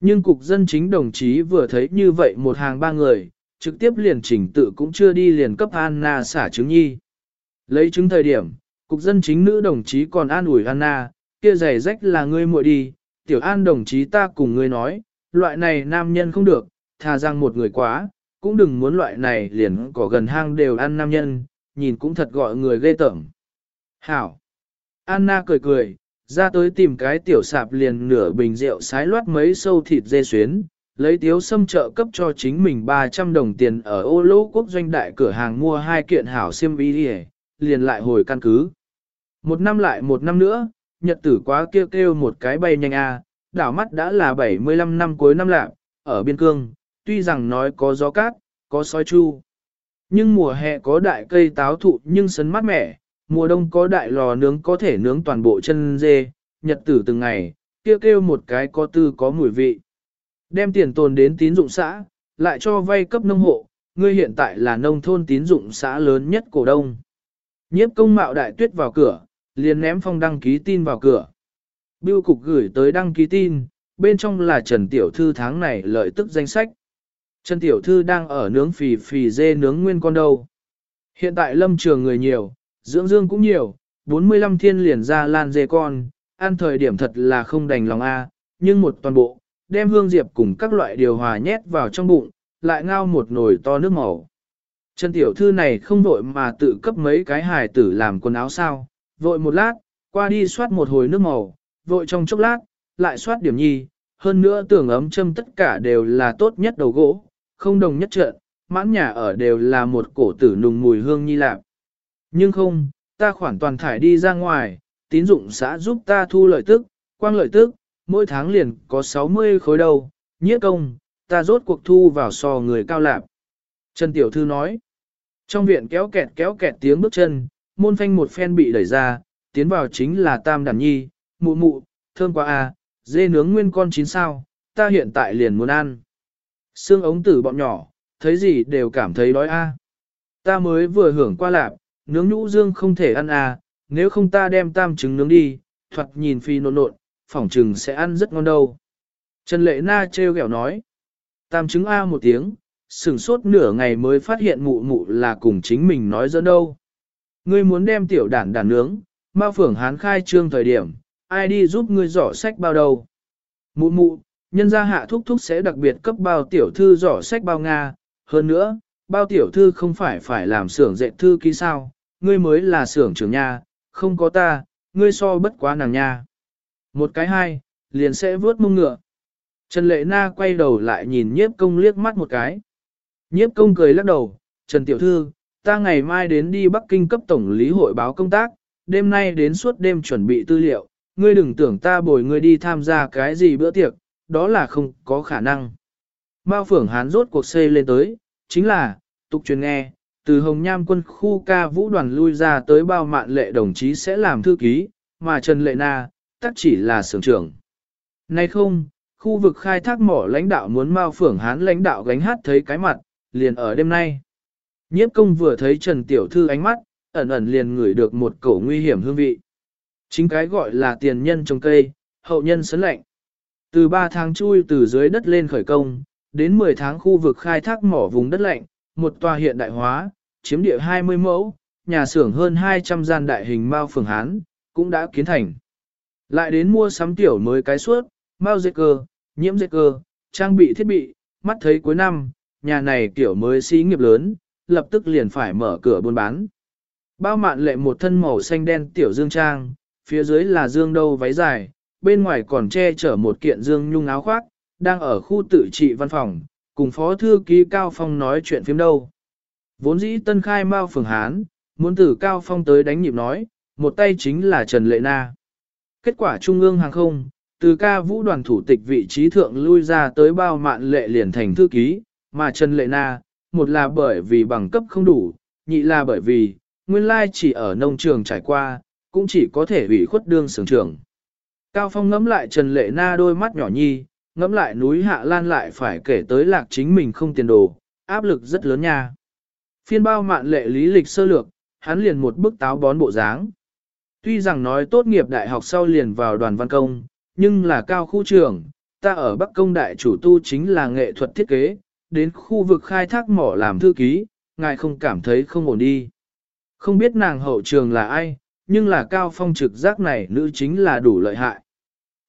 Nhưng cục dân chính đồng chí vừa thấy như vậy một hàng ba người, trực tiếp liền chỉnh tự cũng chưa đi liền cấp Anna xả chứng nhi. Lấy chứng thời điểm, cục dân chính nữ đồng chí còn an ủi Anna, kia giày rách là ngươi muội đi, tiểu an đồng chí ta cùng ngươi nói, loại này nam nhân không được, thà rằng một người quá, cũng đừng muốn loại này liền có gần hang đều ăn nam nhân, nhìn cũng thật gọi người ghê tởm. Hảo! Anna cười cười, ra tới tìm cái tiểu sạp liền nửa bình rượu sái loát mấy sâu thịt dê xuyến, lấy tiếu xâm trợ cấp cho chính mình 300 đồng tiền ở ô lô quốc doanh đại cửa hàng mua hai kiện hảo xiêm y đi liền lại hồi căn cứ. Một năm lại một năm nữa, nhật tử quá kêu kêu một cái bay nhanh a, đảo mắt đã là 75 năm cuối năm lạc, ở biên cương, tuy rằng nói có gió cát, có sói chu. Nhưng mùa hè có đại cây táo thụ nhưng sấn mát mẻ, mùa đông có đại lò nướng có thể nướng toàn bộ chân dê, nhật tử từng ngày, kêu kêu một cái có tư có mùi vị. Đem tiền tồn đến tín dụng xã, lại cho vay cấp nông hộ, ngươi hiện tại là nông thôn tín dụng xã lớn nhất cổ đông. Nhiếp công mạo đại tuyết vào cửa, liền ném phong đăng ký tin vào cửa. Biêu cục gửi tới đăng ký tin, bên trong là Trần Tiểu Thư tháng này lợi tức danh sách. Trần Tiểu Thư đang ở nướng phì phì dê nướng nguyên con đâu. Hiện tại lâm trường người nhiều, dưỡng dương cũng nhiều, 45 thiên liền ra lan dê con, ăn thời điểm thật là không đành lòng a, nhưng một toàn bộ, đem hương diệp cùng các loại điều hòa nhét vào trong bụng, lại ngao một nồi to nước màu. Trần Tiểu Thư này không vội mà tự cấp mấy cái hài tử làm quần áo sao, vội một lát, qua đi soát một hồi nước màu, vội trong chốc lát, lại soát điểm nhi, hơn nữa tưởng ấm châm tất cả đều là tốt nhất đầu gỗ, không đồng nhất trợn, mãn nhà ở đều là một cổ tử nùng mùi hương nhi lạc. Nhưng không, ta khoản toàn thải đi ra ngoài, tín dụng xã giúp ta thu lợi tức, quang lợi tức, mỗi tháng liền có 60 khối đầu, nhiếp công, ta rốt cuộc thu vào sò người cao lạp. Trần Tiểu Thư nói, trong viện kéo kẹt kéo kẹt tiếng bước chân, môn phanh một phen bị đẩy ra, tiến vào chính là Tam Đản Nhi, mụ mụ, thơm quá à, dê nướng nguyên con chín sao, ta hiện tại liền muốn ăn. Xương ống tử bọn nhỏ, thấy gì đều cảm thấy đói a. Ta mới vừa hưởng qua lạp, nướng nhũ dương không thể ăn à, nếu không ta đem tam trứng nướng đi, thoạt nhìn phi nộn nộn, phỏng trừng sẽ ăn rất ngon đâu. Trần Lệ Na trêu ghẹo nói. Tam trứng A một tiếng, sửng sốt nửa ngày mới phát hiện mụ mụ là cùng chính mình nói dẫn đâu. Ngươi muốn đem tiểu đản đản nướng, ma phưởng hán khai trương thời điểm, ai đi giúp ngươi giỏ sách bao đầu. Mụ mụ, nhân gia hạ thúc thúc sẽ đặc biệt cấp bao tiểu thư giỏ sách bao Nga, hơn nữa, bao tiểu thư không phải phải làm xưởng dệt thư ký sao, ngươi mới là xưởng trưởng nha, không có ta, ngươi so bất quá nàng nha. Một cái hai, liền sẽ vớt mông ngựa. Trần Lệ Na quay đầu lại nhìn nhiếp công liếc mắt một cái. Nhiếp công cười lắc đầu, Trần Tiểu Thư, ta ngày mai đến đi Bắc Kinh cấp tổng lý hội báo công tác, đêm nay đến suốt đêm chuẩn bị tư liệu, ngươi đừng tưởng ta bồi ngươi đi tham gia cái gì bữa tiệc, đó là không có khả năng. Mao phưởng hán rốt cuộc xây lên tới, chính là, tục truyền nghe, từ Hồng Nham quân khu ca vũ đoàn lui ra tới bao mạn lệ đồng chí sẽ làm thư ký, mà Trần Lệ Na, tắc chỉ là sưởng trưởng. Nay không, khu vực khai thác mỏ lãnh đạo muốn Mao phưởng hán lãnh đạo gánh hát thấy cái mặt, liền ở đêm nay. Nhiếp công vừa thấy Trần Tiểu Thư ánh mắt, ẩn ẩn liền ngửi được một cổ nguy hiểm hương vị. Chính cái gọi là tiền nhân trồng cây, hậu nhân sấn lạnh. Từ 3 tháng chui từ dưới đất lên khởi công, đến 10 tháng khu vực khai thác mỏ vùng đất lạnh, một tòa hiện đại hóa, chiếm địa 20 mẫu, nhà xưởng hơn 200 gian đại hình mao phường Hán, cũng đã kiến thành. Lại đến mua sắm tiểu mới cái suốt, mao dệt cơ, nhiễm dệt cơ, trang bị thiết bị, mắt thấy cuối năm, nhà này tiểu mới xí nghiệp lớn, lập tức liền phải mở cửa buôn bán. Bao mạn lệ một thân màu xanh đen tiểu dương trang, phía dưới là dương đâu váy dài, bên ngoài còn che chở một kiện dương nhung áo khoác, đang ở khu tự trị văn phòng, cùng phó thư ký Cao Phong nói chuyện phim đâu. Vốn dĩ tân khai Mao Phường Hán, muốn từ Cao Phong tới đánh nhịp nói, một tay chính là Trần Lệ Na. Kết quả Trung ương hàng không, từ ca vũ đoàn thủ tịch vị trí thượng lui ra tới bao mạn lệ liền thành thư ký, mà Trần Lệ Na, một là bởi vì bằng cấp không đủ, nhị là bởi vì, nguyên lai chỉ ở nông trường trải qua, cũng chỉ có thể ủy khuất đương sưởng trưởng. Cao Phong ngẫm lại Trần Lệ Na đôi mắt nhỏ nhi, ngẫm lại núi Hạ Lan lại phải kể tới lạc chính mình không tiền đồ, áp lực rất lớn nha. Phiên bao mạn lệ lý lịch sơ lược, hắn liền một bức táo bón bộ dáng. Tuy rằng nói tốt nghiệp đại học sau liền vào đoàn văn công, nhưng là cao khu trưởng, ta ở Bắc Công đại chủ tu chính là nghệ thuật thiết kế, đến khu vực khai thác mỏ làm thư ký, ngài không cảm thấy không ổn đi. Không biết nàng hậu trường là ai, nhưng là cao phong trực giác này nữ chính là đủ lợi hại.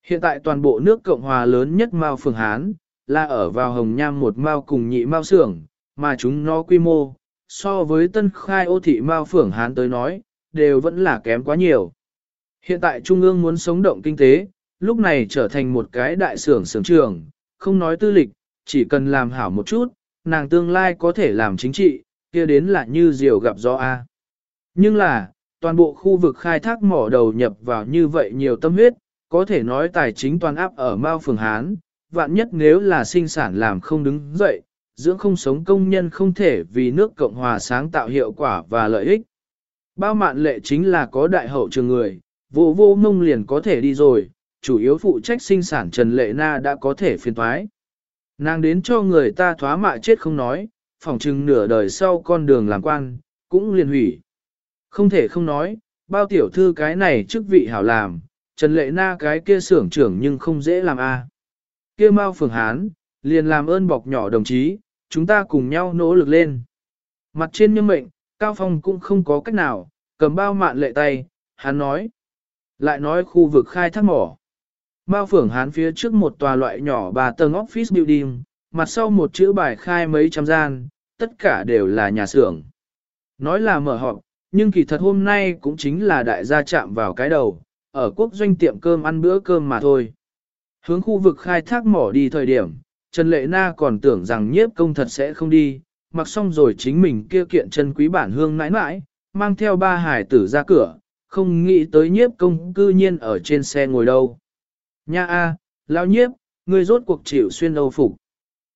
Hiện tại toàn bộ nước Cộng Hòa lớn nhất Mao Phường Hán, là ở vào Hồng Nham một Mao cùng nhị Mao xưởng, mà chúng nó quy mô, so với tân khai ô thị Mao phượng Hán tới nói, đều vẫn là kém quá nhiều. Hiện tại Trung ương muốn sống động kinh tế, lúc này trở thành một cái đại xưởng xưởng trường, không nói tư lịch, chỉ cần làm hảo một chút, nàng tương lai có thể làm chính trị, kia đến là như diều gặp gió A. Nhưng là, toàn bộ khu vực khai thác mỏ đầu nhập vào như vậy nhiều tâm huyết, có thể nói tài chính toàn áp ở Mao Phường Hán, vạn nhất nếu là sinh sản làm không đứng dậy, dưỡng không sống công nhân không thể vì nước Cộng Hòa sáng tạo hiệu quả và lợi ích. Bao mạn lệ chính là có đại hậu trường người, vô vô mông liền có thể đi rồi, chủ yếu phụ trách sinh sản Trần Lệ Na đã có thể phiền thoái. Nàng đến cho người ta thoá mạ chết không nói, phỏng chừng nửa đời sau con đường làm quan, cũng liền hủy. Không thể không nói, bao tiểu thư cái này chức vị hảo làm, Trần Lệ Na cái kia xưởng trưởng nhưng không dễ làm a. Kia Mao Phường Hán, liền làm ơn bọc nhỏ đồng chí, chúng ta cùng nhau nỗ lực lên. Mặt trên nhân mệnh, Cao Phong cũng không có cách nào, cầm bao mạn lệ tay, hắn nói. Lại nói khu vực khai thác mỏ. bao phưởng Hán phía trước một tòa loại nhỏ bà tầng office building, mặt sau một chữ bài khai mấy trăm gian, tất cả đều là nhà xưởng. Nói là mở họp, nhưng kỳ thật hôm nay cũng chính là đại gia chạm vào cái đầu, ở quốc doanh tiệm cơm ăn bữa cơm mà thôi. Hướng khu vực khai thác mỏ đi thời điểm, Trần Lệ Na còn tưởng rằng nhiếp công thật sẽ không đi, mặc xong rồi chính mình kia kiện chân quý bản hương nãi nãi, mang theo ba hải tử ra cửa, không nghĩ tới nhiếp công cư nhiên ở trên xe ngồi đâu. Nha a, lão nhiếp, người rốt cuộc chịu xuyên Âu phục.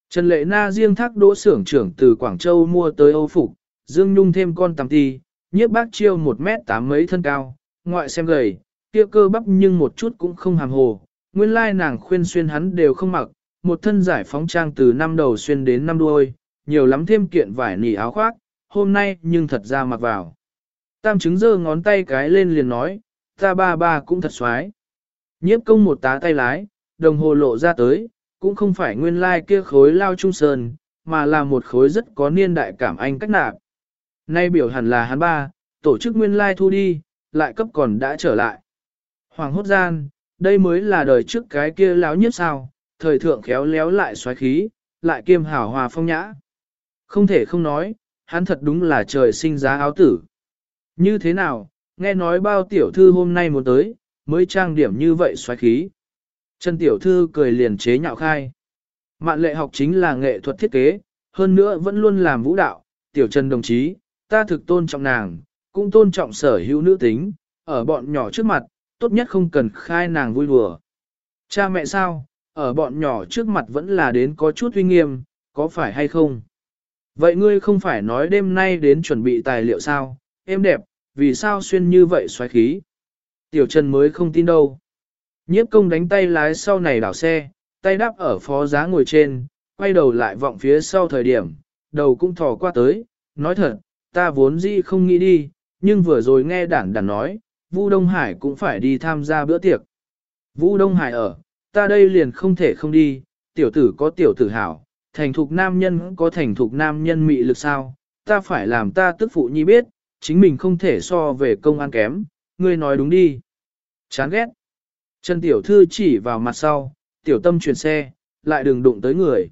Trần Lệ Na riêng thác đỗ xưởng trưởng từ Quảng Châu mua tới Âu phục, Dương Nhung thêm con tằm ti, nhiếp bác chiêu một mét tám mấy thân cao, ngoại xem gầy, kia cơ bắp nhưng một chút cũng không hàm hồ. Nguyên lai nàng khuyên xuyên hắn đều không mặc, một thân giải phóng trang từ năm đầu xuyên đến năm đuôi, nhiều lắm thêm kiện vải nỉ áo khoác, hôm nay nhưng thật ra mặc vào. Tam chứng giơ ngón tay cái lên liền nói, ta ba ba cũng thật xoái. Nhiếp công một tá tay lái, đồng hồ lộ ra tới, cũng không phải nguyên lai like kia khối lao trung sơn, mà là một khối rất có niên đại cảm anh cách nạp. Nay biểu hẳn là hắn ba, tổ chức nguyên lai like thu đi, lại cấp còn đã trở lại. Hoàng hốt gian, đây mới là đời trước cái kia láo nhất sao, thời thượng khéo léo lại xoáy khí, lại kiêm hảo hòa phong nhã. Không thể không nói, hắn thật đúng là trời sinh giá áo tử. Như thế nào, nghe nói bao tiểu thư hôm nay muốn tới, mới trang điểm như vậy xoáy khí. Trần tiểu thư cười liền chế nhạo khai. Mạn lệ học chính là nghệ thuật thiết kế, hơn nữa vẫn luôn làm vũ đạo. Tiểu Trần đồng chí, ta thực tôn trọng nàng, cũng tôn trọng sở hữu nữ tính, ở bọn nhỏ trước mặt, tốt nhất không cần khai nàng vui đùa. Cha mẹ sao, ở bọn nhỏ trước mặt vẫn là đến có chút uy nghiêm, có phải hay không? Vậy ngươi không phải nói đêm nay đến chuẩn bị tài liệu sao, em đẹp, vì sao xuyên như vậy xoáy khí? Tiểu Trần mới không tin đâu. Nhiếp công đánh tay lái sau này đảo xe, tay đáp ở phó giá ngồi trên, quay đầu lại vọng phía sau thời điểm, đầu cũng thò qua tới, nói thật, ta vốn dĩ không nghĩ đi, nhưng vừa rồi nghe đảng đàn nói, Vu Đông Hải cũng phải đi tham gia bữa tiệc. Vu Đông Hải ở, ta đây liền không thể không đi, tiểu tử có tiểu tử hảo, thành thục nam nhân có thành thục nam nhân mị lực sao, ta phải làm ta tức phụ nhi biết, chính mình không thể so về công an kém, ngươi nói đúng đi. Chán ghét. Trần tiểu thư chỉ vào mặt sau, tiểu tâm chuyển xe, lại đừng đụng tới người.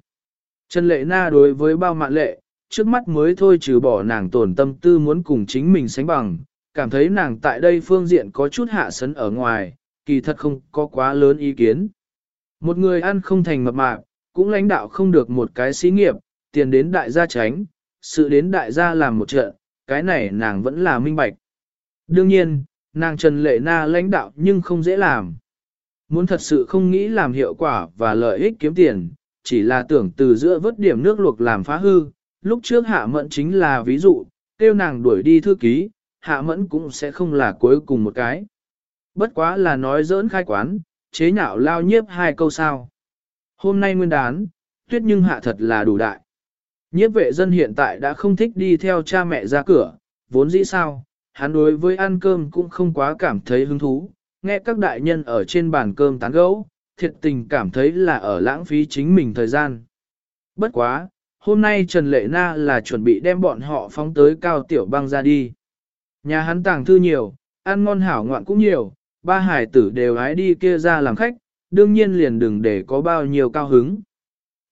Trần lệ na đối với bao mạn lệ, trước mắt mới thôi trừ bỏ nàng tổn tâm tư muốn cùng chính mình sánh bằng, cảm thấy nàng tại đây phương diện có chút hạ sấn ở ngoài, kỳ thật không có quá lớn ý kiến. Một người ăn không thành mập mạp, cũng lãnh đạo không được một cái xí nghiệp, tiền đến đại gia tránh, sự đến đại gia làm một trận, cái này nàng vẫn là minh bạch. Đương nhiên, nàng Trần Lệ Na lãnh đạo nhưng không dễ làm. Muốn thật sự không nghĩ làm hiệu quả và lợi ích kiếm tiền, chỉ là tưởng từ giữa vớt điểm nước luộc làm phá hư, lúc trước hạ mẫn chính là ví dụ, tiêu nàng đuổi đi thư ký, hạ mẫn cũng sẽ không là cuối cùng một cái. Bất quá là nói dỡn khai quán, chế nhạo lao nhiếp hai câu sao. Hôm nay nguyên đán, tuyết nhưng hạ thật là đủ đại. Nhiếp vệ dân hiện tại đã không thích đi theo cha mẹ ra cửa, vốn dĩ sao, hắn đối với ăn cơm cũng không quá cảm thấy hứng thú, nghe các đại nhân ở trên bàn cơm tán gẫu, thiệt tình cảm thấy là ở lãng phí chính mình thời gian. Bất quá, hôm nay Trần Lệ Na là chuẩn bị đem bọn họ phóng tới cao tiểu băng ra đi. Nhà hắn tàng thư nhiều, ăn ngon hảo ngoạn cũng nhiều, ba hải tử đều hái đi kia ra làm khách, đương nhiên liền đừng để có bao nhiêu cao hứng.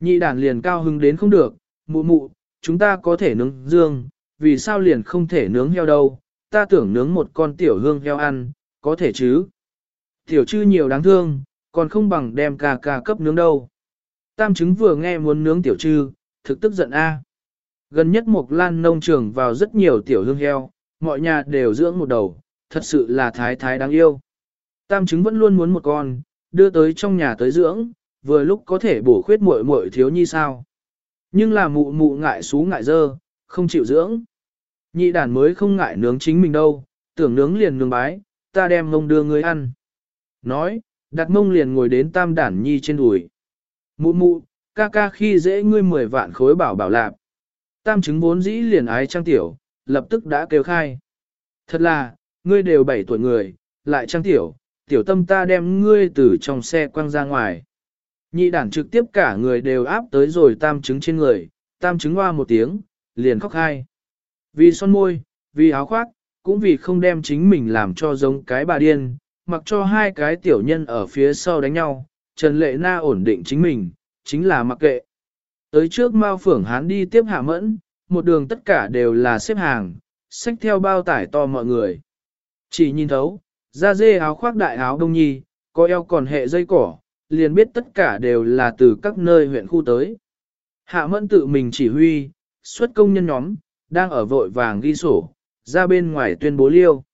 Nhị đàn liền cao hứng đến không được, mụ mụ, chúng ta có thể nướng dương, vì sao liền không thể nướng heo đâu, ta tưởng nướng một con tiểu hương heo ăn, có thể chứ. Tiểu chư nhiều đáng thương, còn không bằng đem cà cà cấp nướng đâu. Tam chứng vừa nghe muốn nướng tiểu trư, thực tức giận a. Gần nhất một lan nông trường vào rất nhiều tiểu hương heo, mọi nhà đều dưỡng một đầu, thật sự là thái thái đáng yêu. Tam chứng vẫn luôn muốn một con, đưa tới trong nhà tới dưỡng, vừa lúc có thể bổ khuyết muội muội thiếu nhi sao. Nhưng là mụ mụ ngại xú ngại dơ, không chịu dưỡng. Nhị đàn mới không ngại nướng chính mình đâu, tưởng nướng liền nướng bái, ta đem mông đưa ngươi ăn. Nói, đặt mông liền ngồi đến tam đản nhi trên đùi. Mụ mụ, ca ca khi dễ ngươi mười vạn khối bảo bảo lạp. Tam chứng vốn dĩ liền ái trang tiểu, lập tức đã kêu khai. Thật là, ngươi đều bảy tuổi người, lại trang tiểu, tiểu tâm ta đem ngươi từ trong xe quăng ra ngoài. Nhị đản trực tiếp cả người đều áp tới rồi tam chứng trên người, tam chứng hoa một tiếng, liền khóc hai. Vì son môi, vì áo khoác, cũng vì không đem chính mình làm cho giống cái bà điên, mặc cho hai cái tiểu nhân ở phía sau đánh nhau, Trần Lệ Na ổn định chính mình, chính là mặc kệ. Tới trước Mao Phưởng Hán đi tiếp hạ mẫn, một đường tất cả đều là xếp hàng, xách theo bao tải to mọi người. Chỉ nhìn thấu, da dê áo khoác đại áo đông nhi, có eo còn hệ dây cỏ, liền biết tất cả đều là từ các nơi huyện khu tới. Hạ mẫn tự mình chỉ huy, xuất công nhân nhóm, đang ở vội vàng ghi sổ, ra bên ngoài tuyên bố liêu.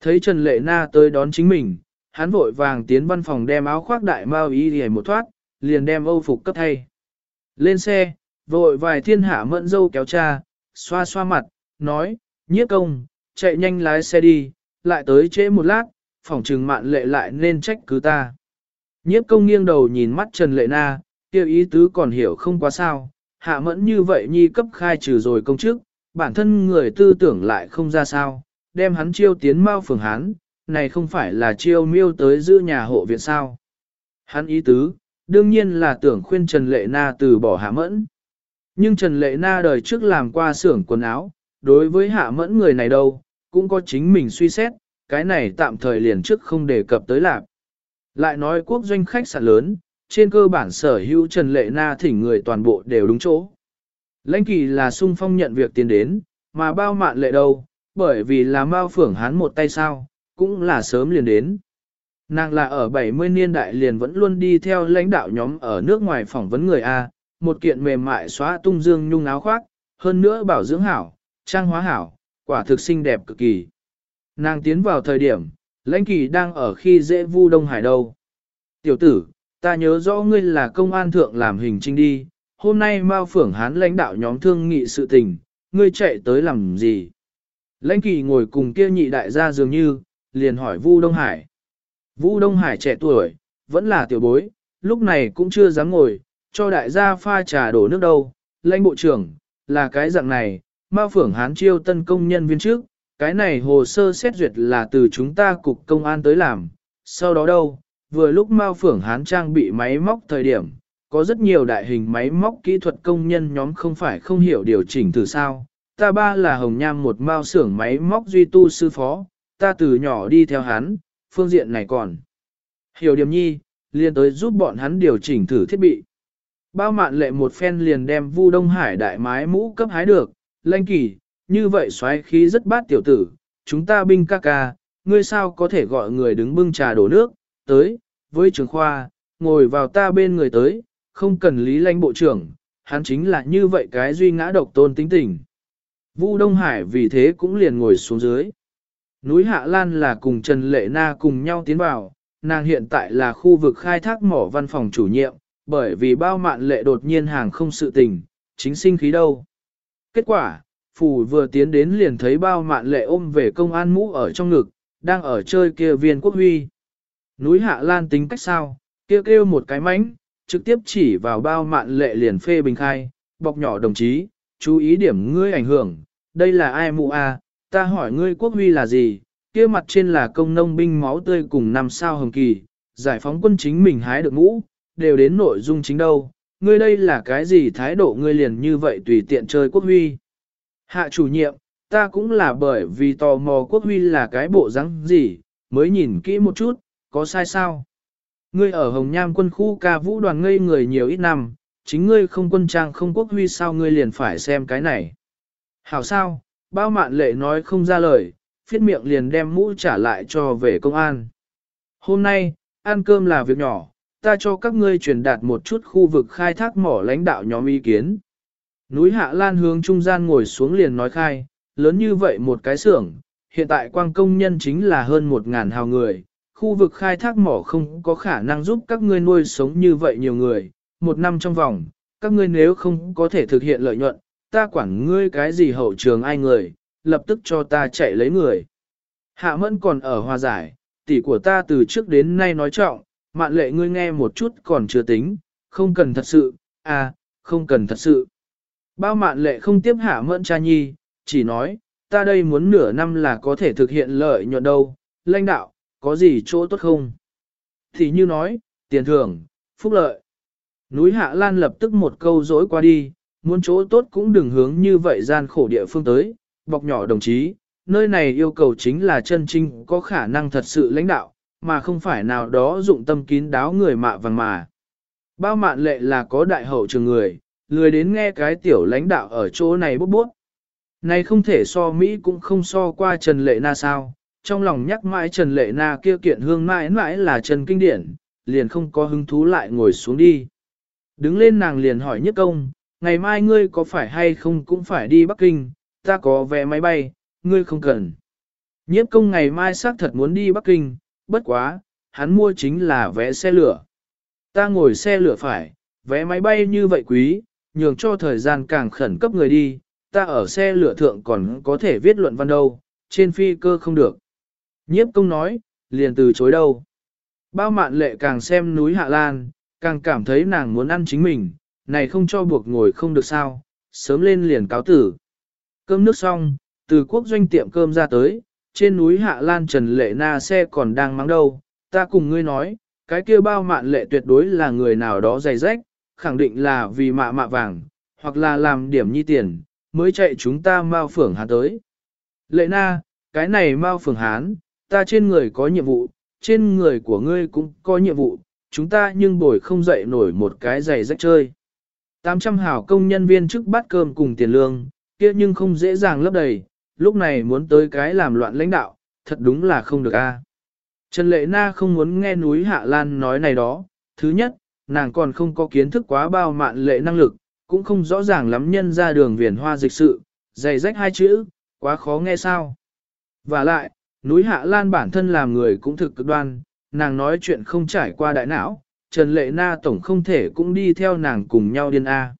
Thấy Trần Lệ Na tới đón chính mình, hắn vội vàng tiến văn phòng đem áo khoác đại mao y để một thoát, liền đem âu phục cấp thay. Lên xe, vội vài thiên hạ mẫn dâu kéo cha, xoa xoa mặt, nói, nhiếp công, chạy nhanh lái xe đi, lại tới trễ một lát, phỏng trừng mạn lệ lại nên trách cứ ta. Nhiếp công nghiêng đầu nhìn mắt Trần Lệ Na, kêu ý tứ còn hiểu không quá sao, hạ mẫn như vậy nhi cấp khai trừ rồi công chức, bản thân người tư tưởng lại không ra sao, đem hắn chiêu tiến mau phường hắn, này không phải là chiêu miêu tới giữ nhà hộ viện sao. Hắn ý tứ, đương nhiên là tưởng khuyên Trần Lệ Na từ bỏ hạ mẫn. Nhưng Trần Lệ Na đời trước làm qua xưởng quần áo, đối với hạ mẫn người này đâu, cũng có chính mình suy xét, cái này tạm thời liền trước không đề cập tới lạc. Lại nói quốc doanh khách sạn lớn, trên cơ bản sở hữu Trần Lệ Na thỉnh người toàn bộ đều đúng chỗ. Lãnh kỳ là sung phong nhận việc tiến đến, mà bao mạn lệ đâu, bởi vì là bao Phưởng Hán một tay sao, cũng là sớm liền đến. Nàng là ở 70 niên đại liền vẫn luôn đi theo lãnh đạo nhóm ở nước ngoài phỏng vấn người A, một kiện mềm mại xóa tung dương nhung áo khoác, hơn nữa bảo dưỡng hảo, trang hóa hảo, quả thực xinh đẹp cực kỳ. Nàng tiến vào thời điểm, lãnh kỳ đang ở khi dễ vu Đông Hải đâu. Tiểu tử, ta nhớ rõ ngươi là công an thượng làm hình trinh đi, hôm nay Mao Phưởng Hán lãnh đạo nhóm thương nghị sự tình, ngươi chạy tới làm gì? Lãnh kỳ ngồi cùng kia nhị đại gia dường như, liền hỏi Vu Đông Hải. Vu Đông Hải trẻ tuổi, vẫn là tiểu bối, lúc này cũng chưa dám ngồi, cho đại gia pha trà đổ nước đâu. Lãnh bộ trưởng, là cái dạng này, Mao Phưởng Hán chiêu tân công nhân viên trước, cái này hồ sơ xét duyệt là từ chúng ta cục công an tới làm. Sau đó đâu, vừa lúc Mao Phưởng Hán trang bị máy móc thời điểm, có rất nhiều đại hình máy móc kỹ thuật công nhân nhóm không phải không hiểu điều chỉnh từ sao, ta ba là hồng nham một mao xưởng máy móc duy tu sư phó, ta từ nhỏ đi theo hắn, phương diện này còn. Hiểu điểm nhi, liền tới giúp bọn hắn điều chỉnh thử thiết bị. Bao mạn lệ một phen liền đem Vu Đông Hải đại mái mũ cấp hái được, lanh kỳ, như vậy xoáy khí rất bát tiểu tử, chúng ta binh ca ca, ngươi sao có thể gọi người đứng bưng trà đổ nước, tới, với trường khoa, ngồi vào ta bên người tới, không cần lý lãnh bộ trưởng, hắn chính là như vậy cái duy ngã độc tôn tính tình. Vu Đông Hải vì thế cũng liền ngồi xuống dưới. Núi Hạ Lan là cùng Trần Lệ Na cùng nhau tiến vào, nàng hiện tại là khu vực khai thác mỏ văn phòng chủ nhiệm, bởi vì bao mạn lệ đột nhiên hàng không sự tình, chính sinh khí đâu. Kết quả, phủ vừa tiến đến liền thấy bao mạn lệ ôm về công an mũ ở trong ngực, đang ở chơi kia viên quốc huy. Núi Hạ Lan tính cách sao, kêu kêu một cái mánh, trực tiếp chỉ vào bao mạn lệ liền phê bình khai, bọc nhỏ đồng chí, chú ý điểm ngươi ảnh hưởng, đây là ai mụ a? ta hỏi ngươi quốc huy là gì, kia mặt trên là công nông binh máu tươi cùng năm sao hồng kỳ, giải phóng quân chính mình hái được ngũ, đều đến nội dung chính đâu, ngươi đây là cái gì thái độ ngươi liền như vậy tùy tiện chơi quốc huy. Hạ chủ nhiệm, ta cũng là bởi vì tò mò quốc huy là cái bộ rắn gì, mới nhìn kỹ một chút, có sai sao? Ngươi ở Hồng Nham quân khu ca vũ đoàn ngây người nhiều ít năm, chính ngươi không quân trang không quốc huy sao ngươi liền phải xem cái này. Hảo sao, bao mạn lệ nói không ra lời, phiết miệng liền đem mũ trả lại cho về công an. Hôm nay, ăn cơm là việc nhỏ, ta cho các ngươi truyền đạt một chút khu vực khai thác mỏ lãnh đạo nhóm ý kiến. Núi Hạ Lan hướng trung gian ngồi xuống liền nói khai, lớn như vậy một cái xưởng, hiện tại quang công nhân chính là hơn một ngàn hào người, khu vực khai thác mỏ không có khả năng giúp các ngươi nuôi sống như vậy nhiều người, một năm trong vòng, các ngươi nếu không có thể thực hiện lợi nhuận, ta quản ngươi cái gì hậu trường ai người, lập tức cho ta chạy lấy người. Hạ mẫn còn ở hòa giải, tỷ của ta từ trước đến nay nói trọng, mạn lệ ngươi nghe một chút còn chưa tính, không cần thật sự, à, không cần thật sự. Bao mạn lệ không tiếp hạ mẫn cha nhi, chỉ nói, ta đây muốn nửa năm là có thể thực hiện lợi nhuận đâu, lãnh đạo, có gì chỗ tốt không? Thì như nói, tiền thưởng, phúc lợi. Núi Hạ Lan lập tức một câu dối qua đi, muốn chỗ tốt cũng đừng hướng như vậy gian khổ địa phương tới, bọc nhỏ đồng chí, nơi này yêu cầu chính là chân trinh có khả năng thật sự lãnh đạo, mà không phải nào đó dụng tâm kín đáo người mạ vàng mà. Bao mạn lệ là có đại hậu trường người, lười đến nghe cái tiểu lãnh đạo ở chỗ này bút bút. Này không thể so Mỹ cũng không so qua Trần Lệ Na sao, trong lòng nhắc mãi Trần Lệ Na kia kiện hương mãi mãi là Trần Kinh Điển, liền không có hứng thú lại ngồi xuống đi. Đứng lên nàng liền hỏi nhất công, ngày mai ngươi có phải hay không cũng phải đi Bắc Kinh, ta có vé máy bay, ngươi không cần. Nhiếp công ngày mai xác thật muốn đi Bắc Kinh, bất quá, hắn mua chính là vé xe lửa. Ta ngồi xe lửa phải, vé máy bay như vậy quý, nhường cho thời gian càng khẩn cấp người đi, ta ở xe lửa thượng còn có thể viết luận văn đâu, trên phi cơ không được. Nhiếp công nói, liền từ chối đâu. Bao mạn lệ càng xem núi Hạ Lan, càng cảm thấy nàng muốn ăn chính mình, này không cho buộc ngồi không được sao, sớm lên liền cáo tử. Cơm nước xong, từ quốc doanh tiệm cơm ra tới, trên núi Hạ Lan Trần Lệ Na xe còn đang mắng đâu, ta cùng ngươi nói, cái kia bao mạn lệ tuyệt đối là người nào đó dày rách, khẳng định là vì mạ mạ vàng, hoặc là làm điểm nhi tiền, mới chạy chúng ta mau phưởng hán tới. Lệ Na, cái này mau phưởng hán, ta trên người có nhiệm vụ, trên người của ngươi cũng có nhiệm vụ, chúng ta nhưng bồi không dậy nổi một cái giày rách chơi. 800 hảo công nhân viên trước bát cơm cùng tiền lương, kia nhưng không dễ dàng lấp đầy, lúc này muốn tới cái làm loạn lãnh đạo, thật đúng là không được a. Trần Lệ Na không muốn nghe núi Hạ Lan nói này đó, thứ nhất, nàng còn không có kiến thức quá bao mạn lệ năng lực, cũng không rõ ràng lắm nhân ra đường viền hoa dịch sự, dày rách hai chữ, quá khó nghe sao. Và lại, núi Hạ Lan bản thân làm người cũng thực cực đoan, nàng nói chuyện không trải qua đại não, Trần Lệ Na tổng không thể cũng đi theo nàng cùng nhau điên A.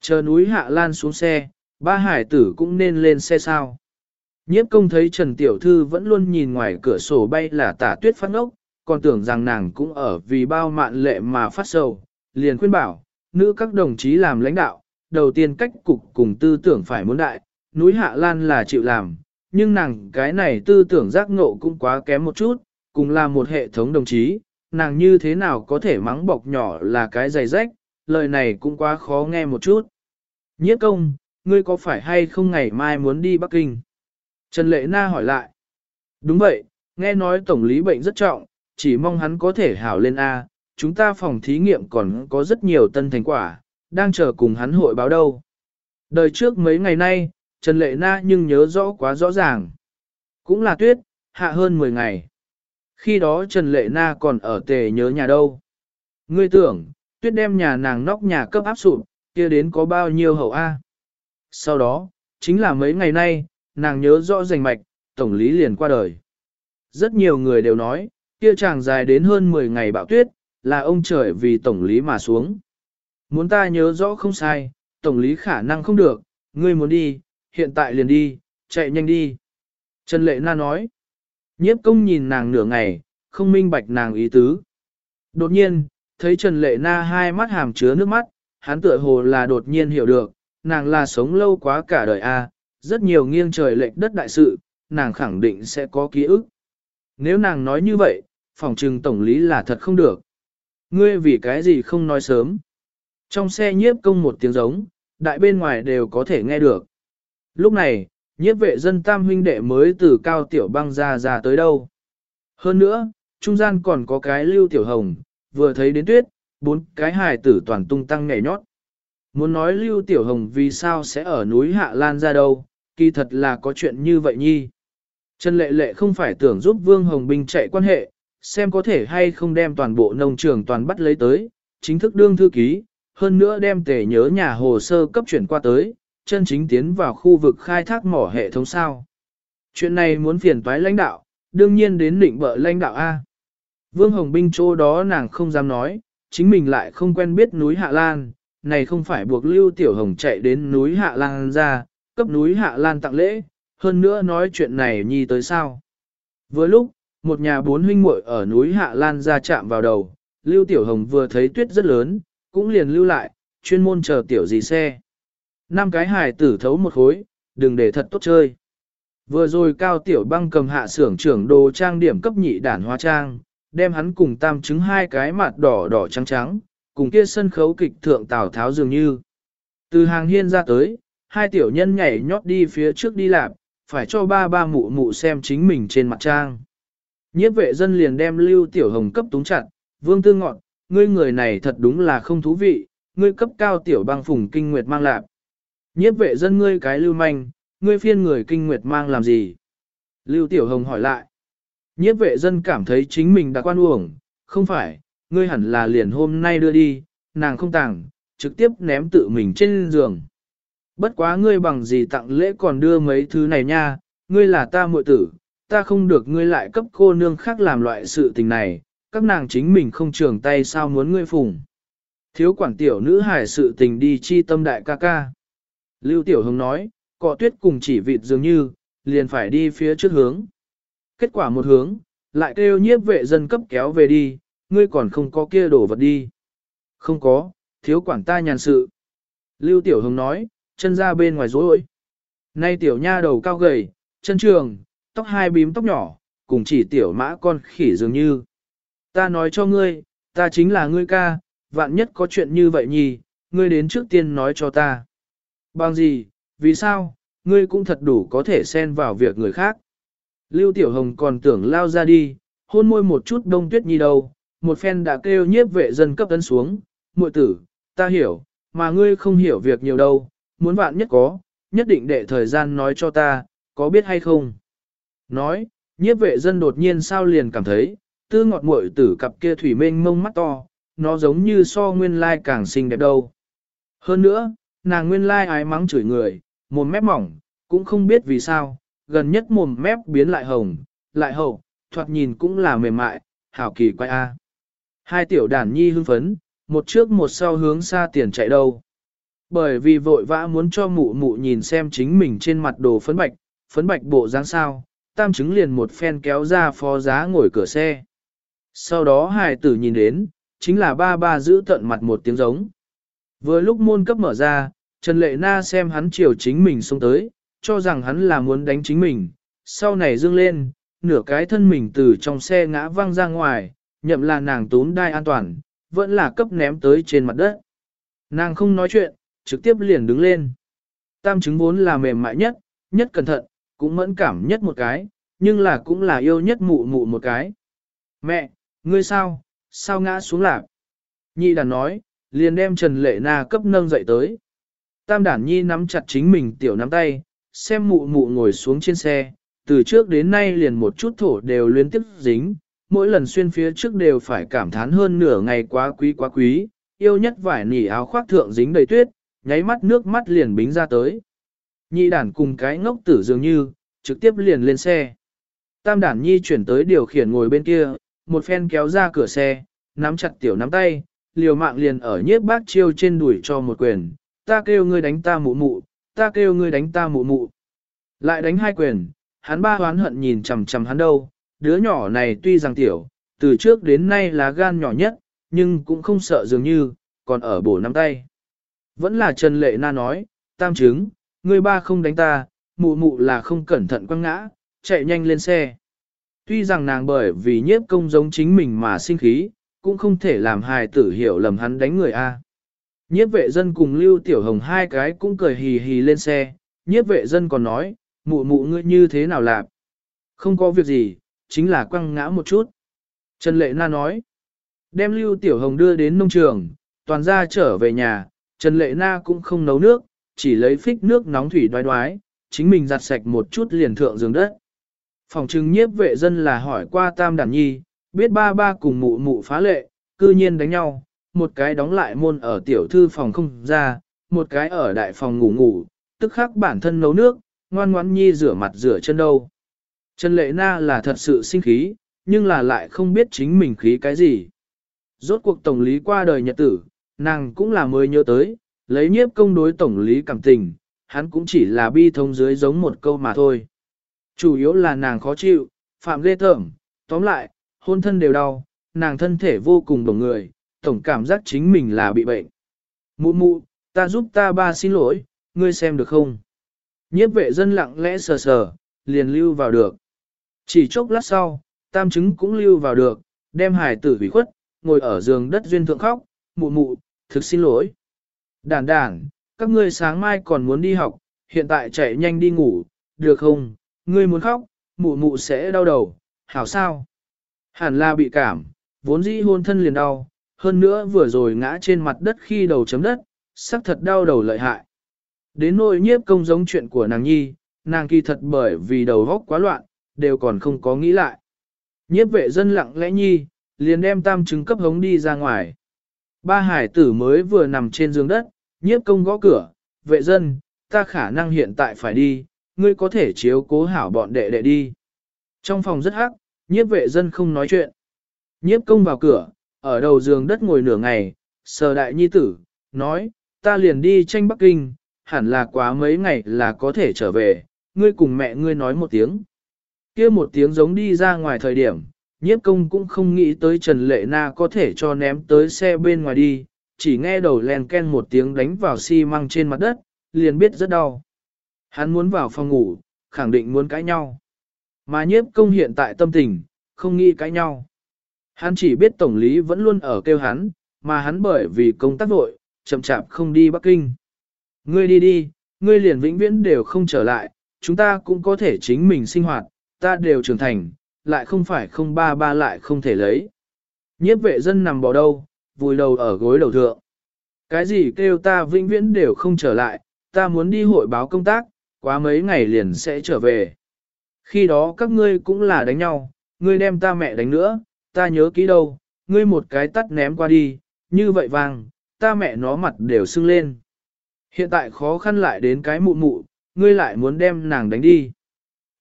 Chờ núi Hạ Lan xuống xe, ba hải tử cũng nên lên xe sao. Nhiếp công thấy Trần Tiểu Thư vẫn luôn nhìn ngoài cửa sổ bay là tả tuyết phát ngốc, còn tưởng rằng nàng cũng ở vì bao mạn lệ mà phát sầu, liền khuyên bảo, nữ các đồng chí làm lãnh đạo, đầu tiên cách cục cùng tư tưởng phải muốn đại, núi Hạ Lan là chịu làm, nhưng nàng cái này tư tưởng giác ngộ cũng quá kém một chút, cùng là một hệ thống đồng chí, nàng như thế nào có thể mắng bọc nhỏ là cái giày rách, lời này cũng quá khó nghe một chút. Nhiếp công, ngươi có phải hay không ngày mai muốn đi Bắc Kinh? Trần Lệ Na hỏi lại. Đúng vậy, nghe nói tổng lý bệnh rất trọng, chỉ mong hắn có thể hảo lên A, chúng ta phòng thí nghiệm còn có rất nhiều tân thành quả, đang chờ cùng hắn hội báo đâu. Đời trước mấy ngày nay, Trần Lệ Na nhưng nhớ rõ quá rõ ràng. Cũng là tuyết, hạ hơn 10 ngày. Khi đó Trần Lệ Na còn ở tề nhớ nhà đâu. Ngươi tưởng, tuyết đem nhà nàng nóc nhà cấp áp sụp, kia đến có bao nhiêu hậu A. Sau đó, chính là mấy ngày nay, nàng nhớ rõ rành mạch, tổng lý liền qua đời. Rất nhiều người đều nói, kia chàng dài đến hơn 10 ngày bão tuyết, là ông trời vì tổng lý mà xuống. Muốn ta nhớ rõ không sai, tổng lý khả năng không được, ngươi muốn đi, hiện tại liền đi, chạy nhanh đi. Trần Lệ Na nói, nhiếp công nhìn nàng nửa ngày, không minh bạch nàng ý tứ. Đột nhiên, thấy Trần Lệ Na hai mắt hàm chứa nước mắt, hắn tựa hồ là đột nhiên hiểu được, nàng là sống lâu quá cả đời a, rất nhiều nghiêng trời lệch đất đại sự, nàng khẳng định sẽ có ký ức. Nếu nàng nói như vậy, phòng trừng tổng lý là thật không được. Ngươi vì cái gì không nói sớm. Trong xe nhiếp công một tiếng giống, đại bên ngoài đều có thể nghe được. Lúc này, nhiếp vệ dân tam huynh đệ mới từ cao tiểu băng ra ra tới đâu. Hơn nữa, trung gian còn có cái lưu tiểu hồng, vừa thấy đến tuyết, bốn cái hài tử toàn tung tăng nhảy nhót. Muốn nói lưu tiểu hồng vì sao sẽ ở núi Hạ Lan ra đâu, kỳ thật là có chuyện như vậy nhi. Trần Lệ Lệ không phải tưởng giúp Vương Hồng Binh chạy quan hệ, xem có thể hay không đem toàn bộ nông trường toàn bắt lấy tới, chính thức đương thư ký, hơn nữa đem tể nhớ nhà hồ sơ cấp chuyển qua tới, chân chính tiến vào khu vực khai thác mỏ hệ thống sao. Chuyện này muốn phiền toái lãnh đạo, đương nhiên đến định bợ lãnh đạo A. Vương Hồng Binh chỗ đó nàng không dám nói, chính mình lại không quen biết núi Hạ Lan, này không phải buộc Lưu Tiểu Hồng chạy đến núi Hạ Lan ra, cấp núi Hạ Lan tặng lễ, hơn nữa nói chuyện này nhi tới sao. Vừa lúc, một nhà bốn huynh muội ở núi Hạ Lan ra chạm vào đầu, Lưu Tiểu Hồng vừa thấy tuyết rất lớn, cũng liền lưu lại, chuyên môn chờ tiểu gì xe. Năm cái hài tử thấu một khối, đừng để thật tốt chơi. Vừa rồi cao tiểu băng cầm hạ xưởng trưởng đồ trang điểm cấp nhị đản hóa trang, đem hắn cùng tam chứng hai cái mặt đỏ đỏ trắng trắng, cùng kia sân khấu kịch thượng Tào Tháo dường như. Từ hàng hiên ra tới, hai tiểu nhân nhảy nhót đi phía trước đi làm, phải cho ba ba mụ mụ xem chính mình trên mặt trang. Nhiếp vệ dân liền đem lưu tiểu hồng cấp túng chặt, vương tư ngọn, ngươi người này thật đúng là không thú vị, ngươi cấp cao tiểu băng phùng kinh nguyệt mang lạp. Nhiếp vệ dân ngươi cái lưu manh, ngươi phiên người kinh nguyệt mang làm gì? Lưu tiểu hồng hỏi lại. Nhiếp vệ dân cảm thấy chính mình đã quan uổng, không phải, ngươi hẳn là liền hôm nay đưa đi, nàng không tàng, trực tiếp ném tự mình trên giường. Bất quá ngươi bằng gì tặng lễ còn đưa mấy thứ này nha, ngươi là ta muội tử, ta không được ngươi lại cấp cô nương khác làm loại sự tình này, các nàng chính mình không trường tay sao muốn ngươi phùng. Thiếu quản tiểu nữ hải sự tình đi chi tâm đại ca ca. Lưu Tiểu Hồng nói, cọ tuyết cùng chỉ vịt dường như, liền phải đi phía trước hướng. Kết quả một hướng, lại kêu nhiếp vệ dân cấp kéo về đi, ngươi còn không có kia đổ vật đi. Không có, thiếu quản ta nhàn sự. Lưu Tiểu Hồng nói, chân ra bên ngoài rối. Nay tiểu nha đầu cao gầy, chân trường, tóc hai bím tóc nhỏ, cùng chỉ tiểu mã con khỉ dường như. Ta nói cho ngươi, ta chính là ngươi ca, vạn nhất có chuyện như vậy nhì, ngươi đến trước tiên nói cho ta. Bằng gì, vì sao, ngươi cũng thật đủ có thể xen vào việc người khác. Lưu Tiểu Hồng còn tưởng lao ra đi, hôn môi một chút đông tuyết nhi đầu, một phen đã kêu nhiếp vệ dân cấp tấn xuống, muội tử, ta hiểu, mà ngươi không hiểu việc nhiều đâu, muốn vạn nhất có, nhất định để thời gian nói cho ta, có biết hay không. Nói, nhiếp vệ dân đột nhiên sao liền cảm thấy, tư ngọt muội tử cặp kia thủy mênh mông mắt to, nó giống như so nguyên lai càng xinh đẹp đâu. Hơn nữa, nàng nguyên lai ái mắng chửi người, mồm mép mỏng, cũng không biết vì sao, gần nhất mồm mép biến lại hồng, lại hậu, thoạt nhìn cũng là mềm mại, hảo kỳ quay a. Hai tiểu đàn nhi hưng phấn, một trước một sau hướng xa tiền chạy đâu. Bởi vì vội vã muốn cho mụ mụ nhìn xem chính mình trên mặt đồ phấn bạch, phấn bạch bộ dáng sao, tam chứng liền một phen kéo ra phó giá ngồi cửa xe. Sau đó hài tử nhìn đến, chính là ba ba giữ tận mặt một tiếng giống. Vừa lúc môn cấp mở ra, Trần Lệ Na xem hắn chiều chính mình xông tới, cho rằng hắn là muốn đánh chính mình, sau này dương lên, nửa cái thân mình từ trong xe ngã văng ra ngoài, nhậm là nàng tốn đai an toàn, vẫn là cấp ném tới trên mặt đất. Nàng không nói chuyện, trực tiếp liền đứng lên. Tam chứng vốn là mềm mại nhất, nhất cẩn thận, cũng mẫn cảm nhất một cái, nhưng là cũng là yêu nhất mụ mụ một cái. Mẹ, ngươi sao, sao ngã xuống lạc? Nhi đàn nói, liền đem Trần Lệ Na cấp nâng dậy tới. Tam đản nhi nắm chặt chính mình tiểu nắm tay, xem mụ mụ ngồi xuống trên xe, từ trước đến nay liền một chút thổ đều liên tiếp dính, mỗi lần xuyên phía trước đều phải cảm thán hơn nửa ngày quá quý quá quý, yêu nhất vải nỉ áo khoác thượng dính đầy tuyết, nháy mắt nước mắt liền bính ra tới. Nhị đản cùng cái ngốc tử dường như, trực tiếp liền lên xe. Tam đản nhi chuyển tới điều khiển ngồi bên kia, một phen kéo ra cửa xe, nắm chặt tiểu nắm tay, liều mạng liền ở nhiếp bác chiêu trên đuổi cho một quyền, ta kêu ngươi đánh ta mụ mụ, ta kêu ngươi đánh ta mụ mụ. Lại đánh hai quyền, hắn ba hoán hận nhìn chằm chằm hắn đâu, đứa nhỏ này tuy rằng tiểu, từ trước đến nay là gan nhỏ nhất, nhưng cũng không sợ dường như, còn ở bổ nắm tay. Vẫn là Trần Lệ Na nói, tam chứng, người ba không đánh ta, mụ mụ là không cẩn thận quăng ngã, chạy nhanh lên xe. Tuy rằng nàng bởi vì nhiếp công giống chính mình mà sinh khí, cũng không thể làm hài tử hiểu lầm hắn đánh người A. Nhiếp vệ dân cùng Lưu Tiểu Hồng hai cái cũng cười hì hì lên xe, nhiếp vệ dân còn nói, mụ mụ ngươi như thế nào làm? Không có việc gì, chính là quăng ngã một chút. Trần Lệ Na nói, đem Lưu Tiểu Hồng đưa đến nông trường, toàn ra trở về nhà, Trần Lệ Na cũng không nấu nước, chỉ lấy phích nước nóng thủy đoái đoái, chính mình giặt sạch một chút liền thượng giường đất. Phòng trưng nhiếp vệ dân là hỏi qua tam Đản nhi, biết ba ba cùng mụ mụ phá lệ, cư nhiên đánh nhau, một cái đóng lại môn ở tiểu thư phòng không ra, một cái ở đại phòng ngủ ngủ, tức khắc bản thân nấu nước, ngoan ngoãn nhi rửa mặt rửa chân đâu. Trần Lệ Na là thật sự sinh khí, nhưng là lại không biết chính mình khí cái gì. Rốt cuộc tổng lý qua đời nhật tử, nàng cũng là mới nhớ tới, lấy nhiếp công đối tổng lý cảm tình, hắn cũng chỉ là bi thông dưới giống một câu mà thôi. Chủ yếu là nàng khó chịu, phạm ghê tởm, tóm lại, hôn thân đều đau, nàng thân thể vô cùng đồng người, tổng cảm giác chính mình là bị bệnh. Mụ mụ, ta giúp ta ba xin lỗi, ngươi xem được không? Nhiếp vệ dân lặng lẽ sờ sờ, liền lưu vào được. Chỉ chốc lát sau, tam chứng cũng lưu vào được, đem hải tử bị khuất, ngồi ở giường đất duyên thượng khóc, mụ mụ, thực xin lỗi. Đàn đàn, các ngươi sáng mai còn muốn đi học, hiện tại chạy nhanh đi ngủ, được không? Ngươi muốn khóc, mụ mụ sẽ đau đầu, hảo sao? Hẳn là bị cảm, vốn dĩ hôn thân liền đau, hơn nữa vừa rồi ngã trên mặt đất khi đầu chấm đất, sắc thật đau đầu lợi hại. Đến nỗi nhiếp công giống chuyện của nàng nhi, nàng kỳ thật bởi vì đầu góc quá loạn, đều còn không có nghĩ lại. Nhiếp vệ dân lặng lẽ nhi, liền đem tam chứng cấp hống đi ra ngoài. Ba hải tử mới vừa nằm trên giường đất, nhiếp công gõ cửa, vệ dân, ta khả năng hiện tại phải đi, ngươi có thể chiếu cố hảo bọn đệ đệ đi. Trong phòng rất hắc, nhiếp vệ dân không nói chuyện. Nhiếp công vào cửa, ở đầu giường đất ngồi nửa ngày, sờ đại nhi tử, nói, ta liền đi tranh Bắc Kinh, hẳn là quá mấy ngày là có thể trở về, ngươi cùng mẹ ngươi nói một tiếng. kia một tiếng giống đi ra ngoài thời điểm, nhiếp công cũng không nghĩ tới Trần Lệ Na có thể cho ném tới xe bên ngoài đi, chỉ nghe đầu len ken một tiếng đánh vào xi măng trên mặt đất, liền biết rất đau. Hắn muốn vào phòng ngủ, khẳng định muốn cãi nhau. Mà nhiếp công hiện tại tâm tình, không nghĩ cãi nhau. Hắn chỉ biết tổng lý vẫn luôn ở kêu hắn, mà hắn bởi vì công tác vội, chậm chạp không đi Bắc Kinh. Ngươi đi đi, ngươi liền vĩnh viễn đều không trở lại, chúng ta cũng có thể chính mình sinh hoạt, ta đều trưởng thành, lại không phải không ba ba lại không thể lấy. Nhiếp vệ dân nằm bò đâu, vùi đầu ở gối đầu thượng. Cái gì kêu ta vĩnh viễn đều không trở lại, ta muốn đi hội báo công tác, quá mấy ngày liền sẽ trở về. Khi đó các ngươi cũng là đánh nhau, ngươi đem ta mẹ đánh nữa, ta nhớ kỹ đâu, ngươi một cái tắt ném qua đi, như vậy vàng, ta mẹ nó mặt đều sưng lên. Hiện tại khó khăn lại đến cái mụ mụ, ngươi lại muốn đem nàng đánh đi.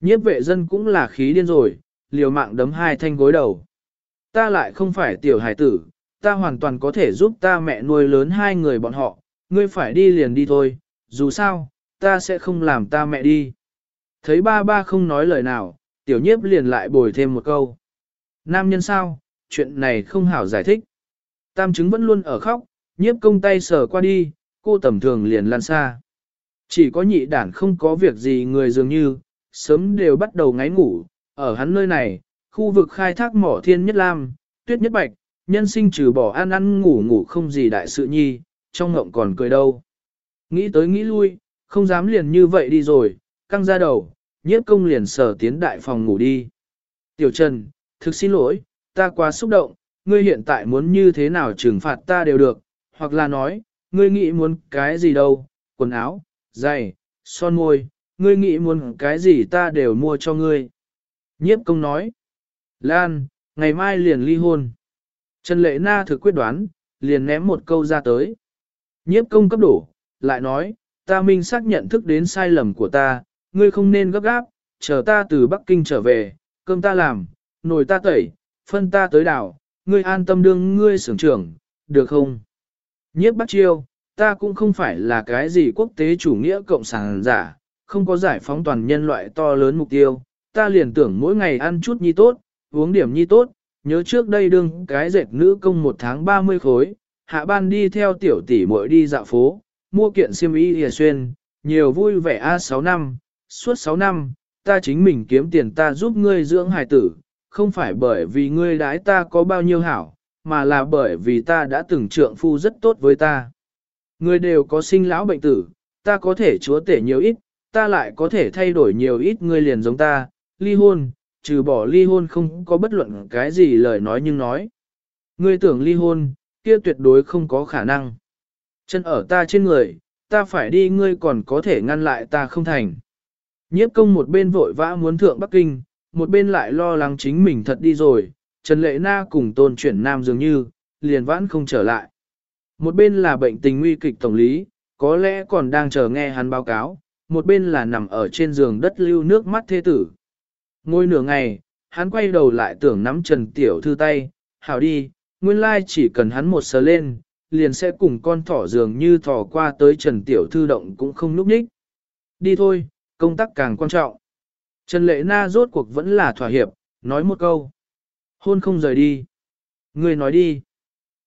Nhiếp vệ dân cũng là khí điên rồi, liều mạng đấm hai thanh gối đầu. Ta lại không phải tiểu hải tử, ta hoàn toàn có thể giúp ta mẹ nuôi lớn hai người bọn họ, ngươi phải đi liền đi thôi, dù sao, ta sẽ không làm ta mẹ đi. Thấy ba ba không nói lời nào, tiểu nhiếp liền lại bồi thêm một câu. Nam nhân sao, chuyện này không hảo giải thích. Tam chứng vẫn luôn ở khóc, nhiếp công tay sờ qua đi, cô tầm thường liền lan xa. Chỉ có nhị đản không có việc gì người dường như, sớm đều bắt đầu ngáy ngủ, ở hắn nơi này, khu vực khai thác mỏ thiên nhất lam, tuyết nhất bạch, nhân sinh trừ bỏ ăn ăn ngủ ngủ không gì đại sự nhi, trong ngộng còn cười đâu. Nghĩ tới nghĩ lui, không dám liền như vậy đi rồi, căng ra đầu, nhiếp công liền sở tiến đại phòng ngủ đi. Tiểu Trần, thực xin lỗi, ta quá xúc động, ngươi hiện tại muốn như thế nào trừng phạt ta đều được, hoặc là nói, ngươi nghĩ muốn cái gì đâu, quần áo, giày, son môi, ngươi nghĩ muốn cái gì ta đều mua cho ngươi. Nhiếp công nói, Lan, ngày mai liền ly hôn. Trần Lệ Na thực quyết đoán, liền ném một câu ra tới. Nhiếp công cấp đủ, lại nói, ta minh xác nhận thức đến sai lầm của ta, ngươi không nên gấp gáp, chờ ta từ Bắc Kinh trở về, cơm ta làm, nồi ta tẩy, phân ta tới đảo, ngươi an tâm đương ngươi sưởng trưởng, được không? Nhiếp bắt chiêu, ta cũng không phải là cái gì quốc tế chủ nghĩa cộng sản giả, không có giải phóng toàn nhân loại to lớn mục tiêu, ta liền tưởng mỗi ngày ăn chút nhi tốt, uống điểm nhi tốt, nhớ trước đây đương cái dệt nữ công một tháng 30 khối, hạ ban đi theo tiểu tỷ muội đi dạo phố, mua kiện xiêm y hìa xuyên, nhiều vui vẻ a 6 năm, suốt 6 năm, ta chính mình kiếm tiền ta giúp ngươi dưỡng hài tử, không phải bởi vì ngươi đái ta có bao nhiêu hảo, mà là bởi vì ta đã từng trượng phu rất tốt với ta. Ngươi đều có sinh lão bệnh tử, ta có thể chúa tể nhiều ít, ta lại có thể thay đổi nhiều ít ngươi liền giống ta, ly hôn, trừ bỏ ly hôn không có bất luận cái gì lời nói nhưng nói. Ngươi tưởng ly hôn, kia tuyệt đối không có khả năng. Chân ở ta trên người, ta phải đi ngươi còn có thể ngăn lại ta không thành. Nhiếp công một bên vội vã muốn thượng Bắc Kinh, một bên lại lo lắng chính mình thật đi rồi, Trần Lệ Na cùng tôn chuyển nam dường như, liền vãn không trở lại. Một bên là bệnh tình nguy kịch tổng lý, có lẽ còn đang chờ nghe hắn báo cáo, một bên là nằm ở trên giường đất lưu nước mắt thế tử. Ngồi nửa ngày, hắn quay đầu lại tưởng nắm Trần Tiểu Thư tay, hảo đi, nguyên lai chỉ cần hắn một sờ lên, liền sẽ cùng con thỏ dường như thỏ qua tới Trần Tiểu Thư động cũng không núp ních. Đi thôi, công tác càng quan trọng. Trần Lệ Na rốt cuộc vẫn là thỏa hiệp, nói một câu. Hôn không rời đi. Người nói đi.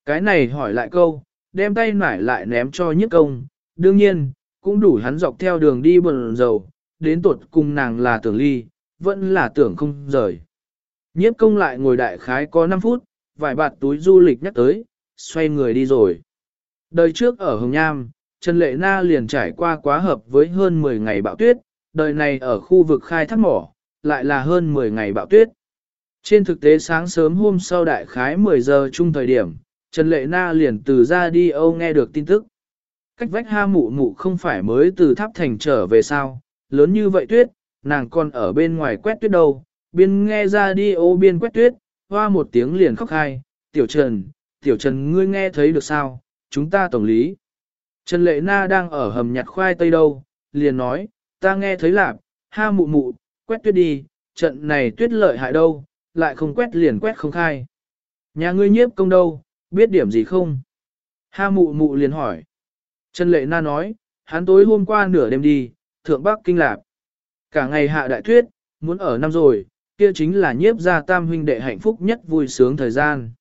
Cái này hỏi lại câu, đem tay nải lại ném cho nhất công. Đương nhiên, cũng đủ hắn dọc theo đường đi bần dầu, đến tột cùng nàng là tưởng ly, vẫn là tưởng không rời. Nhiếp công lại ngồi đại khái có 5 phút, vài bạt túi du lịch nhắc tới, xoay người đi rồi. Đời trước ở Hồng Nham, Trần Lệ Na liền trải qua quá hợp với hơn 10 ngày bão tuyết, đời này ở khu vực khai thác mỏ, lại là hơn 10 ngày bão tuyết. Trên thực tế sáng sớm hôm sau đại khái 10 giờ chung thời điểm, Trần Lệ Na liền từ ra đi Âu nghe được tin tức. Cách vách ha mụ mụ không phải mới từ tháp thành trở về sao, lớn như vậy tuyết, nàng còn ở bên ngoài quét tuyết đâu, biên nghe ra đi ô biên quét tuyết, hoa một tiếng liền khóc hai, tiểu trần, tiểu trần ngươi nghe thấy được sao, chúng ta tổng lý. Trần Lệ Na đang ở hầm nhặt khoai tây đâu, liền nói, ta nghe thấy lạp, ha mụ mụ, quét tuyết đi, trận này tuyết lợi hại đâu, lại không quét liền quét không khai. Nhà ngươi nhiếp công đâu, biết điểm gì không? Ha mụ mụ liền hỏi. Trần Lệ Na nói, hắn tối hôm qua nửa đêm đi, thượng Bắc Kinh Lạp. Cả ngày hạ đại tuyết, muốn ở năm rồi, kia chính là nhiếp gia tam huynh đệ hạnh phúc nhất vui sướng thời gian.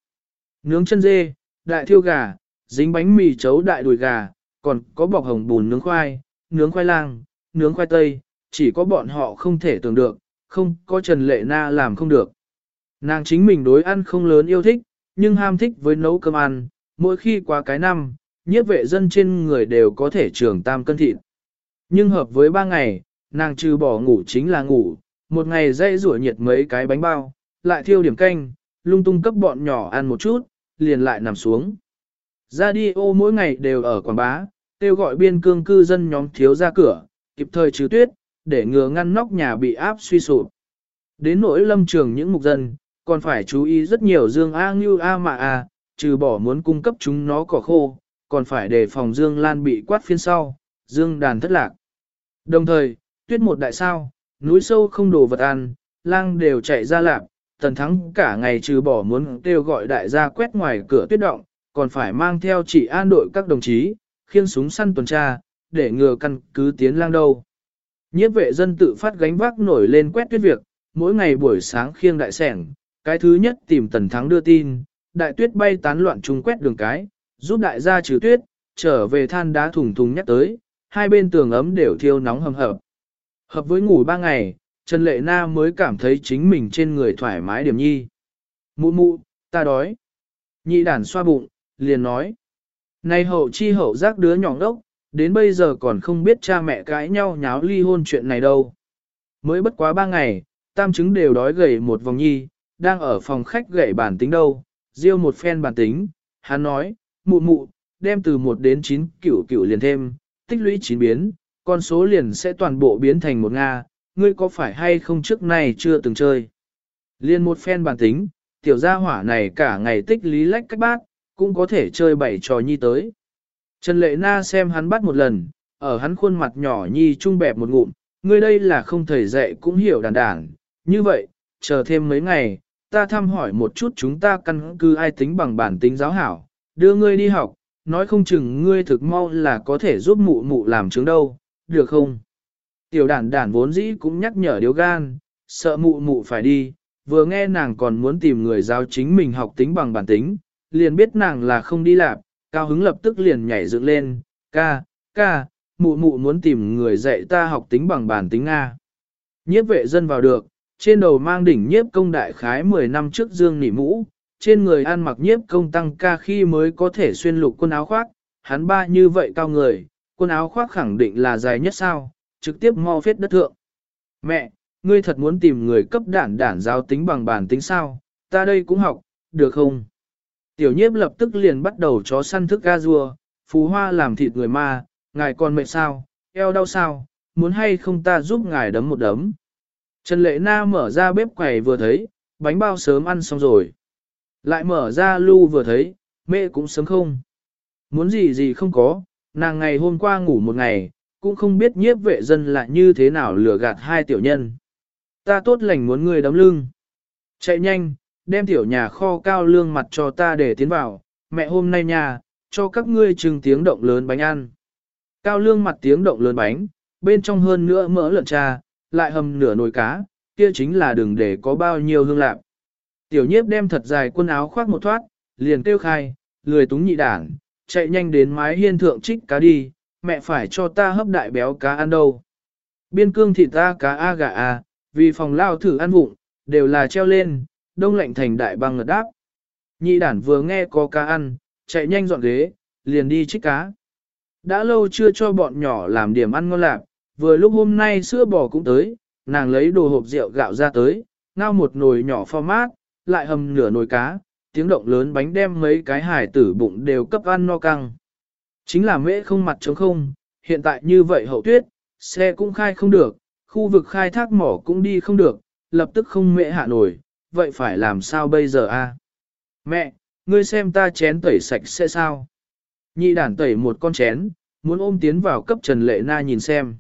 Nướng chân dê, đại thiêu gà, dính bánh mì chấu đại đùi gà, còn có bọc hồng bùn nướng khoai, nướng khoai lang, nướng khoai tây, chỉ có bọn họ không thể tưởng được, không có Trần Lệ Na làm không được. Nàng chính mình đối ăn không lớn yêu thích, nhưng ham thích với nấu cơm ăn, mỗi khi qua cái năm, nhiếp vệ dân trên người đều có thể trường tam cân thịt. Nhưng hợp với ba ngày, nàng trừ bỏ ngủ chính là ngủ, một ngày dây rủa nhiệt mấy cái bánh bao, lại thiêu điểm canh, lung tung cấp bọn nhỏ ăn một chút, liền lại nằm xuống. Radio mỗi ngày đều ở quảng bá, kêu gọi biên cương cư dân nhóm thiếu ra cửa, kịp thời trừ tuyết, để ngừa ngăn nóc nhà bị áp suy sụp. Đến nỗi lâm trường những mục dân, còn phải chú ý rất nhiều dương A như A mà A, trừ bỏ muốn cung cấp chúng nó cỏ khô, còn phải đề phòng dương lan bị quát phiên sau, dương đàn thất lạc. Đồng thời, tuyết một đại sao, núi sâu không đồ vật ăn, lang đều chạy ra lạp, tần thắng cả ngày trừ bỏ muốn kêu gọi đại gia quét ngoài cửa tuyết động, còn phải mang theo chỉ an đội các đồng chí, khiêng súng săn tuần tra, để ngừa căn cứ tiến lang đâu. Nhiếp vệ dân tự phát gánh vác nổi lên quét tuyết việc, mỗi ngày buổi sáng khiêng đại sẻng, cái thứ nhất tìm tần thắng đưa tin, đại tuyết bay tán loạn chung quét đường cái, giúp đại gia trừ tuyết, trở về than đá thùng thùng nhắc tới, hai bên tường ấm đều thiêu nóng hầm hập. Hợp với ngủ ba ngày, Trần Lệ Na mới cảm thấy chính mình trên người thoải mái điểm nhi. Mụ mụ, ta đói. Nhị đàn xoa bụng, liền nói. Này hậu chi hậu giác đứa nhỏ ngốc, đến bây giờ còn không biết cha mẹ cãi nhau nháo ly hôn chuyện này đâu. Mới bất quá ba ngày, tam chứng đều đói gầy một vòng nhi, đang ở phòng khách gậy bản tính đâu, riêu một phen bản tính, hắn nói, mụ mụ, đem từ 1 đến 9 cửu cửu liền thêm, tích lũy 9 biến, con số liền sẽ toàn bộ biến thành một Nga, ngươi có phải hay không trước này chưa từng chơi. Liên một phen bản tính, tiểu gia hỏa này cả ngày tích lý lách cách bát, cũng có thể chơi bảy trò nhi tới. Trần Lệ Na xem hắn bắt một lần, ở hắn khuôn mặt nhỏ nhi trung bẹp một ngụm, ngươi đây là không thầy dạy cũng hiểu đàn đàn. Như vậy, chờ thêm mấy ngày, ta thăm hỏi một chút chúng ta căn cứ ai tính bằng bản tính giáo hảo, đưa ngươi đi học, nói không chừng ngươi thực mau là có thể giúp mụ mụ làm chứng đâu, được không? Tiểu đản đản vốn dĩ cũng nhắc nhở điếu gan, sợ mụ mụ phải đi, vừa nghe nàng còn muốn tìm người giáo chính mình học tính bằng bản tính, liền biết nàng là không đi lạp. cao hứng lập tức liền nhảy dựng lên, ca, ca, mụ mụ muốn tìm người dạy ta học tính bằng bản tính Nga. Nhiếp vệ dân vào được, trên đầu mang đỉnh nhiếp công đại khái 10 năm trước dương nỉ mũ, trên người ăn mặc nhiếp công tăng ca khi mới có thể xuyên lục quân áo khoác, hắn ba như vậy cao người, quân áo khoác khẳng định là dài nhất sao, trực tiếp mo phết đất thượng. Mẹ, ngươi thật muốn tìm người cấp đản đản giáo tính bằng bản tính sao, ta đây cũng học, được không? Tiểu nhiếp lập tức liền bắt đầu chó săn thức ga rua, phú hoa làm thịt người ma, ngài còn mệt sao, eo đau sao, muốn hay không ta giúp ngài đấm một đấm. Trần Lệ Na mở ra bếp quầy vừa thấy, bánh bao sớm ăn xong rồi. Lại mở ra lưu vừa thấy, mẹ cũng sớm không. Muốn gì gì không có, nàng ngày hôm qua ngủ một ngày, cũng không biết nhiếp vệ dân là như thế nào lừa gạt hai tiểu nhân. Ta tốt lành muốn người đấm lưng. Chạy nhanh, đem tiểu nhà kho cao lương mặt cho ta để tiến vào, mẹ hôm nay nhà, cho các ngươi trừng tiếng động lớn bánh ăn. Cao lương mặt tiếng động lớn bánh, bên trong hơn nữa mỡ lợn trà, lại hầm nửa nồi cá, kia chính là đừng để có bao nhiêu hương lạc. Tiểu nhiếp đem thật dài quần áo khoác một thoát, liền kêu khai, lười túng nhị đảng, chạy nhanh đến mái hiên thượng trích cá đi, mẹ phải cho ta hấp đại béo cá ăn đâu. Biên cương thịt ta cá a gà a, vì phòng lao thử ăn vụng, đều là treo lên, đông lạnh thành đại băng ngật đáp. Nhị đản vừa nghe có cá ăn, chạy nhanh dọn ghế, liền đi trích cá. Đã lâu chưa cho bọn nhỏ làm điểm ăn ngon lạc, vừa lúc hôm nay sữa bò cũng tới, nàng lấy đồ hộp rượu gạo ra tới, ngao một nồi nhỏ pho mát, lại hầm nửa nồi cá, tiếng động lớn bánh đem mấy cái hải tử bụng đều cấp ăn no căng. Chính là mễ không mặt trống không, hiện tại như vậy hậu tuyết, xe cũng khai không được, khu vực khai thác mỏ cũng đi không được, lập tức không mễ hạ nổi, vậy phải làm sao bây giờ a? Mẹ, ngươi xem ta chén tẩy sạch sẽ sao? Nhị đản tẩy một con chén, muốn ôm tiến vào cấp Trần Lệ Na nhìn xem.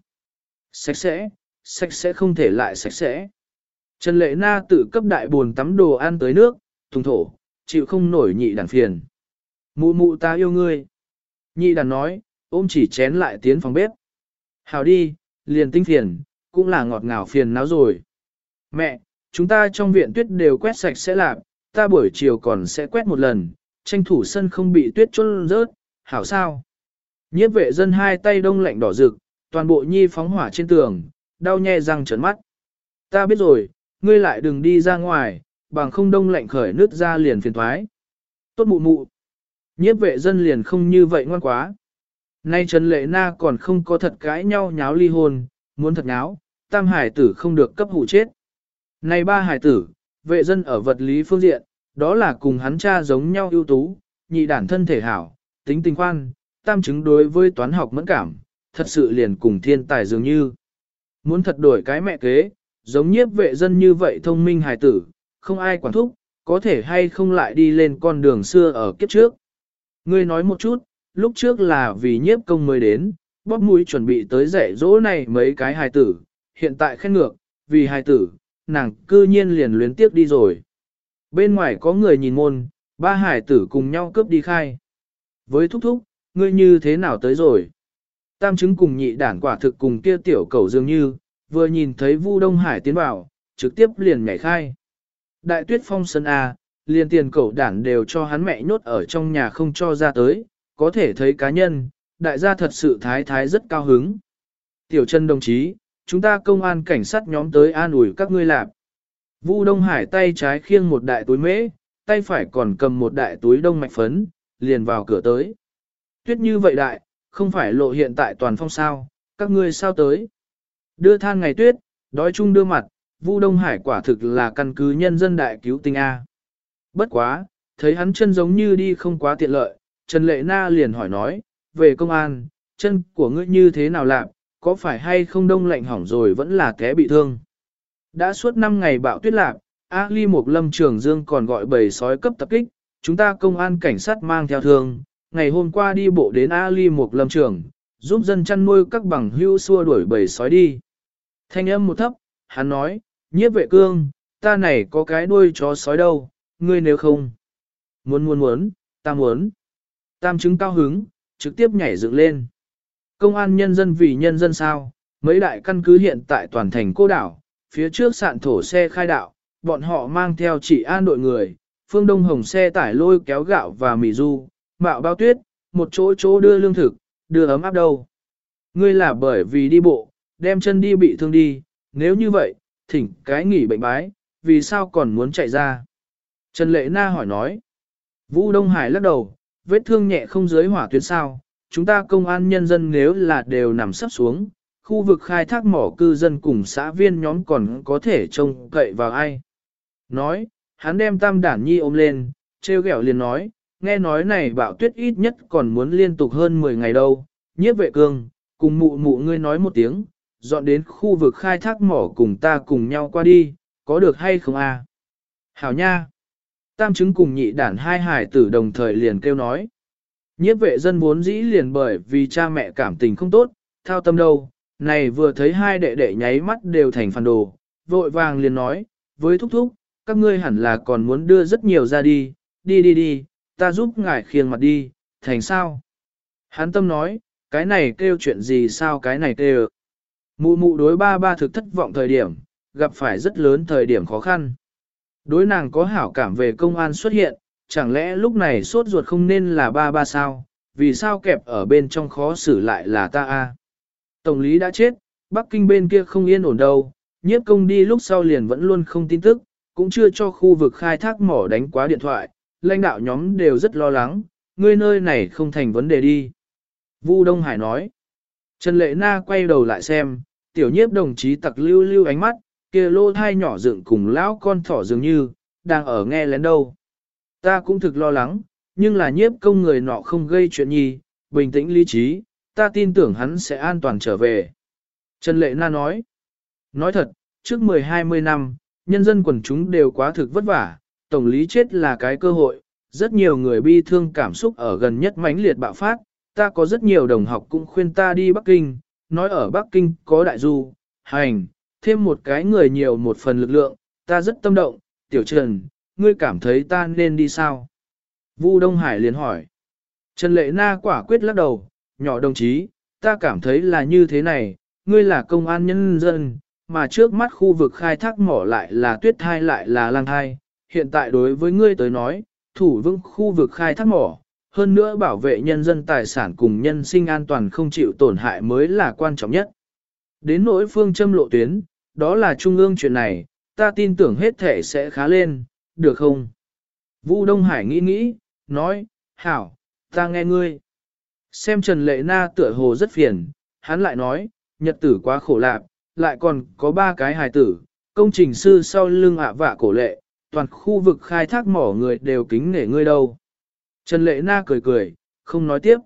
Sạch sẽ, sạch sẽ không thể lại sạch sẽ. Trần Lệ Na tự cấp đại buồn tắm đồ ăn tới nước, thùng thổ, chịu không nổi nhị đàn phiền. Mụ mụ ta yêu ngươi. Nhị đàn nói, ôm chỉ chén lại tiến phòng bếp. Hào đi, liền tinh phiền, cũng là ngọt ngào phiền não rồi. Mẹ, chúng ta trong viện tuyết đều quét sạch sẽ làm, ta buổi chiều còn sẽ quét một lần, tranh thủ sân không bị tuyết trôn rớt, hảo sao? Nhiếp vệ dân hai tay đông lạnh đỏ rực, toàn bộ nhi phóng hỏa trên tường, đau nhè răng trấn mắt. Ta biết rồi, ngươi lại đừng đi ra ngoài, bằng không đông lạnh khởi nước ra liền phiền thoái. Tốt mụ mụ. Nhiếp vệ dân liền không như vậy ngoan quá. Nay Trần Lệ Na còn không có thật cãi nhau nháo ly hôn, muốn thật nháo, tam hải tử không được cấp hủ chết. Nay ba hải tử, vệ dân ở vật lý phương diện, đó là cùng hắn cha giống nhau ưu tú, nhị đản thân thể hảo, tính tình khoan, tam chứng đối với toán học mẫn cảm, thật sự liền cùng thiên tài dường như. Muốn thật đổi cái mẹ kế, giống nhiếp vệ dân như vậy thông minh hài tử, không ai quản thúc, có thể hay không lại đi lên con đường xưa ở kiếp trước. Ngươi nói một chút, lúc trước là vì nhiếp công mới đến, bóp mũi chuẩn bị tới dạy dỗ này mấy cái hài tử, hiện tại khen ngược, vì hài tử, nàng cư nhiên liền luyến tiếc đi rồi. Bên ngoài có người nhìn môn, ba hài tử cùng nhau cướp đi khai. Với thúc thúc, ngươi như thế nào tới rồi? Tam chứng cùng nhị đản quả thực cùng kia tiểu cầu dường như, vừa nhìn thấy Vu Đông Hải tiến vào, trực tiếp liền nhảy khai. Đại tuyết phong sân A, liền tiền cậu đản đều cho hắn mẹ nhốt ở trong nhà không cho ra tới, có thể thấy cá nhân, đại gia thật sự thái thái rất cao hứng. Tiểu chân đồng chí, chúng ta công an cảnh sát nhóm tới an ủi các ngươi lạp. Vu Đông Hải tay trái khiêng một đại túi mễ, tay phải còn cầm một đại túi đông mạch phấn, liền vào cửa tới. Tuyết như vậy đại, không phải lộ hiện tại toàn phong sao, các ngươi sao tới. Đưa than ngày tuyết, đói chung đưa mặt, Vu Đông Hải quả thực là căn cứ nhân dân đại cứu tinh A. Bất quá, thấy hắn chân giống như đi không quá tiện lợi, Trần Lệ Na liền hỏi nói, về công an, chân của ngươi như thế nào lạc, có phải hay không đông lạnh hỏng rồi vẫn là té bị thương. Đã suốt 5 ngày bão tuyết lạc, A Ly Mục Lâm Trường Dương còn gọi bầy sói cấp tập kích, chúng ta công an cảnh sát mang theo thương, ngày hôm qua đi bộ đến A Ly Mục Lâm Trường, giúp dân chăn nuôi các bằng hưu xua đuổi bầy sói đi. Thanh âm một thấp, hắn nói, nhiếp vệ cương, ta này có cái đuôi chó sói đâu, ngươi nếu không. Muốn muốn muốn, ta muốn. Tam chứng cao hứng, trực tiếp nhảy dựng lên. Công an nhân dân vì nhân dân sao, mấy đại căn cứ hiện tại toàn thành cô đảo, phía trước sạn thổ xe khai đạo, bọn họ mang theo chỉ an đội người, phương đông hồng xe tải lôi kéo gạo và mì du, mạo bao tuyết, một chỗ chỗ đưa lương thực, đưa ấm áp đâu. Ngươi là bởi vì đi bộ, đem chân đi bị thương đi, nếu như vậy, thỉnh cái nghỉ bệnh bái, vì sao còn muốn chạy ra? Trần Lệ Na hỏi nói. Vũ Đông Hải lắc đầu, vết thương nhẹ không dưới hỏa tuyến sao, chúng ta công an nhân dân nếu là đều nằm sắp xuống, khu vực khai thác mỏ cư dân cùng xã viên nhóm còn có thể trông cậy vào ai. Nói, hắn đem tam đản nhi ôm lên, treo ghẹo liền nói, nghe nói này bạo tuyết ít nhất còn muốn liên tục hơn 10 ngày đâu, nhiếp vệ cương, cùng mụ mụ ngươi nói một tiếng, dọn đến khu vực khai thác mỏ cùng ta cùng nhau qua đi, có được hay không a? À? Hảo nha! Tam chứng cùng nhị đản hai hải tử đồng thời liền kêu nói. Nhiếp vệ dân vốn dĩ liền bởi vì cha mẹ cảm tình không tốt, thao tâm đâu, này vừa thấy hai đệ đệ nháy mắt đều thành phản đồ, vội vàng liền nói, với thúc thúc, các ngươi hẳn là còn muốn đưa rất nhiều ra đi, đi đi đi, ta giúp ngài khiêng mặt đi, thành sao? Hắn tâm nói, cái này kêu chuyện gì sao cái này kêu. Mụ mụ đối ba ba thực thất vọng thời điểm, gặp phải rất lớn thời điểm khó khăn. Đối nàng có hảo cảm về công an xuất hiện, chẳng lẽ lúc này sốt ruột không nên là ba ba sao, vì sao kẹp ở bên trong khó xử lại là ta a? Tổng lý đã chết, Bắc Kinh bên kia không yên ổn đâu, nhiếp công đi lúc sau liền vẫn luôn không tin tức, cũng chưa cho khu vực khai thác mỏ đánh quá điện thoại, lãnh đạo nhóm đều rất lo lắng, ngươi nơi này không thành vấn đề đi. Vu Đông Hải nói, Trần Lệ Na quay đầu lại xem, tiểu nhiếp đồng chí tặc lưu lưu ánh mắt, kia lô thai nhỏ dựng cùng lão con thỏ dường như, đang ở nghe lén đâu. Ta cũng thực lo lắng, nhưng là nhiếp công người nọ không gây chuyện nhi, bình tĩnh lý trí, ta tin tưởng hắn sẽ an toàn trở về. Trần Lệ Na nói, nói thật, trước 10-20 năm, nhân dân quần chúng đều quá thực vất vả, tổng lý chết là cái cơ hội, rất nhiều người bi thương cảm xúc ở gần nhất mãnh liệt bạo phát, ta có rất nhiều đồng học cũng khuyên ta đi Bắc Kinh, nói ở Bắc Kinh có đại du, hành, thêm một cái người nhiều một phần lực lượng, ta rất tâm động, tiểu trần, ngươi cảm thấy ta nên đi sao? Vu Đông Hải liền hỏi. Trần Lệ Na quả quyết lắc đầu, nhỏ đồng chí, ta cảm thấy là như thế này, ngươi là công an nhân dân, mà trước mắt khu vực khai thác mỏ lại là tuyết thai lại là lang thai. Hiện tại đối với ngươi tới nói, thủ vững khu vực khai thác mỏ, hơn nữa bảo vệ nhân dân tài sản cùng nhân sinh an toàn không chịu tổn hại mới là quan trọng nhất. Đến nỗi phương châm lộ tuyến, đó là trung ương chuyện này, ta tin tưởng hết thể sẽ khá lên, được không? Vũ Đông Hải nghĩ nghĩ, nói, hảo, ta nghe ngươi. Xem Trần Lệ Na tựa hồ rất phiền, hắn lại nói, nhật tử quá khổ lạc, lại còn có ba cái hài tử, công trình sư sau lưng ạ vạ cổ lệ, toàn khu vực khai thác mỏ người đều kính nể ngươi đâu. Trần Lệ Na cười cười, không nói tiếp.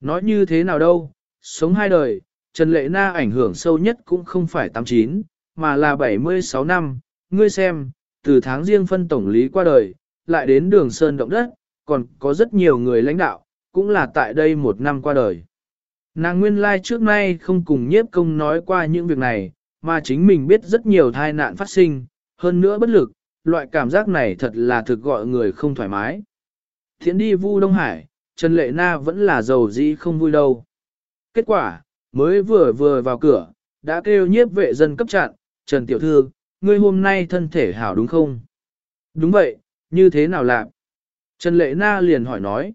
Nói như thế nào đâu, sống hai đời, Trần Lệ Na ảnh hưởng sâu nhất cũng không phải 89, mà là 76 năm, ngươi xem, từ tháng riêng phân tổng lý qua đời, lại đến đường Sơn Động Đất, còn có rất nhiều người lãnh đạo, cũng là tại đây một năm qua đời. Nàng nguyên lai like trước nay không cùng nhiếp công nói qua những việc này, mà chính mình biết rất nhiều tai nạn phát sinh, hơn nữa bất lực, loại cảm giác này thật là thực gọi người không thoải mái. Thiện đi Vu Đông Hải, Trần Lệ Na vẫn là giàu gì không vui đâu. Kết quả, mới vừa vừa vào cửa, đã kêu nhiếp vệ dân cấp chặn, Trần Tiểu Thư, ngươi hôm nay thân thể hảo đúng không? Đúng vậy, như thế nào làm? Trần Lệ Na liền hỏi nói.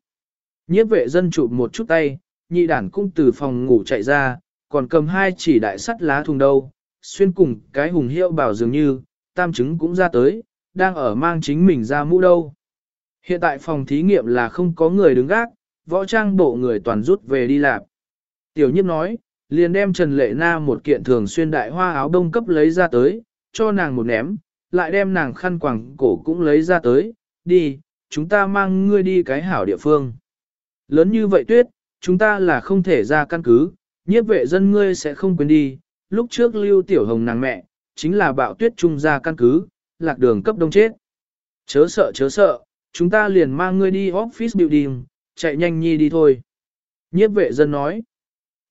Nhiếp vệ dân chụp một chút tay, nhị đản cũng từ phòng ngủ chạy ra, còn cầm hai chỉ đại sắt lá thùng đâu, xuyên cùng cái hùng hiệu bảo dường như, tam chứng cũng ra tới, đang ở mang chính mình ra mũ đâu. Hiện tại phòng thí nghiệm là không có người đứng gác, võ trang bộ người toàn rút về đi làm. Tiểu nhiếp nói, liền đem Trần Lệ Na một kiện thường xuyên đại hoa áo đông cấp lấy ra tới, cho nàng một ném, lại đem nàng khăn quàng cổ cũng lấy ra tới, đi, chúng ta mang ngươi đi cái hảo địa phương. Lớn như vậy tuyết, chúng ta là không thể ra căn cứ, nhiếp vệ dân ngươi sẽ không quên đi, lúc trước lưu tiểu hồng nàng mẹ, chính là bạo tuyết trung ra căn cứ, lạc đường cấp đông chết. Chớ sợ chớ sợ, chúng ta liền mang ngươi đi office building, chạy nhanh nhi đi thôi. Nhiếp vệ dân nói,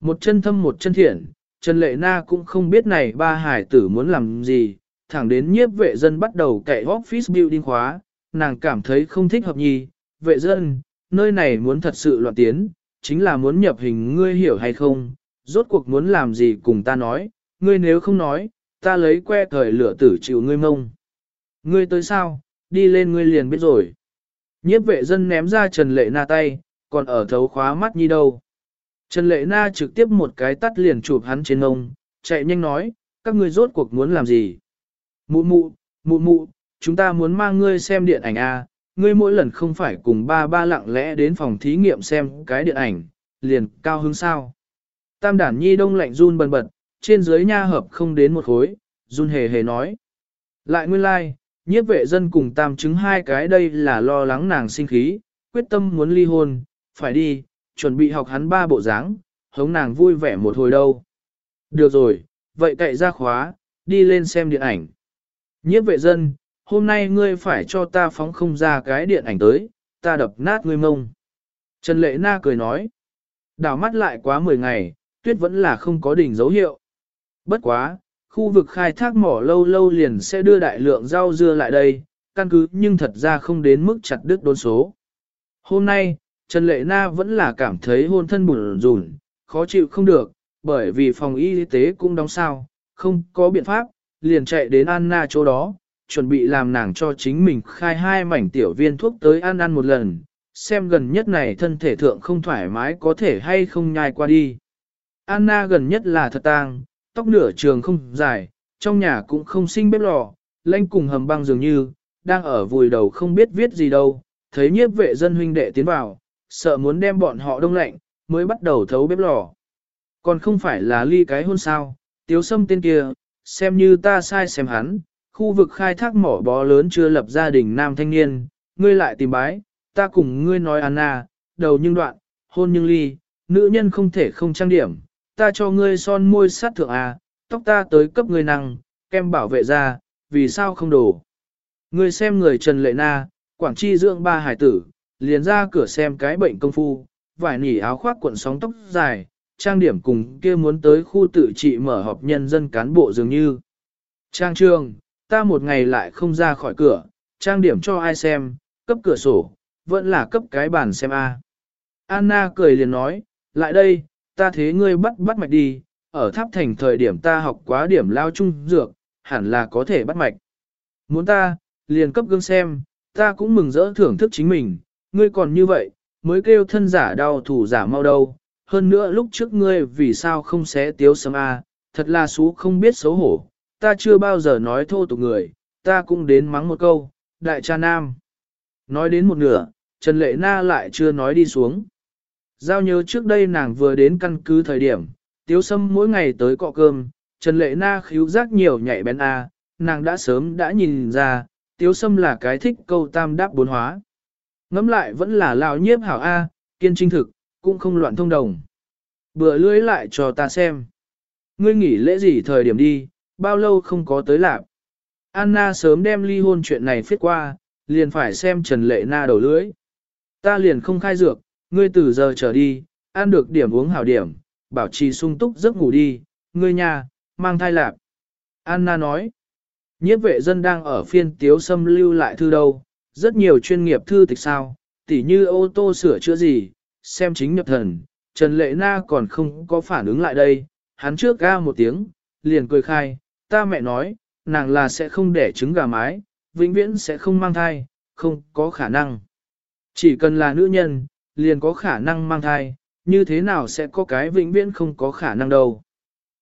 một chân thâm một chân thiện, Trần Lệ Na cũng không biết này ba hải tử muốn làm gì, thẳng đến nhiếp vệ dân bắt đầu cậy office building khóa, nàng cảm thấy không thích hợp nhi, vệ dân, nơi này muốn thật sự loạn tiến, chính là muốn nhập hình ngươi hiểu hay không, rốt cuộc muốn làm gì cùng ta nói, ngươi nếu không nói, ta lấy que thời lửa tử chịu ngươi mông. Ngươi tới sao, đi lên ngươi liền biết rồi. Nhiếp vệ dân ném ra Trần Lệ Na tay, còn ở thấu khóa mắt nhi đâu. Trần Lệ Na trực tiếp một cái tắt liền chụp hắn trên ngông, chạy nhanh nói, các ngươi rốt cuộc muốn làm gì. Mụ mụ, mụ mụ, chúng ta muốn mang ngươi xem điện ảnh A, ngươi mỗi lần không phải cùng ba ba lặng lẽ đến phòng thí nghiệm xem cái điện ảnh, liền cao hứng sao. Tam đản nhi đông lạnh run bần bật, trên dưới nha hợp không đến một khối, run hề hề nói. Lại nguyên lai, like, nhiếp vệ dân cùng tam chứng hai cái đây là lo lắng nàng sinh khí, quyết tâm muốn ly hôn, phải đi, chuẩn bị học hắn ba bộ dáng, hống nàng vui vẻ một hồi đâu. Được rồi, vậy cậy ra khóa, đi lên xem điện ảnh. Nhiếp vệ dân, hôm nay ngươi phải cho ta phóng không ra cái điện ảnh tới, ta đập nát ngươi mông. Trần Lệ Na cười nói, đảo mắt lại quá 10 ngày, tuyết vẫn là không có đỉnh dấu hiệu. Bất quá, khu vực khai thác mỏ lâu lâu liền sẽ đưa đại lượng rau dưa lại đây, căn cứ nhưng thật ra không đến mức chặt đứt đốn số. Hôm nay, Trần Lệ Na vẫn là cảm thấy hôn thân buồn rùn, khó chịu không được, bởi vì phòng y tế cũng đóng sao, không có biện pháp, liền chạy đến Anna chỗ đó, chuẩn bị làm nàng cho chính mình khai hai mảnh tiểu viên thuốc tới ăn ăn một lần, xem gần nhất này thân thể thượng không thoải mái có thể hay không nhai qua đi. Anna gần nhất là thật tang, tóc nửa trường không dài, trong nhà cũng không sinh bếp lò, lanh cùng hầm băng dường như, đang ở vùi đầu không biết viết gì đâu, thấy nhiếp vệ dân huynh đệ tiến vào, sợ muốn đem bọn họ đông lạnh, mới bắt đầu thấu bếp lò. Còn không phải là ly cái hôn sao, tiếu sâm tên kia, xem như ta sai xem hắn, khu vực khai thác mỏ bó lớn chưa lập gia đình nam thanh niên, ngươi lại tìm bái, ta cùng ngươi nói Anna, đầu nhưng đoạn, hôn nhưng ly, nữ nhân không thể không trang điểm, ta cho ngươi son môi sát thượng à, tóc ta tới cấp ngươi năng, kem bảo vệ ra, vì sao không đổ. Ngươi xem người Trần Lệ Na, Quảng Chi dưỡng ba hải tử, liền ra cửa xem cái bệnh công phu, vải nỉ áo khoác cuộn sóng tóc dài, trang điểm cùng kia muốn tới khu tự trị mở họp nhân dân cán bộ dường như. Trang trường, ta một ngày lại không ra khỏi cửa, trang điểm cho ai xem, cấp cửa sổ, vẫn là cấp cái bàn xem a. Anna cười liền nói, lại đây, ta thế ngươi bắt bắt mạch đi, ở tháp thành thời điểm ta học quá điểm lao trung dược, hẳn là có thể bắt mạch. Muốn ta, liền cấp gương xem, ta cũng mừng rỡ thưởng thức chính mình, ngươi còn như vậy, mới kêu thân giả đau thủ giả mau đâu. Hơn nữa lúc trước ngươi vì sao không xé tiếu sâm a, thật là xú không biết xấu hổ, ta chưa bao giờ nói thô tục người, ta cũng đến mắng một câu, đại cha nam. Nói đến một nửa, Trần Lệ Na lại chưa nói đi xuống. Giao nhớ trước đây nàng vừa đến căn cứ thời điểm, tiếu sâm mỗi ngày tới cọ cơm, Trần Lệ Na khíu giác nhiều nhạy bén a, nàng đã sớm đã nhìn ra, tiếu sâm là cái thích câu tam đáp bốn hóa. Ngắm lại vẫn là lao nhiếp hảo A, kiên trinh thực, cũng không loạn thông đồng. Bữa lưới lại cho ta xem. Ngươi nghỉ lễ gì thời điểm đi, bao lâu không có tới lạc. Anna sớm đem ly hôn chuyện này phiết qua, liền phải xem Trần Lệ Na đầu lưới. Ta liền không khai dược, ngươi từ giờ trở đi, ăn được điểm uống hảo điểm, bảo trì sung túc giấc ngủ đi, ngươi nhà, mang thai lạc. Anna nói, nhiếp vệ dân đang ở phiên tiếu xâm lưu lại thư đâu, rất nhiều chuyên nghiệp thư tịch sao, tỉ như ô tô sửa chữa gì, xem chính nhập thần, Trần Lệ Na còn không có phản ứng lại đây, hắn trước ga một tiếng, liền cười khai, ta mẹ nói, nàng là sẽ không đẻ trứng gà mái, vĩnh viễn sẽ không mang thai, không có khả năng. Chỉ cần là nữ nhân, liền có khả năng mang thai, như thế nào sẽ có cái vĩnh viễn không có khả năng đâu.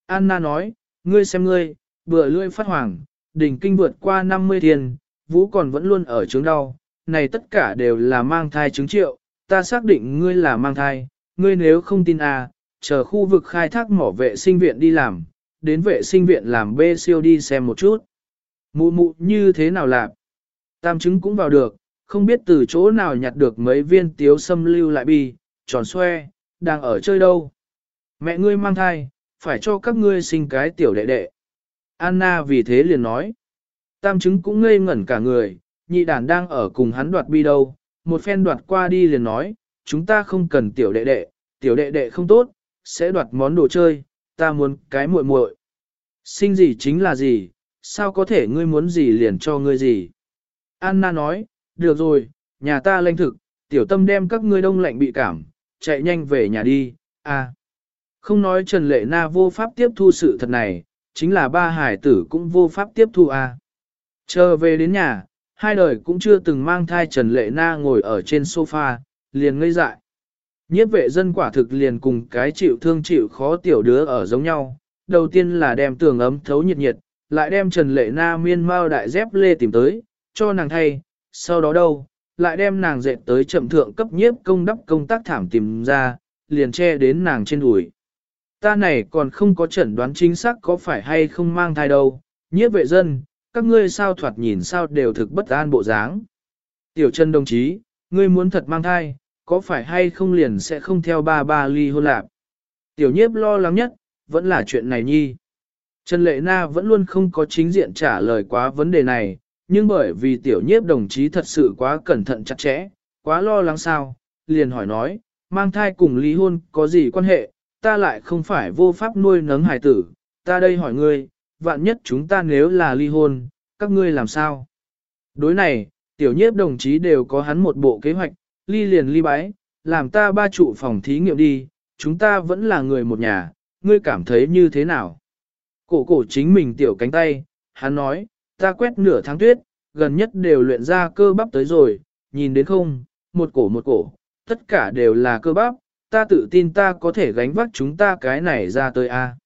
Anna nói, ngươi xem ngươi, bữa lưỡi phát hoàng, đỉnh kinh vượt qua 50 tiền, vũ còn vẫn luôn ở chứng đau, này tất cả đều là mang thai chứng triệu, ta xác định ngươi là mang thai, ngươi nếu không tin à, chờ khu vực khai thác mỏ vệ sinh viện đi làm, đến vệ sinh viện làm bê siêu đi xem một chút. Mụ mụ như thế nào làm? Tam chứng cũng vào được, không biết từ chỗ nào nhặt được mấy viên tiếu xâm lưu lại bi, tròn xoe, đang ở chơi đâu. Mẹ ngươi mang thai, phải cho các ngươi sinh cái tiểu đệ đệ. Anna vì thế liền nói. Tam chứng cũng ngây ngẩn cả người, nhị đàn đang ở cùng hắn đoạt bi đâu, một phen đoạt qua đi liền nói, chúng ta không cần tiểu đệ đệ, tiểu đệ đệ không tốt, sẽ đoạt món đồ chơi, ta muốn cái muội muội. Sinh gì chính là gì, sao có thể ngươi muốn gì liền cho ngươi gì. Anna nói, được rồi, nhà ta lanh thực, tiểu tâm đem các ngươi đông lạnh bị cảm, chạy nhanh về nhà đi, a. Không nói Trần Lệ Na vô pháp tiếp thu sự thật này, chính là ba hải tử cũng vô pháp tiếp thu a. Chờ về đến nhà, hai đời cũng chưa từng mang thai Trần Lệ Na ngồi ở trên sofa, liền ngây dại. Nhiếp vệ dân quả thực liền cùng cái chịu thương chịu khó tiểu đứa ở giống nhau, đầu tiên là đem tường ấm thấu nhiệt nhiệt, lại đem Trần Lệ Na miên mau đại dép lê tìm tới, cho nàng thay, sau đó đâu, lại đem nàng dệt tới chậm thượng cấp nhiếp công đắp công tác thảm tìm ra, liền che đến nàng trên đùi. Ta này còn không có chẩn đoán chính xác có phải hay không mang thai đâu, nhiếp vệ dân, các ngươi sao thoạt nhìn sao đều thực bất an bộ dáng. Tiểu chân đồng chí, ngươi muốn thật mang thai, có phải hay không liền sẽ không theo ba ba ly hôn lạc. Tiểu nhiếp lo lắng nhất, vẫn là chuyện này nhi. Trần Lệ Na vẫn luôn không có chính diện trả lời quá vấn đề này, nhưng bởi vì tiểu nhiếp đồng chí thật sự quá cẩn thận chặt chẽ, quá lo lắng sao, liền hỏi nói, mang thai cùng ly hôn có gì quan hệ, ta lại không phải vô pháp nuôi nấng hài tử, ta đây hỏi ngươi, vạn nhất chúng ta nếu là ly hôn, các ngươi làm sao? Đối này, tiểu nhiếp đồng chí đều có hắn một bộ kế hoạch, ly liền ly bái, làm ta ba trụ phòng thí nghiệm đi, chúng ta vẫn là người một nhà, ngươi cảm thấy như thế nào? Cổ cổ chính mình tiểu cánh tay, hắn nói, ta quét nửa tháng tuyết, gần nhất đều luyện ra cơ bắp tới rồi, nhìn đến không, một cổ một cổ, tất cả đều là cơ bắp, ta tự tin ta có thể gánh vác chúng ta cái này ra tới a.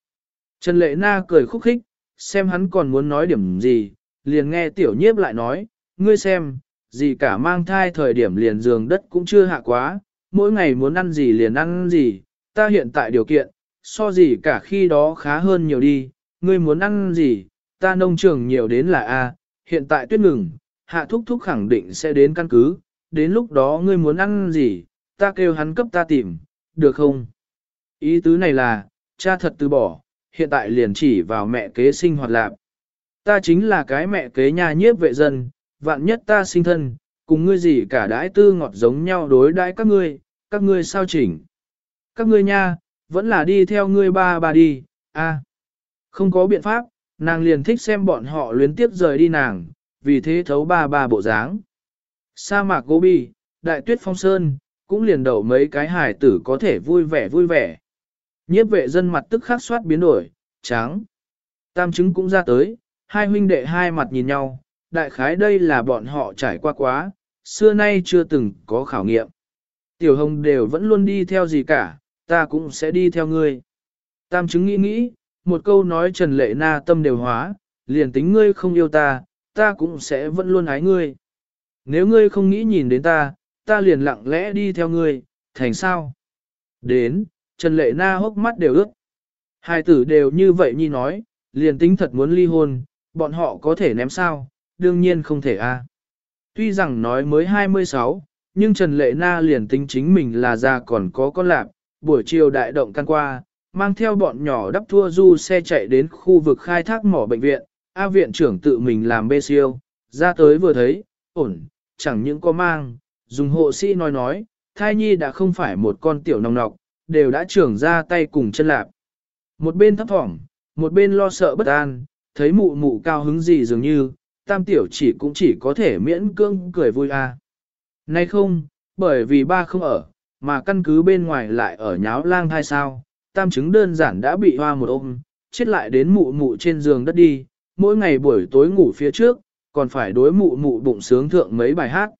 Trần Lệ Na cười khúc khích, xem hắn còn muốn nói điểm gì, liền nghe tiểu nhiếp lại nói, ngươi xem, gì cả mang thai thời điểm liền giường đất cũng chưa hạ quá, mỗi ngày muốn ăn gì liền ăn gì, ta hiện tại điều kiện, so gì cả khi đó khá hơn nhiều đi, ngươi muốn ăn gì, ta nông trường nhiều đến là A, hiện tại tuyết ngừng, hạ thúc thúc khẳng định sẽ đến căn cứ, đến lúc đó ngươi muốn ăn gì, ta kêu hắn cấp ta tìm, được không? Ý tứ này là, cha thật từ bỏ, hiện tại liền chỉ vào mẹ kế sinh hoạt lạc. Ta chính là cái mẹ kế nhà nhiếp vệ dân, vạn nhất ta sinh thân, cùng ngươi gì cả đãi tư ngọt giống nhau đối đãi các ngươi, các ngươi sao chỉnh. Các ngươi nha, vẫn là đi theo ngươi ba bà đi, a Không có biện pháp, nàng liền thích xem bọn họ luyến tiếp rời đi nàng, vì thế thấu ba ba bộ dáng. Sa mạc Gobi, đại tuyết phong sơn, cũng liền đậu mấy cái hài tử có thể vui vẻ vui vẻ. Nhiếp vệ dân mặt tức khắc soát biến đổi, trắng. Tam chứng cũng ra tới, hai huynh đệ hai mặt nhìn nhau, đại khái đây là bọn họ trải qua quá, xưa nay chưa từng có khảo nghiệm. Tiểu hồng đều vẫn luôn đi theo gì cả, ta cũng sẽ đi theo ngươi. Tam chứng nghĩ nghĩ, một câu nói Trần Lệ Na tâm đều hóa, liền tính ngươi không yêu ta, ta cũng sẽ vẫn luôn ái ngươi. Nếu ngươi không nghĩ nhìn đến ta, ta liền lặng lẽ đi theo ngươi, thành sao? Đến, Trần Lệ Na hốc mắt đều ướt. Hai tử đều như vậy nhi nói, liền tính thật muốn ly hôn, bọn họ có thể ném sao, đương nhiên không thể a. À. Tuy rằng nói mới 26, nhưng Trần Lệ Na liền tính chính mình là già còn có con lạc, buổi chiều đại động căn qua, mang theo bọn nhỏ đắp thua du xe chạy đến khu vực khai thác mỏ bệnh viện, A viện trưởng tự mình làm bê siêu, ra tới vừa thấy, ổn, chẳng những có mang, dùng hộ sĩ nói nói, thai nhi đã không phải một con tiểu nòng nọc, đều đã trưởng ra tay cùng chân lạp. Một bên thấp thỏm, một bên lo sợ bất an, thấy mụ mụ cao hứng gì dường như, tam tiểu chỉ cũng chỉ có thể miễn cưỡng cười vui a. À. Nay không, bởi vì ba không ở, mà căn cứ bên ngoài lại ở nháo lang thai sao, tam chứng đơn giản đã bị hoa một ôm, chết lại đến mụ mụ trên giường đất đi, mỗi ngày buổi tối ngủ phía trước, còn phải đối mụ mụ bụng sướng thượng mấy bài hát.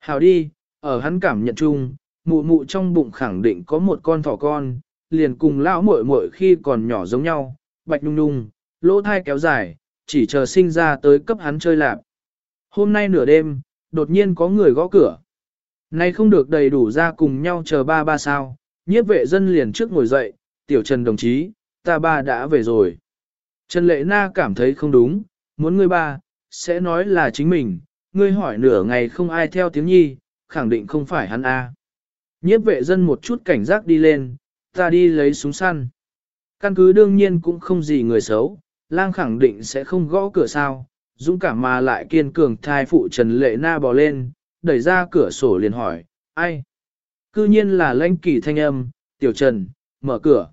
Hào đi, ở hắn cảm nhận chung, mụ mụ trong bụng khẳng định có một con thỏ con, liền cùng lão muội muội khi còn nhỏ giống nhau, bạch nung nung, lỗ thai kéo dài, chỉ chờ sinh ra tới cấp hắn chơi lạp. Hôm nay nửa đêm, đột nhiên có người gõ cửa. Nay không được đầy đủ ra cùng nhau chờ ba ba sao, nhiếp vệ dân liền trước ngồi dậy, tiểu trần đồng chí, ta ba đã về rồi. Trần lệ na cảm thấy không đúng, muốn ngươi ba, sẽ nói là chính mình, ngươi hỏi nửa ngày không ai theo tiếng nhi, khẳng định không phải hắn a. Nhiếp vệ dân một chút cảnh giác đi lên, ta đi lấy súng săn. Căn cứ đương nhiên cũng không gì người xấu, lang khẳng định sẽ không gõ cửa sao, dũng cảm mà lại kiên cường thai phụ Trần Lệ Na bò lên, đẩy ra cửa sổ liền hỏi, ai? Cư nhiên là lãnh kỳ thanh âm, tiểu Trần, mở cửa.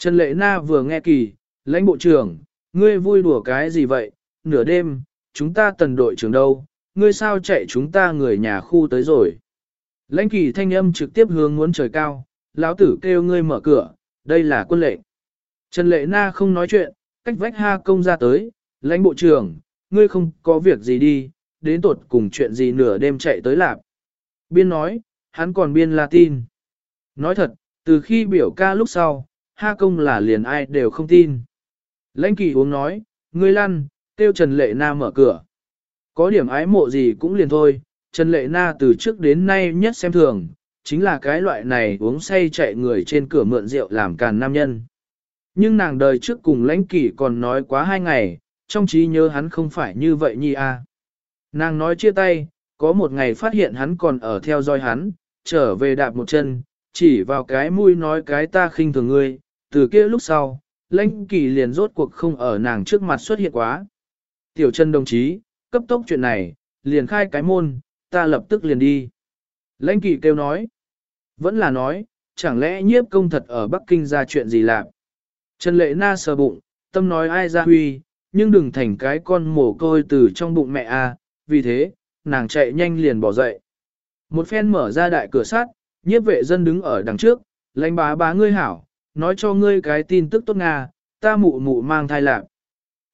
Trần Lệ Na vừa nghe kỳ, lãnh bộ trưởng, ngươi vui đùa cái gì vậy, nửa đêm, chúng ta tần đội trưởng đâu, ngươi sao chạy chúng ta người nhà khu tới rồi. Lãnh kỳ thanh âm trực tiếp hướng muốn trời cao, lão tử kêu ngươi mở cửa, đây là quân lệnh. Trần Lệ Na không nói chuyện, cách vách ha công ra tới, lãnh bộ trưởng, ngươi không có việc gì đi, đến tột cùng chuyện gì nửa đêm chạy tới lạp. Biên nói, hắn còn biên Latin. Nói thật, từ khi biểu ca lúc sau, ha công là liền ai đều không tin. Lãnh kỳ uống nói, ngươi lăn, tiêu Trần Lệ Na mở cửa. Có điểm ái mộ gì cũng liền thôi, Trần Lệ Na từ trước đến nay nhất xem thường, chính là cái loại này uống say chạy người trên cửa mượn rượu làm càn nam nhân. Nhưng nàng đời trước cùng lãnh kỷ còn nói quá hai ngày, trong trí nhớ hắn không phải như vậy nhi a. Nàng nói chia tay, có một ngày phát hiện hắn còn ở theo dõi hắn, trở về đạp một chân, chỉ vào cái mũi nói cái ta khinh thường ngươi, từ kia lúc sau, lãnh kỳ liền rốt cuộc không ở nàng trước mặt xuất hiện quá. Tiểu chân đồng chí, cấp tốc chuyện này, liền khai cái môn, ta lập tức liền đi. Lãnh kỳ kêu nói, vẫn là nói, chẳng lẽ nhiếp công thật ở Bắc Kinh ra chuyện gì làm. Trần lệ na sờ bụng, tâm nói ai ra huy, nhưng đừng thành cái con mồ côi từ trong bụng mẹ a. vì thế, nàng chạy nhanh liền bỏ dậy. Một phen mở ra đại cửa sắt, nhiếp vệ dân đứng ở đằng trước, lãnh bá bá ngươi hảo, nói cho ngươi cái tin tức tốt Nga, ta mụ mụ mang thai lạc.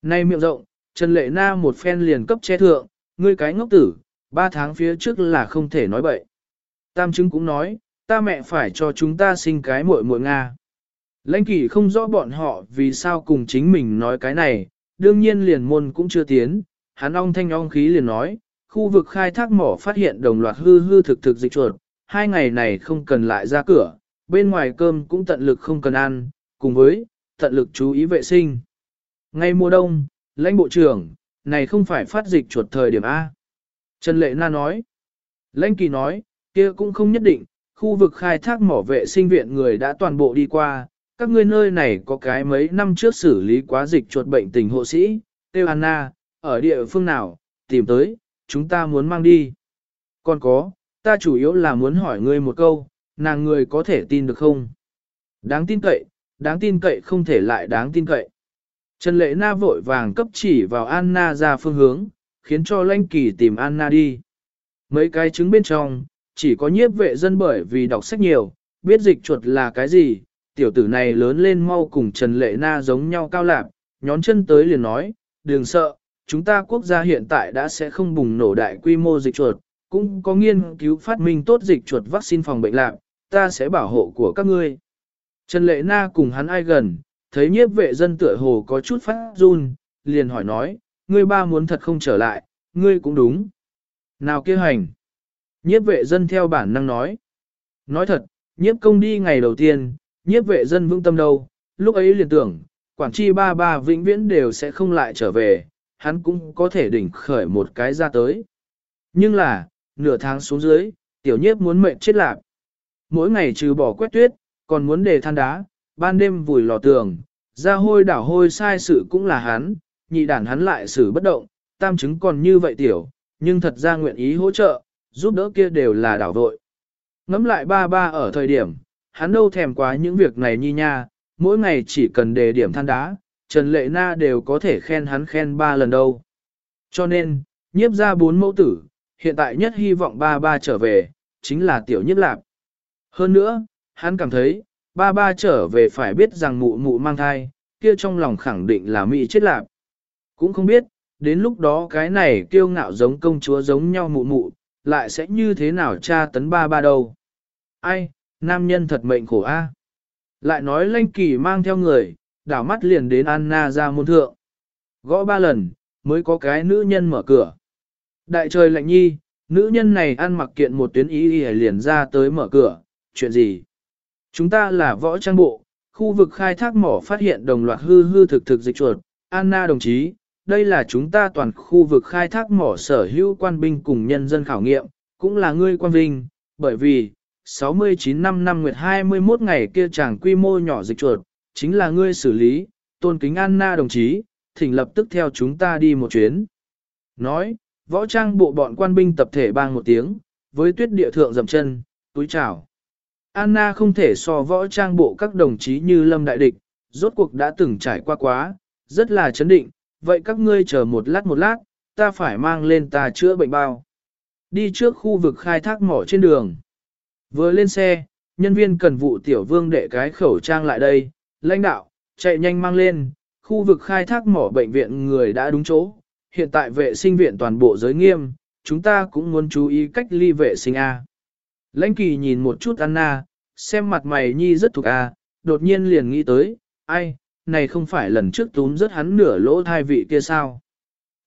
Nay miệng rộng, Trần Lệ Na một phen liền cấp che thượng, ngươi cái ngốc tử, ba tháng phía trước là không thể nói bậy. Tam chứng cũng nói, ta mẹ phải cho chúng ta sinh cái muội muội Nga. Lãnh kỷ không rõ bọn họ vì sao cùng chính mình nói cái này, đương nhiên liền môn cũng chưa tiến, hắn ong thanh ong khí liền nói, khu vực khai thác mỏ phát hiện đồng loạt hư hư thực thực dịch chuột, hai ngày này không cần lại ra cửa, bên ngoài cơm cũng tận lực không cần ăn, cùng với, tận lực chú ý vệ sinh. Ngay mùa đông, lãnh bộ trưởng, này không phải phát dịch chuột thời điểm A. Trần Lệ Na nói, lãnh kỳ nói, kia cũng không nhất định, khu vực khai thác mỏ vệ sinh viện người đã toàn bộ đi qua, các ngươi nơi này có cái mấy năm trước xử lý quá dịch chuột bệnh tình hộ sĩ, Têu Anna, ở địa phương nào, tìm tới, chúng ta muốn mang đi. Còn có, ta chủ yếu là muốn hỏi ngươi một câu, nàng người có thể tin được không? Đáng tin cậy, đáng tin cậy không thể lại đáng tin cậy. Trần Lệ Na vội vàng cấp chỉ vào Anna ra phương hướng, khiến cho Lanh Kỳ tìm Anna đi. Mấy cái chứng bên trong, chỉ có nhiếp vệ dân bởi vì đọc sách nhiều, biết dịch chuột là cái gì, tiểu tử này lớn lên mau cùng Trần Lệ Na giống nhau cao lạc, nhón chân tới liền nói, đừng sợ, chúng ta quốc gia hiện tại đã sẽ không bùng nổ đại quy mô dịch chuột, cũng có nghiên cứu phát minh tốt dịch chuột vaccine phòng bệnh lạc, ta sẽ bảo hộ của các ngươi. Trần Lệ Na cùng hắn ai gần, thấy nhiếp vệ dân tựa hồ có chút phát run, liền hỏi nói, ngươi ba muốn thật không trở lại, ngươi cũng đúng. Nào kia hành. Nhiếp vệ dân theo bản năng nói. Nói thật, nhiếp công đi ngày đầu tiên, nhiếp vệ dân vững tâm đâu, lúc ấy liền tưởng, quản chi ba ba vĩnh viễn đều sẽ không lại trở về, hắn cũng có thể đỉnh khởi một cái ra tới. Nhưng là, nửa tháng xuống dưới, tiểu nhiếp muốn mệnh chết lạc. Mỗi ngày trừ bỏ quét tuyết, còn muốn để than đá, ban đêm vùi lò tường, ra hôi đảo hôi sai sự cũng là hắn, nhị đản hắn lại xử bất động, tam chứng còn như vậy tiểu, nhưng thật ra nguyện ý hỗ trợ, giúp đỡ kia đều là đảo vội. Ngắm lại ba ba ở thời điểm, hắn đâu thèm quá những việc này nhi nha, mỗi ngày chỉ cần đề điểm than đá, Trần Lệ Na đều có thể khen hắn khen ba lần đâu. Cho nên, nhiếp ra bốn mẫu tử, hiện tại nhất hy vọng ba ba trở về, chính là tiểu nhiếp lạp. Hơn nữa, hắn cảm thấy, ba ba trở về phải biết rằng mụ mụ mang thai, kia trong lòng khẳng định là mị chết lạp. Cũng không biết, đến lúc đó cái này kiêu ngạo giống công chúa giống nhau mụ mụ, lại sẽ như thế nào cha tấn ba ba đâu. Ai, nam nhân thật mệnh khổ a. Lại nói lanh kỳ mang theo người, đảo mắt liền đến Anna ra môn thượng. Gõ ba lần, mới có cái nữ nhân mở cửa. Đại trời lạnh nhi, nữ nhân này ăn mặc kiện một tuyến ý y liền ra tới mở cửa, chuyện gì? Chúng ta là võ trang bộ, khu vực khai thác mỏ phát hiện đồng loạt hư hư thực thực dịch chuột. Anna đồng chí, đây là chúng ta toàn khu vực khai thác mỏ sở hữu quan binh cùng nhân dân khảo nghiệm, cũng là ngươi quan vinh, bởi vì, 69 năm năm nguyệt 21 ngày kia chẳng quy mô nhỏ dịch chuột, chính là ngươi xử lý, tôn kính Anna đồng chí, thỉnh lập tức theo chúng ta đi một chuyến. Nói, võ trang bộ bọn quan binh tập thể bang một tiếng, với tuyết địa thượng dầm chân, túi chào. Anna không thể so võ trang bộ các đồng chí như lâm đại địch, rốt cuộc đã từng trải qua quá, rất là chấn định, vậy các ngươi chờ một lát một lát, ta phải mang lên ta chữa bệnh bao. Đi trước khu vực khai thác mỏ trên đường. Vừa lên xe, nhân viên cần vụ tiểu vương đệ cái khẩu trang lại đây, lãnh đạo, chạy nhanh mang lên, khu vực khai thác mỏ bệnh viện người đã đúng chỗ, hiện tại vệ sinh viện toàn bộ giới nghiêm, chúng ta cũng muốn chú ý cách ly vệ sinh A. Lãnh kỳ nhìn một chút Anna, xem mặt mày nhi rất thuộc à, đột nhiên liền nghĩ tới, ai, này không phải lần trước túm rất hắn nửa lỗ thai vị kia sao.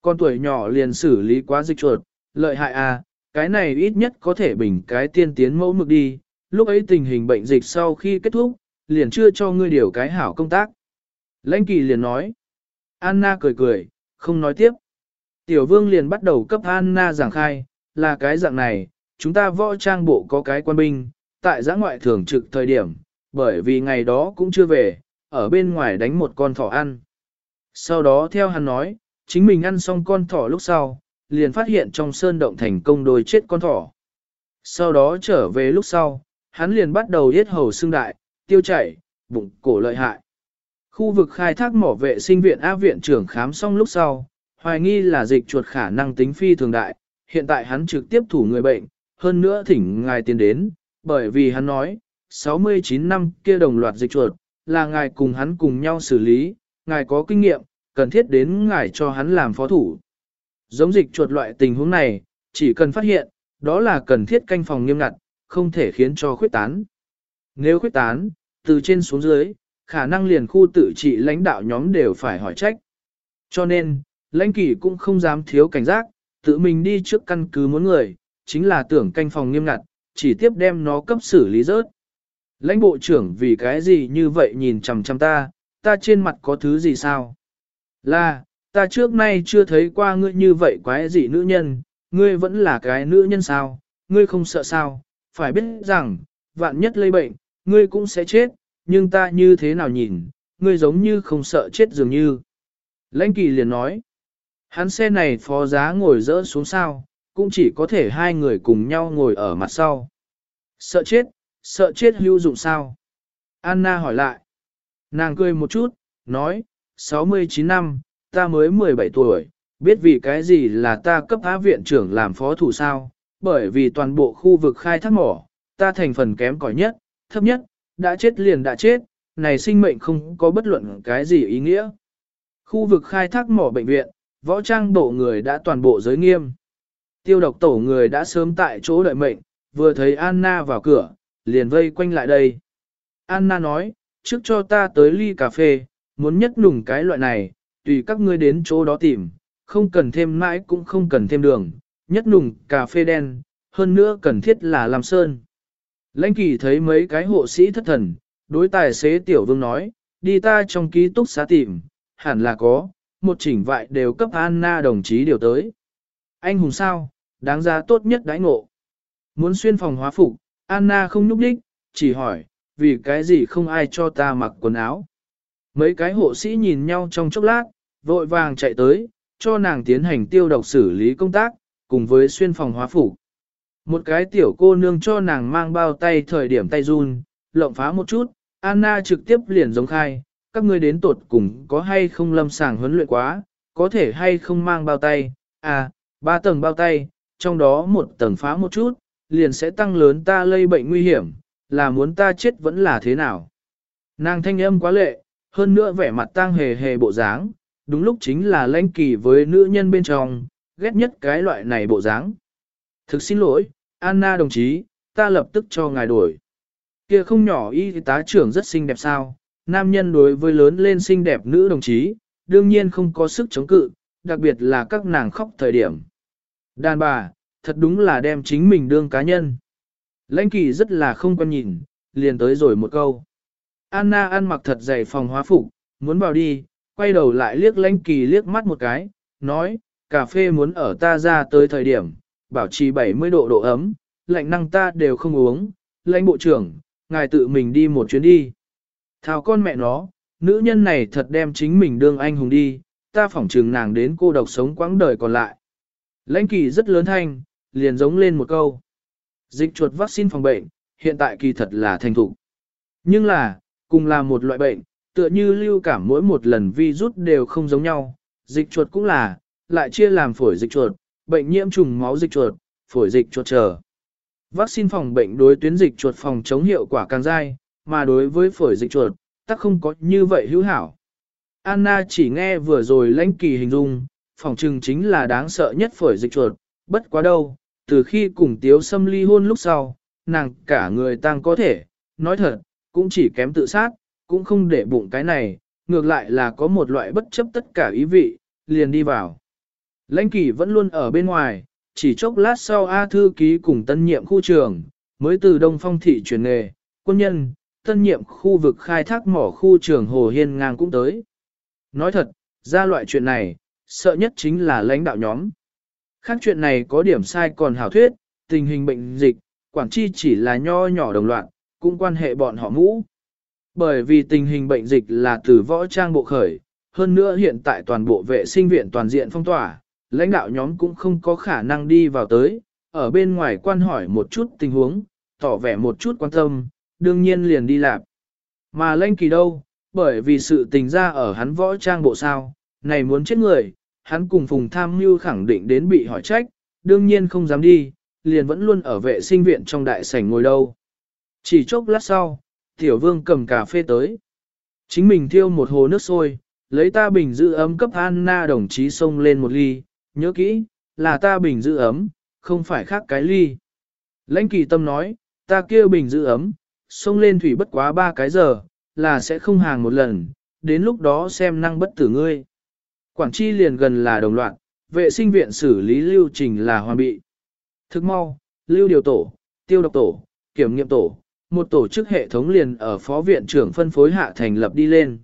Con tuổi nhỏ liền xử lý quá dịch chuột, lợi hại à, cái này ít nhất có thể bình cái tiên tiến mẫu mực đi, lúc ấy tình hình bệnh dịch sau khi kết thúc, liền chưa cho ngươi điều cái hảo công tác. Lãnh kỳ liền nói. Anna cười cười, không nói tiếp. Tiểu vương liền bắt đầu cấp Anna giảng khai, là cái dạng này, chúng ta võ trang bộ có cái quan binh, tại giã ngoại thường trực thời điểm, bởi vì ngày đó cũng chưa về, ở bên ngoài đánh một con thỏ ăn. Sau đó theo hắn nói, chính mình ăn xong con thỏ lúc sau, liền phát hiện trong sơn động thành công đôi chết con thỏ. Sau đó trở về lúc sau, hắn liền bắt đầu yết hầu xương đại, tiêu chảy, bụng cổ lợi hại. Khu vực khai thác mỏ vệ sinh viện A viện trưởng khám xong lúc sau, hoài nghi là dịch chuột khả năng tính phi thường đại, hiện tại hắn trực tiếp thủ người bệnh, hơn nữa thỉnh ngài tiến đến, bởi vì hắn nói, 69 năm kia đồng loạt dịch chuột, là ngài cùng hắn cùng nhau xử lý, ngài có kinh nghiệm, cần thiết đến ngài cho hắn làm phó thủ. Giống dịch chuột loại tình huống này, chỉ cần phát hiện, đó là cần thiết canh phòng nghiêm ngặt, không thể khiến cho khuyết tán. Nếu khuyết tán, từ trên xuống dưới, khả năng liền khu tự trị lãnh đạo nhóm đều phải hỏi trách. Cho nên, lãnh kỷ cũng không dám thiếu cảnh giác, tự mình đi trước căn cứ muốn người, chính là tưởng canh phòng nghiêm ngặt, chỉ tiếp đem nó cấp xử lý rớt. Lãnh bộ trưởng vì cái gì như vậy nhìn chằm chằm ta, ta trên mặt có thứ gì sao? Là, ta trước nay chưa thấy qua ngươi như vậy quái gì nữ nhân, ngươi vẫn là cái nữ nhân sao, ngươi không sợ sao, phải biết rằng, vạn nhất lây bệnh, ngươi cũng sẽ chết, nhưng ta như thế nào nhìn, ngươi giống như không sợ chết dường như. Lãnh kỳ liền nói, hắn xe này phó giá ngồi rỡ xuống sao, cũng chỉ có thể hai người cùng nhau ngồi ở mặt sau. Sợ chết, sợ chết hữu dụng sao? Anna hỏi lại. Nàng cười một chút, nói, 69 năm, ta mới 17 tuổi, biết vì cái gì là ta cấp á viện trưởng làm phó thủ sao, bởi vì toàn bộ khu vực khai thác mỏ, ta thành phần kém cỏi nhất, thấp nhất, đã chết liền đã chết, này sinh mệnh không có bất luận cái gì ý nghĩa. Khu vực khai thác mỏ bệnh viện, võ trang bộ người đã toàn bộ giới nghiêm. Tiêu độc tổ người đã sớm tại chỗ đợi mệnh, vừa thấy Anna vào cửa, liền vây quanh lại đây. Anna nói, trước cho ta tới ly cà phê, muốn nhất nùng cái loại này, tùy các ngươi đến chỗ đó tìm, không cần thêm mãi cũng không cần thêm đường, nhất nùng cà phê đen, hơn nữa cần thiết là làm sơn. Lãnh kỳ thấy mấy cái hộ sĩ thất thần, đối tài xế tiểu vương nói, đi ta trong ký túc xá tìm, hẳn là có, một chỉnh vại đều cấp Anna đồng chí điều tới. Anh hùng sao, đáng giá tốt nhất đãi ngộ. Muốn xuyên phòng hóa phục, Anna không nhúc đích, chỉ hỏi, vì cái gì không ai cho ta mặc quần áo. Mấy cái hộ sĩ nhìn nhau trong chốc lát, vội vàng chạy tới, cho nàng tiến hành tiêu độc xử lý công tác, cùng với xuyên phòng hóa phục. Một cái tiểu cô nương cho nàng mang bao tay thời điểm tay run, lộng phá một chút, Anna trực tiếp liền giống khai, các ngươi đến tột cùng có hay không lâm sàng huấn luyện quá, có thể hay không mang bao tay, à, ba tầng bao tay, trong đó một tầng phá một chút, liền sẽ tăng lớn ta lây bệnh nguy hiểm, là muốn ta chết vẫn là thế nào. Nàng thanh âm quá lệ, hơn nữa vẻ mặt tang hề hề bộ dáng, đúng lúc chính là lãnh kỳ với nữ nhân bên trong, ghét nhất cái loại này bộ dáng. Thực xin lỗi, Anna đồng chí, ta lập tức cho ngài đổi. Kia không nhỏ y tá trưởng rất xinh đẹp sao, nam nhân đối với lớn lên xinh đẹp nữ đồng chí, đương nhiên không có sức chống cự, đặc biệt là các nàng khóc thời điểm. Đàn bà, thật đúng là đem chính mình đương cá nhân. Lãnh kỳ rất là không quan nhìn, liền tới rồi một câu. Anna ăn mặc thật dày phòng hóa phục, muốn vào đi, quay đầu lại liếc lãnh kỳ liếc mắt một cái, nói, cà phê muốn ở ta ra tới thời điểm, bảo trì 70 độ độ ấm, lạnh năng ta đều không uống, lãnh bộ trưởng, ngài tự mình đi một chuyến đi. Thảo con mẹ nó, nữ nhân này thật đem chính mình đương anh hùng đi, ta phỏng trừng nàng đến cô độc sống quãng đời còn lại. Lãnh kỳ rất lớn thanh, liền giống lên một câu. Dịch chuột vaccine phòng bệnh, hiện tại kỳ thật là thành thục. Nhưng là, cùng là một loại bệnh, tựa như lưu cảm mỗi một lần virus đều không giống nhau, dịch chuột cũng là, lại chia làm phổi dịch chuột, bệnh nhiễm trùng máu dịch chuột, phổi dịch chuột trở Vaccine phòng bệnh đối tuyến dịch chuột phòng chống hiệu quả càng dai, mà đối với phổi dịch chuột, tắc không có như vậy hữu hảo. Anna chỉ nghe vừa rồi lãnh kỳ hình dung, phòng trừng chính là đáng sợ nhất phổi dịch chuột, bất quá đâu, từ khi cùng tiếu xâm ly hôn lúc sau, nàng cả người tăng có thể, nói thật, cũng chỉ kém tự sát, cũng không để bụng cái này, ngược lại là có một loại bất chấp tất cả ý vị, liền đi vào. Lãnh kỳ vẫn luôn ở bên ngoài, chỉ chốc lát sau A thư ký cùng tân nhiệm khu trường, mới từ Đông Phong thị chuyển nghề, quân nhân, tân nhiệm khu vực khai thác mỏ khu trường Hồ Hiên ngang cũng tới. Nói thật, ra loại chuyện này, sợ nhất chính là lãnh đạo nhóm. Khác chuyện này có điểm sai còn hảo thuyết, tình hình bệnh dịch, quản chi chỉ là nho nhỏ đồng loạn, cũng quan hệ bọn họ ngũ. Bởi vì tình hình bệnh dịch là từ võ trang bộ khởi, hơn nữa hiện tại toàn bộ vệ sinh viện toàn diện phong tỏa, lãnh đạo nhóm cũng không có khả năng đi vào tới, ở bên ngoài quan hỏi một chút tình huống, tỏ vẻ một chút quan tâm, đương nhiên liền đi làm. Mà lãnh kỳ đâu, bởi vì sự tình ra ở hắn võ trang bộ sao, này muốn chết người, hắn cùng Phùng Tham Mưu khẳng định đến bị hỏi trách, đương nhiên không dám đi, liền vẫn luôn ở vệ sinh viện trong đại sảnh ngồi đâu. Chỉ chốc lát sau, Tiểu Vương cầm cà phê tới. Chính mình thiêu một hồ nước sôi, lấy ta bình giữ ấm cấp Anna đồng chí xông lên một ly, nhớ kỹ, là ta bình giữ ấm, không phải khác cái ly. Lãnh kỳ tâm nói, ta kia bình giữ ấm, xông lên thủy bất quá ba cái giờ, là sẽ không hàng một lần, đến lúc đó xem năng bất tử ngươi. Quảng chi liền gần là đồng loạn, vệ sinh viện xử lý lưu trình là hoàn bị. Thức mau, lưu điều tổ, tiêu độc tổ, kiểm nghiệm tổ, một tổ chức hệ thống liền ở phó viện trưởng phân phối hạ thành lập đi lên.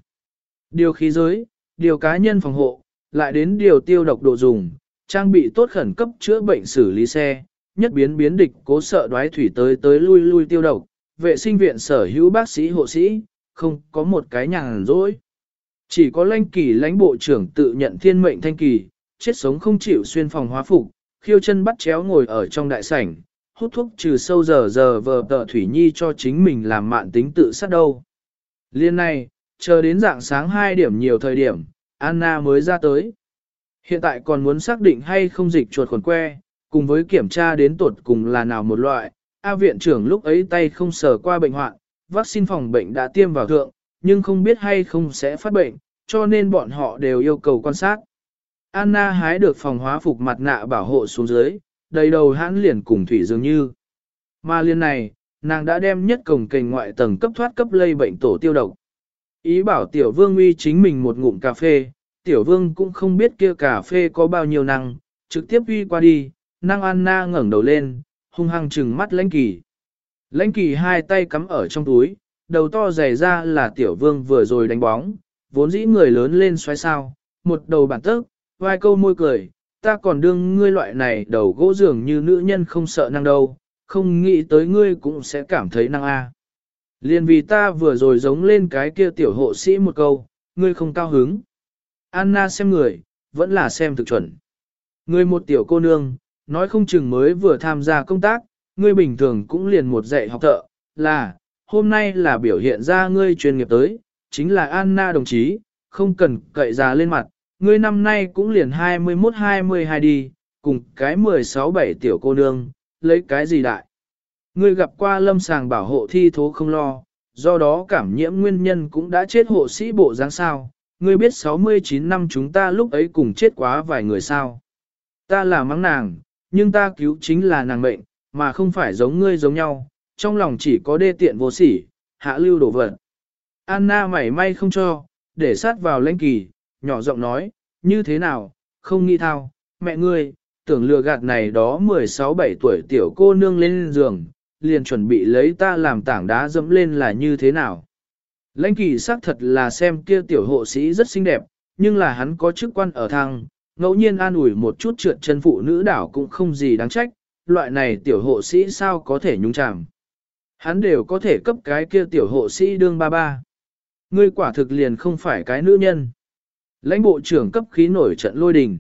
Điều khí giới, điều cá nhân phòng hộ, lại đến điều tiêu độc độ dùng, trang bị tốt khẩn cấp chữa bệnh xử lý xe, nhất biến biến địch cố sợ đoái thủy tới tới lui lui tiêu độc, vệ sinh viện sở hữu bác sĩ hộ sĩ, không có một cái nhàn rỗi. Chỉ có lãnh kỳ lãnh bộ trưởng tự nhận thiên mệnh thanh kỳ, chết sống không chịu xuyên phòng hóa phục, khiêu chân bắt chéo ngồi ở trong đại sảnh, hút thuốc trừ sâu giờ giờ vờ tợ Thủy Nhi cho chính mình làm mạn tính tự sát đâu. Liên này, chờ đến dạng sáng 2 điểm nhiều thời điểm, Anna mới ra tới. Hiện tại còn muốn xác định hay không dịch chuột khuẩn que, cùng với kiểm tra đến tuột cùng là nào một loại. A viện trưởng lúc ấy tay không sờ qua bệnh hoạn, vaccine phòng bệnh đã tiêm vào thượng, nhưng không biết hay không sẽ phát bệnh, cho nên bọn họ đều yêu cầu quan sát. Anna hái được phòng hóa phục mặt nạ bảo hộ xuống dưới, đầy đầu hãn liền cùng thủy dường như. Mà liên này, nàng đã đem nhất cổng kềnh ngoại tầng cấp thoát cấp lây bệnh tổ tiêu độc. Ý bảo tiểu vương uy chính mình một ngụm cà phê, tiểu vương cũng không biết kia cà phê có bao nhiêu năng, trực tiếp uy qua đi, năng Anna ngẩng đầu lên, hung hăng trừng mắt lãnh kỳ. Lãnh kỳ hai tay cắm ở trong túi, đầu to dày ra là tiểu vương vừa rồi đánh bóng, vốn dĩ người lớn lên xoay sao, một đầu bản tức, vai câu môi cười, ta còn đương ngươi loại này đầu gỗ dường như nữ nhân không sợ năng đâu, không nghĩ tới ngươi cũng sẽ cảm thấy năng a. À. Liên vì ta vừa rồi giống lên cái kia tiểu hộ sĩ một câu, ngươi không cao hứng. Anna xem người, vẫn là xem thực chuẩn. Ngươi một tiểu cô nương, nói không chừng mới vừa tham gia công tác, ngươi bình thường cũng liền một dạy học thợ, là, hôm nay là biểu hiện ra ngươi chuyên nghiệp tới, chính là Anna đồng chí, không cần cậy già lên mặt, ngươi năm nay cũng liền 21-22 đi, cùng cái 16-7 tiểu cô nương, lấy cái gì đại. Ngươi gặp qua lâm sàng bảo hộ thi thố không lo, do đó cảm nhiễm nguyên nhân cũng đã chết hộ sĩ bộ dáng sao, ngươi biết 69 năm chúng ta lúc ấy cùng chết quá vài người sao. Ta là mắng nàng, nhưng ta cứu chính là nàng mệnh, mà không phải giống ngươi giống nhau, trong lòng chỉ có đê tiện vô sỉ, hạ lưu đổ vật. Anna mảy may không cho, để sát vào lãnh kỳ, nhỏ giọng nói, như thế nào, không nghĩ thao, mẹ ngươi, tưởng lừa gạt này đó 16-17 tuổi tiểu cô nương lên giường, liền chuẩn bị lấy ta làm tảng đá dẫm lên là như thế nào. Lãnh kỳ xác thật là xem kia tiểu hộ sĩ rất xinh đẹp, nhưng là hắn có chức quan ở thang, ngẫu nhiên an ủi một chút trượt chân phụ nữ đảo cũng không gì đáng trách, loại này tiểu hộ sĩ sao có thể nhúng chàm. Hắn đều có thể cấp cái kia tiểu hộ sĩ đương ba ba. Ngươi quả thực liền không phải cái nữ nhân. Lãnh bộ trưởng cấp khí nổi trận lôi đình.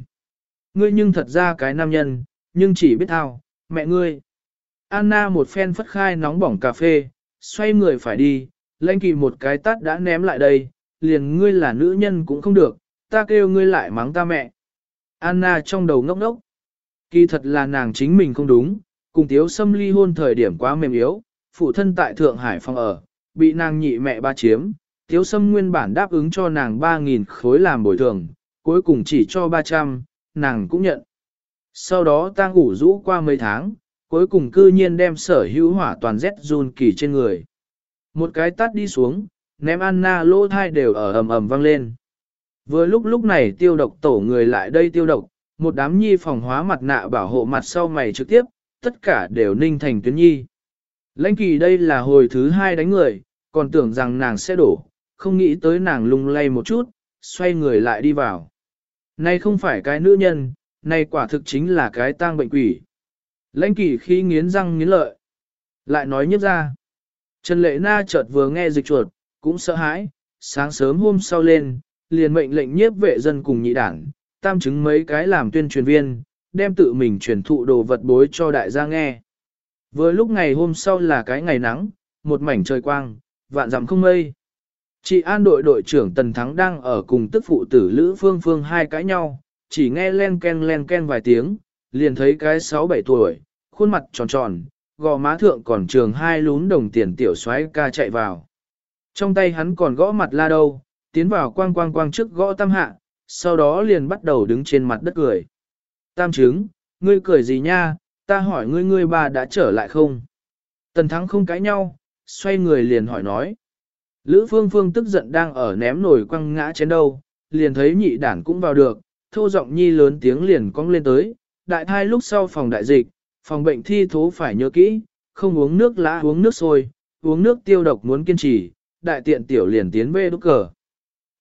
Ngươi nhưng thật ra cái nam nhân, nhưng chỉ biết thao, mẹ ngươi. Anna một phen phất khai nóng bỏng cà phê, xoay người phải đi, lãnh kỳ một cái tát đã ném lại đây, liền ngươi là nữ nhân cũng không được, ta kêu ngươi lại mắng ta mẹ. Anna trong đầu ngốc ngốc. Kỳ thật là nàng chính mình không đúng, Cùng tiếu xâm ly hôn thời điểm quá mềm yếu, phụ thân tại Thượng Hải phòng ở, bị nàng nhị mẹ ba chiếm, tiếu sâm nguyên bản đáp ứng cho nàng 3.000 khối làm bồi thường, cuối cùng chỉ cho 300, nàng cũng nhận. Sau đó ta ngủ rũ qua mấy tháng, cuối cùng cư nhiên đem sở hữu hỏa toàn rét run kỳ trên người. Một cái tắt đi xuống, ném Anna lỗ thai đều ở ầm ầm vang lên. Vừa lúc lúc này tiêu độc tổ người lại đây tiêu độc, một đám nhi phòng hóa mặt nạ bảo hộ mặt sau mày trực tiếp, tất cả đều ninh thành tuyến nhi. Lãnh kỳ đây là hồi thứ hai đánh người, còn tưởng rằng nàng sẽ đổ, không nghĩ tới nàng lung lay một chút, xoay người lại đi vào. Này không phải cái nữ nhân, này quả thực chính là cái tang bệnh quỷ. Lãnh kỳ khi nghiến răng nghiến lợi, lại nói nhất ra. Trần Lệ Na chợt vừa nghe dịch chuột, cũng sợ hãi, sáng sớm hôm sau lên, liền mệnh lệnh nhiếp vệ dân cùng nhị đảng, tam chứng mấy cái làm tuyên truyền viên, đem tự mình truyền thụ đồ vật bối cho đại gia nghe. Vừa lúc ngày hôm sau là cái ngày nắng, một mảnh trời quang, vạn dặm không mây. Chị an đội đội trưởng Tần Thắng đang ở cùng tức phụ tử Lữ Phương Phương hai cãi nhau, chỉ nghe len ken len ken vài tiếng, liền thấy cái 6-7 tuổi, khuôn mặt tròn tròn, gò má thượng còn trường hai lún đồng tiền tiểu xoáy ca chạy vào. Trong tay hắn còn gõ mặt la đâu, tiến vào quang quang quang trước gõ tam hạ, sau đó liền bắt đầu đứng trên mặt đất cười. Tam chứng, ngươi cười gì nha, ta hỏi ngươi ngươi bà đã trở lại không? Tần thắng không cãi nhau, xoay người liền hỏi nói. Lữ phương phương tức giận đang ở ném nổi quăng ngã chén đâu, liền thấy nhị đản cũng vào được, thô giọng nhi lớn tiếng liền cong lên tới, đại thai lúc sau phòng đại dịch, phòng bệnh thi thố phải nhớ kỹ, không uống nước lã uống nước sôi, uống nước tiêu độc muốn kiên trì, đại tiện tiểu liền tiến bê đúc cờ.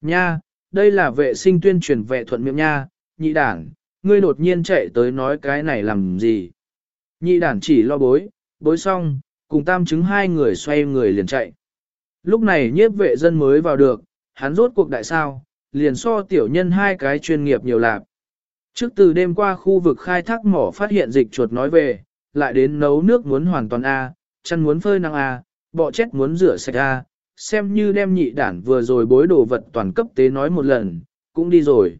Nha, đây là vệ sinh tuyên truyền vệ thuận miệng nha, nhị đản, ngươi đột nhiên chạy tới nói cái này làm gì. Nhị đản chỉ lo bối, bối xong, cùng tam chứng hai người xoay người liền chạy. Lúc này nhiếp vệ dân mới vào được, hắn rốt cuộc đại sao, liền so tiểu nhân hai cái chuyên nghiệp nhiều lạp. Trước từ đêm qua khu vực khai thác mỏ phát hiện dịch chuột nói về, lại đến nấu nước muốn hoàn toàn A, chăn muốn phơi năng A, bọ chết muốn rửa sạch A, xem như đem nhị đản vừa rồi bối đồ vật toàn cấp tế nói một lần, cũng đi rồi.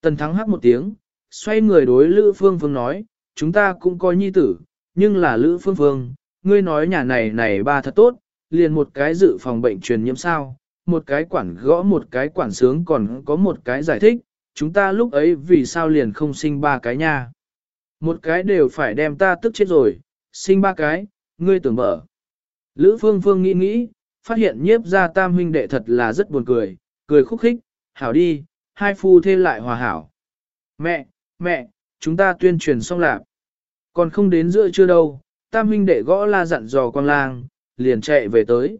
Tần thắng hắc một tiếng, xoay người đối Lữ Phương Phương nói, chúng ta cũng có nhi tử, nhưng là Lữ Phương Phương, ngươi nói nhà này này ba thật tốt, liền một cái dự phòng bệnh truyền nhiễm sao, một cái quản gõ một cái quản sướng còn có một cái giải thích, chúng ta lúc ấy vì sao liền không sinh ba cái nha. Một cái đều phải đem ta tức chết rồi, sinh ba cái, ngươi tưởng mở. Lữ Phương Phương nghĩ nghĩ, phát hiện nhiếp ra tam huynh đệ thật là rất buồn cười, cười khúc khích, hảo đi, hai phu thêm lại hòa hảo. Mẹ, mẹ, chúng ta tuyên truyền xong lạc. Còn không đến giữa chưa đâu, tam huynh đệ gõ la dặn dò quang lang, liền chạy về tới.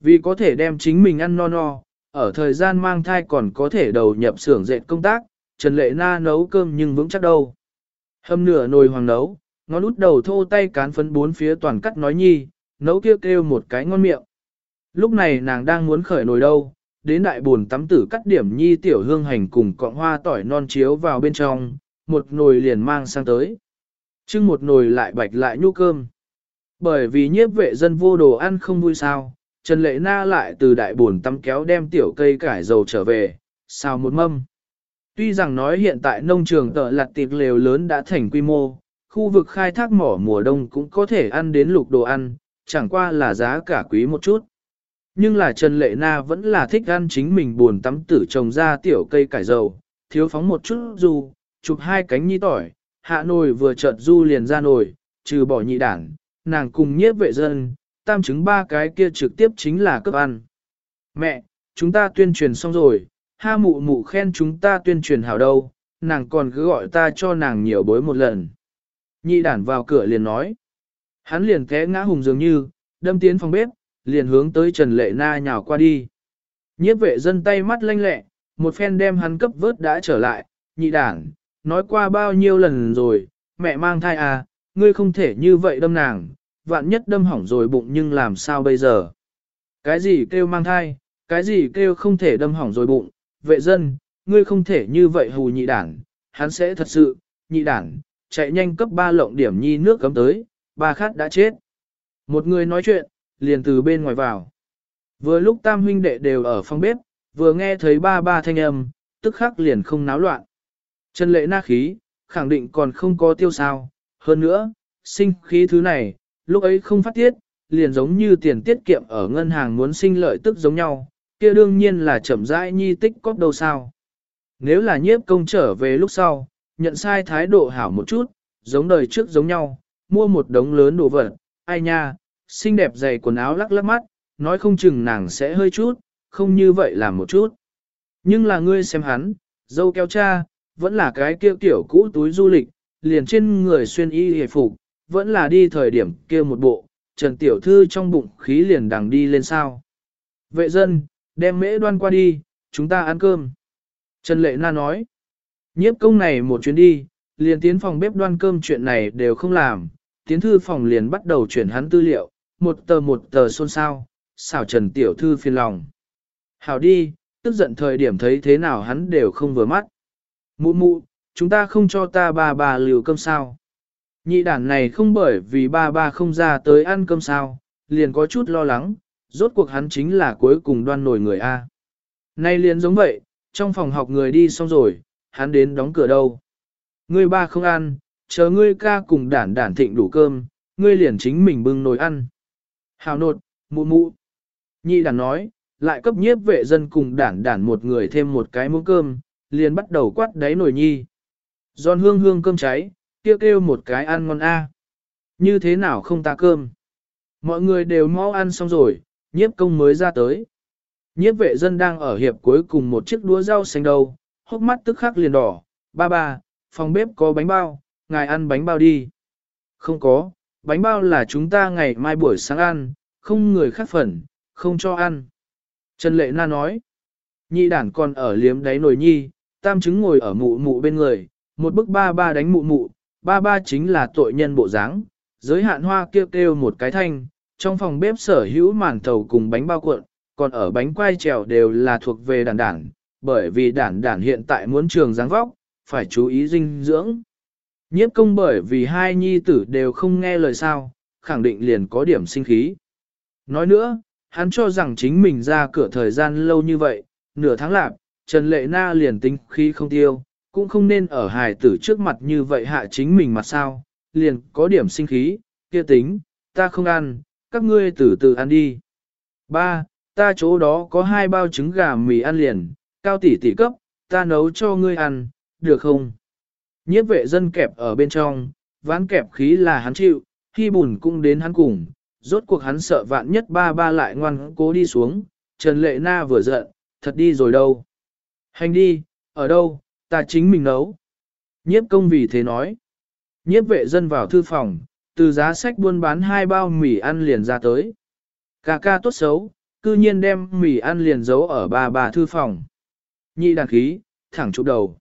Vì có thể đem chính mình ăn no no, ở thời gian mang thai còn có thể đầu nhập xưởng dệt công tác, Trần Lệ Na nấu cơm nhưng vững chắc đâu. Hâm nửa nồi hoàng nấu, ngón út đầu thô tay cán phấn bốn phía toàn cắt nói nhi, nấu kêu kêu một cái ngon miệng. Lúc này nàng đang muốn khởi nồi đâu, đến đại buồn tắm tử cắt điểm nhi tiểu hương hành cùng cọng hoa tỏi non chiếu vào bên trong, một nồi liền mang sang tới chưng một nồi lại bạch lại nhu cơm. Bởi vì nhiếp vệ dân vô đồ ăn không vui sao, Trần Lệ Na lại từ đại buồn tắm kéo đem tiểu cây cải dầu trở về, xào một mâm. Tuy rằng nói hiện tại nông trường tợ lặt tiệc lều lớn đã thành quy mô, khu vực khai thác mỏ mùa đông cũng có thể ăn đến lục đồ ăn, chẳng qua là giá cả quý một chút. Nhưng là Trần Lệ Na vẫn là thích ăn chính mình buồn tắm tử trồng ra tiểu cây cải dầu, thiếu phóng một chút dù chụp hai cánh nhi tỏi, hạ nồi vừa chợt du liền ra nồi, trừ bỏ nhị đảng, nàng cùng nhiếp vệ dân, tam chứng ba cái kia trực tiếp chính là cấp ăn. Mẹ, chúng ta tuyên truyền xong rồi, ha mụ mụ khen chúng ta tuyên truyền hảo đâu, nàng còn cứ gọi ta cho nàng nhiều bối một lần. Nhị đản vào cửa liền nói. Hắn liền té ngã hùng dường như, đâm tiến phòng bếp, liền hướng tới Trần Lệ Na nhào qua đi. Nhiếp vệ dân tay mắt lanh lẹ, một phen đem hắn cấp vớt đã trở lại, nhị đản, nói qua bao nhiêu lần rồi, mẹ mang thai à, ngươi không thể như vậy đâm nàng, vạn nhất đâm hỏng rồi bụng nhưng làm sao bây giờ? Cái gì kêu mang thai, cái gì kêu không thể đâm hỏng rồi bụng, vệ dân, ngươi không thể như vậy hù nhị đảng, hắn sẽ thật sự, nhị đảng, chạy nhanh cấp ba lộng điểm nhi nước cấm tới, ba khát đã chết. Một người nói chuyện, liền từ bên ngoài vào. Vừa lúc tam huynh đệ đều ở phòng bếp, vừa nghe thấy ba ba thanh âm, tức khắc liền không náo loạn. Trần lệ na khí, khẳng định còn không có tiêu sao, hơn nữa, sinh khí thứ này, lúc ấy không phát tiết, liền giống như tiền tiết kiệm ở ngân hàng muốn sinh lợi tức giống nhau, kia đương nhiên là chậm rãi nhi tích cóp đâu sao. Nếu là nhiếp công trở về lúc sau, nhận sai thái độ hảo một chút, giống đời trước giống nhau, mua một đống lớn đồ vật, ai nha, xinh đẹp dày quần áo lắc lắc mắt, nói không chừng nàng sẽ hơi chút, không như vậy làm một chút. Nhưng là ngươi xem hắn, dâu keo cha, vẫn là cái kia tiểu cũ túi du lịch, liền trên người xuyên y hề phục, vẫn là đi thời điểm kia một bộ, Trần Tiểu Thư trong bụng khí liền đằng đi lên sao. Vệ dân, đem mễ đoan qua đi, chúng ta ăn cơm. Trần Lệ Na nói, nhiếp công này một chuyến đi, liền tiến phòng bếp đoan cơm chuyện này đều không làm, tiến thư phòng liền bắt đầu chuyển hắn tư liệu, một tờ một tờ xôn xao, xảo Trần Tiểu Thư phiền lòng. Hảo đi, tức giận thời điểm thấy thế nào hắn đều không vừa mắt. Mụ mụ, chúng ta không cho ta ba bà liều cơm sao. Nhị đản này không bởi vì ba ba không ra tới ăn cơm sao, liền có chút lo lắng, rốt cuộc hắn chính là cuối cùng đoan nổi người A. Nay liền giống vậy, trong phòng học người đi xong rồi, hắn đến đóng cửa đâu. Ngươi ba không ăn, chờ ngươi ca cùng đản đản thịnh đủ cơm, ngươi liền chính mình bưng nồi ăn. Hào nột, mụ mụ. Nhị đản nói, lại cấp nhiếp vệ dân cùng đản đản một người thêm một cái muỗng cơm, liền bắt đầu quát đáy nồi nhi. Giòn hương hương cơm cháy, kêu kêu một cái ăn ngon a. Như thế nào không ta cơm? Mọi người đều mau ăn xong rồi, nhiếp công mới ra tới. Nhiếp vệ dân đang ở hiệp cuối cùng một chiếc đũa rau xanh đầu, hốc mắt tức khắc liền đỏ. Ba ba, phòng bếp có bánh bao, ngài ăn bánh bao đi. Không có, bánh bao là chúng ta ngày mai buổi sáng ăn, không người khác phần, không cho ăn. Trần Lệ Na nói, nhị đản còn ở liếm đáy nồi nhi, tam chứng ngồi ở mụ mụ bên người, một bức ba ba đánh mụ mụ, ba ba chính là tội nhân bộ dáng, giới hạn hoa kêu kêu một cái thanh, trong phòng bếp sở hữu màn thầu cùng bánh bao cuộn, còn ở bánh quai trèo đều là thuộc về đản đản, bởi vì đản đản hiện tại muốn trường dáng vóc, phải chú ý dinh dưỡng. Nhiếp công bởi vì hai nhi tử đều không nghe lời sao, khẳng định liền có điểm sinh khí. Nói nữa, hắn cho rằng chính mình ra cửa thời gian lâu như vậy, nửa tháng lạp, Trần Lệ Na liền tính khí không tiêu, cũng không nên ở hài tử trước mặt như vậy hạ chính mình mặt sao, liền có điểm sinh khí, kia tính, ta không ăn, các ngươi từ từ ăn đi. Ba, ta chỗ đó có hai bao trứng gà mì ăn liền, cao tỷ tỷ cấp, ta nấu cho ngươi ăn, được không? Nhiếp vệ dân kẹp ở bên trong, ván kẹp khí là hắn chịu, khi bùn cũng đến hắn cùng, rốt cuộc hắn sợ vạn nhất ba ba lại ngoan cố đi xuống, Trần Lệ Na vừa giận, thật đi rồi đâu. Hành đi, ở đâu, ta chính mình nấu. Nhiếp công vì thế nói. Nhiếp vệ dân vào thư phòng, từ giá sách buôn bán hai bao mì ăn liền ra tới. Cà ca tốt xấu, cư nhiên đem mì ăn liền giấu ở bà bà thư phòng. Nhị đàn khí, thẳng chụp đầu.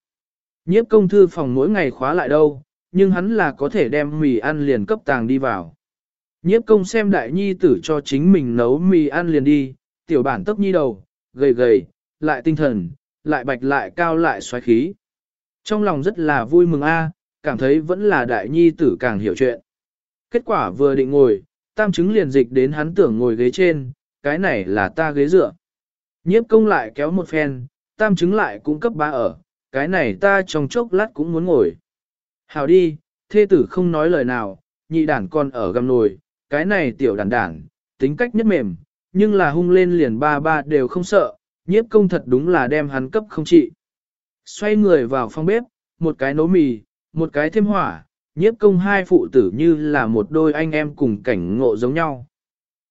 Nhiếp công thư phòng mỗi ngày khóa lại đâu, nhưng hắn là có thể đem mì ăn liền cấp tàng đi vào. Nhiếp công xem đại nhi tử cho chính mình nấu mì ăn liền đi, tiểu bản tốc nhi đầu, gầy gầy, lại tinh thần, lại bạch lại cao lại xoáy khí. Trong lòng rất là vui mừng a, cảm thấy vẫn là đại nhi tử càng hiểu chuyện. Kết quả vừa định ngồi, tam chứng liền dịch đến hắn tưởng ngồi ghế trên, cái này là ta ghế dựa. Nhiếp công lại kéo một phen, tam chứng lại cũng cấp ba ở, cái này ta trong chốc lát cũng muốn ngồi. Hào đi, thê tử không nói lời nào, nhị đản còn ở gầm nồi, cái này tiểu đản đản, tính cách nhất mềm, nhưng là hung lên liền ba ba đều không sợ, nhiếp công thật đúng là đem hắn cấp không trị. Xoay người vào phòng bếp, một cái nấu mì, một cái thêm hỏa, nhiếp công hai phụ tử như là một đôi anh em cùng cảnh ngộ giống nhau.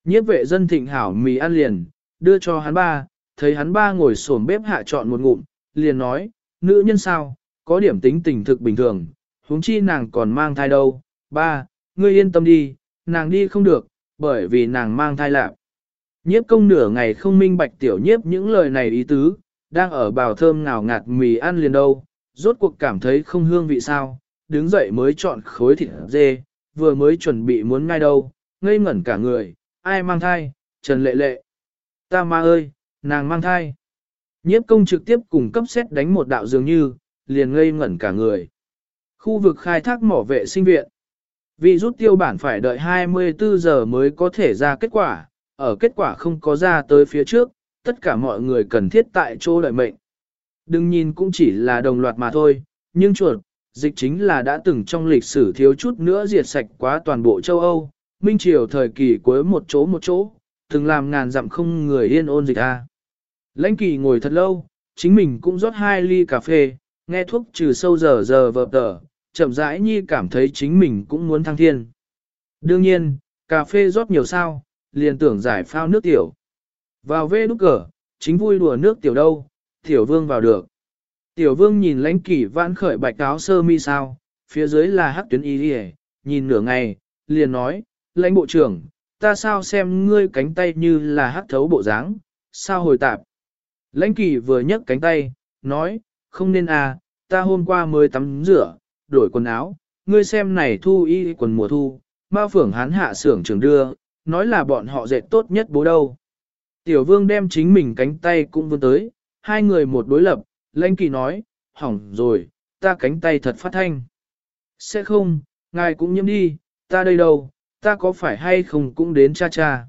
Nhiếp vệ dân thịnh hảo mì ăn liền, đưa cho hắn ba, thấy hắn ba ngồi xổm bếp hạ chọn một ngụm, liền nói, nữ nhân sao, có điểm tính tình thực bình thường, huống chi nàng còn mang thai đâu, ba, ngươi yên tâm đi, nàng đi không được, bởi vì nàng mang thai lạc. Nhiếp công nửa ngày không minh bạch tiểu nhiếp những lời này ý tứ, đang ở bào thơm ngào ngạt mì ăn liền đâu, rốt cuộc cảm thấy không hương vị sao, đứng dậy mới chọn khối thịt dê, vừa mới chuẩn bị muốn ngay đâu, ngây ngẩn cả người, ai mang thai, Trần Lệ Lệ. Ta ma ơi, nàng mang thai. Nhiếp công trực tiếp cùng cấp xét đánh một đạo dường như, liền ngây ngẩn cả người. Khu vực khai thác mỏ vệ sinh viện. Vì rút tiêu bản phải đợi 24 giờ mới có thể ra kết quả, ở kết quả không có ra tới phía trước, tất cả mọi người cần thiết tại chỗ đợi mệnh. Đừng nhìn cũng chỉ là đồng loạt mà thôi, nhưng chuột, dịch chính là đã từng trong lịch sử thiếu chút nữa diệt sạch quá toàn bộ châu Âu, Minh Triều thời kỳ cuối một chỗ một chỗ, từng làm ngàn dặm không người yên ôn dịch a. Lãnh kỳ ngồi thật lâu, chính mình cũng rót hai ly cà phê, nghe thuốc trừ sâu giờ giờ vợp tở, chậm rãi nhi cảm thấy chính mình cũng muốn thăng thiên. Đương nhiên, cà phê rót nhiều sao, liền tưởng giải phao nước tiểu. Vào vê nút cờ, chính vui đùa nước tiểu đâu, tiểu vương vào được. Tiểu vương nhìn lãnh kỷ vãn khởi bạch áo sơ mi sao, phía dưới là hắc tuyến y đi nhìn nửa ngày, liền nói, lãnh bộ trưởng, ta sao xem ngươi cánh tay như là hắc thấu bộ dáng, sao hồi tạp. Lãnh kỷ vừa nhấc cánh tay, nói, không nên à, ta hôm qua mới tắm rửa, đổi quần áo, ngươi xem này thu y quần mùa thu, bao phưởng hán hạ xưởng trường đưa, nói là bọn họ dệt tốt nhất bố đâu. Tiểu vương đem chính mình cánh tay cũng vươn tới, hai người một đối lập, lãnh kỳ nói, hỏng rồi, ta cánh tay thật phát thanh. Sẽ không, ngài cũng nhiễm đi, ta đây đâu, ta có phải hay không cũng đến cha cha.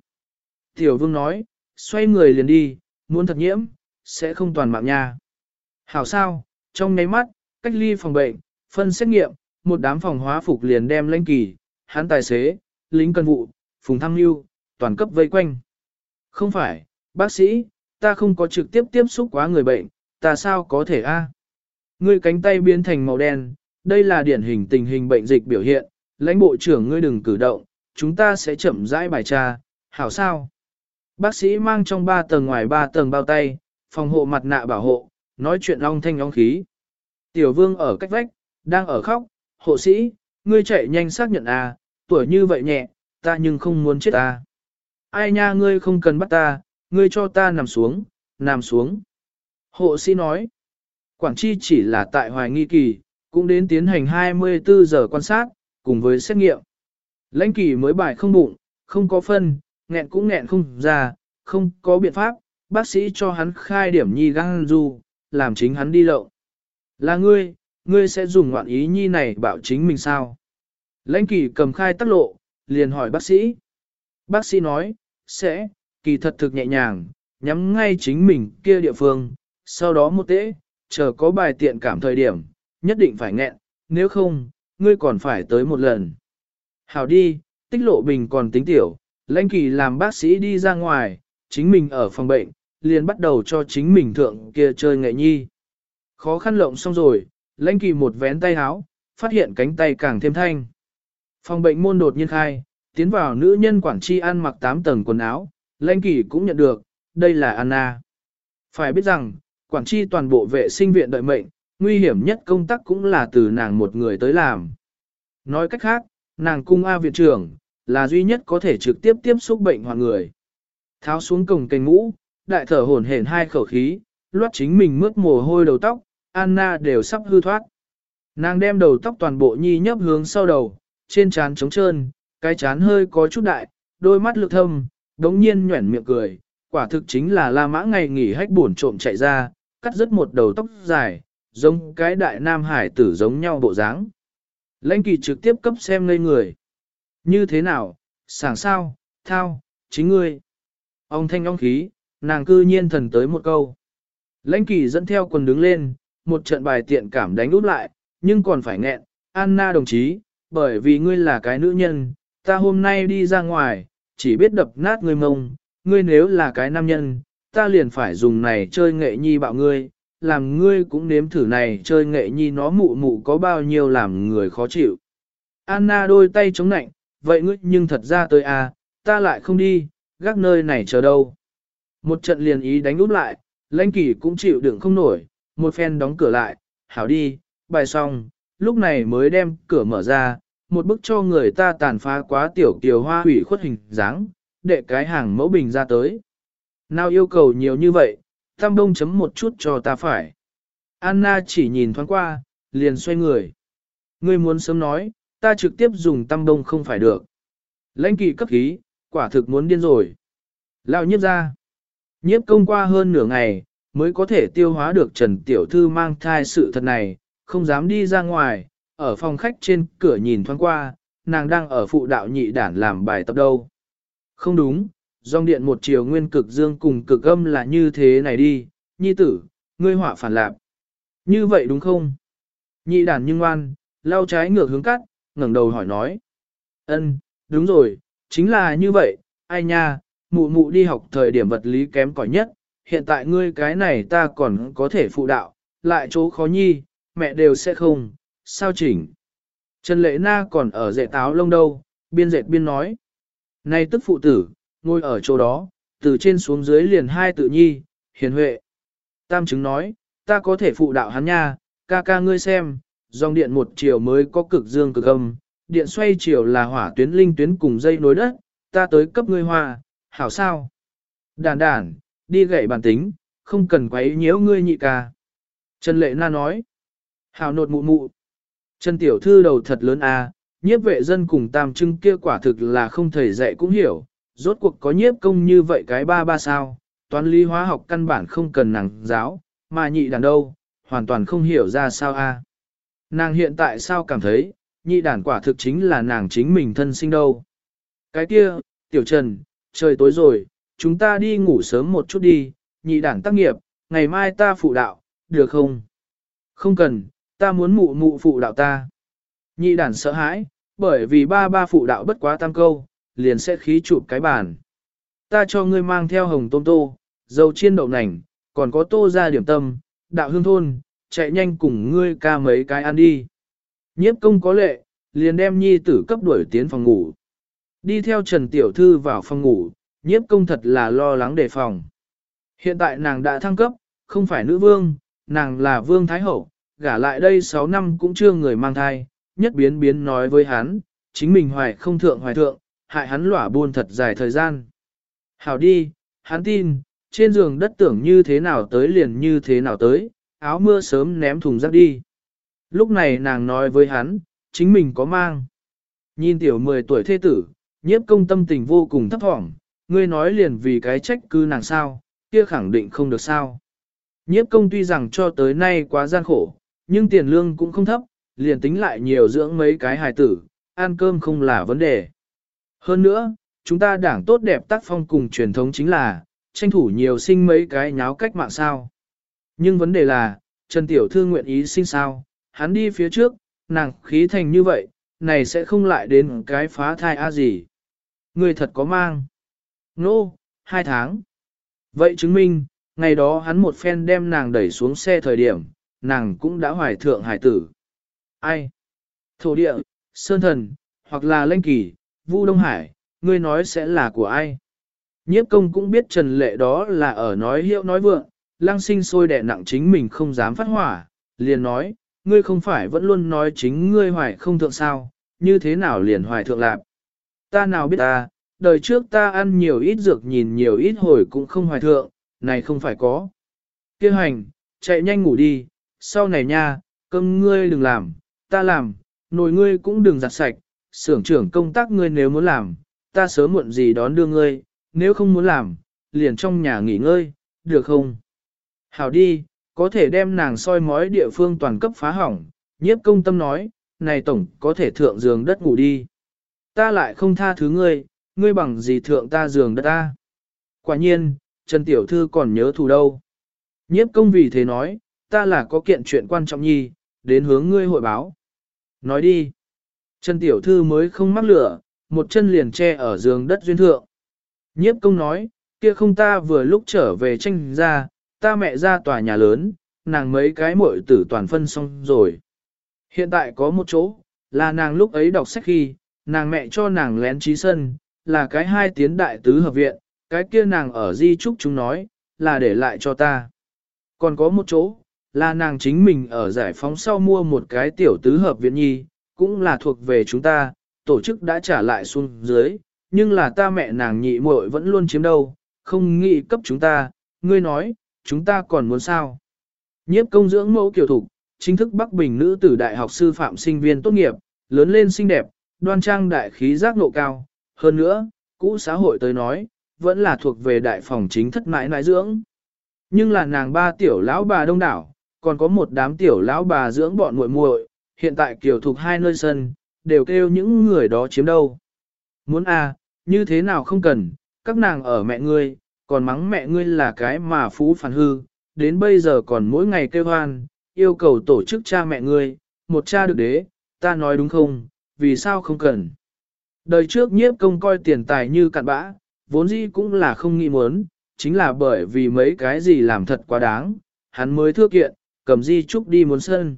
Tiểu vương nói, xoay người liền đi, muốn thật nhiễm, sẽ không toàn mạng nha. Hảo sao, trong nháy mắt, cách ly phòng bệnh, phân xét nghiệm, một đám phòng hóa phục liền đem lãnh kỳ, hắn tài xế, lính cân vụ, phùng thăng lưu, toàn cấp vây quanh. Không phải, bác sĩ, ta không có trực tiếp tiếp xúc quá người bệnh, ta sao có thể a? Ngươi cánh tay biến thành màu đen, đây là điển hình tình hình bệnh dịch biểu hiện, lãnh bộ trưởng ngươi đừng cử động, chúng ta sẽ chậm rãi bài tra, hảo sao? Bác sĩ mang trong 3 tầng ngoài 3 tầng bao tay, phòng hộ mặt nạ bảo hộ, nói chuyện long thanh long khí. Tiểu vương ở cách vách, đang ở khóc, hộ sĩ, ngươi chạy nhanh xác nhận à, tuổi như vậy nhẹ, ta nhưng không muốn chết ta. Ai nha ngươi không cần bắt ta, ngươi cho ta nằm xuống, nằm xuống. Hộ sĩ nói, Quảng Chi chỉ là tại hoài nghi kỳ, cũng đến tiến hành 24 giờ quan sát, cùng với xét nghiệm. Lãnh kỳ mới bài không bụng, không có phân, nghẹn cũng nghẹn không ra, không có biện pháp, bác sĩ cho hắn khai điểm nhi gan du, làm chính hắn đi lậu. Là ngươi, ngươi sẽ dùng ngoạn ý nhi này bảo chính mình sao? Lãnh kỳ cầm khai tắc lộ, liền hỏi bác sĩ. Bác sĩ nói, sẽ, kỳ thật thực nhẹ nhàng, nhắm ngay chính mình kia địa phương, sau đó một tễ, chờ có bài tiện cảm thời điểm, nhất định phải nghẹn, nếu không, ngươi còn phải tới một lần. Hảo đi, tích lộ bình còn tính tiểu, lãnh kỳ làm bác sĩ đi ra ngoài, chính mình ở phòng bệnh, liền bắt đầu cho chính mình thượng kia chơi nghệ nhi. Khó khăn lộng xong rồi, lãnh kỳ một vén tay háo, phát hiện cánh tay càng thêm thanh. Phòng bệnh môn đột nhiên khai, tiến vào nữ nhân quản tri ăn mặc 8 tầng quần áo, lãnh kỳ cũng nhận được, đây là Anna. Phải biết rằng, quản tri toàn bộ vệ sinh viện đợi mệnh, nguy hiểm nhất công tác cũng là từ nàng một người tới làm. Nói cách khác, nàng cung A viện trưởng, là duy nhất có thể trực tiếp tiếp xúc bệnh hoạn người. Tháo xuống cổng cành mũ, đại thở hổn hển hai khẩu khí, loát chính mình mướt mồ hôi đầu tóc, Anna đều sắp hư thoát. Nàng đem đầu tóc toàn bộ nhi nhấp hướng sau đầu, trên trán trống trơn, cái chán hơi có chút đại, đôi mắt lực thâm, đống nhiên nhuẩn miệng cười, quả thực chính là La Mã ngày nghỉ hách buồn trộm chạy ra, cắt rứt một đầu tóc dài, giống cái đại nam hải tử giống nhau bộ dáng. Lãnh kỳ trực tiếp cấp xem ngây người. Như thế nào, sảng sao, thao, chính ngươi. Ông thanh ông khí, nàng cư nhiên thần tới một câu. Lãnh kỳ dẫn theo quần đứng lên, một trận bài tiện cảm đánh út lại, nhưng còn phải nghẹn. Anna đồng chí, bởi vì ngươi là cái nữ nhân, ta hôm nay đi ra ngoài, chỉ biết đập nát ngươi mông, ngươi nếu là cái nam nhân, ta liền phải dùng này chơi nghệ nhi bạo ngươi, làm ngươi cũng nếm thử này chơi nghệ nhi nó mụ mụ có bao nhiêu làm người khó chịu. Anna đôi tay chống nạnh, vậy ngươi nhưng thật ra tôi à, ta lại không đi, gác nơi này chờ đâu. Một trận liền ý đánh úp lại, lãnh kỷ cũng chịu đựng không nổi, một phen đóng cửa lại, hảo đi, bài xong, lúc này mới đem cửa mở ra, một bức cho người ta tàn phá quá tiểu kiều hoa hủy khuất hình dáng, đệ cái hàng mẫu bình ra tới. Nào yêu cầu nhiều như vậy, tam đông chấm một chút cho ta phải. Anna chỉ nhìn thoáng qua, liền xoay người. Ngươi muốn sớm nói, ta trực tiếp dùng tam đông không phải được. Lãnh kỳ cấp khí, quả thực muốn điên rồi. Lao nhiếp ra. Nhiếp công qua hơn nửa ngày, mới có thể tiêu hóa được Trần Tiểu Thư mang thai sự thật này, không dám đi ra ngoài, ở phòng khách trên cửa nhìn thoáng qua, nàng đang ở phụ đạo nhị đản làm bài tập đâu. Không đúng, dòng điện một chiều nguyên cực dương cùng cực âm là như thế này đi, nhi tử, ngươi họa phản lạp. Như vậy đúng không? Nhị đản nhưng ngoan, lau trái ngược hướng cắt, ngẩng đầu hỏi nói. ân, đúng rồi, chính là như vậy, ai nha, mụ mụ đi học thời điểm vật lý kém cỏi nhất, hiện tại ngươi cái này ta còn có thể phụ đạo, lại chỗ khó nhi, mẹ đều sẽ không, sao chỉnh. Trần Lệ Na còn ở dạy táo lông đâu, biên dệt biên nói. Này tức phụ tử, ngồi ở chỗ đó, từ trên xuống dưới liền hai tự nhi, hiền huệ. Tam chứng nói, ta có thể phụ đạo hắn nha, ca ca ngươi xem, dòng điện một chiều mới có cực dương cực âm, điện xoay chiều là hỏa tuyến linh tuyến cùng dây nối đất, ta tới cấp ngươi hoa, hảo sao? Đàn đàn, đi gậy bản tính, không cần quấy nhiễu ngươi nhị ca. Trần Lệ Na nói, hảo nột mụ mụ. Trần Tiểu Thư đầu thật lớn à, nhiếp vệ dân cùng tam trưng kia quả thực là không thầy dạy cũng hiểu, rốt cuộc có nhiếp công như vậy cái ba ba sao, toán lý hóa học căn bản không cần nàng giáo, mà nhị đàn đâu, hoàn toàn không hiểu ra sao a. Nàng hiện tại sao cảm thấy, nhị đàn quả thực chính là nàng chính mình thân sinh đâu. Cái kia, tiểu trần, trời tối rồi, chúng ta đi ngủ sớm một chút đi, nhị đàn tác nghiệp, ngày mai ta phụ đạo, được không? Không cần, ta muốn mụ mụ phụ đạo ta. Nhị đàn sợ hãi, bởi vì ba ba phụ đạo bất quá tam câu, liền sẽ khí chụp cái bàn. Ta cho ngươi mang theo hồng tôm tô, dầu chiên đậu nành, còn có tô ra điểm tâm, đạo hương thôn, chạy nhanh cùng ngươi ca mấy cái ăn đi. Nhiếp công có lệ, liền đem nhi tử cấp đuổi tiến phòng ngủ. Đi theo Trần Tiểu Thư vào phòng ngủ, nhiếp công thật là lo lắng đề phòng. Hiện tại nàng đã thăng cấp, không phải nữ vương, nàng là vương thái hậu, gả lại đây 6 năm cũng chưa người mang thai, nhất biến biến nói với hắn, chính mình hoài không thượng hoài thượng, hại hắn lỏa buôn thật dài thời gian. Hảo đi, hắn tin, trên giường đất tưởng như thế nào tới liền như thế nào tới, áo mưa sớm ném thùng rác đi. Lúc này nàng nói với hắn, chính mình có mang. Nhìn tiểu 10 tuổi thê tử, nhiếp công tâm tình vô cùng thấp thỏm, ngươi nói liền vì cái trách cứ nàng sao, kia khẳng định không được sao. Nhiếp công tuy rằng cho tới nay quá gian khổ, nhưng tiền lương cũng không thấp, liền tính lại nhiều dưỡng mấy cái hài tử, ăn cơm không là vấn đề. Hơn nữa, chúng ta đảng tốt đẹp tác phong cùng truyền thống chính là, tranh thủ nhiều sinh mấy cái nháo cách mạng sao. Nhưng vấn đề là, Trần Tiểu Thư nguyện ý sinh sao, hắn đi phía trước, nàng khí thành như vậy, này sẽ không lại đến cái phá thai a gì. Người thật có mang. Nô, no, hai tháng. Vậy chứng minh, ngày đó hắn một phen đem nàng đẩy xuống xe thời điểm, nàng cũng đã hoài thượng hải tử. Ai? Thổ địa, Sơn Thần, hoặc là Lênh Kỳ, Vu Đông Hải, ngươi nói sẽ là của ai? Nhiếp công cũng biết Trần Lệ đó là ở nói hiệu nói vượng, lang sinh sôi đẻ nặng chính mình không dám phát hỏa, liền nói, ngươi không phải vẫn luôn nói chính ngươi hoài không thượng sao, như thế nào liền hoài thượng lạp. Ta nào biết ta, đời trước ta ăn nhiều ít dược nhìn nhiều ít hồi cũng không hoài thượng, này không phải có. Kêu hành, chạy nhanh ngủ đi, sau này nha, cơm ngươi đừng làm, ta làm, nồi ngươi cũng đừng giặt sạch, xưởng trưởng công tác ngươi nếu muốn làm, ta sớm muộn gì đón đưa ngươi, nếu không muốn làm, liền trong nhà nghỉ ngơi, được không? Hảo đi, có thể đem nàng soi mói địa phương toàn cấp phá hỏng, nhiếp công tâm nói, này tổng có thể thượng giường đất ngủ đi. Ta lại không tha thứ ngươi, ngươi bằng gì thượng ta giường đất ta. Quả nhiên, Trần Tiểu Thư còn nhớ thù đâu. Nhiếp công vì thế nói, ta là có kiện chuyện quan trọng nhi, đến hướng ngươi hội báo. Nói đi. Trần Tiểu Thư mới không mắc lửa, một chân liền che ở giường đất duyên thượng. Nhiếp công nói, kia không ta vừa lúc trở về tranh ra, ta mẹ ra tòa nhà lớn, nàng mấy cái muội tử toàn phân xong rồi. Hiện tại có một chỗ, là nàng lúc ấy đọc sách khi, nàng mẹ cho nàng lén trí sân, là cái hai tiến đại tứ hợp viện, cái kia nàng ở di trúc chúng nói, là để lại cho ta. Còn có một chỗ, là nàng chính mình ở giải phóng sau mua một cái tiểu tứ hợp viện nhi, cũng là thuộc về chúng ta, tổ chức đã trả lại xuống dưới, nhưng là ta mẹ nàng nhị muội vẫn luôn chiếm đâu, không nghĩ cấp chúng ta, ngươi nói, chúng ta còn muốn sao? Nhiếp công dưỡng mẫu kiểu thục, chính thức Bắc Bình nữ tử đại học sư phạm sinh viên tốt nghiệp, lớn lên xinh đẹp, đoan trang đại khí giác nộ cao, hơn nữa, cũ xã hội tới nói, vẫn là thuộc về đại phòng chính thất mãi nãi dưỡng. Nhưng là nàng ba tiểu lão bà đông đảo, còn có một đám tiểu lão bà dưỡng bọn muội muội, hiện tại kiểu thuộc hai nơi sân, đều kêu những người đó chiếm đâu. Muốn à, như thế nào không cần, các nàng ở mẹ ngươi, còn mắng mẹ ngươi là cái mà phú phản hư, đến bây giờ còn mỗi ngày kêu hoan, yêu cầu tổ chức cha mẹ ngươi, một cha được đế, ta nói đúng không, vì sao không cần. Đời trước nhiếp công coi tiền tài như cặn bã, vốn dĩ cũng là không nghĩ muốn, chính là bởi vì mấy cái gì làm thật quá đáng, hắn mới thưa kiện, cầm di trúc đi muốn sân.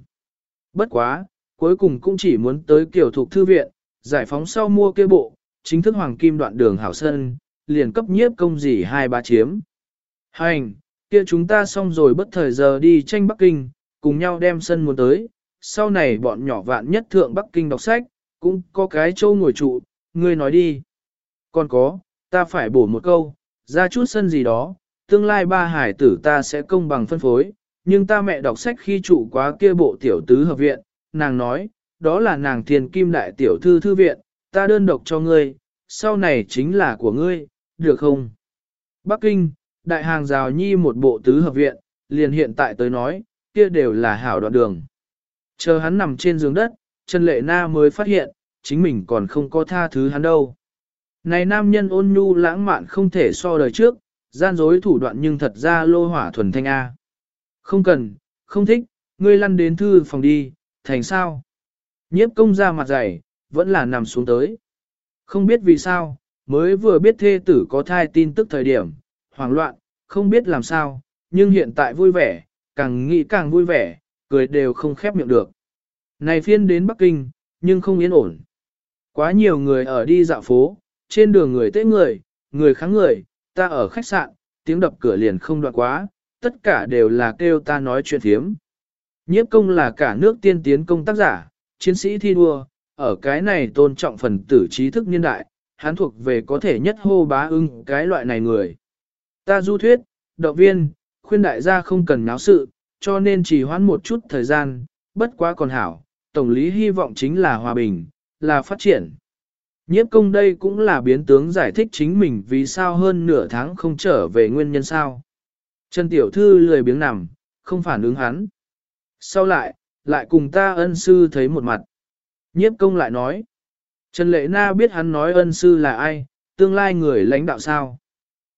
Bất quá, cuối cùng cũng chỉ muốn tới kiểu thuộc thư viện, giải phóng sau mua kia bộ, chính thức hoàng kim đoạn đường hảo sân, liền cấp nhiếp công gì hai ba chiếm. Hành, kia chúng ta xong rồi bất thời giờ đi tranh Bắc Kinh, cùng nhau đem sân muốn tới, sau này bọn nhỏ vạn nhất thượng Bắc Kinh đọc sách, cũng có cái châu ngồi trụ, ngươi nói đi. Còn có, ta phải bổ một câu, ra chút sân gì đó, tương lai ba hải tử ta sẽ công bằng phân phối, nhưng ta mẹ đọc sách khi trụ quá kia bộ tiểu tứ hợp viện, nàng nói, đó là nàng thiền kim đại tiểu thư thư viện, ta đơn độc cho ngươi, sau này chính là của ngươi, được không? Bắc Kinh, đại hàng rào nhi một bộ tứ hợp viện, liền hiện tại tới nói, kia đều là hảo đoạn đường. Chờ hắn nằm trên giường đất, Trần Lệ Na mới phát hiện, chính mình còn không có tha thứ hắn đâu. Này nam nhân ôn nhu lãng mạn không thể so đời trước, gian dối thủ đoạn nhưng thật ra lô hỏa thuần thanh A. Không cần, không thích, ngươi lăn đến thư phòng đi, thành sao? Nhiếp công ra mặt dày, vẫn là nằm xuống tới. Không biết vì sao, mới vừa biết thê tử có thai tin tức thời điểm, hoảng loạn, không biết làm sao, nhưng hiện tại vui vẻ, càng nghĩ càng vui vẻ, cười đều không khép miệng được. Này phiên đến Bắc Kinh, nhưng không yên ổn. Quá nhiều người ở đi dạo phố, trên đường người tế người, người kháng người, ta ở khách sạn, tiếng đập cửa liền không đoạn quá, tất cả đều là kêu ta nói chuyện thiếm. Nhiếp công là cả nước tiên tiến công tác giả, chiến sĩ thi đua, ở cái này tôn trọng phần tử trí thức niên đại, hắn thuộc về có thể nhất hô bá ưng cái loại này người. Ta du thuyết, động viên, khuyên đại gia không cần náo sự, cho nên chỉ hoãn một chút thời gian, bất quá còn hảo, tổng lý hy vọng chính là hòa bình, là phát triển. Nhiếp công đây cũng là biến tướng giải thích chính mình vì sao hơn nửa tháng không trở về nguyên nhân sao. Trần Tiểu Thư lười biếng nằm, không phản ứng hắn. Sau lại, lại cùng ta ân sư thấy một mặt. Nhiếp công lại nói. Trần Lệ Na biết hắn nói ân sư là ai, tương lai người lãnh đạo sao.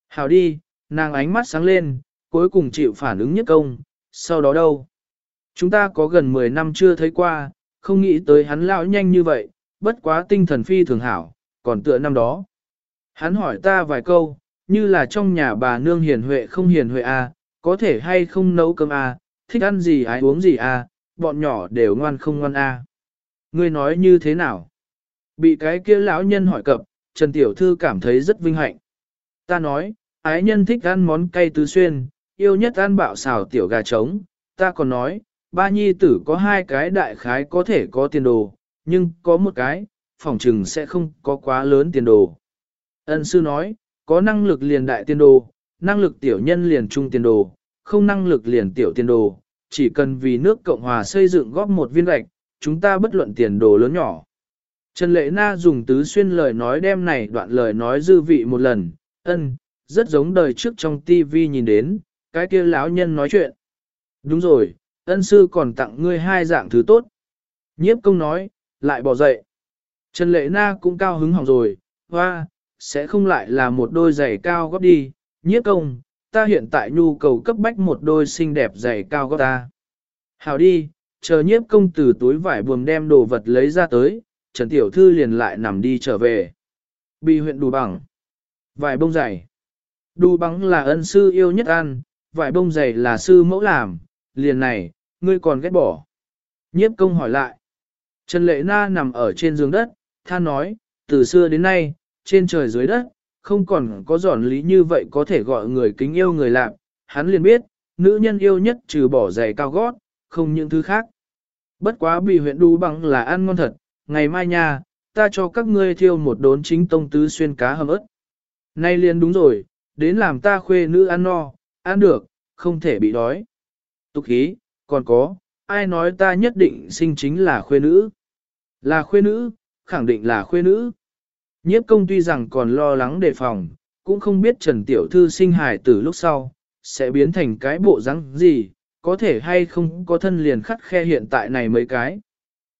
Hảo đi, nàng ánh mắt sáng lên, cuối cùng chịu phản ứng nhất công, sau đó đâu? Chúng ta có gần 10 năm chưa thấy qua, không nghĩ tới hắn lão nhanh như vậy, bất quá tinh thần phi thường hảo, còn tựa năm đó. Hắn hỏi ta vài câu, như là trong nhà bà nương hiền huệ không hiền huệ à, có thể hay không nấu cơm à, thích ăn gì ai uống gì à, bọn nhỏ đều ngoan không ngoan a. Ngươi nói như thế nào? Bị cái kia lão nhân hỏi cập, Trần Tiểu Thư cảm thấy rất vinh hạnh. Ta nói, ái nhân thích ăn món cay tứ xuyên, yêu nhất ăn bạo xào tiểu gà trống. Ta còn nói, ba nhi tử có hai cái đại khái có thể có tiền đồ, nhưng có một cái, phỏng trừng sẽ không có quá lớn tiền đồ. Ân sư nói, có năng lực liền đại tiên đồ, năng lực tiểu nhân liền trung tiên đồ, không năng lực liền tiểu tiên đồ, chỉ cần vì nước Cộng Hòa xây dựng góp một viên gạch, chúng ta bất luận tiền đồ lớn nhỏ. Trần Lệ Na dùng tứ xuyên lời nói đem này đoạn lời nói dư vị một lần, ân, rất giống đời trước trong TV nhìn đến, cái kia lão nhân nói chuyện. Đúng rồi, ân sư còn tặng ngươi hai dạng thứ tốt. Nhiếp công nói, lại bỏ dậy. Trần Lệ Na cũng cao hứng hỏng rồi, hoa, sẽ không lại là một đôi giày cao gót đi, nhiếp công, ta hiện tại nhu cầu cấp bách một đôi xinh đẹp giày cao gót ta. Hào đi, chờ nhiếp công từ túi vải buồm đem đồ vật lấy ra tới, Trần Tiểu Thư liền lại nằm đi trở về. Bị huyện đù bằng. Vải bông giày. Đù bằng là ân sư yêu nhất ăn, vải bông giày là sư mẫu làm, liền này, ngươi còn ghét bỏ. Nhiếp công hỏi lại. Trần Lệ Na nằm ở trên giường đất, than nói, từ xưa đến nay, trên trời dưới đất, không còn có giòn lý như vậy có thể gọi người kính yêu người làm. Hắn liền biết, nữ nhân yêu nhất trừ bỏ giày cao gót, không những thứ khác. Bất quá bị huyện đu bằng là ăn ngon thật, ngày mai nha, ta cho các ngươi thiêu một đốn chính tông tứ xuyên cá hầm ớt. Nay liền đúng rồi, đến làm ta khuê nữ ăn no, ăn được, không thể bị đói. Tục khí, còn có, ai nói ta nhất định sinh chính là khuê nữ. Là khuê nữ, khẳng định là khuê nữ. Nhiếp công tuy rằng còn lo lắng đề phòng, cũng không biết Trần Tiểu Thư sinh hài từ lúc sau, sẽ biến thành cái bộ rắn gì, có thể hay không có thân liền khắt khe hiện tại này mấy cái.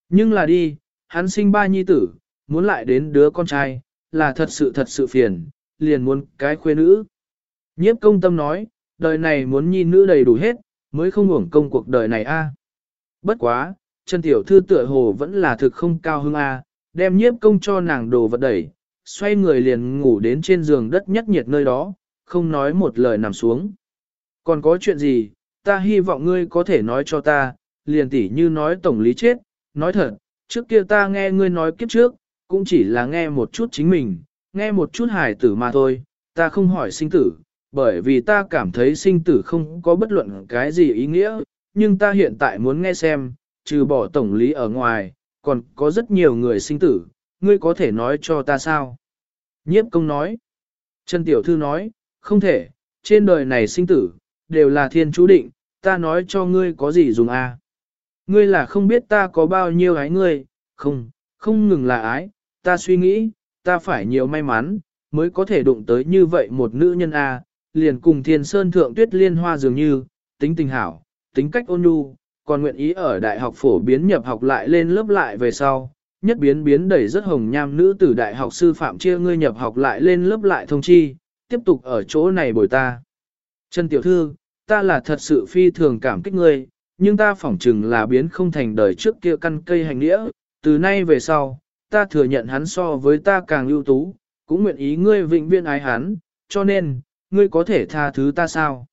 Nhưng là đi, hắn sinh ba nhi tử, muốn lại đến đứa con trai, là thật sự thật sự phiền, liền muốn cái khuê nữ. Nhiếp công tâm nói, đời này muốn nhi nữ đầy đủ hết, mới không uổng công cuộc đời này a. Bất quá, Trần Tiểu Thư tựa hồ vẫn là thực không cao hưng a, đem nhiếp công cho nàng đồ vật đẩy, xoay người liền ngủ đến trên giường đất nhất nhiệt nơi đó, không nói một lời nằm xuống. Còn có chuyện gì, ta hy vọng ngươi có thể nói cho ta, liền tỉ như nói tổng lý chết, nói thật, trước kia ta nghe ngươi nói kiếp trước, cũng chỉ là nghe một chút chính mình, nghe một chút hài tử mà thôi, ta không hỏi sinh tử, bởi vì ta cảm thấy sinh tử không có bất luận cái gì ý nghĩa, nhưng ta hiện tại muốn nghe xem, trừ bỏ tổng lý ở ngoài, còn có rất nhiều người sinh tử, ngươi có thể nói cho ta sao? Nhiếp công nói. Trần Tiểu Thư nói, không thể, trên đời này sinh tử, đều là thiên chú định, ta nói cho ngươi có gì dùng à? Ngươi là không biết ta có bao nhiêu ái ngươi, không, không ngừng là ái, ta suy nghĩ, ta phải nhiều may mắn, mới có thể đụng tới như vậy một nữ nhân A, liền cùng thiên sơn thượng tuyết liên hoa dường như, tính tình hảo, tính cách ôn nhu, còn nguyện ý ở đại học phổ biến nhập học lại lên lớp lại về sau, nhất biến biến đẩy rất hồng nham nữ từ đại học sư phạm chia ngươi nhập học lại lên lớp lại thông chi, tiếp tục ở chỗ này bồi ta. Trần Tiểu Thư, ta là thật sự phi thường cảm kích ngươi, nhưng ta phỏng chừng là biến không thành đời trước kia căn cây hành nghĩa, từ nay về sau, ta thừa nhận hắn so với ta càng ưu tú, cũng nguyện ý ngươi vĩnh viên ái hắn, cho nên, ngươi có thể tha thứ ta sao?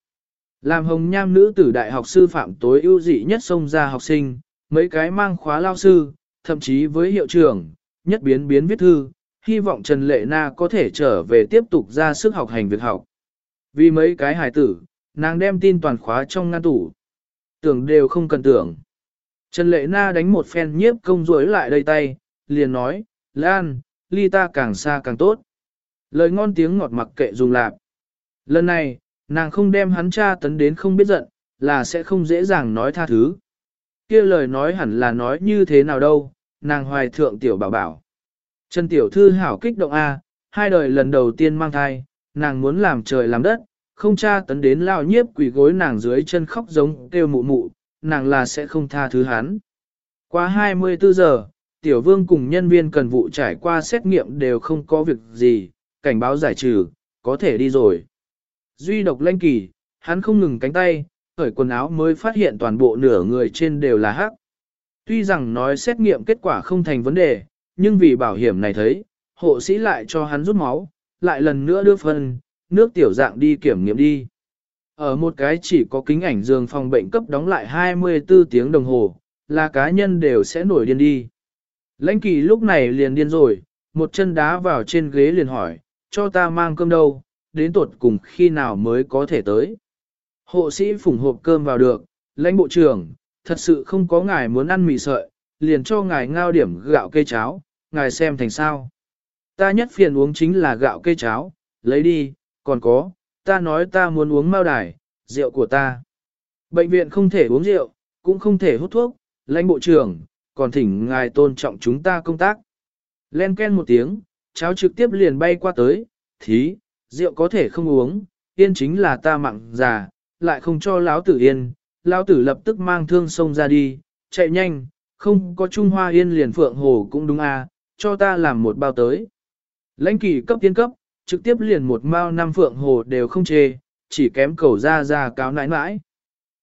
Làm hồng nham nữ tử đại học sư phạm tối ưu dị nhất xông ra học sinh, mấy cái mang khóa lao sư, thậm chí với hiệu trưởng, nhất biến biến viết thư, hy vọng Trần Lệ Na có thể trở về tiếp tục ra sức học hành việc học. Vì mấy cái hài tử, nàng đem tin toàn khóa trong ngăn tủ. Tưởng đều không cần tưởng. Trần Lệ Na đánh một phen nhiếp công rối lại đây tay, liền nói, Lan, ly ta càng xa càng tốt. Lời ngon tiếng ngọt mặc kệ dùng lạp. Lần này, nàng không đem hắn cha tấn đến không biết giận, là sẽ không dễ dàng nói tha thứ. kia lời nói hẳn là nói như thế nào đâu, nàng hoài thượng tiểu bảo bảo. Trần tiểu thư hảo kích động A, hai đời lần đầu tiên mang thai, nàng muốn làm trời làm đất, không cha tấn đến lao nhiếp quỷ gối nàng dưới chân khóc giống kêu mụ mụ, nàng là sẽ không tha thứ hắn. Qua 24 giờ, tiểu vương cùng nhân viên cần vụ trải qua xét nghiệm đều không có việc gì, cảnh báo giải trừ, có thể đi rồi. Duy độc lanh kỳ, hắn không ngừng cánh tay, khởi quần áo mới phát hiện toàn bộ nửa người trên đều là hắc. Tuy rằng nói xét nghiệm kết quả không thành vấn đề, nhưng vì bảo hiểm này thấy, hộ sĩ lại cho hắn rút máu, lại lần nữa đưa phân, nước tiểu dạng đi kiểm nghiệm đi. Ở một cái chỉ có kính ảnh giường phòng bệnh cấp đóng lại 24 tiếng đồng hồ, là cá nhân đều sẽ nổi điên đi. Lãnh kỳ lúc này liền điên rồi, một chân đá vào trên ghế liền hỏi, cho ta mang cơm đâu, đến tuột cùng khi nào mới có thể tới. Hộ sĩ phủng hộp cơm vào được, lãnh bộ trưởng, thật sự không có ngài muốn ăn mì sợi, liền cho ngài ngao điểm gạo cây cháo, ngài xem thành sao. Ta nhất phiền uống chính là gạo cây cháo, lấy đi, còn có, ta nói ta muốn uống mao đài, rượu của ta. Bệnh viện không thể uống rượu, cũng không thể hút thuốc, lãnh bộ trưởng, còn thỉnh ngài tôn trọng chúng ta công tác. Len ken một tiếng, cháo trực tiếp liền bay qua tới, thí, rượu có thể không uống, yên chính là ta mặn già, lại không cho lão tử yên, lão tử lập tức mang thương sông ra đi, chạy nhanh, không có Trung Hoa yên liền phượng hồ cũng đúng à, cho ta làm một bao tới. Lãnh kỳ cấp tiên cấp, trực tiếp liền một mao năm phượng hồ đều không chê, chỉ kém cầu ra ra cáo nãi nãi.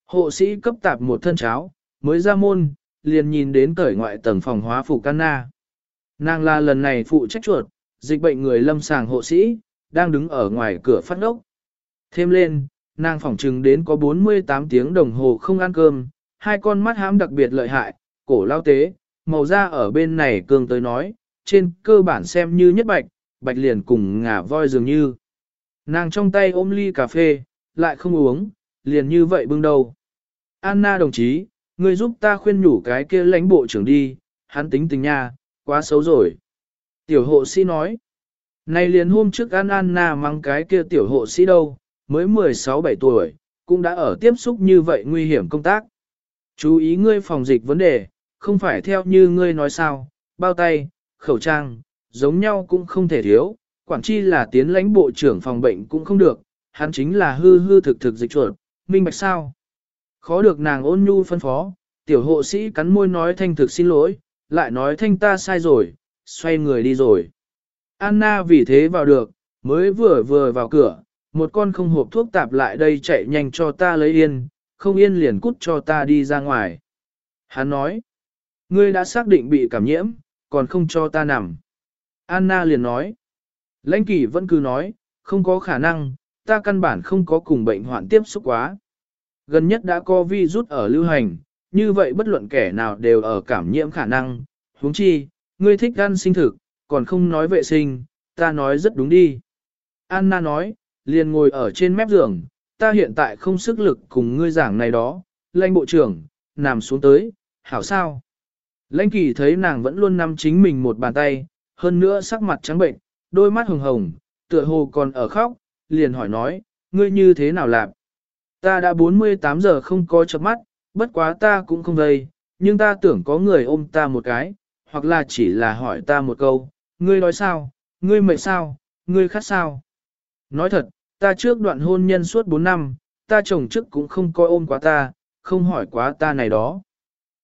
Hộ sĩ cấp tạp một thân cháo, mới ra môn, liền nhìn đến cởi ngoại tầng phòng hóa phủ Canna. Nàng là lần này phụ trách chuột, dịch bệnh người lâm sàng hộ sĩ, đang đứng ở ngoài cửa phát ốc. Thêm lên, nàng phỏng trừng đến có 48 tiếng đồng hồ không ăn cơm, hai con mắt hãm đặc biệt lợi hại, cổ lao tế, màu da ở bên này cường tới nói, trên cơ bản xem như nhất bạch, bạch liền cùng ngả voi dường như. Nàng trong tay ôm ly cà phê, lại không uống, liền như vậy bưng đầu. Anna đồng chí, ngươi giúp ta khuyên nhủ cái kia lãnh bộ trưởng đi, hắn tính tình nha, quá xấu rồi. Tiểu hộ sĩ nói, này liền hôm trước An Anna mang cái kia tiểu hộ sĩ đâu, mới 16-17 tuổi, cũng đã ở tiếp xúc như vậy nguy hiểm công tác. Chú ý ngươi phòng dịch vấn đề, không phải theo như ngươi nói sao, bao tay, khẩu trang, giống nhau cũng không thể thiếu, quản chi là tiến lãnh bộ trưởng phòng bệnh cũng không được, hắn chính là hư hư thực thực dịch chuột, minh bạch sao. Khó được nàng ôn nhu phân phó, tiểu hộ sĩ cắn môi nói thanh thực xin lỗi, lại nói thanh ta sai rồi, xoay người đi rồi. Anna vì thế vào được, mới vừa vừa vào cửa, một con không hộp thuốc tạp lại đây chạy nhanh cho ta lấy yên, không yên liền cút cho ta đi ra ngoài. Hắn nói, Ngươi đã xác định bị cảm nhiễm, còn không cho ta nằm. Anna liền nói. Lãnh kỷ vẫn cứ nói, không có khả năng, ta căn bản không có cùng bệnh hoạn tiếp xúc quá. Gần nhất đã có vi rút ở lưu hành, như vậy bất luận kẻ nào đều ở cảm nhiễm khả năng. huống chi, ngươi thích ăn sinh thực, còn không nói vệ sinh, ta nói rất đúng đi. Anna nói, liền ngồi ở trên mép giường, ta hiện tại không sức lực cùng ngươi giảng này đó, lãnh bộ trưởng, nằm xuống tới, hảo sao. Lãnh kỳ thấy nàng vẫn luôn nắm chính mình một bàn tay, hơn nữa sắc mặt trắng bệnh, đôi mắt hồng hồng, tựa hồ còn ở khóc, liền hỏi nói, ngươi như thế nào làm? Ta đã 48 giờ không có chớp mắt, bất quá ta cũng không đây, nhưng ta tưởng có người ôm ta một cái, hoặc là chỉ là hỏi ta một câu, ngươi nói sao, ngươi mệt sao, ngươi khát sao? Nói thật, ta trước đoạn hôn nhân suốt 4 năm, ta chồng trước cũng không coi ôm quá ta, không hỏi quá ta này đó.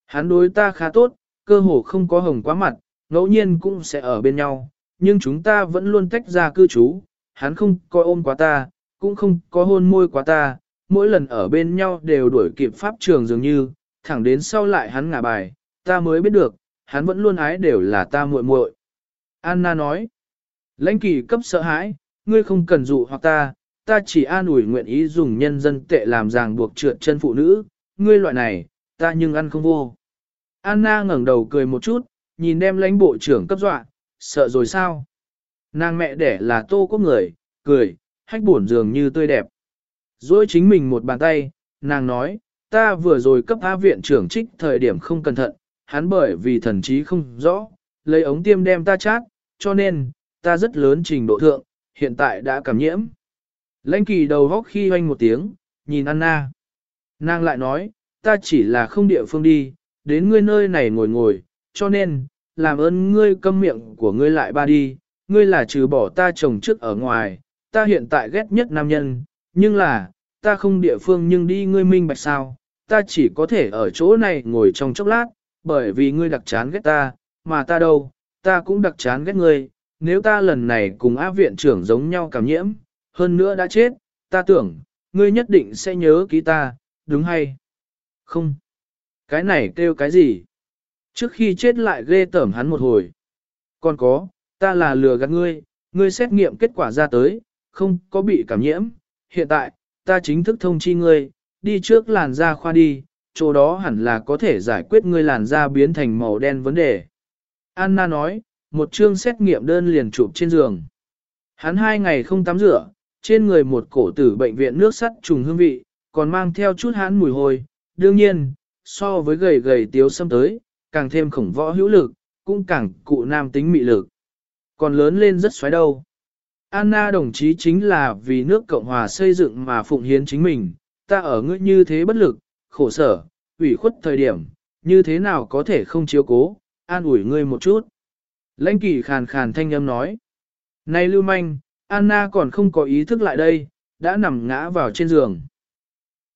Hắn đối ta khá tốt, cơ hồ không có hồng quá mặt, ngẫu nhiên cũng sẽ ở bên nhau, nhưng chúng ta vẫn luôn tách ra cư trú, hắn không coi ôm quá ta, cũng không có hôn môi quá ta, mỗi lần ở bên nhau đều đuổi kịp pháp trường dường như, thẳng đến sau lại hắn ngả bài, ta mới biết được, hắn vẫn luôn ái đều là ta muội muội. Anna nói, lãnh kỳ cấp sợ hãi, ngươi không cần dụ hoặc ta, ta chỉ an ủi nguyện ý dùng nhân dân tệ làm ràng buộc trượt chân phụ nữ, ngươi loại này, ta nhưng ăn không vô. Anna ngẩng đầu cười một chút, nhìn đem lãnh bộ trưởng cấp dọa, sợ rồi sao? Nàng mẹ đẻ là tô quốc người, cười, hách buồn dường như tươi đẹp. Rồi chính mình một bàn tay, nàng nói, ta vừa rồi cấp á viện trưởng trích thời điểm không cẩn thận, hắn bởi vì thần trí không rõ, lấy ống tiêm đem ta chát, cho nên, ta rất lớn trình độ thượng, hiện tại đã cảm nhiễm. Lãnh kỳ đầu góc khi hoanh một tiếng, nhìn Anna. Nàng lại nói, ta chỉ là không địa phương đi, đến ngươi nơi này ngồi ngồi, cho nên, làm ơn ngươi câm miệng của ngươi lại ba đi, ngươi là trừ bỏ ta chồng trước ở ngoài, ta hiện tại ghét nhất nam nhân, nhưng là, ta không địa phương nhưng đi ngươi minh bạch sao, ta chỉ có thể ở chỗ này ngồi trong chốc lát, bởi vì ngươi đặc chán ghét ta, mà ta đâu, ta cũng đặc chán ghét ngươi, nếu ta lần này cùng Á viện trưởng giống nhau cảm nhiễm, hơn nữa đã chết, ta tưởng, ngươi nhất định sẽ nhớ ký ta, đúng hay? Không. Cái này kêu cái gì? Trước khi chết lại ghê tởm hắn một hồi. Còn có, ta là lừa gạt ngươi, ngươi xét nghiệm kết quả ra tới, không có bị cảm nhiễm. Hiện tại, ta chính thức thông chi ngươi, đi trước làn da khoa đi, chỗ đó hẳn là có thể giải quyết ngươi làn da biến thành màu đen vấn đề. Anna nói, một chương xét nghiệm đơn liền chụp trên giường. Hắn hai ngày không tắm rửa, trên người một cổ tử bệnh viện nước sắt trùng hương vị, còn mang theo chút hãn mùi hôi. Đương nhiên, so với gầy gầy tiếu xâm tới, càng thêm khổng võ hữu lực, cũng càng cụ nam tính mị lực. Còn lớn lên rất xoáy đâu. Anna đồng chí chính là vì nước Cộng Hòa xây dựng mà phụng hiến chính mình, ta ở ngươi như thế bất lực, khổ sở, ủy khuất thời điểm, như thế nào có thể không chiếu cố, an ủi ngươi một chút. Lãnh kỳ khàn khàn thanh âm nói. Này lưu manh, Anna còn không có ý thức lại đây, đã nằm ngã vào trên giường.